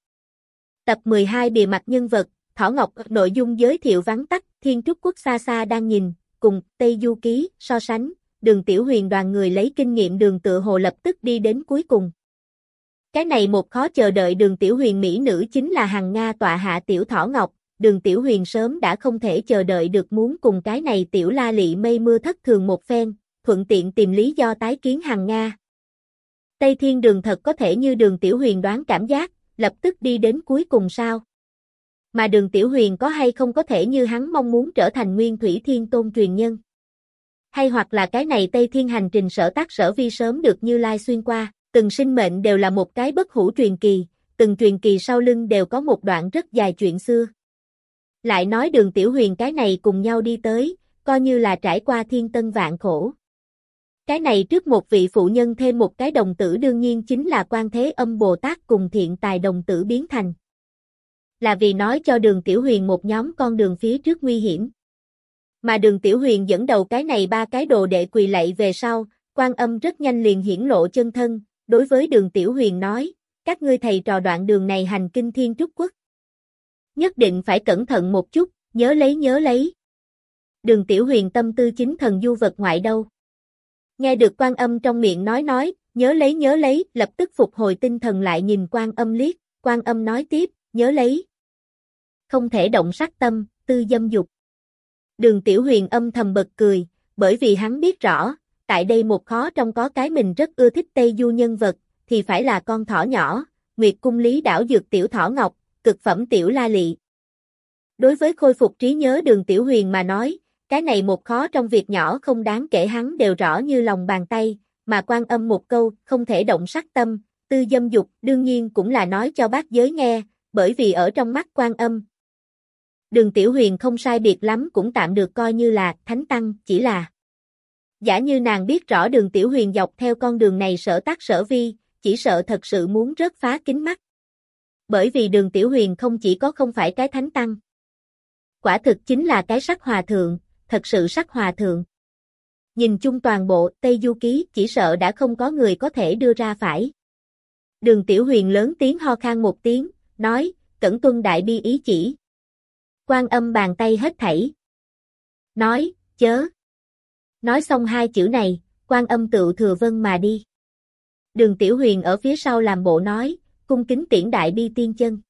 Speaker 1: Tập 12 bìa mặt nhân vật, Thỏ Ngọc nội dung giới thiệu vắn tắt, Thiên Trúc Quốc xa xa đang nhìn, cùng Tây Du Ký so sánh, đường Tiểu Huyền đoàn người lấy kinh nghiệm đường tự hồ lập tức đi đến cuối cùng. Cái này một khó chờ đợi đường tiểu huyền Mỹ nữ chính là hằng Nga tọa hạ tiểu thỏ ngọc, đường tiểu huyền sớm đã không thể chờ đợi được muốn cùng cái này tiểu la lị mây mưa thất thường một phen, thuận tiện tìm lý do tái kiến hằng Nga. Tây thiên đường thật có thể như đường tiểu huyền đoán cảm giác, lập tức đi đến cuối cùng sao? Mà đường tiểu huyền có hay không có thể như hắn mong muốn trở thành nguyên thủy thiên tôn truyền nhân? Hay hoặc là cái này Tây Thiên hành trình sở tác sở vi sớm được Như Lai xuyên qua? Từng sinh mệnh đều là một cái bất hủ truyền kỳ, từng truyền kỳ sau lưng đều có một đoạn rất dài chuyện xưa. Lại nói đường tiểu huyền cái này cùng nhau đi tới, coi như là trải qua thiên tân vạn khổ. Cái này trước một vị phụ nhân thêm một cái đồng tử đương nhiên chính là quan thế âm Bồ Tát cùng thiện tài đồng tử biến thành. Là vì nói cho đường tiểu huyền một nhóm con đường phía trước nguy hiểm. Mà đường tiểu huyền dẫn đầu cái này ba cái đồ đệ quỳ lạy về sau, quan âm rất nhanh liền hiển lộ chân thân, đối với đường Tiểu Huyền nói, các ngươi thầy trò đoạn đường này hành kinh thiên trúc quốc. Nhất định phải cẩn thận một chút, nhớ lấy nhớ lấy. Đường Tiểu Huyền tâm tư chính thần du vật ngoại đâu. Nghe được quan âm trong miệng nói nói, nhớ lấy nhớ lấy, lập tức phục hồi tinh thần lại nhìn quan âm liếc, quan âm nói tiếp, nhớ lấy. Không thể động sắc tâm, tư dâm dục. Đường Tiểu Huyền âm thầm bật cười, bởi vì hắn biết rõ, tại đây một khó trong có cái mình rất ưa thích Tây Du nhân vật, thì phải là con thỏ nhỏ, Nguyệt cung lý đảo dược tiểu thỏ ngọc, cực phẩm tiểu la lị. Đối với khôi phục trí nhớ đường tiểu huyền mà nói, cái này một khó trong việc nhỏ không đáng kể hắn đều rõ như lòng bàn tay, mà quan âm một câu, không thể động sắc tâm, tư dâm dục, đương nhiên cũng là nói cho bác giới nghe, bởi vì ở trong mắt quan âm. Đường tiểu huyền không sai biệt lắm cũng tạm được coi như là thánh tăng, chỉ là Giả như nàng biết rõ đường tiểu huyền dọc theo con đường này sở tác sở vi, chỉ sợ thật sự muốn rớt phá kính mắt. Bởi vì đường tiểu huyền không chỉ có không phải cái thánh tăng. Quả thực chính là cái sắc hòa thượng, thật sự sắc hòa thượng. Nhìn chung toàn bộ Tây Du Ký chỉ sợ đã không có người có thể đưa ra phải. Đường tiểu huyền lớn tiếng ho khan một tiếng, nói, cẩn tuân đại bi ý chỉ. Quan âm bàn tay hết thảy. Nói, chớ. Nói xong hai chữ này, quan âm tự thừa vân mà đi. Đường Tiểu Huyền ở phía sau làm bộ nói, cung kính tiễn đại bi tiên chân.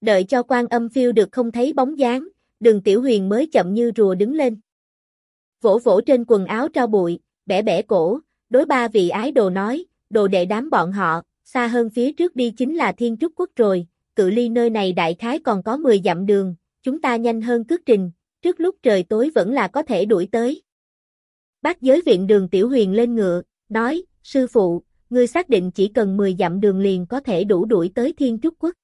Speaker 1: Đợi cho quan âm phiêu được không thấy bóng dáng, đường tiểu huyền mới chậm như rùa đứng lên. Vỗ vỗ trên quần áo trao bụi, bẻ bẻ cổ, đối ba vị ái đồ nói, đồ đệ đám bọn họ, xa hơn phía trước đi chính là thiên trúc quốc rồi, cự ly nơi này đại khái còn có 10 dặm đường, chúng ta nhanh hơn cước trình, trước lúc trời tối vẫn là có thể đuổi tới. Bác giới viện đường tiểu huyền lên ngựa, nói, sư phụ, ngươi xác định chỉ cần 10 dặm đường liền có thể đủ đuổi tới thiên trúc quốc.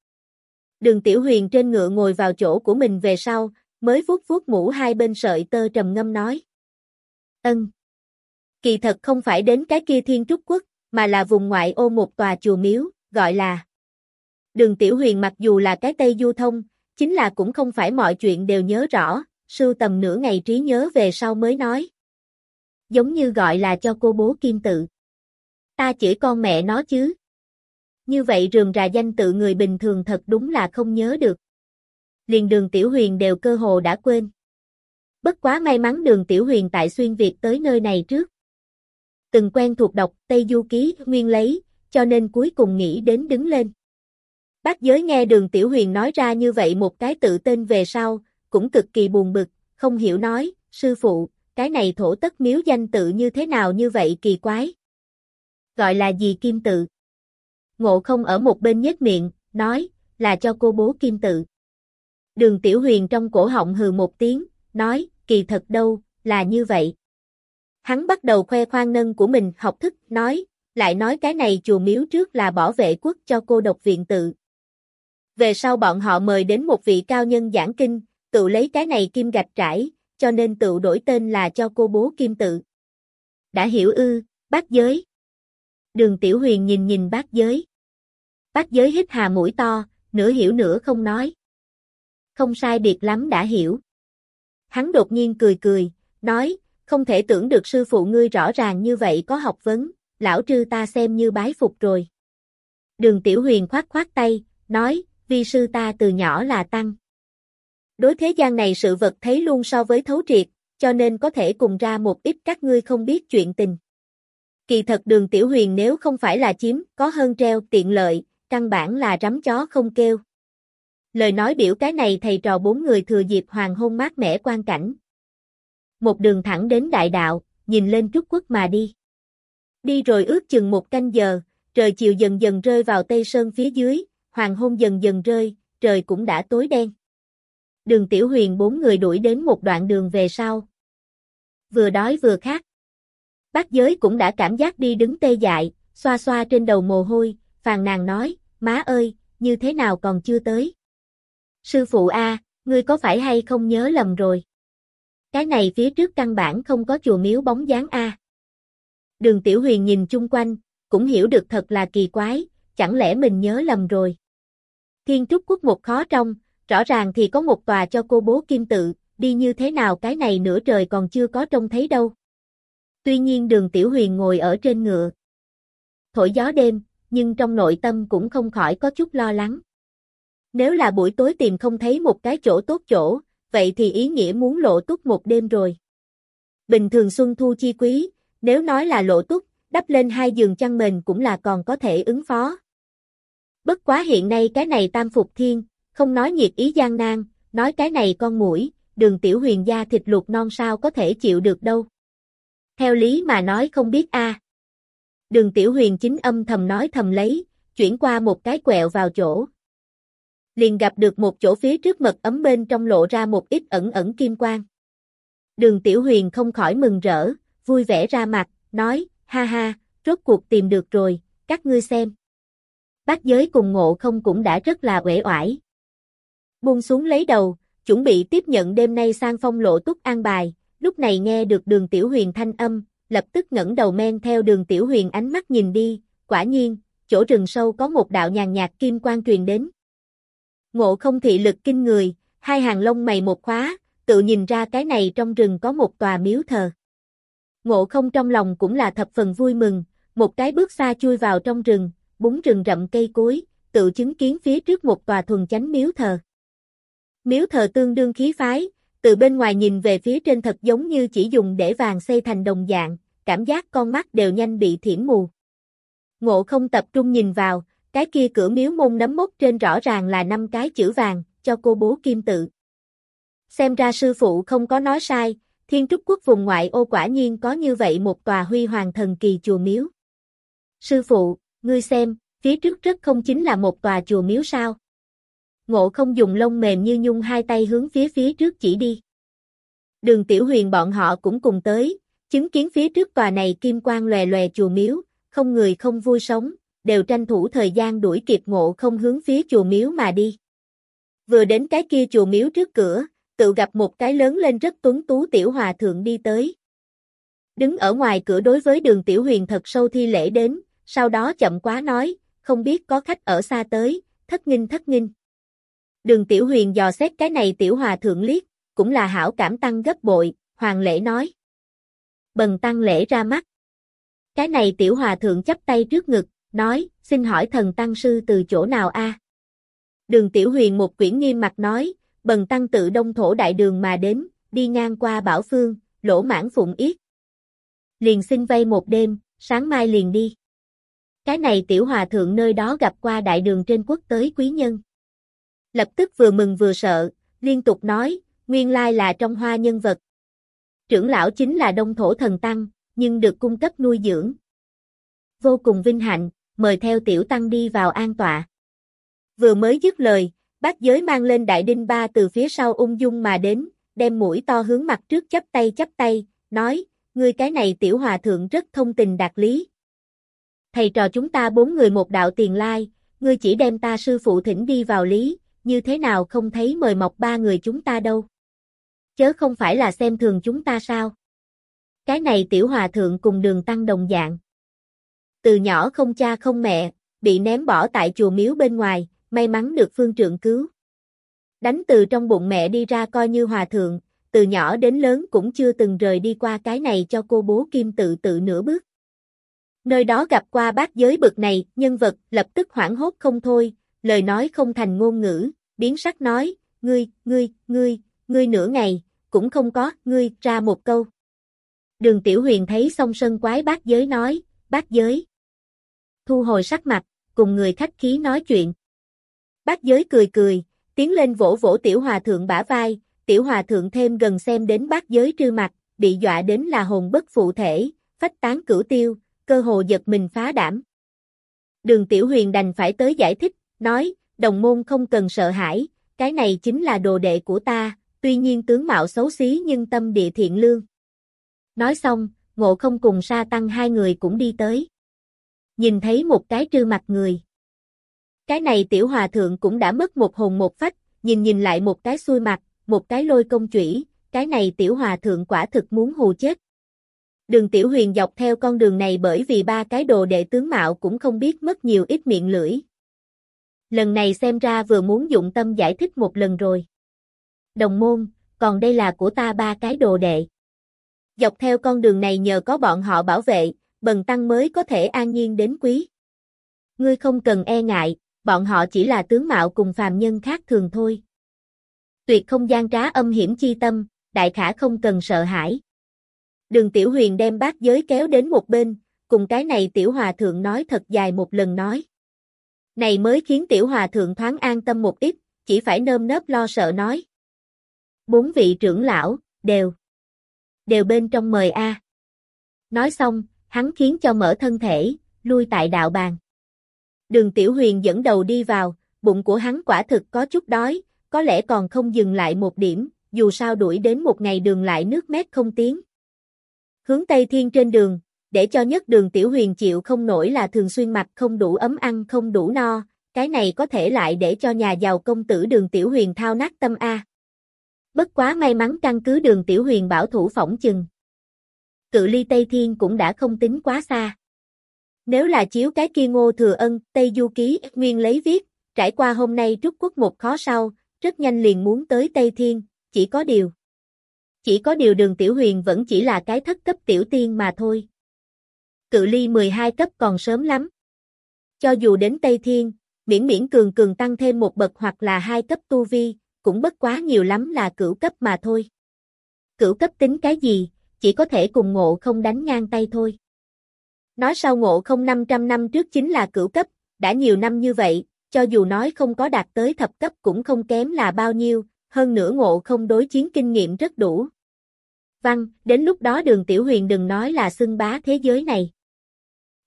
Speaker 1: Đường tiểu huyền trên ngựa ngồi vào chỗ của mình về sau, mới vuốt vuốt mũ hai bên sợi tơ trầm ngâm nói. Ân. Kỳ thật không phải đến cái kia thiên trúc quốc, mà là vùng ngoại ô một tòa chùa miếu, gọi là Đường Tiểu Huyền mặc dù là cái Tây Du Thông, chính là cũng không phải mọi chuyện đều nhớ rõ, sưu tầm nửa ngày trí nhớ về sau mới nói. Giống như gọi là cho cô bố kim tự. Ta chửi con mẹ nó chứ. Như vậy rườm rà danh tự người bình thường thật đúng là không nhớ được. Liền đường Tiểu Huyền đều cơ hồ đã quên. Bất quá may mắn đường Tiểu Huyền tại xuyên Việt tới nơi này trước. Từng quen thuộc đọc Tây Du Ký nguyên lấy, cho nên cuối cùng nghĩ đến đứng lên. Bác giới nghe đường Tiểu Huyền nói ra như vậy một cái tự tên về sau, cũng cực kỳ buồn bực, không hiểu nói, sư phụ, cái này thổ tất miếu danh tự như thế nào như vậy kỳ quái. Gọi là gì kim tự? Ngộ không ở một bên nhếch miệng, nói, là cho cô bố kim tự. Đường Tiểu Huyền trong cổ họng hừ một tiếng, nói, kỳ thật đâu, là như vậy. Hắn bắt đầu khoe khoang nâng của mình học thức, nói, lại nói cái này chùa miếu trước là bảo vệ quốc cho cô độc viện tự. Về sau bọn họ mời đến một vị cao nhân giảng kinh, tự lấy cái này kim gạch trải, cho nên tự đổi tên là cho cô bố kim tự. Đã hiểu ư, bác giới. Đường Tiểu Huyền nhìn nhìn bác giới. Bác giới hít hà mũi to, nửa hiểu nửa không nói. Không sai biệt lắm đã hiểu. Hắn đột nhiên cười cười, nói, không thể tưởng được sư phụ ngươi rõ ràng như vậy có học vấn, lão trư ta xem như bái phục rồi. Đường Tiểu Huyền khoát khoát tay, nói, vi sư ta từ nhỏ là tăng. Đối thế gian này sự vật thấy luôn so với thấu triệt, cho nên có thể cùng ra một ít các ngươi không biết chuyện tình. Kỳ thật đường tiểu huyền nếu không phải là chiếm, có hơn treo, tiện lợi, căn bản là rắm chó không kêu. Lời nói biểu cái này thầy trò bốn người thừa dịp hoàng hôn mát mẻ quan cảnh. Một đường thẳng đến đại đạo, nhìn lên trúc quốc mà đi. Đi rồi ước chừng một canh giờ, trời chiều dần dần rơi vào tây sơn phía dưới, hoàng hôn dần dần rơi, trời cũng đã tối đen. Đường Tiểu Huyền bốn người đuổi đến một đoạn đường về sau. Vừa đói vừa khát. Bác giới cũng đã cảm giác đi đứng tê dại, xoa xoa trên đầu mồ hôi, phàn nàn nói, má ơi, như thế nào còn chưa tới. Sư phụ A, ngươi có phải hay không nhớ lầm rồi? Cái này phía trước căn bản không có chùa miếu bóng dáng A. Đường Tiểu Huyền nhìn chung quanh, cũng hiểu được thật là kỳ quái, chẳng lẽ mình nhớ lầm rồi. Thiên trúc quốc một khó trong, rõ ràng thì có một tòa cho cô bố kim tự, đi như thế nào cái này nửa trời còn chưa có trông thấy đâu. Tuy nhiên đường Tiểu Huyền ngồi ở trên ngựa. Thổi gió đêm, nhưng trong nội tâm cũng không khỏi có chút lo lắng. Nếu là buổi tối tìm không thấy một cái chỗ tốt chỗ, vậy thì ý nghĩa muốn lộ túc một đêm rồi. Bình thường xuân thu chi quý, nếu nói là lộ túc, đắp lên hai giường chăn mền cũng là còn có thể ứng phó. Bất quá hiện nay cái này tam phục thiên, không nói nhiệt ý gian nan, nói cái này con mũi, đường tiểu huyền gia thịt luộc non sao có thể chịu được đâu. Theo lý mà nói không biết a. Đường tiểu huyền chính âm thầm nói thầm lấy, chuyển qua một cái quẹo vào chỗ. Liền gặp được một chỗ phía trước mật ấm bên trong lộ ra một ít ẩn ẩn kim quang. Đường tiểu huyền không khỏi mừng rỡ, vui vẻ ra mặt, nói, ha ha, rốt cuộc tìm được rồi, các ngươi xem. Bác giới cùng ngộ không cũng đã rất là uể oải. Buông xuống lấy đầu, chuẩn bị tiếp nhận đêm nay sang phong lộ túc an bài, lúc này nghe được đường tiểu huyền thanh âm, lập tức ngẩng đầu men theo đường tiểu huyền ánh mắt nhìn đi, quả nhiên, chỗ rừng sâu có một đạo nhàn nhạt kim quang truyền đến. Ngộ không thị lực kinh người, hai hàng lông mày một khóa, tự nhìn ra cái này trong rừng có một tòa miếu thờ. Ngộ không trong lòng cũng là thập phần vui mừng, một cái bước xa chui vào trong rừng, búng rừng rậm cây cối, tự chứng kiến phía trước một tòa thuần chánh miếu thờ. Miếu thờ tương đương khí phái, từ bên ngoài nhìn về phía trên thật giống như chỉ dùng để vàng xây thành đồng dạng, cảm giác con mắt đều nhanh bị thiểm mù. Ngộ không tập trung nhìn vào, cái kia cửa miếu môn nấm mốc trên rõ ràng là năm cái chữ vàng, cho cô bố kim tự. Xem ra sư phụ không có nói sai, thiên trúc quốc vùng ngoại ô quả nhiên có như vậy một tòa huy hoàng thần kỳ chùa miếu. Sư phụ, ngươi xem, phía trước rất không chính là một tòa chùa miếu sao? Ngộ không dùng lông mềm như nhung hai tay hướng phía phía trước chỉ đi. Đường tiểu huyền bọn họ cũng cùng tới, chứng kiến phía trước tòa này kim quang lòe lòe chùa miếu, không người không vui sống, đều tranh thủ thời gian đuổi kịp ngộ không hướng phía chùa miếu mà đi. Vừa đến cái kia chùa miếu trước cửa, tự gặp một cái lớn lên rất tuấn tú tiểu hòa thượng đi tới. Đứng ở ngoài cửa đối với đường tiểu huyền thật sâu thi lễ đến, sau đó chậm quá nói, không biết có khách ở xa tới, thất nghinh thất nghinh. Đường tiểu huyền dò xét cái này tiểu hòa thượng liếc, cũng là hảo cảm tăng gấp bội, hoàng lễ nói. Bần tăng lễ ra mắt. Cái này tiểu hòa thượng chấp tay trước ngực, nói, xin hỏi thần tăng sư từ chỗ nào a? Đường tiểu huyền một quyển nghiêm mặt nói, bần tăng tự đông thổ đại đường mà đến, đi ngang qua bảo phương, lỗ mãn phụng yết. Liền xin vay một đêm, sáng mai liền đi. Cái này tiểu hòa thượng nơi đó gặp qua đại đường trên quốc tới quý nhân. Lập tức vừa mừng vừa sợ, liên tục nói, nguyên lai là trong hoa nhân vật. Trưởng lão chính là đông thổ thần tăng, nhưng được cung cấp nuôi dưỡng. Vô cùng vinh hạnh, mời theo tiểu tăng đi vào an tọa. Vừa mới dứt lời, bác giới mang lên đại đinh ba từ phía sau ung dung mà đến, đem mũi to hướng mặt trước chấp tay chấp tay, nói, ngươi cái này tiểu hòa thượng rất thông tình đạt lý. Thầy trò chúng ta bốn người một đạo tiền lai, ngươi chỉ đem ta sư phụ thỉnh đi vào lý, như thế nào không thấy mời mọc ba người chúng ta đâu. Chớ không phải là xem thường chúng ta sao. Cái này tiểu hòa thượng cùng đường tăng đồng dạng. Từ nhỏ không cha không mẹ, bị ném bỏ tại chùa miếu bên ngoài, may mắn được phương trượng cứu. Đánh từ trong bụng mẹ đi ra coi như hòa thượng, từ nhỏ đến lớn cũng chưa từng rời đi qua cái này cho cô bố kim tự tự nửa bước. Nơi đó gặp qua bác giới bực này, nhân vật lập tức hoảng hốt không thôi, lời nói không thành ngôn ngữ, biến sắc nói, ngươi, ngươi, ngươi, ngươi nửa ngày, cũng không có, ngươi, ra một câu. Đường Tiểu Huyền thấy song sân quái bác giới nói, bác giới. Thu hồi sắc mặt, cùng người khách khí nói chuyện. Bác giới cười cười, tiến lên vỗ vỗ tiểu hòa thượng bả vai, tiểu hòa thượng thêm gần xem đến bác giới trư mặt, bị dọa đến là hồn bất phụ thể, phách tán cửu tiêu, cơ hồ giật mình phá đảm. Đường tiểu huyền đành phải tới giải thích, nói, đồng môn không cần sợ hãi, cái này chính là đồ đệ của ta, tuy nhiên tướng mạo xấu xí nhưng tâm địa thiện lương. Nói xong, ngộ không cùng sa tăng hai người cũng đi tới. Nhìn thấy một cái trư mặt người. Cái này tiểu hòa thượng cũng đã mất một hồn một phách, nhìn nhìn lại một cái xuôi mặt, một cái lôi công chủy, cái này tiểu hòa thượng quả thực muốn hù chết. Đường tiểu huyền dọc theo con đường này bởi vì ba cái đồ đệ tướng mạo cũng không biết mất nhiều ít miệng lưỡi. Lần này xem ra vừa muốn dụng tâm giải thích một lần rồi. Đồng môn, còn đây là của ta ba cái đồ đệ. Dọc theo con đường này nhờ có bọn họ bảo vệ, bần tăng mới có thể an nhiên đến quý. Ngươi không cần e ngại, bọn họ chỉ là tướng mạo cùng phàm nhân khác thường thôi. Tuyệt không gian trá âm hiểm chi tâm, đại khả không cần sợ hãi. Đường Tiểu Huyền đem bát giới kéo đến một bên, cùng cái này Tiểu Hòa Thượng nói thật dài một lần nói. Này mới khiến Tiểu Hòa Thượng thoáng an tâm một ít, chỉ phải nơm nớp lo sợ nói. Bốn vị trưởng lão, đều. Đều bên trong mời A. Nói xong, hắn khiến cho mở thân thể, lui tại đạo bàn. Đường Tiểu Huyền dẫn đầu đi vào, bụng của hắn quả thực có chút đói, có lẽ còn không dừng lại một điểm, dù sao đuổi đến một ngày đường lại nước mét không tiến. Hướng Tây Thiên trên đường, để cho nhất đường Tiểu Huyền chịu không nổi là thường xuyên mặc không đủ ấm ăn không đủ no, cái này có thể lại để cho nhà giàu công tử đường Tiểu Huyền thao nát tâm A. Bất quá may mắn căn cứ đường Tiểu Huyền bảo thủ phỏng chừng. Cự ly Tây Thiên cũng đã không tính quá xa. Nếu là chiếu cái kia ngô thừa ân, Tây Du Ký, Nguyên lấy viết, trải qua hôm nay trúc quốc một khó sau, rất nhanh liền muốn tới Tây Thiên, chỉ có điều. Chỉ có điều đường tiểu huyền vẫn chỉ là cái thất cấp tiểu tiên mà thôi. Cự ly 12 cấp còn sớm lắm. Cho dù đến Tây Thiên, miễn miễn cường cường tăng thêm một bậc hoặc là hai cấp tu vi, cũng bất quá nhiều lắm là cửu cấp mà thôi. Cửu cấp tính cái gì, chỉ có thể cùng ngộ không đánh ngang tay thôi. Nói sao ngộ không 500 năm trước chính là cửu cấp, đã nhiều năm như vậy, cho dù nói không có đạt tới thập cấp cũng không kém là bao nhiêu, hơn nữa ngộ không đối chiến kinh nghiệm rất đủ. Văn, đến lúc đó đường tiểu huyền đừng nói là xưng bá thế giới này.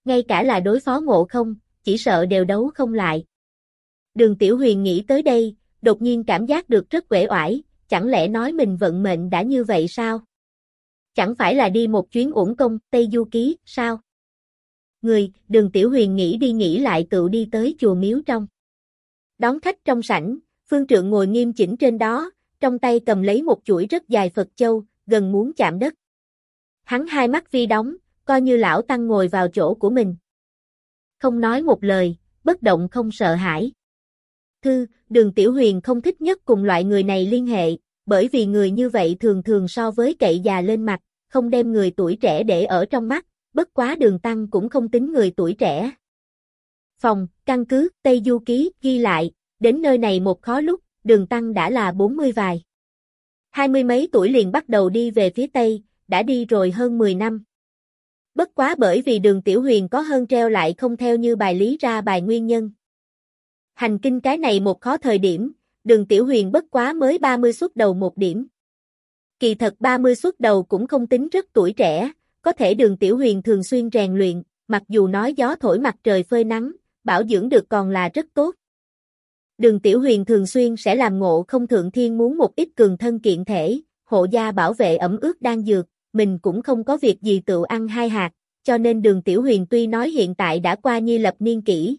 Speaker 1: Ngay cả là đối phó ngộ không, chỉ sợ đều đấu không lại. Đường tiểu huyền nghĩ tới đây, đột nhiên cảm giác được rất quể oải, chẳng lẽ nói mình vận mệnh đã như vậy sao? Chẳng phải là đi một chuyến uổng công, Tây Du Ký, sao? Người, đường tiểu huyền nghĩ đi nghĩ lại tự đi tới chùa miếu trong. Đón khách trong sảnh, phương trượng ngồi nghiêm chỉnh trên đó, trong tay cầm lấy một chuỗi rất dài Phật Châu, gần muốn chạm đất. Hắn hai mắt vi đóng, coi như lão tăng ngồi vào chỗ của mình. Không nói một lời, bất động không sợ hãi. Thư, đường tiểu huyền không thích nhất cùng loại người này liên hệ, bởi vì người như vậy thường thường so với cậy già lên mặt, không đem người tuổi trẻ để ở trong mắt, bất quá đường tăng cũng không tính người tuổi trẻ. Phòng, căn cứ, Tây Du Ký, ghi lại, đến nơi này một khó lúc, đường tăng đã là 40 vài. Hai mươi mấy tuổi liền bắt đầu đi về phía Tây, đã đi rồi hơn 10 năm. Bất quá bởi vì đường tiểu huyền có hơn treo lại không theo như bài lý ra bài nguyên nhân. Hành kinh cái này một khó thời điểm, đường tiểu huyền bất quá mới 30 xuất đầu một điểm. Kỳ thật 30 xuất đầu cũng không tính rất tuổi trẻ, có thể đường tiểu huyền thường xuyên rèn luyện, mặc dù nói gió thổi mặt trời phơi nắng, bảo dưỡng được còn là rất tốt. Đường tiểu huyền thường xuyên sẽ làm ngộ không thượng thiên muốn một ít cường thân kiện thể, hộ gia bảo vệ ẩm ướt đang dược, mình cũng không có việc gì tự ăn hai hạt, cho nên đường tiểu huyền tuy nói hiện tại đã qua nhi lập niên kỷ.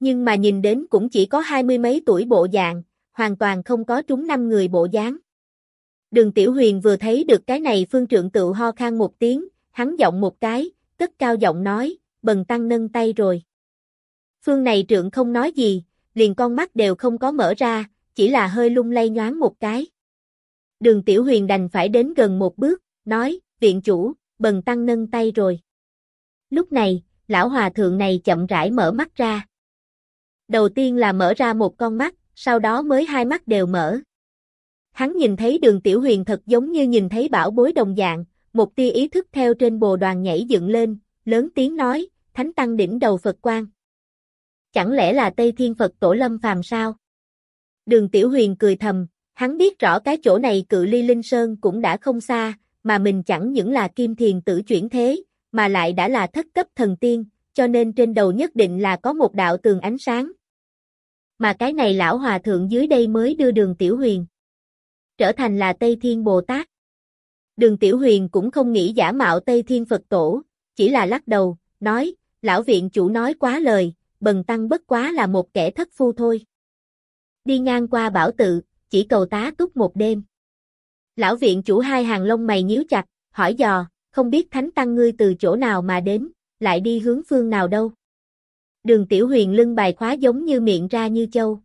Speaker 1: Nhưng mà nhìn đến cũng chỉ có hai mươi mấy tuổi bộ dạng, hoàn toàn không có trúng năm người bộ dáng. Đường Tiểu Huyền vừa thấy được cái này phương trượng tự ho khan một tiếng, hắn giọng một cái, cất cao giọng nói, bần tăng nâng tay rồi. Phương này trượng không nói gì, liền con mắt đều không có mở ra, chỉ là hơi lung lay nhoáng một cái. Đường Tiểu Huyền đành phải đến gần một bước, nói, viện chủ, bần tăng nâng tay rồi. Lúc này, lão hòa thượng này chậm rãi mở mắt ra. Đầu tiên là mở ra một con mắt, sau đó mới hai mắt đều mở. Hắn nhìn thấy đường tiểu huyền thật giống như nhìn thấy bảo bối đồng dạng, một tia ý thức theo trên bồ đoàn nhảy dựng lên, lớn tiếng nói, thánh tăng đỉnh đầu Phật quan. Chẳng lẽ là Tây Thiên Phật tổ lâm phàm sao? Đường tiểu huyền cười thầm, hắn biết rõ cái chỗ này cự ly Linh Sơn cũng đã không xa, mà mình chẳng những là kim thiền tử chuyển thế, mà lại đã là thất cấp thần tiên, cho nên trên đầu nhất định là có một đạo tường ánh sáng. Mà cái này lão hòa thượng dưới đây mới đưa đường tiểu huyền trở thành là Tây Thiên Bồ Tát. Đường Tiểu Huyền cũng không nghĩ giả mạo Tây Thiên Phật Tổ, chỉ là lắc đầu, nói, lão viện chủ nói quá lời, bần tăng bất quá là một kẻ thất phu thôi. Đi ngang qua bảo tự, chỉ cầu tá túc một đêm. Lão viện chủ hai hàng lông mày nhíu chặt, hỏi dò, không biết thánh tăng ngươi từ chỗ nào mà đến, lại đi hướng phương nào đâu. Đường tiểu huyền lưng bài khóa giống như miệng ra như châu.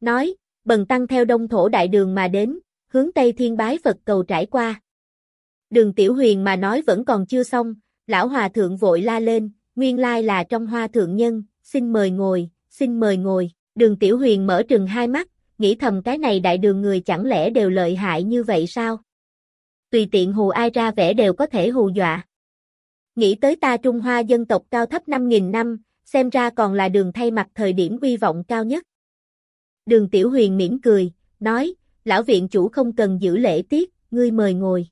Speaker 1: Nói, bần tăng theo đông thổ đại đường mà đến, hướng Tây Thiên bái Phật cầu trải qua. Đường Tiểu Huyền mà nói vẫn còn chưa xong, lão hòa thượng vội la lên, nguyên lai là trong hoa thượng nhân, xin mời ngồi, xin mời ngồi. Đường Tiểu Huyền mở trừng hai mắt, nghĩ thầm cái này đại đường người chẳng lẽ đều lợi hại như vậy sao? Tùy tiện hù ai ra vẻ đều có thể hù dọa. Nghĩ tới ta Trung Hoa dân tộc cao thấp 5.000 năm, xem ra còn là đường thay mặt thời điểm uy vọng cao nhất. Đường Tiểu Huyền mỉm cười, nói, lão viện chủ không cần giữ lễ tiết, ngươi mời ngồi.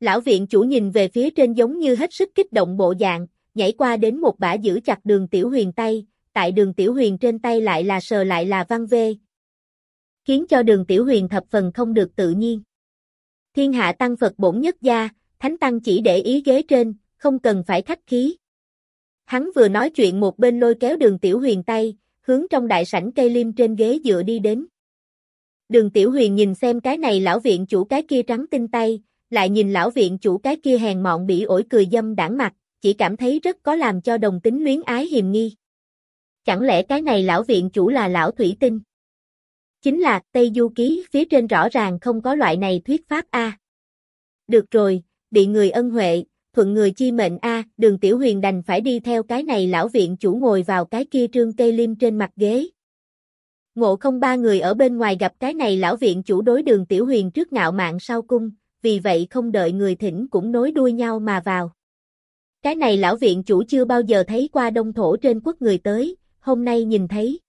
Speaker 1: Lão viện chủ nhìn về phía trên giống như hết sức kích động bộ dạng, nhảy qua đến một bả giữ chặt đường Tiểu Huyền tay, tại đường Tiểu Huyền trên tay lại là sờ lại là văn vê. Khiến cho đường Tiểu Huyền thập phần không được tự nhiên. Thiên hạ tăng Phật bổn nhất gia, thánh tăng chỉ để ý ghế trên, không cần phải khách khí. Hắn vừa nói chuyện một bên lôi kéo đường Tiểu Huyền tay, hướng trong đại sảnh cây lim trên ghế dựa đi đến. Đường Tiểu Huyền nhìn xem cái này lão viện chủ cái kia trắng tinh tay, lại nhìn lão viện chủ cái kia hèn mọn bị ổi cười dâm đảng mặt, chỉ cảm thấy rất có làm cho đồng tính luyến ái hiềm nghi. Chẳng lẽ cái này lão viện chủ là lão thủy tinh? Chính là, Tây Du Ký phía trên rõ ràng không có loại này thuyết pháp A. Được rồi, bị người ân huệ, thuận người chi mệnh a, đường tiểu huyền đành phải đi theo cái này lão viện chủ ngồi vào cái kia trương cây lim trên mặt ghế. Ngộ không ba người ở bên ngoài gặp cái này lão viện chủ đối đường tiểu huyền trước ngạo mạn sau cung, vì vậy không đợi người thỉnh cũng nối đuôi nhau mà vào. Cái này lão viện chủ chưa bao giờ thấy qua đông thổ trên quốc người tới, hôm nay nhìn thấy.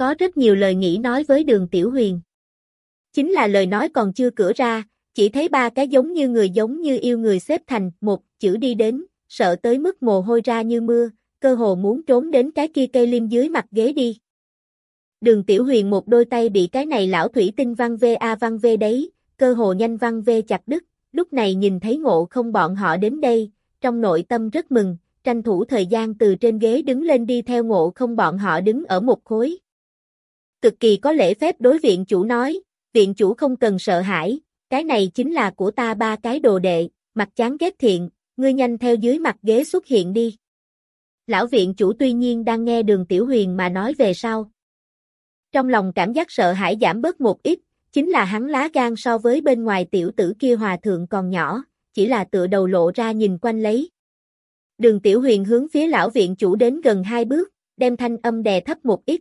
Speaker 1: Có rất nhiều lời nghĩ nói với đường tiểu huyền. Chính là lời nói còn chưa cửa ra, chỉ thấy ba cái giống như người giống như yêu người xếp thành một chữ đi đến, sợ tới mức mồ hôi ra như mưa, cơ hồ muốn trốn đến cái kia cây lim dưới mặt ghế đi. Đường Tiểu Huyền một đôi tay bị cái này lão thủy tinh văn vê a văn vê đấy, cơ hồ nhanh văn vê chặt đứt, lúc này nhìn thấy ngộ không bọn họ đến đây, trong nội tâm rất mừng, tranh thủ thời gian từ trên ghế đứng lên đi theo ngộ không bọn họ đứng ở một khối. Cực kỳ có lễ phép đối viện chủ nói, viện chủ không cần sợ hãi, cái này chính là của ta ba cái đồ đệ, mặt chán ghét thiện, ngươi nhanh theo dưới mặt ghế xuất hiện đi. Lão viện chủ tuy nhiên đang nghe đường tiểu huyền mà nói về sau. Trong lòng cảm giác sợ hãi giảm bớt một ít, chính là hắn lá gan so với bên ngoài tiểu tử kia hòa thượng còn nhỏ, chỉ là tựa đầu lộ ra nhìn quanh lấy. Đường tiểu huyền hướng phía lão viện chủ đến gần hai bước, đem thanh âm đè thấp một ít.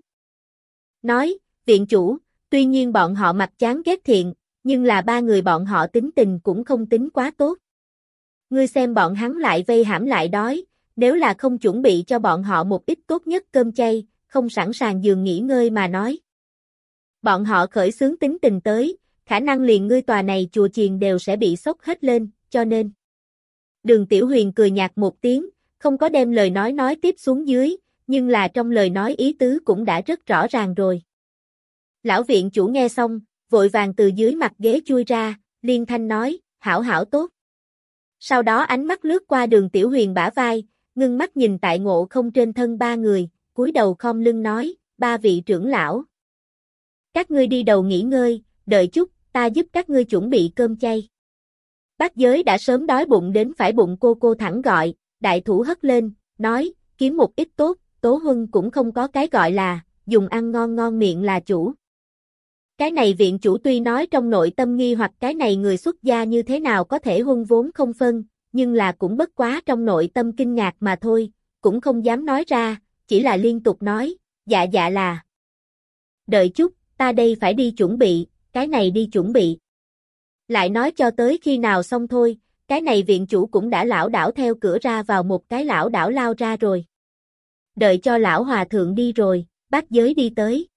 Speaker 1: Nói, viện chủ, tuy nhiên bọn họ mặt chán ghét thiện, nhưng là ba người bọn họ tính tình cũng không tính quá tốt. Ngươi xem bọn hắn lại vây hãm lại đói, nếu là không chuẩn bị cho bọn họ một ít tốt nhất cơm chay, không sẵn sàng giường nghỉ ngơi mà nói. Bọn họ khởi xướng tính tình tới, khả năng liền ngươi tòa này chùa chiền đều sẽ bị sốc hết lên, cho nên. Đường Tiểu Huyền cười nhạt một tiếng, không có đem lời nói nói tiếp xuống dưới, nhưng là trong lời nói ý tứ cũng đã rất rõ ràng rồi. Lão viện chủ nghe xong, vội vàng từ dưới mặt ghế chui ra, liên thanh nói, hảo hảo tốt. Sau đó ánh mắt lướt qua đường tiểu huyền bả vai, ngưng mắt nhìn tại ngộ không trên thân ba người, cúi đầu khom lưng nói, ba vị trưởng lão. Các ngươi đi đầu nghỉ ngơi, đợi chút, ta giúp các ngươi chuẩn bị cơm chay. Bác giới đã sớm đói bụng đến phải bụng cô cô thẳng gọi, đại thủ hất lên, nói, kiếm một ít tốt, tố huân cũng không có cái gọi là, dùng ăn ngon ngon miệng là chủ. Cái này viện chủ tuy nói trong nội tâm nghi hoặc cái này người xuất gia như thế nào có thể huân vốn không phân, nhưng là cũng bất quá trong nội tâm kinh ngạc mà thôi, cũng không dám nói ra, chỉ là liên tục nói, dạ dạ là. Đợi chút, ta đây phải đi chuẩn bị, cái này đi chuẩn bị. Lại nói cho tới khi nào xong thôi, cái này viện chủ cũng đã lão đảo theo cửa ra vào một cái lão đảo lao ra rồi. Đợi cho lão hòa thượng đi rồi, bác giới đi tới.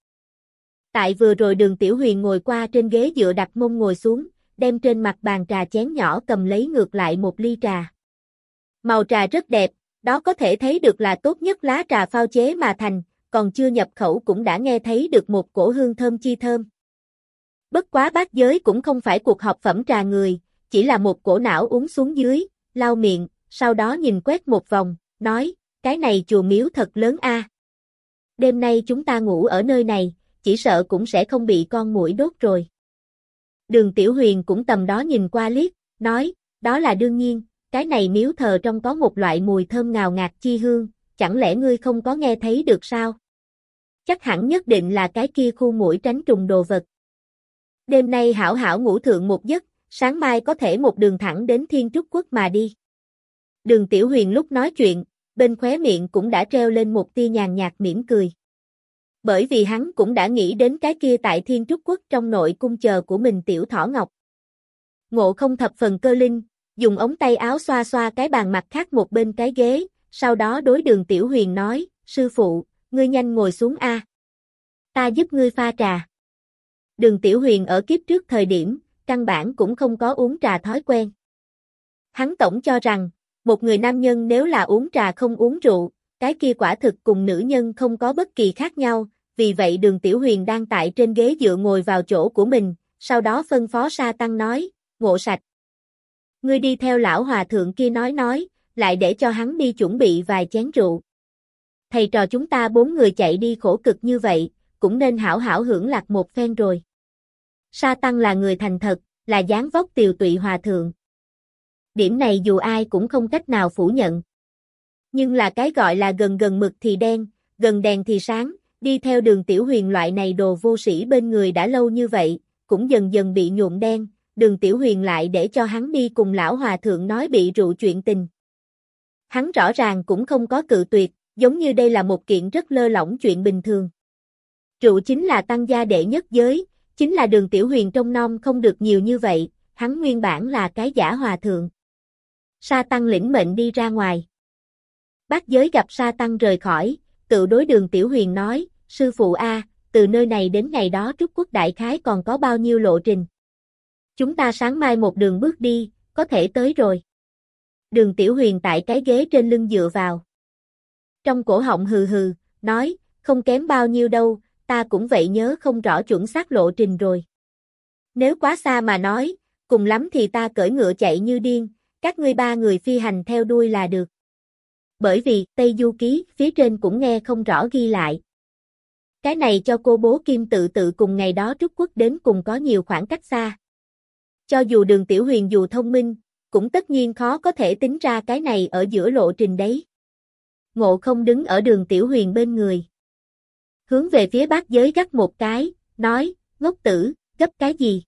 Speaker 1: Tại vừa rồi đường Tiểu Huyền ngồi qua trên ghế dựa đặt mông ngồi xuống, đem trên mặt bàn trà chén nhỏ cầm lấy ngược lại một ly trà. Màu trà rất đẹp, đó có thể thấy được là tốt nhất lá trà phao chế mà thành, còn chưa nhập khẩu cũng đã nghe thấy được một cổ hương thơm chi thơm. Bất quá bác giới cũng không phải cuộc họp phẩm trà người, chỉ là một cổ não uống xuống dưới, lau miệng, sau đó nhìn quét một vòng, nói, cái này chùa miếu thật lớn a. Đêm nay chúng ta ngủ ở nơi này, chỉ sợ cũng sẽ không bị con muỗi đốt rồi. Đường Tiểu Huyền cũng tầm đó nhìn qua liếc, nói, đó là đương nhiên, cái này miếu thờ trong có một loại mùi thơm ngào ngạt chi hương, chẳng lẽ ngươi không có nghe thấy được sao? Chắc hẳn nhất định là cái kia khu mũi tránh trùng đồ vật. Đêm nay hảo hảo ngủ thượng một giấc, sáng mai có thể một đường thẳng đến Thiên Trúc Quốc mà đi. Đường Tiểu Huyền lúc nói chuyện, bên khóe miệng cũng đã treo lên một tia nhàn nhạt mỉm cười bởi vì hắn cũng đã nghĩ đến cái kia tại Thiên Trúc Quốc trong nội cung chờ của mình tiểu thỏ ngọc. Ngộ không thập phần cơ linh, dùng ống tay áo xoa xoa cái bàn mặt khác một bên cái ghế, sau đó đối đường tiểu huyền nói, sư phụ, ngươi nhanh ngồi xuống a, Ta giúp ngươi pha trà. Đường tiểu huyền ở kiếp trước thời điểm, căn bản cũng không có uống trà thói quen. Hắn tổng cho rằng, một người nam nhân nếu là uống trà không uống rượu, cái kia quả thực cùng nữ nhân không có bất kỳ khác nhau, vì vậy đường Tiểu Huyền đang tại trên ghế dựa ngồi vào chỗ của mình, sau đó phân phó sa tăng nói, ngộ sạch. Ngươi đi theo lão hòa thượng kia nói nói, lại để cho hắn đi chuẩn bị vài chén rượu. Thầy trò chúng ta bốn người chạy đi khổ cực như vậy, cũng nên hảo hảo hưởng lạc một phen rồi. Sa tăng là người thành thật, là dáng vóc tiều tụy hòa thượng. Điểm này dù ai cũng không cách nào phủ nhận. Nhưng là cái gọi là gần gần mực thì đen, gần đèn thì sáng, đi theo đường tiểu huyền loại này đồ vô sĩ bên người đã lâu như vậy, cũng dần dần bị nhuộm đen, đường tiểu huyền lại để cho hắn đi cùng lão hòa thượng nói bị rượu chuyện tình. Hắn rõ ràng cũng không có cự tuyệt, giống như đây là một kiện rất lơ lỏng chuyện bình thường. Rượu chính là tăng gia đệ nhất giới, chính là đường tiểu huyền trong non không được nhiều như vậy, hắn nguyên bản là cái giả hòa thượng. Sa Tăng lĩnh mệnh đi ra ngoài. Bác giới gặp Sa Tăng rời khỏi, tự đối đường Tiểu Huyền nói, sư phụ A, từ nơi này đến ngày đó Trúc Quốc Đại Khái còn có bao nhiêu lộ trình. Chúng ta sáng mai một đường bước đi, có thể tới rồi. Đường Tiểu Huyền tại cái ghế trên lưng dựa vào. Trong cổ họng hừ hừ, nói, không kém bao nhiêu đâu, ta cũng vậy nhớ không rõ chuẩn xác lộ trình rồi. Nếu quá xa mà nói, cùng lắm thì ta cởi ngựa chạy như điên, các ngươi ba người phi hành theo đuôi là được. Bởi vì, Tây Du Ký, phía trên cũng nghe không rõ ghi lại. Cái này cho cô bố Kim tự tự cùng ngày đó Trúc Quốc đến cùng có nhiều khoảng cách xa. Cho dù đường tiểu huyền dù thông minh, cũng tất nhiên khó có thể tính ra cái này ở giữa lộ trình đấy. Ngộ không đứng ở đường tiểu huyền bên người. Hướng về phía bác giới gắt một cái, nói, ngốc tử, gấp cái gì?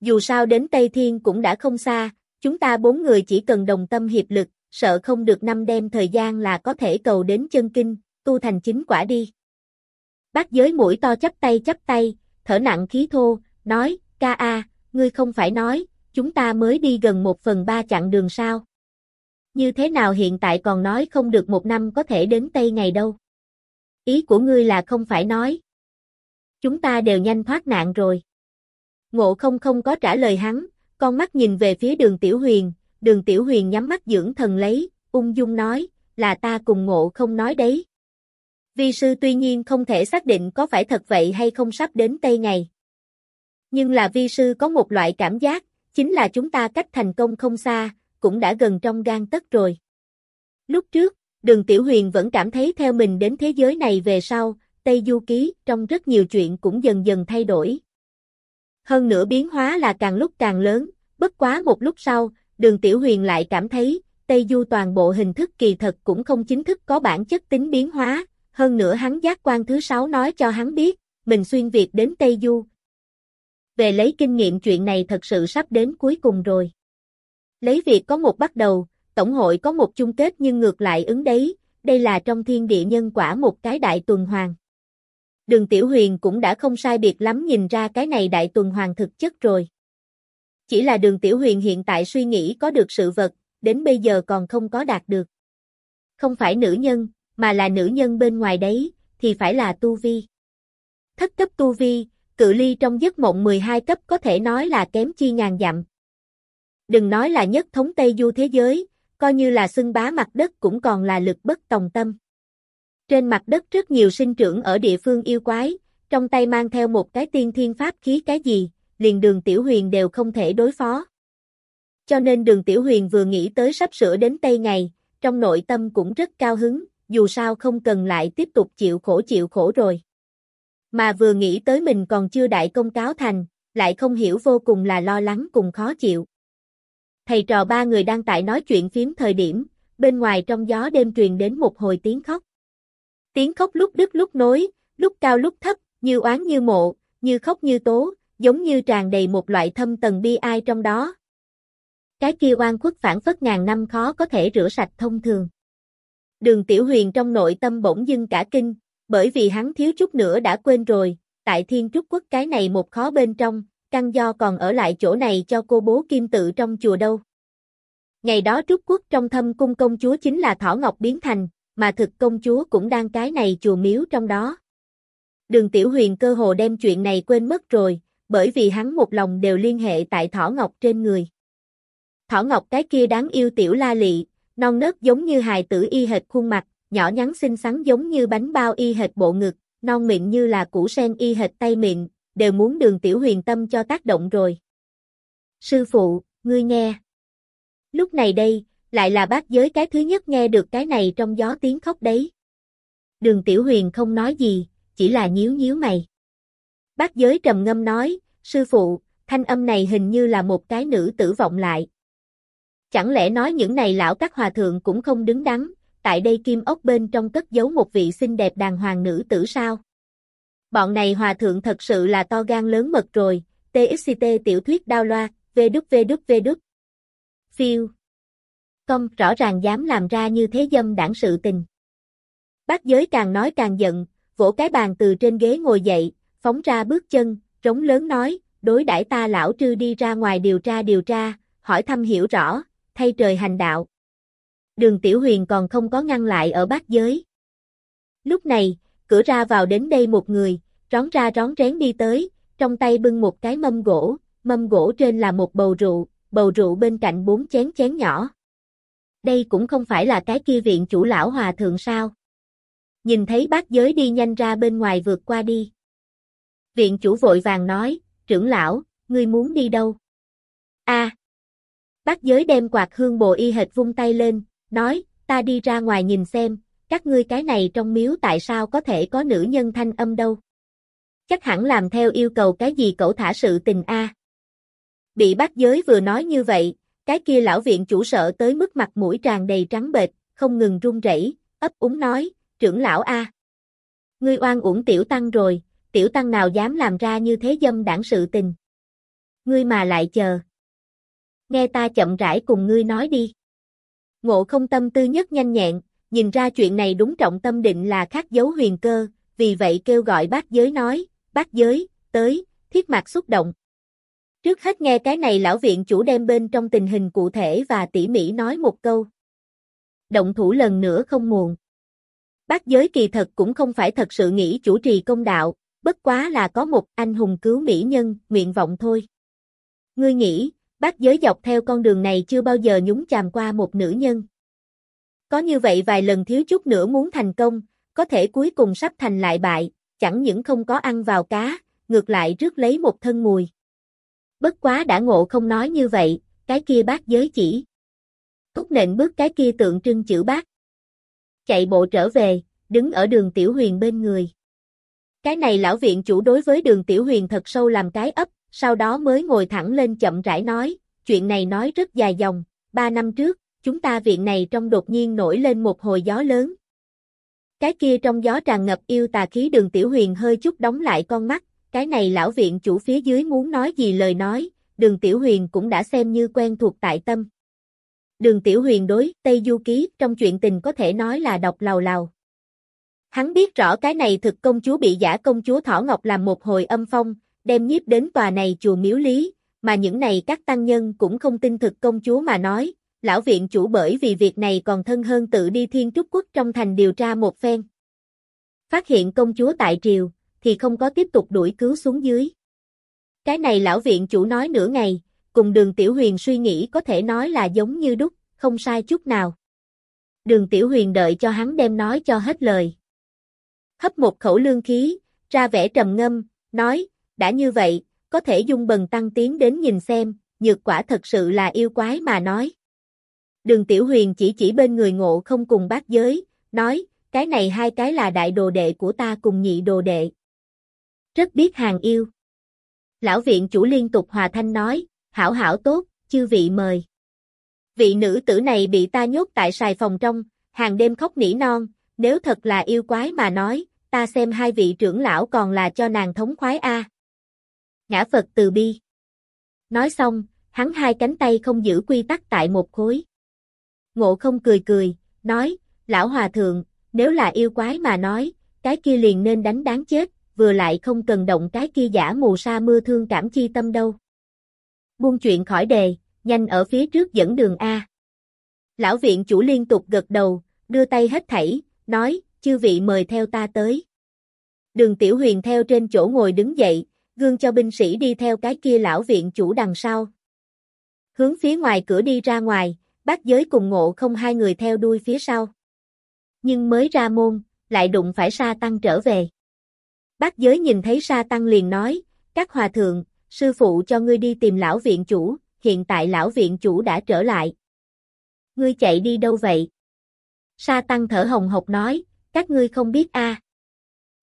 Speaker 1: Dù sao đến Tây Thiên cũng đã không xa, chúng ta bốn người chỉ cần đồng tâm hiệp lực, sợ không được năm đêm thời gian là có thể cầu đến chân kinh, tu thành chính quả đi. Bác giới mũi to chắp tay chắp tay, thở nặng khí thô, nói, ca a, ngươi không phải nói, chúng ta mới đi gần một phần ba chặng đường sao. Như thế nào hiện tại còn nói không được một năm có thể đến Tây ngày đâu. Ý của ngươi là không phải nói. Chúng ta đều nhanh thoát nạn rồi. Ngộ không không có trả lời hắn, con mắt nhìn về phía đường Tiểu Huyền, đường Tiểu Huyền nhắm mắt dưỡng thần lấy, ung dung nói, là ta cùng ngộ không nói đấy. Vi sư tuy nhiên không thể xác định có phải thật vậy hay không sắp đến Tây ngày. Nhưng là vi sư có một loại cảm giác, chính là chúng ta cách thành công không xa, cũng đã gần trong gan tất rồi. Lúc trước, đường Tiểu Huyền vẫn cảm thấy theo mình đến thế giới này về sau, Tây Du Ký trong rất nhiều chuyện cũng dần dần thay đổi. Hơn nữa biến hóa là càng lúc càng lớn, bất quá một lúc sau, đường Tiểu Huyền lại cảm thấy, Tây Du toàn bộ hình thức kỳ thật cũng không chính thức có bản chất tính biến hóa, hơn nữa hắn giác quan thứ sáu nói cho hắn biết, mình xuyên Việt đến Tây Du. Về lấy kinh nghiệm chuyện này thật sự sắp đến cuối cùng rồi. Lấy việc có một bắt đầu, Tổng hội có một chung kết nhưng ngược lại ứng đấy, đây là trong thiên địa nhân quả một cái đại tuần hoàn. Đường Tiểu Huyền cũng đã không sai biệt lắm nhìn ra cái này đại tuần hoàn thực chất rồi. Chỉ là đường Tiểu Huyền hiện tại suy nghĩ có được sự vật, đến bây giờ còn không có đạt được. Không phải nữ nhân, mà là nữ nhân bên ngoài đấy, thì phải là tu vi. Thất cấp tu vi, cự ly trong giấc mộng 12 cấp có thể nói là kém chi ngàn dặm. Đừng nói là nhất thống Tây Du thế giới, coi như là xưng bá mặt đất cũng còn là lực bất tòng tâm. Trên mặt đất rất nhiều sinh trưởng ở địa phương yêu quái, trong tay mang theo một cái tiên thiên pháp khí cái gì, liền đường Tiểu Huyền đều không thể đối phó. Cho nên đường Tiểu Huyền vừa nghĩ tới sắp sửa đến Tây ngày, trong nội tâm cũng rất cao hứng, dù sao không cần lại tiếp tục chịu khổ chịu khổ rồi. Mà vừa nghĩ tới mình còn chưa đại công cáo thành, lại không hiểu vô cùng là lo lắng cùng khó chịu. Thầy trò ba người đang tại nói chuyện phím thời điểm, bên ngoài trong gió đêm truyền đến một hồi tiếng khóc. Tiếng khóc lúc đứt lúc nối, lúc cao lúc thấp, như oán như mộ, như khóc như tố, giống như tràn đầy một loại thâm tầng bi ai trong đó. Cái kia oan khuất phản phất ngàn năm khó có thể rửa sạch thông thường. Đường Tiểu Huyền trong nội tâm bỗng dưng cả kinh, bởi vì hắn thiếu chút nữa đã quên rồi, tại Thiên Trúc Quốc cái này một khó bên trong, căn do còn ở lại chỗ này cho cô bố kim tự trong chùa đâu. Ngày đó Trúc Quốc trong thâm cung công chúa chính là Thỏ Ngọc biến thành, mà thực công chúa cũng đang cái này chùa miếu trong đó. Đường Tiểu Huyền cơ hồ đem chuyện này quên mất rồi, bởi vì hắn một lòng đều liên hệ tại Thỏ Ngọc trên người. Thỏ Ngọc cái kia đáng yêu tiểu la lị, non nớt giống như hài tử y hệt khuôn mặt, nhỏ nhắn xinh xắn giống như bánh bao y hệt bộ ngực, non mịn như là củ sen y hệt tay mịn, đều muốn đường tiểu huyền tâm cho tác động rồi. Sư phụ, ngươi nghe. Lúc này đây, lại là bác giới cái thứ nhất nghe được cái này trong gió tiếng khóc đấy. Đường tiểu huyền không nói gì, chỉ là nhíu nhíu mày. Bác giới trầm ngâm nói, sư phụ, thanh âm này hình như là một cái nữ tử vọng lại. Chẳng lẽ nói những này lão các hòa thượng cũng không đứng đắn, tại đây kim ốc bên trong cất giấu một vị xinh đẹp đàng hoàng nữ tử sao? Bọn này hòa thượng thật sự là to gan lớn mật rồi, TXT tiểu thuyết đao loa, v đúc v đúc v đúc. Phiêu. Công rõ ràng dám làm ra như thế dâm đảng sự tình. Bác giới càng nói càng giận, vỗ cái bàn từ trên ghế ngồi dậy, phóng ra bước chân, rống lớn nói, đối đãi ta lão trư đi ra ngoài điều tra điều tra, hỏi thăm hiểu rõ, thay trời hành đạo. Đường Tiểu Huyền còn không có ngăn lại ở bát giới. Lúc này, cửa ra vào đến đây một người, rón ra rón rén đi tới, trong tay bưng một cái mâm gỗ, mâm gỗ trên là một bầu rượu, bầu rượu bên cạnh bốn chén chén nhỏ. Đây cũng không phải là cái kia viện chủ lão hòa thượng sao. Nhìn thấy bác giới đi nhanh ra bên ngoài vượt qua đi. Viện chủ vội vàng nói, trưởng lão, ngươi muốn đi đâu? A. bác giới đem quạt hương bồ y hệt vung tay lên, nói, ta đi ra ngoài nhìn xem, các ngươi cái này trong miếu tại sao có thể có nữ nhân thanh âm đâu? Chắc hẳn làm theo yêu cầu cái gì cậu thả sự tình a. Bị bác giới vừa nói như vậy, cái kia lão viện chủ sợ tới mức mặt mũi tràn đầy trắng bệch, không ngừng run rẩy, ấp úng nói, trưởng lão a, ngươi oan uổng tiểu tăng rồi, tiểu tăng nào dám làm ra như thế dâm đảng sự tình. Ngươi mà lại chờ. Nghe ta chậm rãi cùng ngươi nói đi. Ngộ không tâm tư nhất nhanh nhẹn, nhìn ra chuyện này đúng trọng tâm định là khắc dấu huyền cơ, vì vậy kêu gọi bác giới nói, bác giới, tới, thiết mặt xúc động. Trước hết nghe cái này lão viện chủ đem bên trong tình hình cụ thể và tỉ mỉ nói một câu. Động thủ lần nữa không muộn. Bác giới kỳ thật cũng không phải thật sự nghĩ chủ trì công đạo, bất quá là có một anh hùng cứu mỹ nhân, nguyện vọng thôi. Ngươi nghĩ, bác giới dọc theo con đường này chưa bao giờ nhúng chàm qua một nữ nhân. Có như vậy vài lần thiếu chút nữa muốn thành công, có thể cuối cùng sắp thành lại bại, chẳng những không có ăn vào cá, ngược lại rước lấy một thân mùi. Bất quá đã ngộ không nói như vậy, cái kia bác giới chỉ. Cúc nện bước cái kia tượng trưng chữ bác. Chạy bộ trở về, đứng ở đường Tiểu Huyền bên người. Cái này lão viện chủ đối với đường Tiểu Huyền thật sâu làm cái ấp, sau đó mới ngồi thẳng lên chậm rãi nói, chuyện này nói rất dài dòng, ba năm trước, chúng ta viện này trong đột nhiên nổi lên một hồi gió lớn. Cái kia trong gió tràn ngập yêu tà khí đường Tiểu Huyền hơi chút đóng lại con mắt, cái này lão viện chủ phía dưới muốn nói gì lời nói, đường Tiểu Huyền cũng đã xem như quen thuộc tại tâm. Đường Tiểu Huyền đối Tây Du Ký trong chuyện tình có thể nói là đọc lào lào. Hắn biết rõ cái này thực công chúa bị giả công chúa Thỏ Ngọc làm một hồi âm phong, đem nhiếp đến tòa này chùa miếu lý, mà những này các tăng nhân cũng không tin thực công chúa mà nói, lão viện chủ bởi vì việc này còn thân hơn tự đi thiên trúc quốc trong thành điều tra một phen. Phát hiện công chúa tại triều, thì không có tiếp tục đuổi cứu xuống dưới. Cái này lão viện chủ nói nửa ngày, cùng đường tiểu huyền suy nghĩ có thể nói là giống như đúc, không sai chút nào. Đường tiểu huyền đợi cho hắn đem nói cho hết lời. Hấp một khẩu lương khí, ra vẻ trầm ngâm, nói, đã như vậy, có thể dung bần tăng tiến đến nhìn xem, nhược quả thật sự là yêu quái mà nói. Đường Tiểu Huyền chỉ chỉ bên người ngộ không cùng bác giới, nói, cái này hai cái là đại đồ đệ của ta cùng nhị đồ đệ. Rất biết hàng yêu. Lão viện chủ liên tục hòa thanh nói, hảo hảo tốt, chư vị mời. Vị nữ tử này bị ta nhốt tại sài phòng trong, hàng đêm khóc nỉ non, nếu thật là yêu quái mà nói, ta xem hai vị trưởng lão còn là cho nàng thống khoái a. Ngã Phật từ bi. Nói xong, hắn hai cánh tay không giữ quy tắc tại một khối. Ngộ không cười cười, nói, lão hòa thượng, nếu là yêu quái mà nói, cái kia liền nên đánh đáng chết, vừa lại không cần động cái kia giả mù sa mưa thương cảm chi tâm đâu. Buông chuyện khỏi đề, nhanh ở phía trước dẫn đường A. Lão viện chủ liên tục gật đầu, đưa tay hết thảy, nói, chư vị mời theo ta tới. Đường tiểu huyền theo trên chỗ ngồi đứng dậy, gương cho binh sĩ đi theo cái kia lão viện chủ đằng sau. Hướng phía ngoài cửa đi ra ngoài, bác giới cùng ngộ không hai người theo đuôi phía sau. Nhưng mới ra môn, lại đụng phải sa tăng trở về. Bác giới nhìn thấy sa tăng liền nói, các hòa thượng, sư phụ cho ngươi đi tìm lão viện chủ, hiện tại lão viện chủ đã trở lại. Ngươi chạy đi đâu vậy? Sa tăng thở hồng hộc nói, các ngươi không biết a.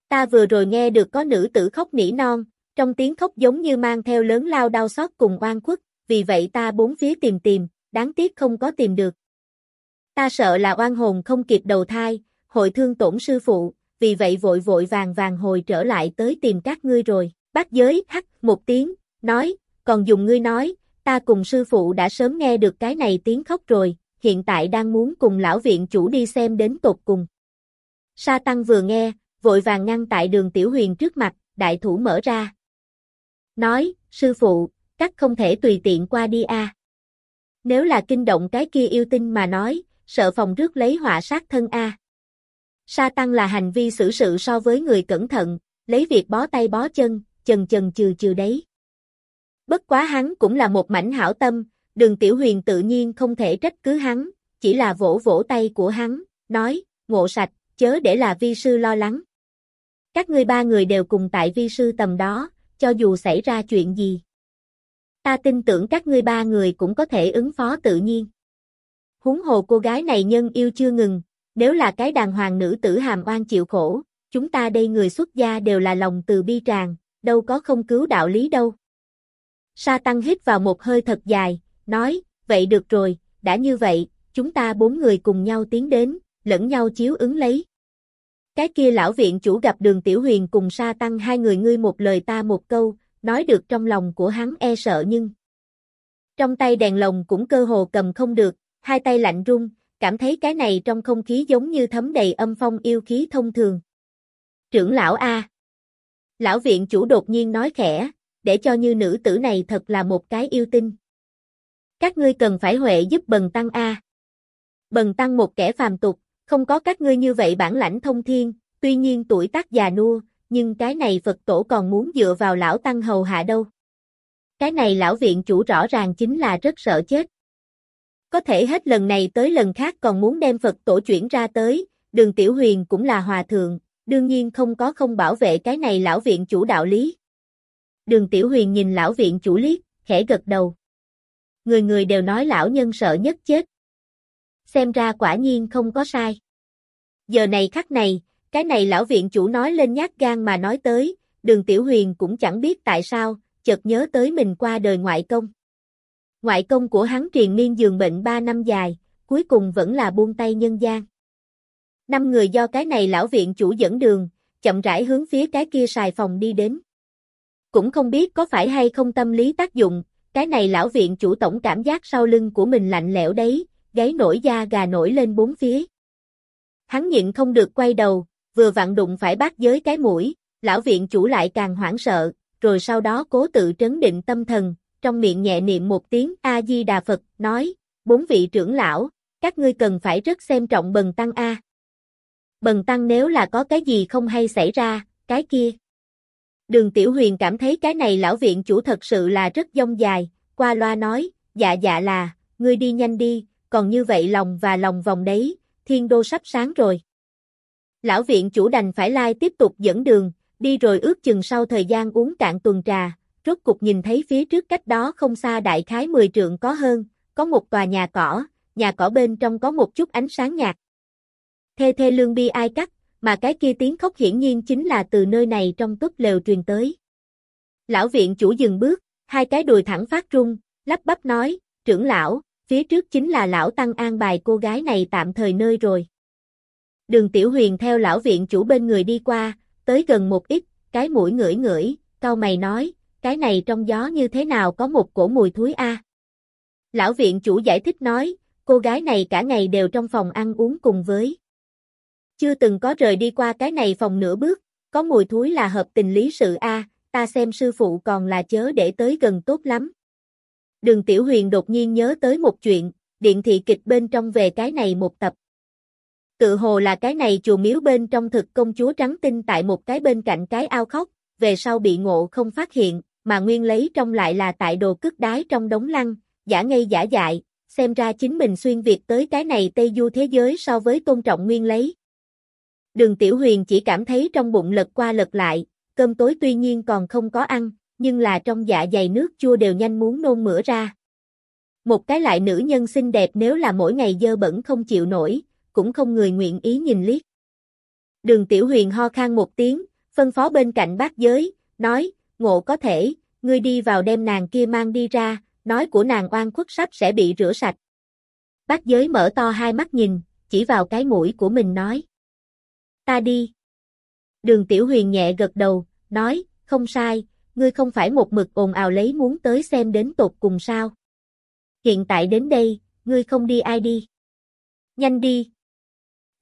Speaker 1: Ta vừa rồi nghe được có nữ tử khóc nỉ non, trong tiếng khóc giống như mang theo lớn lao đau xót cùng oan khuất, vì vậy ta bốn phía tìm tìm, đáng tiếc không có tìm được. Ta sợ là oan hồn không kịp đầu thai, hội thương tổn sư phụ, vì vậy vội vội vàng vàng hồi trở lại tới tìm các ngươi rồi. Bác giới hắc một tiếng, nói, còn dùng ngươi nói, ta cùng sư phụ đã sớm nghe được cái này tiếng khóc rồi, hiện tại đang muốn cùng lão viện chủ đi xem đến tột cùng. Sa Tăng vừa nghe, vội vàng ngăn tại đường Tiểu Huyền trước mặt, đại thủ mở ra. Nói, sư phụ, các không thể tùy tiện qua đi a. Nếu là kinh động cái kia yêu tinh mà nói, sợ phòng rước lấy họa sát thân A. Sa tăng là hành vi xử sự so với người cẩn thận, lấy việc bó tay bó chân, chần chần chừ chừ đấy. Bất quá hắn cũng là một mảnh hảo tâm, đường tiểu huyền tự nhiên không thể trách cứ hắn, chỉ là vỗ vỗ tay của hắn, nói, ngộ sạch, chớ để là vi sư lo lắng. Các ngươi ba người đều cùng tại vi sư tầm đó, cho dù xảy ra chuyện gì. Ta tin tưởng các ngươi ba người cũng có thể ứng phó tự nhiên. Húng hồ cô gái này nhân yêu chưa ngừng, nếu là cái đàng hoàng nữ tử hàm oan chịu khổ, chúng ta đây người xuất gia đều là lòng từ bi tràn, đâu có không cứu đạo lý đâu. Sa Tăng hít vào một hơi thật dài, nói, vậy được rồi, đã như vậy, chúng ta bốn người cùng nhau tiến đến, lẫn nhau chiếu ứng lấy. Cái kia lão viện chủ gặp đường Tiểu Huyền cùng Sa Tăng hai người ngươi một lời ta một câu, nói được trong lòng của hắn e sợ nhưng. Trong tay đèn lồng cũng cơ hồ cầm không được, hai tay lạnh run, cảm thấy cái này trong không khí giống như thấm đầy âm phong yêu khí thông thường. Trưởng lão A. Lão viện chủ đột nhiên nói khẽ, để cho như nữ tử này thật là một cái yêu tinh. Các ngươi cần phải huệ giúp bần tăng A. Bần tăng một kẻ phàm tục, không có các ngươi như vậy bản lãnh thông thiên, tuy nhiên tuổi tác già nua, nhưng cái này Phật tổ còn muốn dựa vào lão tăng hầu hạ đâu. Cái này lão viện chủ rõ ràng chính là rất sợ chết. Có thể hết lần này tới lần khác còn muốn đem Phật tổ chuyển ra tới, đường tiểu huyền cũng là hòa thượng, đương nhiên không có không bảo vệ cái này lão viện chủ đạo lý. Đường tiểu huyền nhìn lão viện chủ liếc, khẽ gật đầu. Người người đều nói lão nhân sợ nhất chết. Xem ra quả nhiên không có sai. Giờ này khắc này, cái này lão viện chủ nói lên nhát gan mà nói tới, đường tiểu huyền cũng chẳng biết tại sao, chợt nhớ tới mình qua đời ngoại công. Ngoại công của hắn truyền miên giường bệnh 3 năm dài, cuối cùng vẫn là buông tay nhân gian. Năm người do cái này lão viện chủ dẫn đường, chậm rãi hướng phía cái kia xài phòng đi đến. Cũng không biết có phải hay không tâm lý tác dụng, cái này lão viện chủ tổng cảm giác sau lưng của mình lạnh lẽo đấy, gáy nổi da gà nổi lên bốn phía. Hắn nhịn không được quay đầu, vừa vặn đụng phải bát giới cái mũi, lão viện chủ lại càng hoảng sợ, rồi sau đó cố tự trấn định tâm thần, trong miệng nhẹ niệm một tiếng A-di-đà Phật, nói, bốn vị trưởng lão, các ngươi cần phải rất xem trọng bần tăng A. Bần tăng nếu là có cái gì không hay xảy ra, cái kia. Đường Tiểu Huyền cảm thấy cái này lão viện chủ thật sự là rất dông dài, qua loa nói, dạ dạ là, ngươi đi nhanh đi, còn như vậy lòng và lòng vòng đấy, thiên đô sắp sáng rồi. Lão viện chủ đành phải lai tiếp tục dẫn đường, đi rồi ước chừng sau thời gian uống cạn tuần trà, rốt cục nhìn thấy phía trước cách đó không xa đại khái 10 trượng có hơn, có một tòa nhà cỏ, nhà cỏ bên trong có một chút ánh sáng nhạt. Thê thê lương bi ai cắt, mà cái kia tiếng khóc hiển nhiên chính là từ nơi này trong túp lều truyền tới. Lão viện chủ dừng bước, hai cái đùi thẳng phát rung, lắp bắp nói, trưởng lão, phía trước chính là lão tăng an bài cô gái này tạm thời nơi rồi. Đường Tiểu Huyền theo lão viện chủ bên người đi qua, tới gần một ít, cái mũi ngửi ngửi, cao mày nói, cái này trong gió như thế nào có một cổ mùi thúi a. Lão viện chủ giải thích nói, cô gái này cả ngày đều trong phòng ăn uống cùng với. Chưa từng có rời đi qua cái này phòng nửa bước, có mùi thúi là hợp tình lý sự a, ta xem sư phụ còn là chớ để tới gần tốt lắm. Đường Tiểu Huyền đột nhiên nhớ tới một chuyện, điện thị kịch bên trong về cái này một tập. Tự hồ là cái này chùa miếu bên trong thực công chúa trắng tinh tại một cái bên cạnh cái ao khóc, về sau bị ngộ không phát hiện, mà nguyên lấy trong lại là tại đồ cất đái trong đống lăng, giả ngây giả dại, xem ra chính mình xuyên Việt tới cái này Tây Du thế giới so với tôn trọng nguyên lấy. Đường Tiểu Huyền chỉ cảm thấy trong bụng lật qua lật lại, cơm tối tuy nhiên còn không có ăn, nhưng là trong dạ dày nước chua đều nhanh muốn nôn mửa ra. Một cái lại nữ nhân xinh đẹp nếu là mỗi ngày dơ bẩn không chịu nổi, cũng không người nguyện ý nhìn liếc. Đường Tiểu Huyền ho khan một tiếng, phân phó bên cạnh bác giới, nói, ngộ có thể, ngươi đi vào đem nàng kia mang đi ra, nói của nàng oan khuất sắp sẽ bị rửa sạch. Bác giới mở to hai mắt nhìn, chỉ vào cái mũi của mình nói. Ta đi. Đường Tiểu Huyền nhẹ gật đầu, nói, không sai, ngươi không phải một mực ồn ào lấy muốn tới xem đến tột cùng sao. Hiện tại đến đây, ngươi không đi ai đi. Nhanh đi.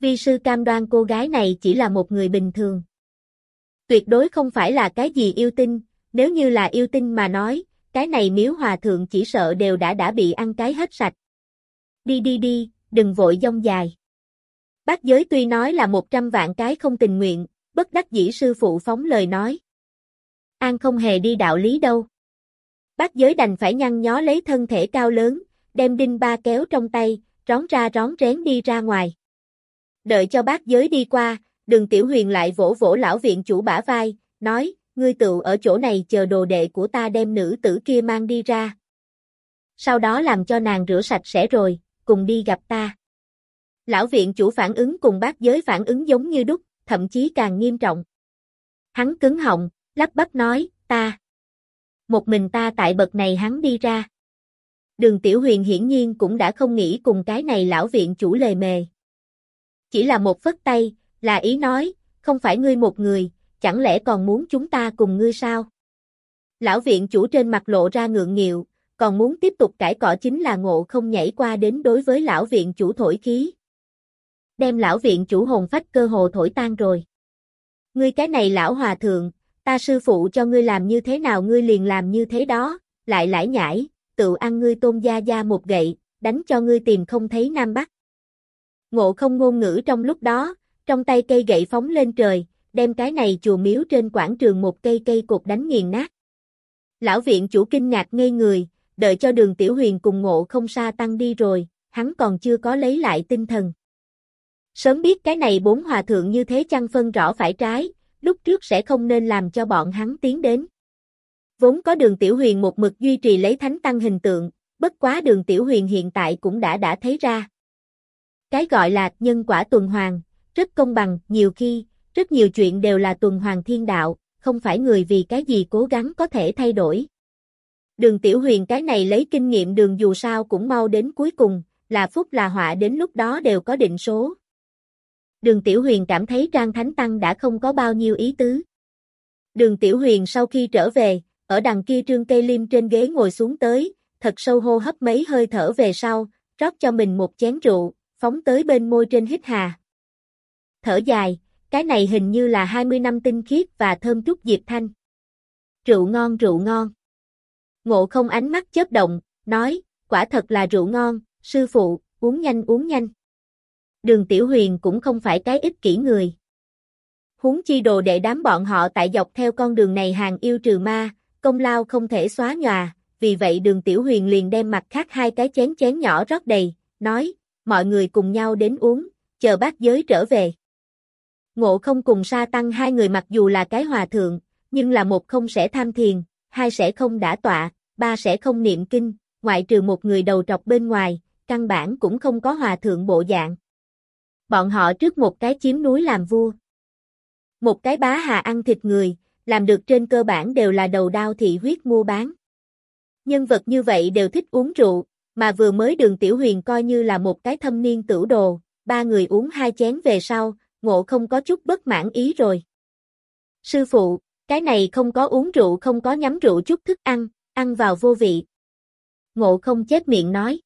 Speaker 1: Vi sư cam đoan cô gái này chỉ là một người bình thường. Tuyệt đối không phải là cái gì yêu tinh, nếu như là yêu tinh mà nói, cái này miếu hòa thượng chỉ sợ đều đã đã bị ăn cái hết sạch. Đi đi đi, đừng vội dông dài. Bác giới tuy nói là một trăm vạn cái không tình nguyện, bất đắc dĩ sư phụ phóng lời nói. An không hề đi đạo lý đâu. Bác giới đành phải nhăn nhó lấy thân thể cao lớn, đem đinh ba kéo trong tay, rón ra rón rén đi ra ngoài. Đợi cho bác giới đi qua, đường tiểu huyền lại vỗ vỗ lão viện chủ bả vai, nói, ngươi tự ở chỗ này chờ đồ đệ của ta đem nữ tử kia mang đi ra. Sau đó làm cho nàng rửa sạch sẽ rồi, cùng đi gặp ta. Lão viện chủ phản ứng cùng bác giới phản ứng giống như đúc, thậm chí càng nghiêm trọng. Hắn cứng họng, lắp bắp nói, ta. Một mình ta tại bậc này hắn đi ra. Đường Tiểu Huyền hiển nhiên cũng đã không nghĩ cùng cái này lão viện chủ lề mề. Chỉ là một phất tay, là ý nói, không phải ngươi một người, chẳng lẽ còn muốn chúng ta cùng ngươi sao? Lão viện chủ trên mặt lộ ra ngượng nghịu, còn muốn tiếp tục cãi cọ chính là ngộ không nhảy qua đến đối với lão viện chủ thổi khí. Đem lão viện chủ hồn phách cơ hồ thổi tan rồi. Ngươi cái này lão hòa thượng, ta sư phụ cho ngươi làm như thế nào ngươi liền làm như thế đó, lại lải nhải, tự ăn ngươi tôn gia gia một gậy, đánh cho ngươi tìm không thấy Nam Bắc. Ngộ không ngôn ngữ trong lúc đó, trong tay cây gậy phóng lên trời, đem cái này chùa miếu trên quảng trường một cây cây cột đánh nghiền nát. Lão viện chủ kinh ngạc ngây người, đợi cho đường tiểu huyền cùng ngộ không xa tăng đi rồi, hắn còn chưa có lấy lại tinh thần. Sớm biết cái này bốn hòa thượng như thế chăng phân rõ phải trái, lúc trước sẽ không nên làm cho bọn hắn tiến đến. Vốn có đường tiểu huyền một mực duy trì lấy thánh tăng hình tượng, bất quá đường tiểu huyền hiện tại cũng đã đã thấy ra. Cái gọi là nhân quả tuần hoàn, rất công bằng, nhiều khi, rất nhiều chuyện đều là tuần hoàn thiên đạo, không phải người vì cái gì cố gắng có thể thay đổi. Đường tiểu huyền cái này lấy kinh nghiệm đường dù sao cũng mau đến cuối cùng, là phúc là họa đến lúc đó đều có định số. Đường tiểu huyền cảm thấy Trang Thánh Tăng đã không có bao nhiêu ý tứ. Đường tiểu huyền sau khi trở về, ở đằng kia trương cây lim trên ghế ngồi xuống tới, thật sâu hô hấp mấy hơi thở về sau, rót cho mình một chén rượu, phóng tới bên môi trên hít hà. Thở dài, cái này hình như là 20 năm tinh khiết và thơm chút diệp thanh. Rượu ngon rượu ngon. Ngộ không ánh mắt chớp động, nói, quả thật là rượu ngon, sư phụ, uống nhanh uống nhanh. Đường Tiểu Huyền cũng không phải cái ích kỷ người. Huống chi đồ để đám bọn họ tại dọc theo con đường này hàng yêu trừ ma, công lao không thể xóa nhòa, vì vậy đường Tiểu Huyền liền đem mặt khác hai cái chén chén nhỏ rót đầy, nói, mọi người cùng nhau đến uống, chờ bác giới trở về. Ngộ không cùng sa tăng hai người mặc dù là cái hòa thượng, nhưng là một không sẽ tham thiền, hai sẽ không đã tọa, ba sẽ không niệm kinh, ngoại trừ một người đầu trọc bên ngoài, căn bản cũng không có hòa thượng bộ dạng. Bọn họ trước một cái chiếm núi làm vua. Một cái bá hà ăn thịt người, làm được trên cơ bản đều là đầu đao thị huyết mua bán. Nhân vật như vậy đều thích uống rượu, mà vừa mới đường tiểu huyền coi như là một cái thâm niên tử đồ, ba người uống hai chén về sau, ngộ không có chút bất mãn ý rồi. Sư phụ, cái này không có uống rượu không có nhắm rượu chút thức ăn, ăn vào vô vị. Ngộ không chết miệng nói.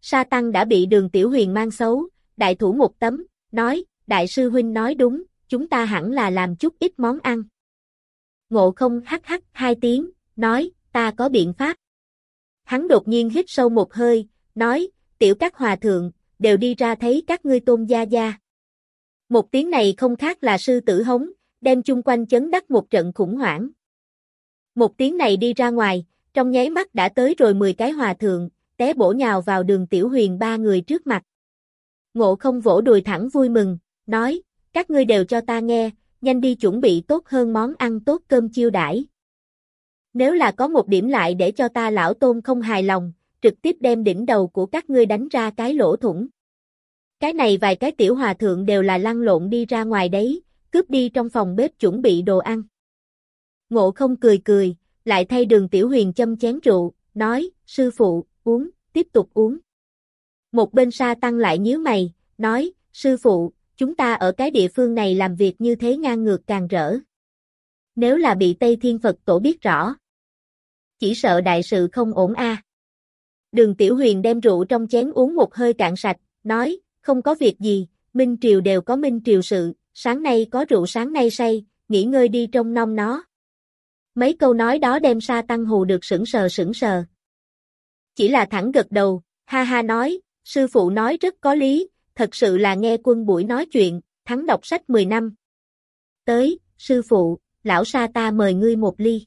Speaker 1: Sa Tăng đã bị đường tiểu huyền mang xấu, đại thủ một tấm, nói, đại sư huynh nói đúng, chúng ta hẳn là làm chút ít món ăn. Ngộ không hắc hắc hai tiếng, nói, ta có biện pháp. Hắn đột nhiên hít sâu một hơi, nói, tiểu các hòa thượng, đều đi ra thấy các ngươi tôn gia gia. Một tiếng này không khác là sư tử hống, đem chung quanh chấn đắc một trận khủng hoảng. Một tiếng này đi ra ngoài, trong nháy mắt đã tới rồi 10 cái hòa thượng, té bổ nhào vào đường tiểu huyền ba người trước mặt. Ngộ không vỗ đùi thẳng vui mừng, nói, các ngươi đều cho ta nghe, nhanh đi chuẩn bị tốt hơn món ăn tốt cơm chiêu đãi. Nếu là có một điểm lại để cho ta lão tôn không hài lòng, trực tiếp đem đỉnh đầu của các ngươi đánh ra cái lỗ thủng. Cái này vài cái tiểu hòa thượng đều là lăn lộn đi ra ngoài đấy, cướp đi trong phòng bếp chuẩn bị đồ ăn. Ngộ không cười cười, lại thay đường tiểu huyền châm chén rượu, nói, sư phụ, uống, tiếp tục uống. Một bên sa tăng lại nhíu mày, nói, sư phụ, chúng ta ở cái địa phương này làm việc như thế ngang ngược càng rỡ. Nếu là bị Tây Thiên Phật tổ biết rõ, chỉ sợ đại sự không ổn a. Đường Tiểu Huyền đem rượu trong chén uống một hơi cạn sạch, nói, không có việc gì, Minh Triều đều có Minh Triều sự, sáng nay có rượu sáng nay say, nghỉ ngơi đi trong nom nó. Mấy câu nói đó đem sa tăng hù được sững sờ sững sờ. Chỉ là thẳng gật đầu, ha ha nói, sư phụ nói rất có lý, thật sự là nghe quân buổi nói chuyện, thắng đọc sách 10 năm. Tới, sư phụ, lão sa ta mời ngươi một ly.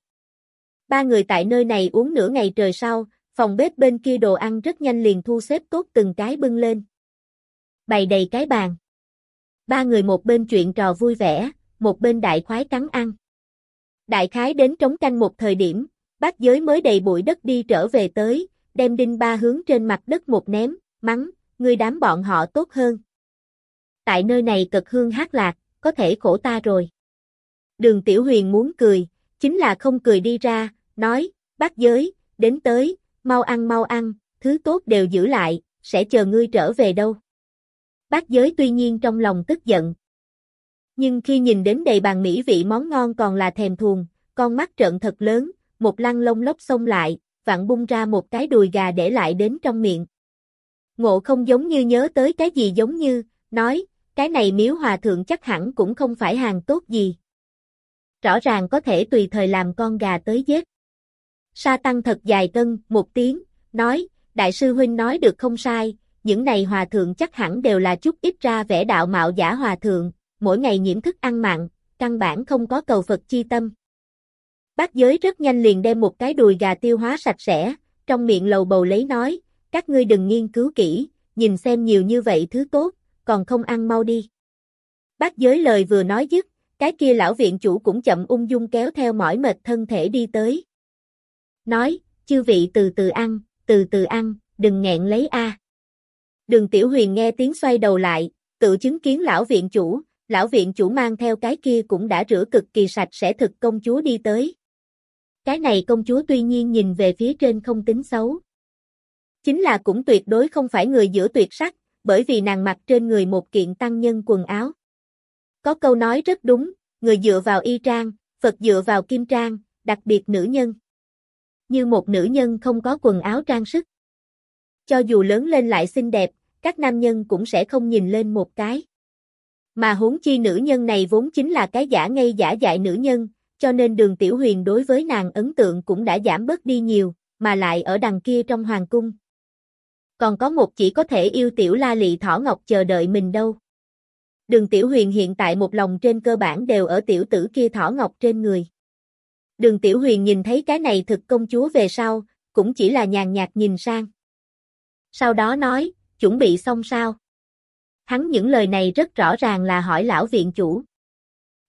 Speaker 1: Ba người tại nơi này uống nửa ngày trời sau, phòng bếp bên kia đồ ăn rất nhanh liền thu xếp tốt từng cái bưng lên. Bày đầy cái bàn. Ba người một bên chuyện trò vui vẻ, một bên đại khoái cắn ăn. Đại khái đến trống canh một thời điểm, bác giới mới đầy bụi đất đi trở về tới, đem đinh ba hướng trên mặt đất một ném, mắng, người đám bọn họ tốt hơn. Tại nơi này cực hương hát lạc, có thể khổ ta rồi. Đường Tiểu Huyền muốn cười, chính là không cười đi ra, nói, bác giới, đến tới, mau ăn mau ăn, thứ tốt đều giữ lại, sẽ chờ ngươi trở về đâu. Bác giới tuy nhiên trong lòng tức giận. Nhưng khi nhìn đến đầy bàn mỹ vị món ngon còn là thèm thuồng, con mắt trợn thật lớn, một lăng lông lốc xông lại, vặn bung ra một cái đùi gà để lại đến trong miệng. Ngộ không giống như nhớ tới cái gì giống như, nói, cái này miếu hòa thượng chắc hẳn cũng không phải hàng tốt gì. Rõ ràng có thể tùy thời làm con gà tới giết. Sa tăng thật dài cân, một tiếng, nói, đại sư huynh nói được không sai, những này hòa thượng chắc hẳn đều là chút ít ra vẻ đạo mạo giả hòa thượng, mỗi ngày nhiễm thức ăn mặn, căn bản không có cầu Phật chi tâm. Bác giới rất nhanh liền đem một cái đùi gà tiêu hóa sạch sẽ, trong miệng lầu bầu lấy nói, các ngươi đừng nghiên cứu kỹ, nhìn xem nhiều như vậy thứ tốt, còn không ăn mau đi. Bác giới lời vừa nói dứt, cái kia lão viện chủ cũng chậm ung dung kéo theo mỏi mệt thân thể đi tới. Nói, chư vị từ từ ăn, từ từ ăn, đừng nghẹn lấy a. Đường Tiểu Huyền nghe tiếng xoay đầu lại, tự chứng kiến lão viện chủ, lão viện chủ mang theo cái kia cũng đã rửa cực kỳ sạch sẽ thực công chúa đi tới. Cái này công chúa tuy nhiên nhìn về phía trên không tính xấu. Chính là cũng tuyệt đối không phải người giữa tuyệt sắc, bởi vì nàng mặc trên người một kiện tăng nhân quần áo. Có câu nói rất đúng, người dựa vào y trang, Phật dựa vào kim trang, đặc biệt nữ nhân. Như một nữ nhân không có quần áo trang sức. Cho dù lớn lên lại xinh đẹp, các nam nhân cũng sẽ không nhìn lên một cái. Mà huống chi nữ nhân này vốn chính là cái giả ngây giả dại nữ nhân, cho nên đường tiểu huyền đối với nàng ấn tượng cũng đã giảm bớt đi nhiều, mà lại ở đằng kia trong hoàng cung. Còn có một chỉ có thể yêu tiểu la lị thỏ ngọc chờ đợi mình đâu. Đường tiểu huyền hiện tại một lòng trên cơ bản đều ở tiểu tử kia thỏ ngọc trên người. Đường tiểu huyền nhìn thấy cái này thực công chúa về sau, cũng chỉ là nhàn nhạt nhìn sang. Sau đó nói, chuẩn bị xong sao? Hắn những lời này rất rõ ràng là hỏi lão viện chủ.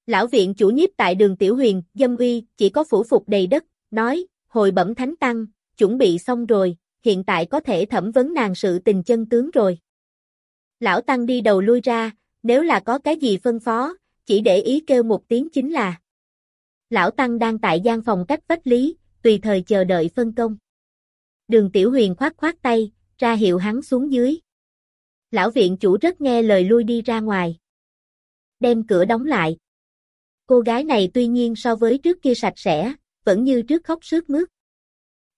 Speaker 1: Lão viện chủ nhiếp tại đường Tiểu Huyền, dâm uy, chỉ có phủ phục đầy đất, nói, hồi bẩm thánh tăng, chuẩn bị xong rồi, hiện tại có thể thẩm vấn nàng sự tình chân tướng rồi. Lão tăng đi đầu lui ra, nếu là có cái gì phân phó, chỉ để ý kêu một tiếng chính là. Lão tăng đang tại gian phòng cách vách lý, tùy thời chờ đợi phân công. Đường Tiểu Huyền khoát khoát tay, ra hiệu hắn xuống dưới. Lão viện chủ rất nghe lời lui đi ra ngoài. Đem cửa đóng lại. Cô gái này tuy nhiên so với trước kia sạch sẽ, vẫn như trước khóc sướt mướt.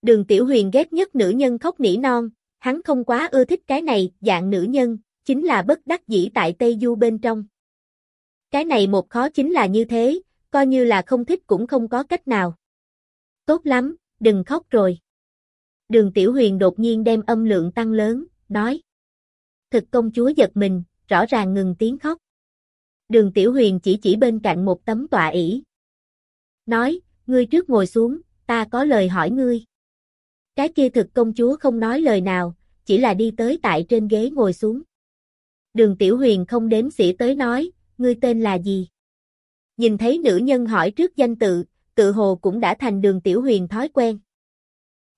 Speaker 1: Đường Tiểu Huyền ghét nhất nữ nhân khóc nỉ non, hắn không quá ưa thích cái này, dạng nữ nhân, chính là bất đắc dĩ tại Tây Du bên trong. Cái này một khó chính là như thế, coi như là không thích cũng không có cách nào. Tốt lắm, đừng khóc rồi. Đường Tiểu Huyền đột nhiên đem âm lượng tăng lớn, nói. Thực công chúa giật mình, rõ ràng ngừng tiếng khóc. Đường Tiểu Huyền chỉ chỉ bên cạnh một tấm tọa ỷ. Nói, ngươi trước ngồi xuống, ta có lời hỏi ngươi. Cái kia thực công chúa không nói lời nào, chỉ là đi tới tại trên ghế ngồi xuống. Đường Tiểu Huyền không đếm xỉa tới nói, ngươi tên là gì? Nhìn thấy nữ nhân hỏi trước danh tự, tự hồ cũng đã thành đường Tiểu Huyền thói quen.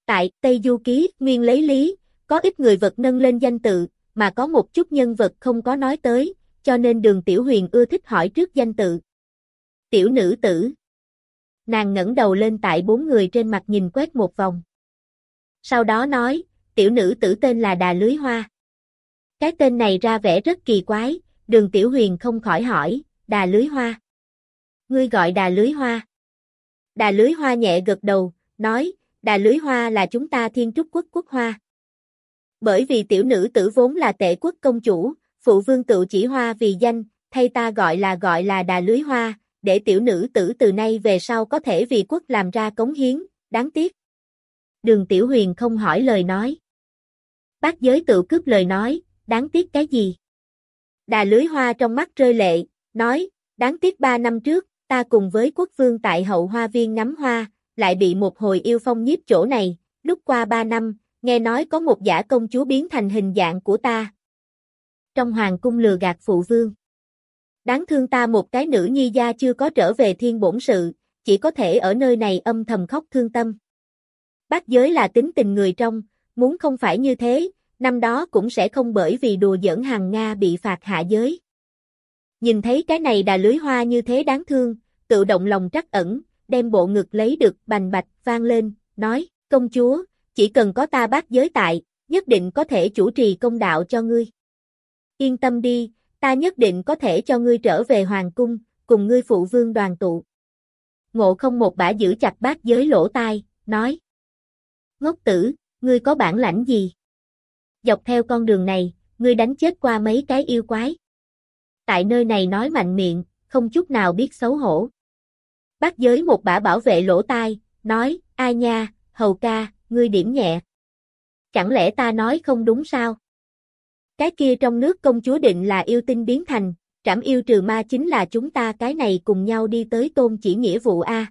Speaker 1: Tại Tây Du Ký, nguyên lấy lý, có ít người vật nâng lên danh tự, mà có một chút nhân vật không có nói tới, cho nên đường Tiểu Huyền ưa thích hỏi trước danh tự. Tiểu nữ tử. Nàng ngẩng đầu lên tại bốn người trên mặt nhìn quét một vòng. Sau đó nói, tiểu nữ tử tên là Đà Lưới Hoa. Cái tên này ra vẻ rất kỳ quái, đường Tiểu Huyền không khỏi hỏi, Đà Lưới Hoa. Ngươi gọi Đà Lưới Hoa. Đà Lưới Hoa nhẹ gật đầu, nói, Đà Lưới Hoa là chúng ta thiên trúc quốc quốc hoa. Bởi vì tiểu nữ tử vốn là tệ quốc công chủ, phụ vương tự chỉ hoa vì danh, thay ta gọi là gọi là đà lưới hoa, để tiểu nữ tử từ nay về sau có thể vì quốc làm ra cống hiến, đáng tiếc. Đường Tiểu Huyền không hỏi lời nói. Bác giới tự cướp lời nói, đáng tiếc cái gì? Đà lưới hoa trong mắt rơi lệ, nói, đáng tiếc ba năm trước, ta cùng với quốc vương tại hậu hoa viên ngắm hoa, lại bị một hồi yêu phong nhiếp chỗ này, lúc qua ba năm, nghe nói có một giả công chúa biến thành hình dạng của ta. Trong hoàng cung lừa gạt phụ vương. Đáng thương ta một cái nữ nhi gia chưa có trở về thiên bổn sự, chỉ có thể ở nơi này âm thầm khóc thương tâm. Bác giới là tính tình người trong, muốn không phải như thế, năm đó cũng sẽ không bởi vì đùa giỡn hàng Nga bị phạt hạ giới. Nhìn thấy cái này đà lưới hoa như thế đáng thương, tự động lòng trắc ẩn, đem bộ ngực lấy được bành bạch vang lên, nói, công chúa, chỉ cần có ta bác giới tại, nhất định có thể chủ trì công đạo cho ngươi. Yên tâm đi, ta nhất định có thể cho ngươi trở về hoàng cung, cùng ngươi phụ vương đoàn tụ. Ngộ không một bả giữ chặt bác giới lỗ tai, nói. Ngốc tử, ngươi có bản lãnh gì? Dọc theo con đường này, ngươi đánh chết qua mấy cái yêu quái. Tại nơi này nói mạnh miệng, không chút nào biết xấu hổ. Bác giới một bả bảo vệ lỗ tai, nói, ai nha, hầu ca, ngươi điểm nhẹ. Chẳng lẽ ta nói không đúng sao? Cái kia trong nước công chúa định là yêu tinh biến thành, trảm yêu trừ ma chính là chúng ta cái này cùng nhau đi tới tôn chỉ nghĩa vụ A.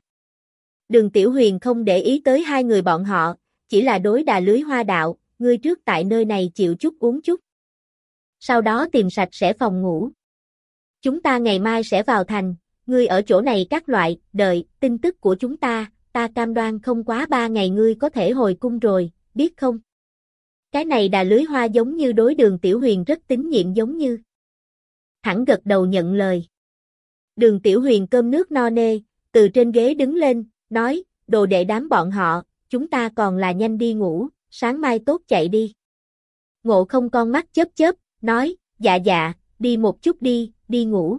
Speaker 1: Đường Tiểu Huyền không để ý tới hai người bọn họ, chỉ là đối đà lưới hoa đạo, ngươi trước tại nơi này chịu chút uống chút. Sau đó tìm sạch sẽ phòng ngủ. Chúng ta ngày mai sẽ vào thành, ngươi ở chỗ này các loại, đợi, tin tức của chúng ta, ta cam đoan không quá ba ngày ngươi có thể hồi cung rồi, biết không? Cái này đà lưới hoa giống như đối đường Tiểu Huyền rất tín nhiệm giống như. Hẳn gật đầu nhận lời. Đường Tiểu Huyền cơm nước no nê, từ trên ghế đứng lên, nói, đồ đệ đám bọn họ, chúng ta còn là nhanh đi ngủ, sáng mai tốt chạy đi. Ngộ không con mắt chớp chớp, nói, dạ dạ, đi một chút đi, đi ngủ.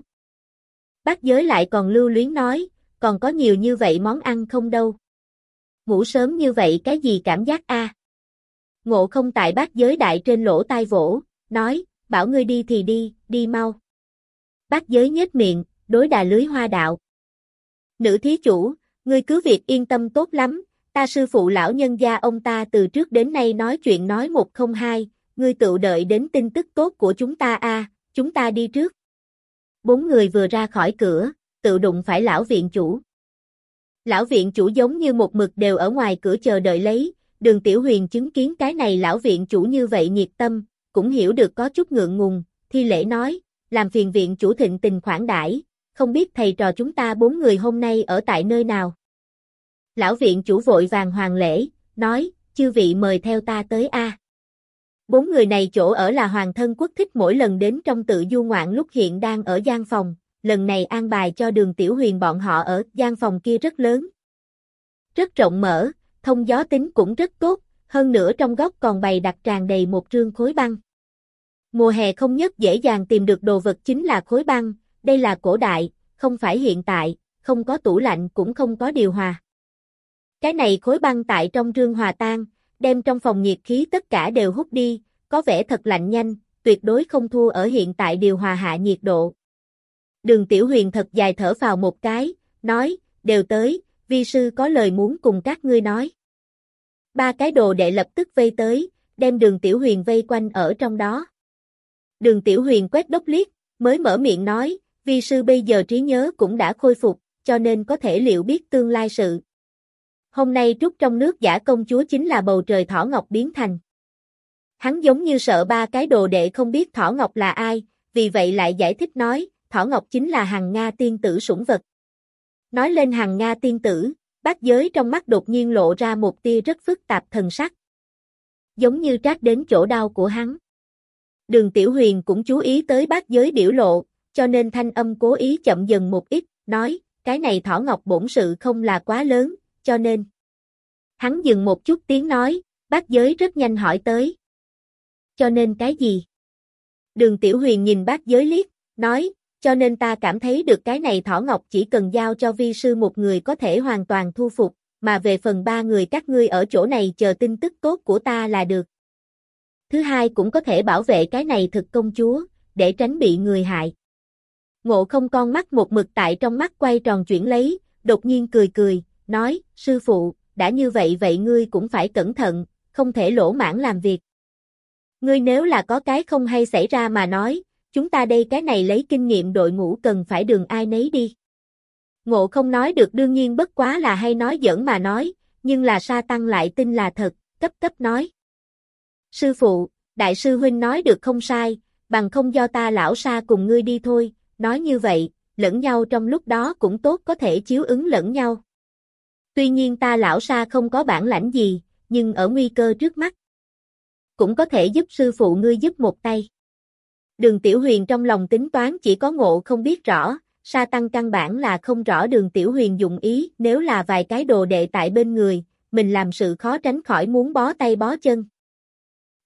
Speaker 1: Bác giới lại còn lưu luyến nói, còn có nhiều như vậy món ăn không đâu. Ngủ sớm như vậy cái gì cảm giác a? Ngộ không tại bác giới đại trên lỗ tai vỗ, nói, bảo ngươi đi thì đi, đi mau. Bác giới nhếch miệng, đối đà lưới hoa đạo. Nữ thí chủ, ngươi cứ việc yên tâm tốt lắm, ta sư phụ lão nhân gia ông ta từ trước đến nay nói chuyện nói một không hai, ngươi tự đợi đến tin tức tốt của chúng ta a, chúng ta đi trước. Bốn người vừa ra khỏi cửa, tự đụng phải lão viện chủ. Lão viện chủ giống như một mực đều ở ngoài cửa chờ đợi lấy, đường tiểu huyền chứng kiến cái này lão viện chủ như vậy nhiệt tâm, cũng hiểu được có chút ngượng ngùng, thi lễ nói, làm phiền viện chủ thịnh tình khoản đãi, không biết thầy trò chúng ta bốn người hôm nay ở tại nơi nào. Lão viện chủ vội vàng hoàng lễ, nói, chư vị mời theo ta tới A. Bốn người này chỗ ở là hoàng thân quốc thích mỗi lần đến trong tự du ngoạn lúc hiện đang ở gian phòng, lần này an bài cho đường tiểu huyền bọn họ ở gian phòng kia rất lớn. Rất rộng mở, thông gió tính cũng rất tốt, hơn nữa trong góc còn bày đặt tràn đầy một trương khối băng. Mùa hè không nhất dễ dàng tìm được đồ vật chính là khối băng, đây là cổ đại, không phải hiện tại, không có tủ lạnh cũng không có điều hòa. Cái này khối băng tại trong trương hòa tan, đem trong phòng nhiệt khí tất cả đều hút đi, có vẻ thật lạnh nhanh, tuyệt đối không thua ở hiện tại điều hòa hạ nhiệt độ. Đường Tiểu Huyền thật dài thở vào một cái, nói, đều tới, vi sư có lời muốn cùng các ngươi nói. Ba cái đồ đệ lập tức vây tới, đem đường Tiểu Huyền vây quanh ở trong đó. Đường Tiểu Huyền quét đốc liếc, mới mở miệng nói, vi sư bây giờ trí nhớ cũng đã khôi phục, cho nên có thể liệu biết tương lai sự. Hôm nay trút trong nước giả công chúa chính là bầu trời thỏ ngọc biến thành. Hắn giống như sợ ba cái đồ đệ không biết thỏ ngọc là ai, vì vậy lại giải thích nói, thỏ ngọc chính là hàng Nga tiên tử sủng vật. Nói lên hàng Nga tiên tử, bác giới trong mắt đột nhiên lộ ra một tia rất phức tạp thần sắc. Giống như trát đến chỗ đau của hắn. Đường Tiểu Huyền cũng chú ý tới bác giới biểu lộ, cho nên thanh âm cố ý chậm dần một ít, nói, cái này thỏ ngọc bổn sự không là quá lớn, cho nên. Hắn dừng một chút tiếng nói, bác giới rất nhanh hỏi tới. Cho nên cái gì? Đường Tiểu Huyền nhìn bác giới liếc, nói, cho nên ta cảm thấy được cái này thỏ ngọc chỉ cần giao cho vi sư một người có thể hoàn toàn thu phục, mà về phần ba người các ngươi ở chỗ này chờ tin tức tốt của ta là được. Thứ hai cũng có thể bảo vệ cái này thực công chúa, để tránh bị người hại. Ngộ không con mắt một mực tại trong mắt quay tròn chuyển lấy, đột nhiên cười cười, nói, sư phụ, đã như vậy vậy ngươi cũng phải cẩn thận, không thể lỗ mãn làm việc. Ngươi nếu là có cái không hay xảy ra mà nói, chúng ta đây cái này lấy kinh nghiệm đội ngũ cần phải đường ai nấy đi. Ngộ không nói được đương nhiên bất quá là hay nói giỡn mà nói, nhưng là sa tăng lại tin là thật, cấp cấp nói. Sư phụ, đại sư huynh nói được không sai, bằng không do ta lão sa cùng ngươi đi thôi, nói như vậy, lẫn nhau trong lúc đó cũng tốt có thể chiếu ứng lẫn nhau. Tuy nhiên ta lão sa không có bản lãnh gì, nhưng ở nguy cơ trước mắt. Cũng có thể giúp sư phụ ngươi giúp một tay. Đường Tiểu Huyền trong lòng tính toán chỉ có ngộ không biết rõ, sa tăng căn bản là không rõ đường Tiểu Huyền dụng ý, nếu là vài cái đồ đệ tại bên người, mình làm sự khó tránh khỏi muốn bó tay bó chân.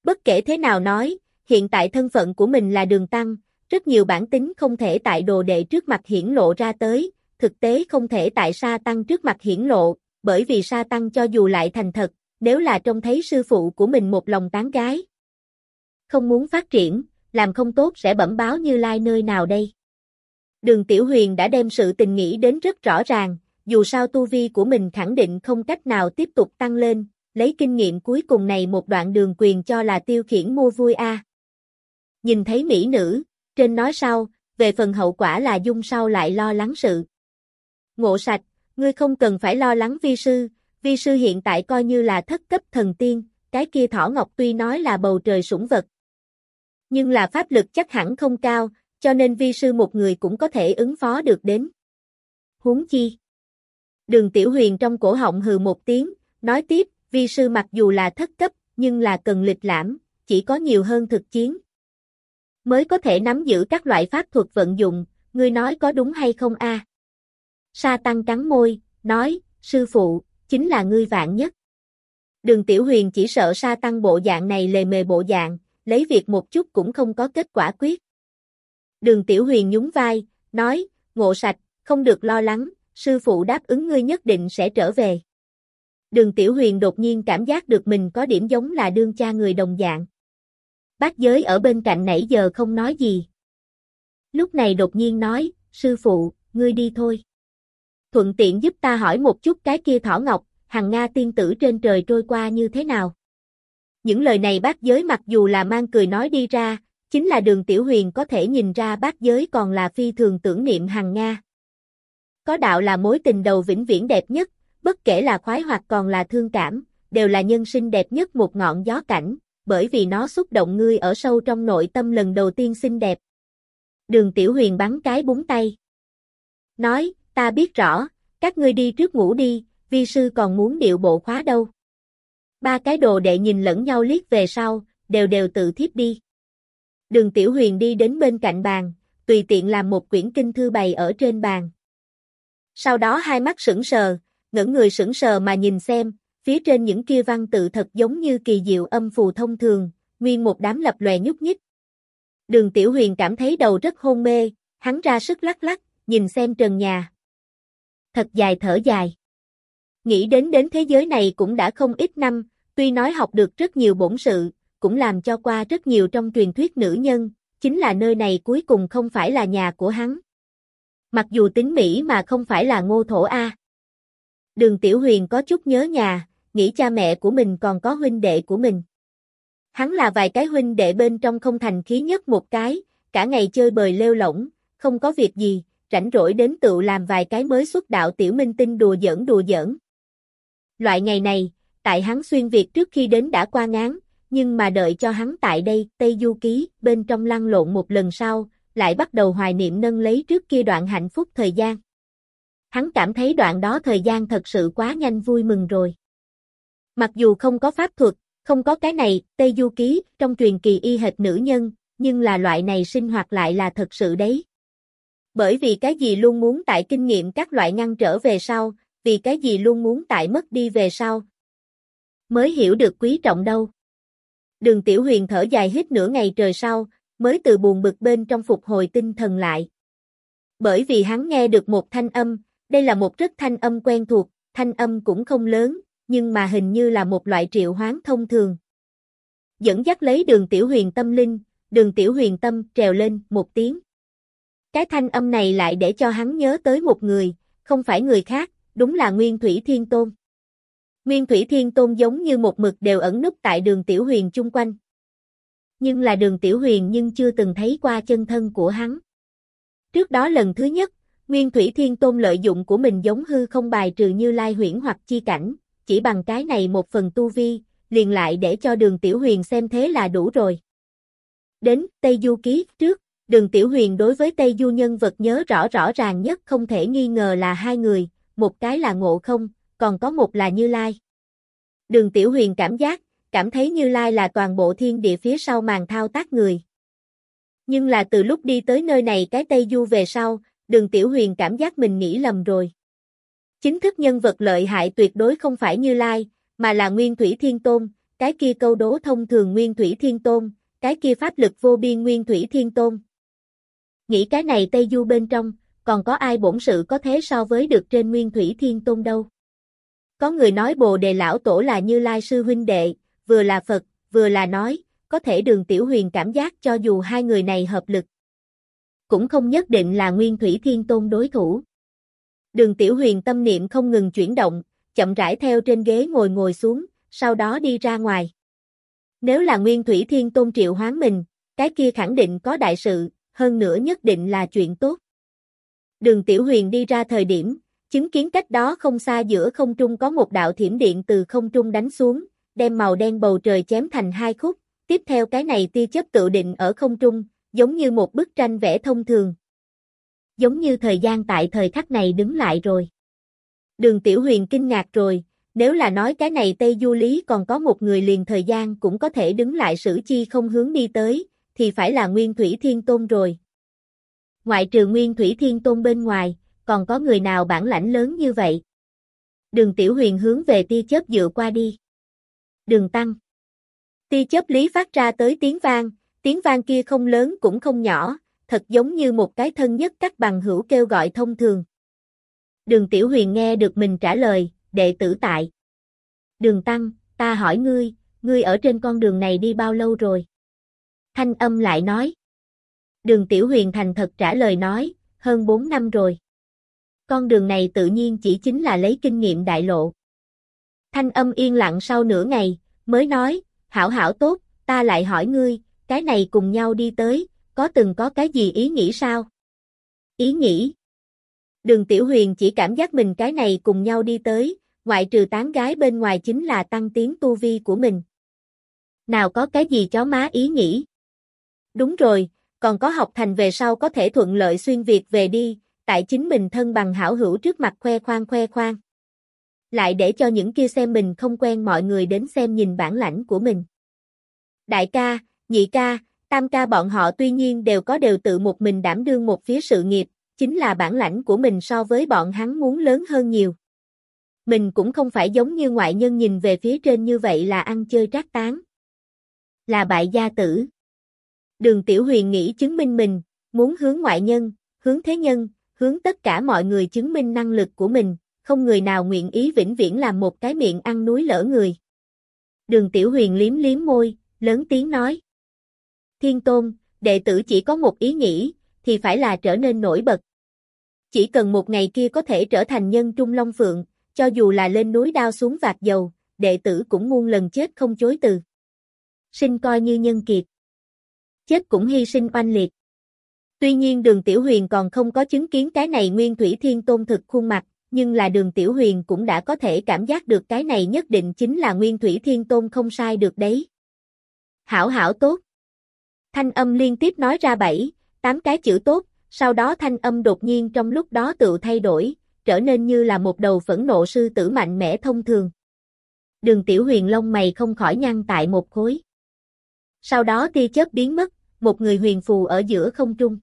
Speaker 1: Bất kể thế nào nói, hiện tại thân phận của mình là đường tăng, rất nhiều bản tính không thể tại đồ đệ trước mặt hiển lộ ra tới, thực tế không thể tại sa tăng trước mặt hiển lộ, bởi vì sa tăng cho dù lại thành thật, nếu là trông thấy sư phụ của mình một lòng tán gái. Không muốn phát triển, làm không tốt sẽ bẩm báo như lai nơi nào đây. Đường Tiểu Huyền đã đem sự tình nghĩ đến rất rõ ràng, dù sao tu vi của mình khẳng định không cách nào tiếp tục tăng lên, lấy kinh nghiệm cuối cùng này một đoạn đường quyền cho là tiêu khiển mua vui a. Nhìn thấy mỹ nữ, trên nói sau, về phần hậu quả là dung sau lại lo lắng sự. Ngộ sạch, ngươi không cần phải lo lắng vi sư, vi sư hiện tại coi như là thất cấp thần tiên, cái kia thỏ ngọc tuy nói là bầu trời sủng vật. Nhưng là pháp lực chắc hẳn không cao, cho nên vi sư một người cũng có thể ứng phó được đến. Huống chi. Đường Tiểu Huyền trong cổ họng hừ một tiếng, nói tiếp, vi sư mặc dù là thất cấp, nhưng là cần lịch lãm, chỉ có nhiều hơn thực chiến. Mới có thể nắm giữ các loại pháp thuật vận dụng, ngươi nói có đúng hay không a? Sa tăng cắn môi, nói, sư phụ, chính là ngươi vạn nhất. Đường Tiểu Huyền chỉ sợ sa tăng bộ dạng này lề mề bộ dạng, lấy việc một chút cũng không có kết quả quyết. Đường Tiểu Huyền nhún vai, nói, ngộ sạch, không được lo lắng, sư phụ đáp ứng ngươi nhất định sẽ trở về. Đường Tiểu Huyền đột nhiên cảm giác được mình có điểm giống là đương cha người đồng dạng. Bác giới ở bên cạnh nãy giờ không nói gì. Lúc này đột nhiên nói, sư phụ, ngươi đi thôi. Thuận tiện giúp ta hỏi một chút cái kia thỏ ngọc, hằng Nga tiên tử trên trời trôi qua như thế nào. Những lời này bác giới mặc dù là mang cười nói đi ra, chính là đường tiểu huyền có thể nhìn ra bác giới còn là phi thường tưởng niệm hằng Nga. Có đạo là mối tình đầu vĩnh viễn đẹp nhất, bất kể là khoái hoặc còn là thương cảm, đều là nhân sinh đẹp nhất một ngọn gió cảnh, bởi vì nó xúc động ngươi ở sâu trong nội tâm lần đầu tiên xinh đẹp. Đường Tiểu Huyền bắn cái búng tay. Nói, ta biết rõ, các ngươi đi trước ngủ đi, vi sư còn muốn điệu bộ khóa đâu. Ba cái đồ đệ nhìn lẫn nhau liếc về sau, đều đều tự thiếp đi. Đường Tiểu Huyền đi đến bên cạnh bàn, tùy tiện làm một quyển kinh thư bày ở trên bàn. Sau đó hai mắt sững sờ, ngẩng người sững sờ mà nhìn xem, phía trên những kia văn tự thật giống như kỳ diệu âm phù thông thường, nguyên một đám lập lòe nhúc nhích. Đường Tiểu Huyền cảm thấy đầu rất hôn mê, hắn ra sức lắc lắc, nhìn xem trần nhà. Thật dài thở dài. Nghĩ đến đến thế giới này cũng đã không ít năm, tuy nói học được rất nhiều bổn sự, cũng làm cho qua rất nhiều trong truyền thuyết nữ nhân, chính là nơi này cuối cùng không phải là nhà của hắn. Mặc dù tính Mỹ mà không phải là ngô thổ A. Đường Tiểu Huyền có chút nhớ nhà, nghĩ cha mẹ của mình còn có huynh đệ của mình. Hắn là vài cái huynh đệ bên trong không thành khí nhất một cái, cả ngày chơi bời lêu lỏng, không có việc gì, rảnh rỗi đến tự làm vài cái mới xuất đạo tiểu minh tinh đùa giỡn đùa giỡn. Loại ngày này, tại hắn xuyên Việt trước khi đến đã qua ngán, nhưng mà đợi cho hắn tại đây, Tây Du Ký, bên trong lăn lộn một lần sau, lại bắt đầu hoài niệm nâng lấy trước kia đoạn hạnh phúc thời gian. Hắn cảm thấy đoạn đó thời gian thật sự quá nhanh vui mừng rồi. Mặc dù không có pháp thuật, không có cái này, Tây Du Ký, trong truyền kỳ y hệt nữ nhân, nhưng là loại này sinh hoạt lại là thật sự đấy. Bởi vì cái gì luôn muốn tại kinh nghiệm các loại ngăn trở về sau, vì cái gì luôn muốn tại mất đi về sau. Mới hiểu được quý trọng đâu. Đường Tiểu Huyền thở dài hít nửa ngày trời sau, mới từ buồn bực bên trong phục hồi tinh thần lại. Bởi vì hắn nghe được một thanh âm, đây là một rất thanh âm quen thuộc, thanh âm cũng không lớn, nhưng mà hình như là một loại triệu hoán thông thường. Dẫn dắt lấy đường tiểu huyền tâm linh, đường tiểu huyền tâm trèo lên một tiếng. Cái thanh âm này lại để cho hắn nhớ tới một người, không phải người khác, đúng là Nguyên Thủy Thiên Tôn. Nguyên Thủy Thiên Tôn giống như một mực đều ẩn núp tại đường Tiểu Huyền chung quanh. Nhưng là đường Tiểu Huyền nhưng chưa từng thấy qua chân thân của hắn. Trước đó lần thứ nhất, Nguyên Thủy Thiên Tôn lợi dụng của mình giống hư không bài trừ như lai huyễn hoặc chi cảnh, chỉ bằng cái này một phần tu vi, liền lại để cho đường Tiểu Huyền xem thế là đủ rồi. Đến Tây Du Ký trước, đường Tiểu Huyền đối với Tây Du nhân vật nhớ rõ rõ ràng nhất không thể nghi ngờ là hai người, một cái là Ngộ Không, còn có một là Như Lai. Đường Tiểu Huyền cảm giác, cảm thấy Như Lai là toàn bộ thiên địa phía sau màn thao tác người. Nhưng là từ lúc đi tới nơi này cái Tây Du về sau, đường Tiểu Huyền cảm giác mình nghĩ lầm rồi. Chính thức nhân vật lợi hại tuyệt đối không phải Như Lai, mà là Nguyên Thủy Thiên Tôn, cái kia câu đố thông thường Nguyên Thủy Thiên Tôn, cái kia pháp lực vô biên Nguyên Thủy Thiên Tôn. Nghĩ cái này Tây Du bên trong, còn có ai bổn sự có thế so với được trên Nguyên Thủy Thiên Tôn đâu. Có người nói Bồ Đề Lão Tổ là Như Lai Sư Huynh Đệ, vừa là Phật, vừa là nói, có thể đường Tiểu Huyền cảm giác cho dù hai người này hợp lực. Cũng không nhất định là Nguyên Thủy Thiên Tôn đối thủ. Đường Tiểu Huyền tâm niệm không ngừng chuyển động, chậm rãi theo trên ghế ngồi ngồi xuống, sau đó đi ra ngoài. Nếu là Nguyên Thủy Thiên Tôn triệu hoán mình, cái kia khẳng định có đại sự, hơn nữa nhất định là chuyện tốt. Đường Tiểu Huyền đi ra thời điểm, chứng kiến cách đó không xa giữa không trung có một đạo thiểm điện từ không trung đánh xuống, đem màu đen bầu trời chém thành hai khúc, tiếp theo cái này tia chấp tự định ở không trung, giống như một bức tranh vẽ thông thường. Giống như thời gian tại thời khắc này đứng lại rồi. Đường Tiểu Huyền kinh ngạc rồi, nếu là nói cái này Tây Du Lý còn có một người liền thời gian cũng có thể đứng lại sử chi không hướng đi tới, thì phải là Nguyên Thủy Thiên Tôn rồi. Ngoại trừ Nguyên Thủy Thiên Tôn bên ngoài, còn có người nào bản lãnh lớn như vậy? Đường Tiểu Huyền hướng về tia chớp dựa qua đi. Đường Tăng. Tia chớp lý phát ra tới tiếng vang, tiếng vang kia không lớn cũng không nhỏ, thật giống như một cái thân nhất các bằng hữu kêu gọi thông thường. Đường Tiểu Huyền nghe được mình trả lời, đệ tử tại. Đường Tăng, ta hỏi ngươi, ngươi ở trên con đường này đi bao lâu rồi? Thanh âm lại nói. Đường Tiểu Huyền thành thật trả lời nói, hơn 4 năm rồi. Con đường này tự nhiên chỉ chính là lấy kinh nghiệm đại lộ. Thanh âm yên lặng sau nửa ngày, mới nói, hảo hảo tốt, ta lại hỏi ngươi, cái này cùng nhau đi tới, có từng có cái gì ý nghĩ sao? Ý nghĩ? Đường Tiểu Huyền chỉ cảm giác mình cái này cùng nhau đi tới, ngoại trừ tán gái bên ngoài chính là tăng tiến tu vi của mình. Nào có cái gì chó má ý nghĩ? Đúng rồi, còn có học thành về sau có thể thuận lợi xuyên Việt về đi, tại chính mình thân bằng hảo hữu trước mặt khoe khoang khoe khoang. Lại để cho những kia xem mình không quen mọi người đến xem nhìn bản lãnh của mình. Đại ca, nhị ca, tam ca bọn họ tuy nhiên đều có đều tự một mình đảm đương một phía sự nghiệp, chính là bản lãnh của mình so với bọn hắn muốn lớn hơn nhiều. Mình cũng không phải giống như ngoại nhân nhìn về phía trên như vậy là ăn chơi trác tán. Là bại gia tử. Đường Tiểu Huyền nghĩ chứng minh mình, muốn hướng ngoại nhân, hướng thế nhân, hướng tất cả mọi người chứng minh năng lực của mình, không người nào nguyện ý vĩnh viễn làm một cái miệng ăn núi lỡ người. Đường Tiểu Huyền liếm liếm môi, lớn tiếng nói. Thiên Tôn, đệ tử chỉ có một ý nghĩ, thì phải là trở nên nổi bật. Chỉ cần một ngày kia có thể trở thành nhân trung long phượng, cho dù là lên núi đao xuống vạt dầu, đệ tử cũng muôn lần chết không chối từ. Sinh coi như nhân kiệt. Chết cũng hy sinh oanh liệt. Tuy nhiên đường Tiểu Huyền còn không có chứng kiến cái này Nguyên Thủy Thiên Tôn thực khuôn mặt, nhưng là đường Tiểu Huyền cũng đã có thể cảm giác được cái này nhất định chính là Nguyên Thủy Thiên Tôn không sai được đấy. Hảo hảo tốt. Thanh âm liên tiếp nói ra bảy, tám cái chữ tốt, sau đó thanh âm đột nhiên trong lúc đó tự thay đổi, trở nên như là một đầu phẫn nộ sư tử mạnh mẽ thông thường. Đường Tiểu Huyền lông mày không khỏi nhăn tại một khối. Sau đó tia chớp biến mất, một người huyền phù ở giữa không trung.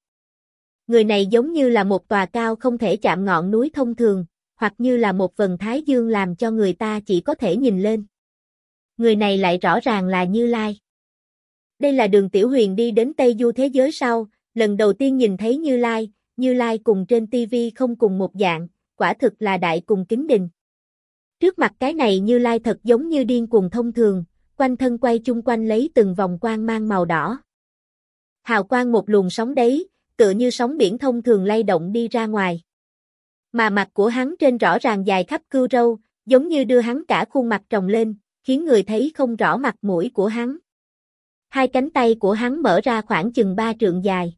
Speaker 1: Người này giống như là một tòa cao không thể chạm ngọn núi thông thường, hoặc như là một vần thái dương làm cho người ta chỉ có thể nhìn lên. Người này lại rõ ràng là Như Lai. Đây là đường Tiểu Huyền đi đến Tây Du thế giới sau, lần đầu tiên nhìn thấy Như Lai, Như Lai cùng trên TV không cùng một dạng, quả thực là đại cùng kính đình. Trước mặt cái này Như Lai thật giống như điên cuồng thông thường, quanh thân quay chung quanh lấy từng vòng quang mang màu đỏ. Hào quang một luồng sóng đấy, tựa như sóng biển thông thường lay động đi ra ngoài. Mà mặt của hắn trên rõ ràng dài khắp cưu râu, giống như đưa hắn cả khuôn mặt trồng lên, khiến người thấy không rõ mặt mũi của hắn. Hai cánh tay của hắn mở ra khoảng chừng ba trượng dài.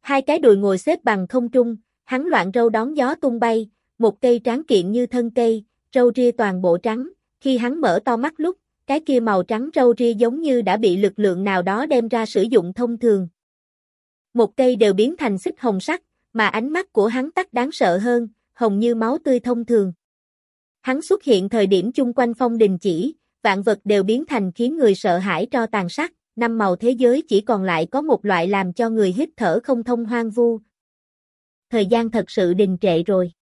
Speaker 1: Hai cái đùi ngồi xếp bằng không trung, hắn loạn râu đón gió tung bay, một cây tráng kiện như thân cây, râu ria toàn bộ trắng, khi hắn mở to mắt lúc, cái kia màu trắng râu ria giống như đã bị lực lượng nào đó đem ra sử dụng thông thường. Một cây đều biến thành xích hồng sắc, mà ánh mắt của hắn tắt đáng sợ hơn, hồng như máu tươi thông thường. Hắn xuất hiện thời điểm chung quanh phong đình chỉ, vạn vật đều biến thành khiến người sợ hãi cho tàn sắc, năm màu thế giới chỉ còn lại có một loại làm cho người hít thở không thông hoang vu. Thời gian thật sự đình trệ rồi.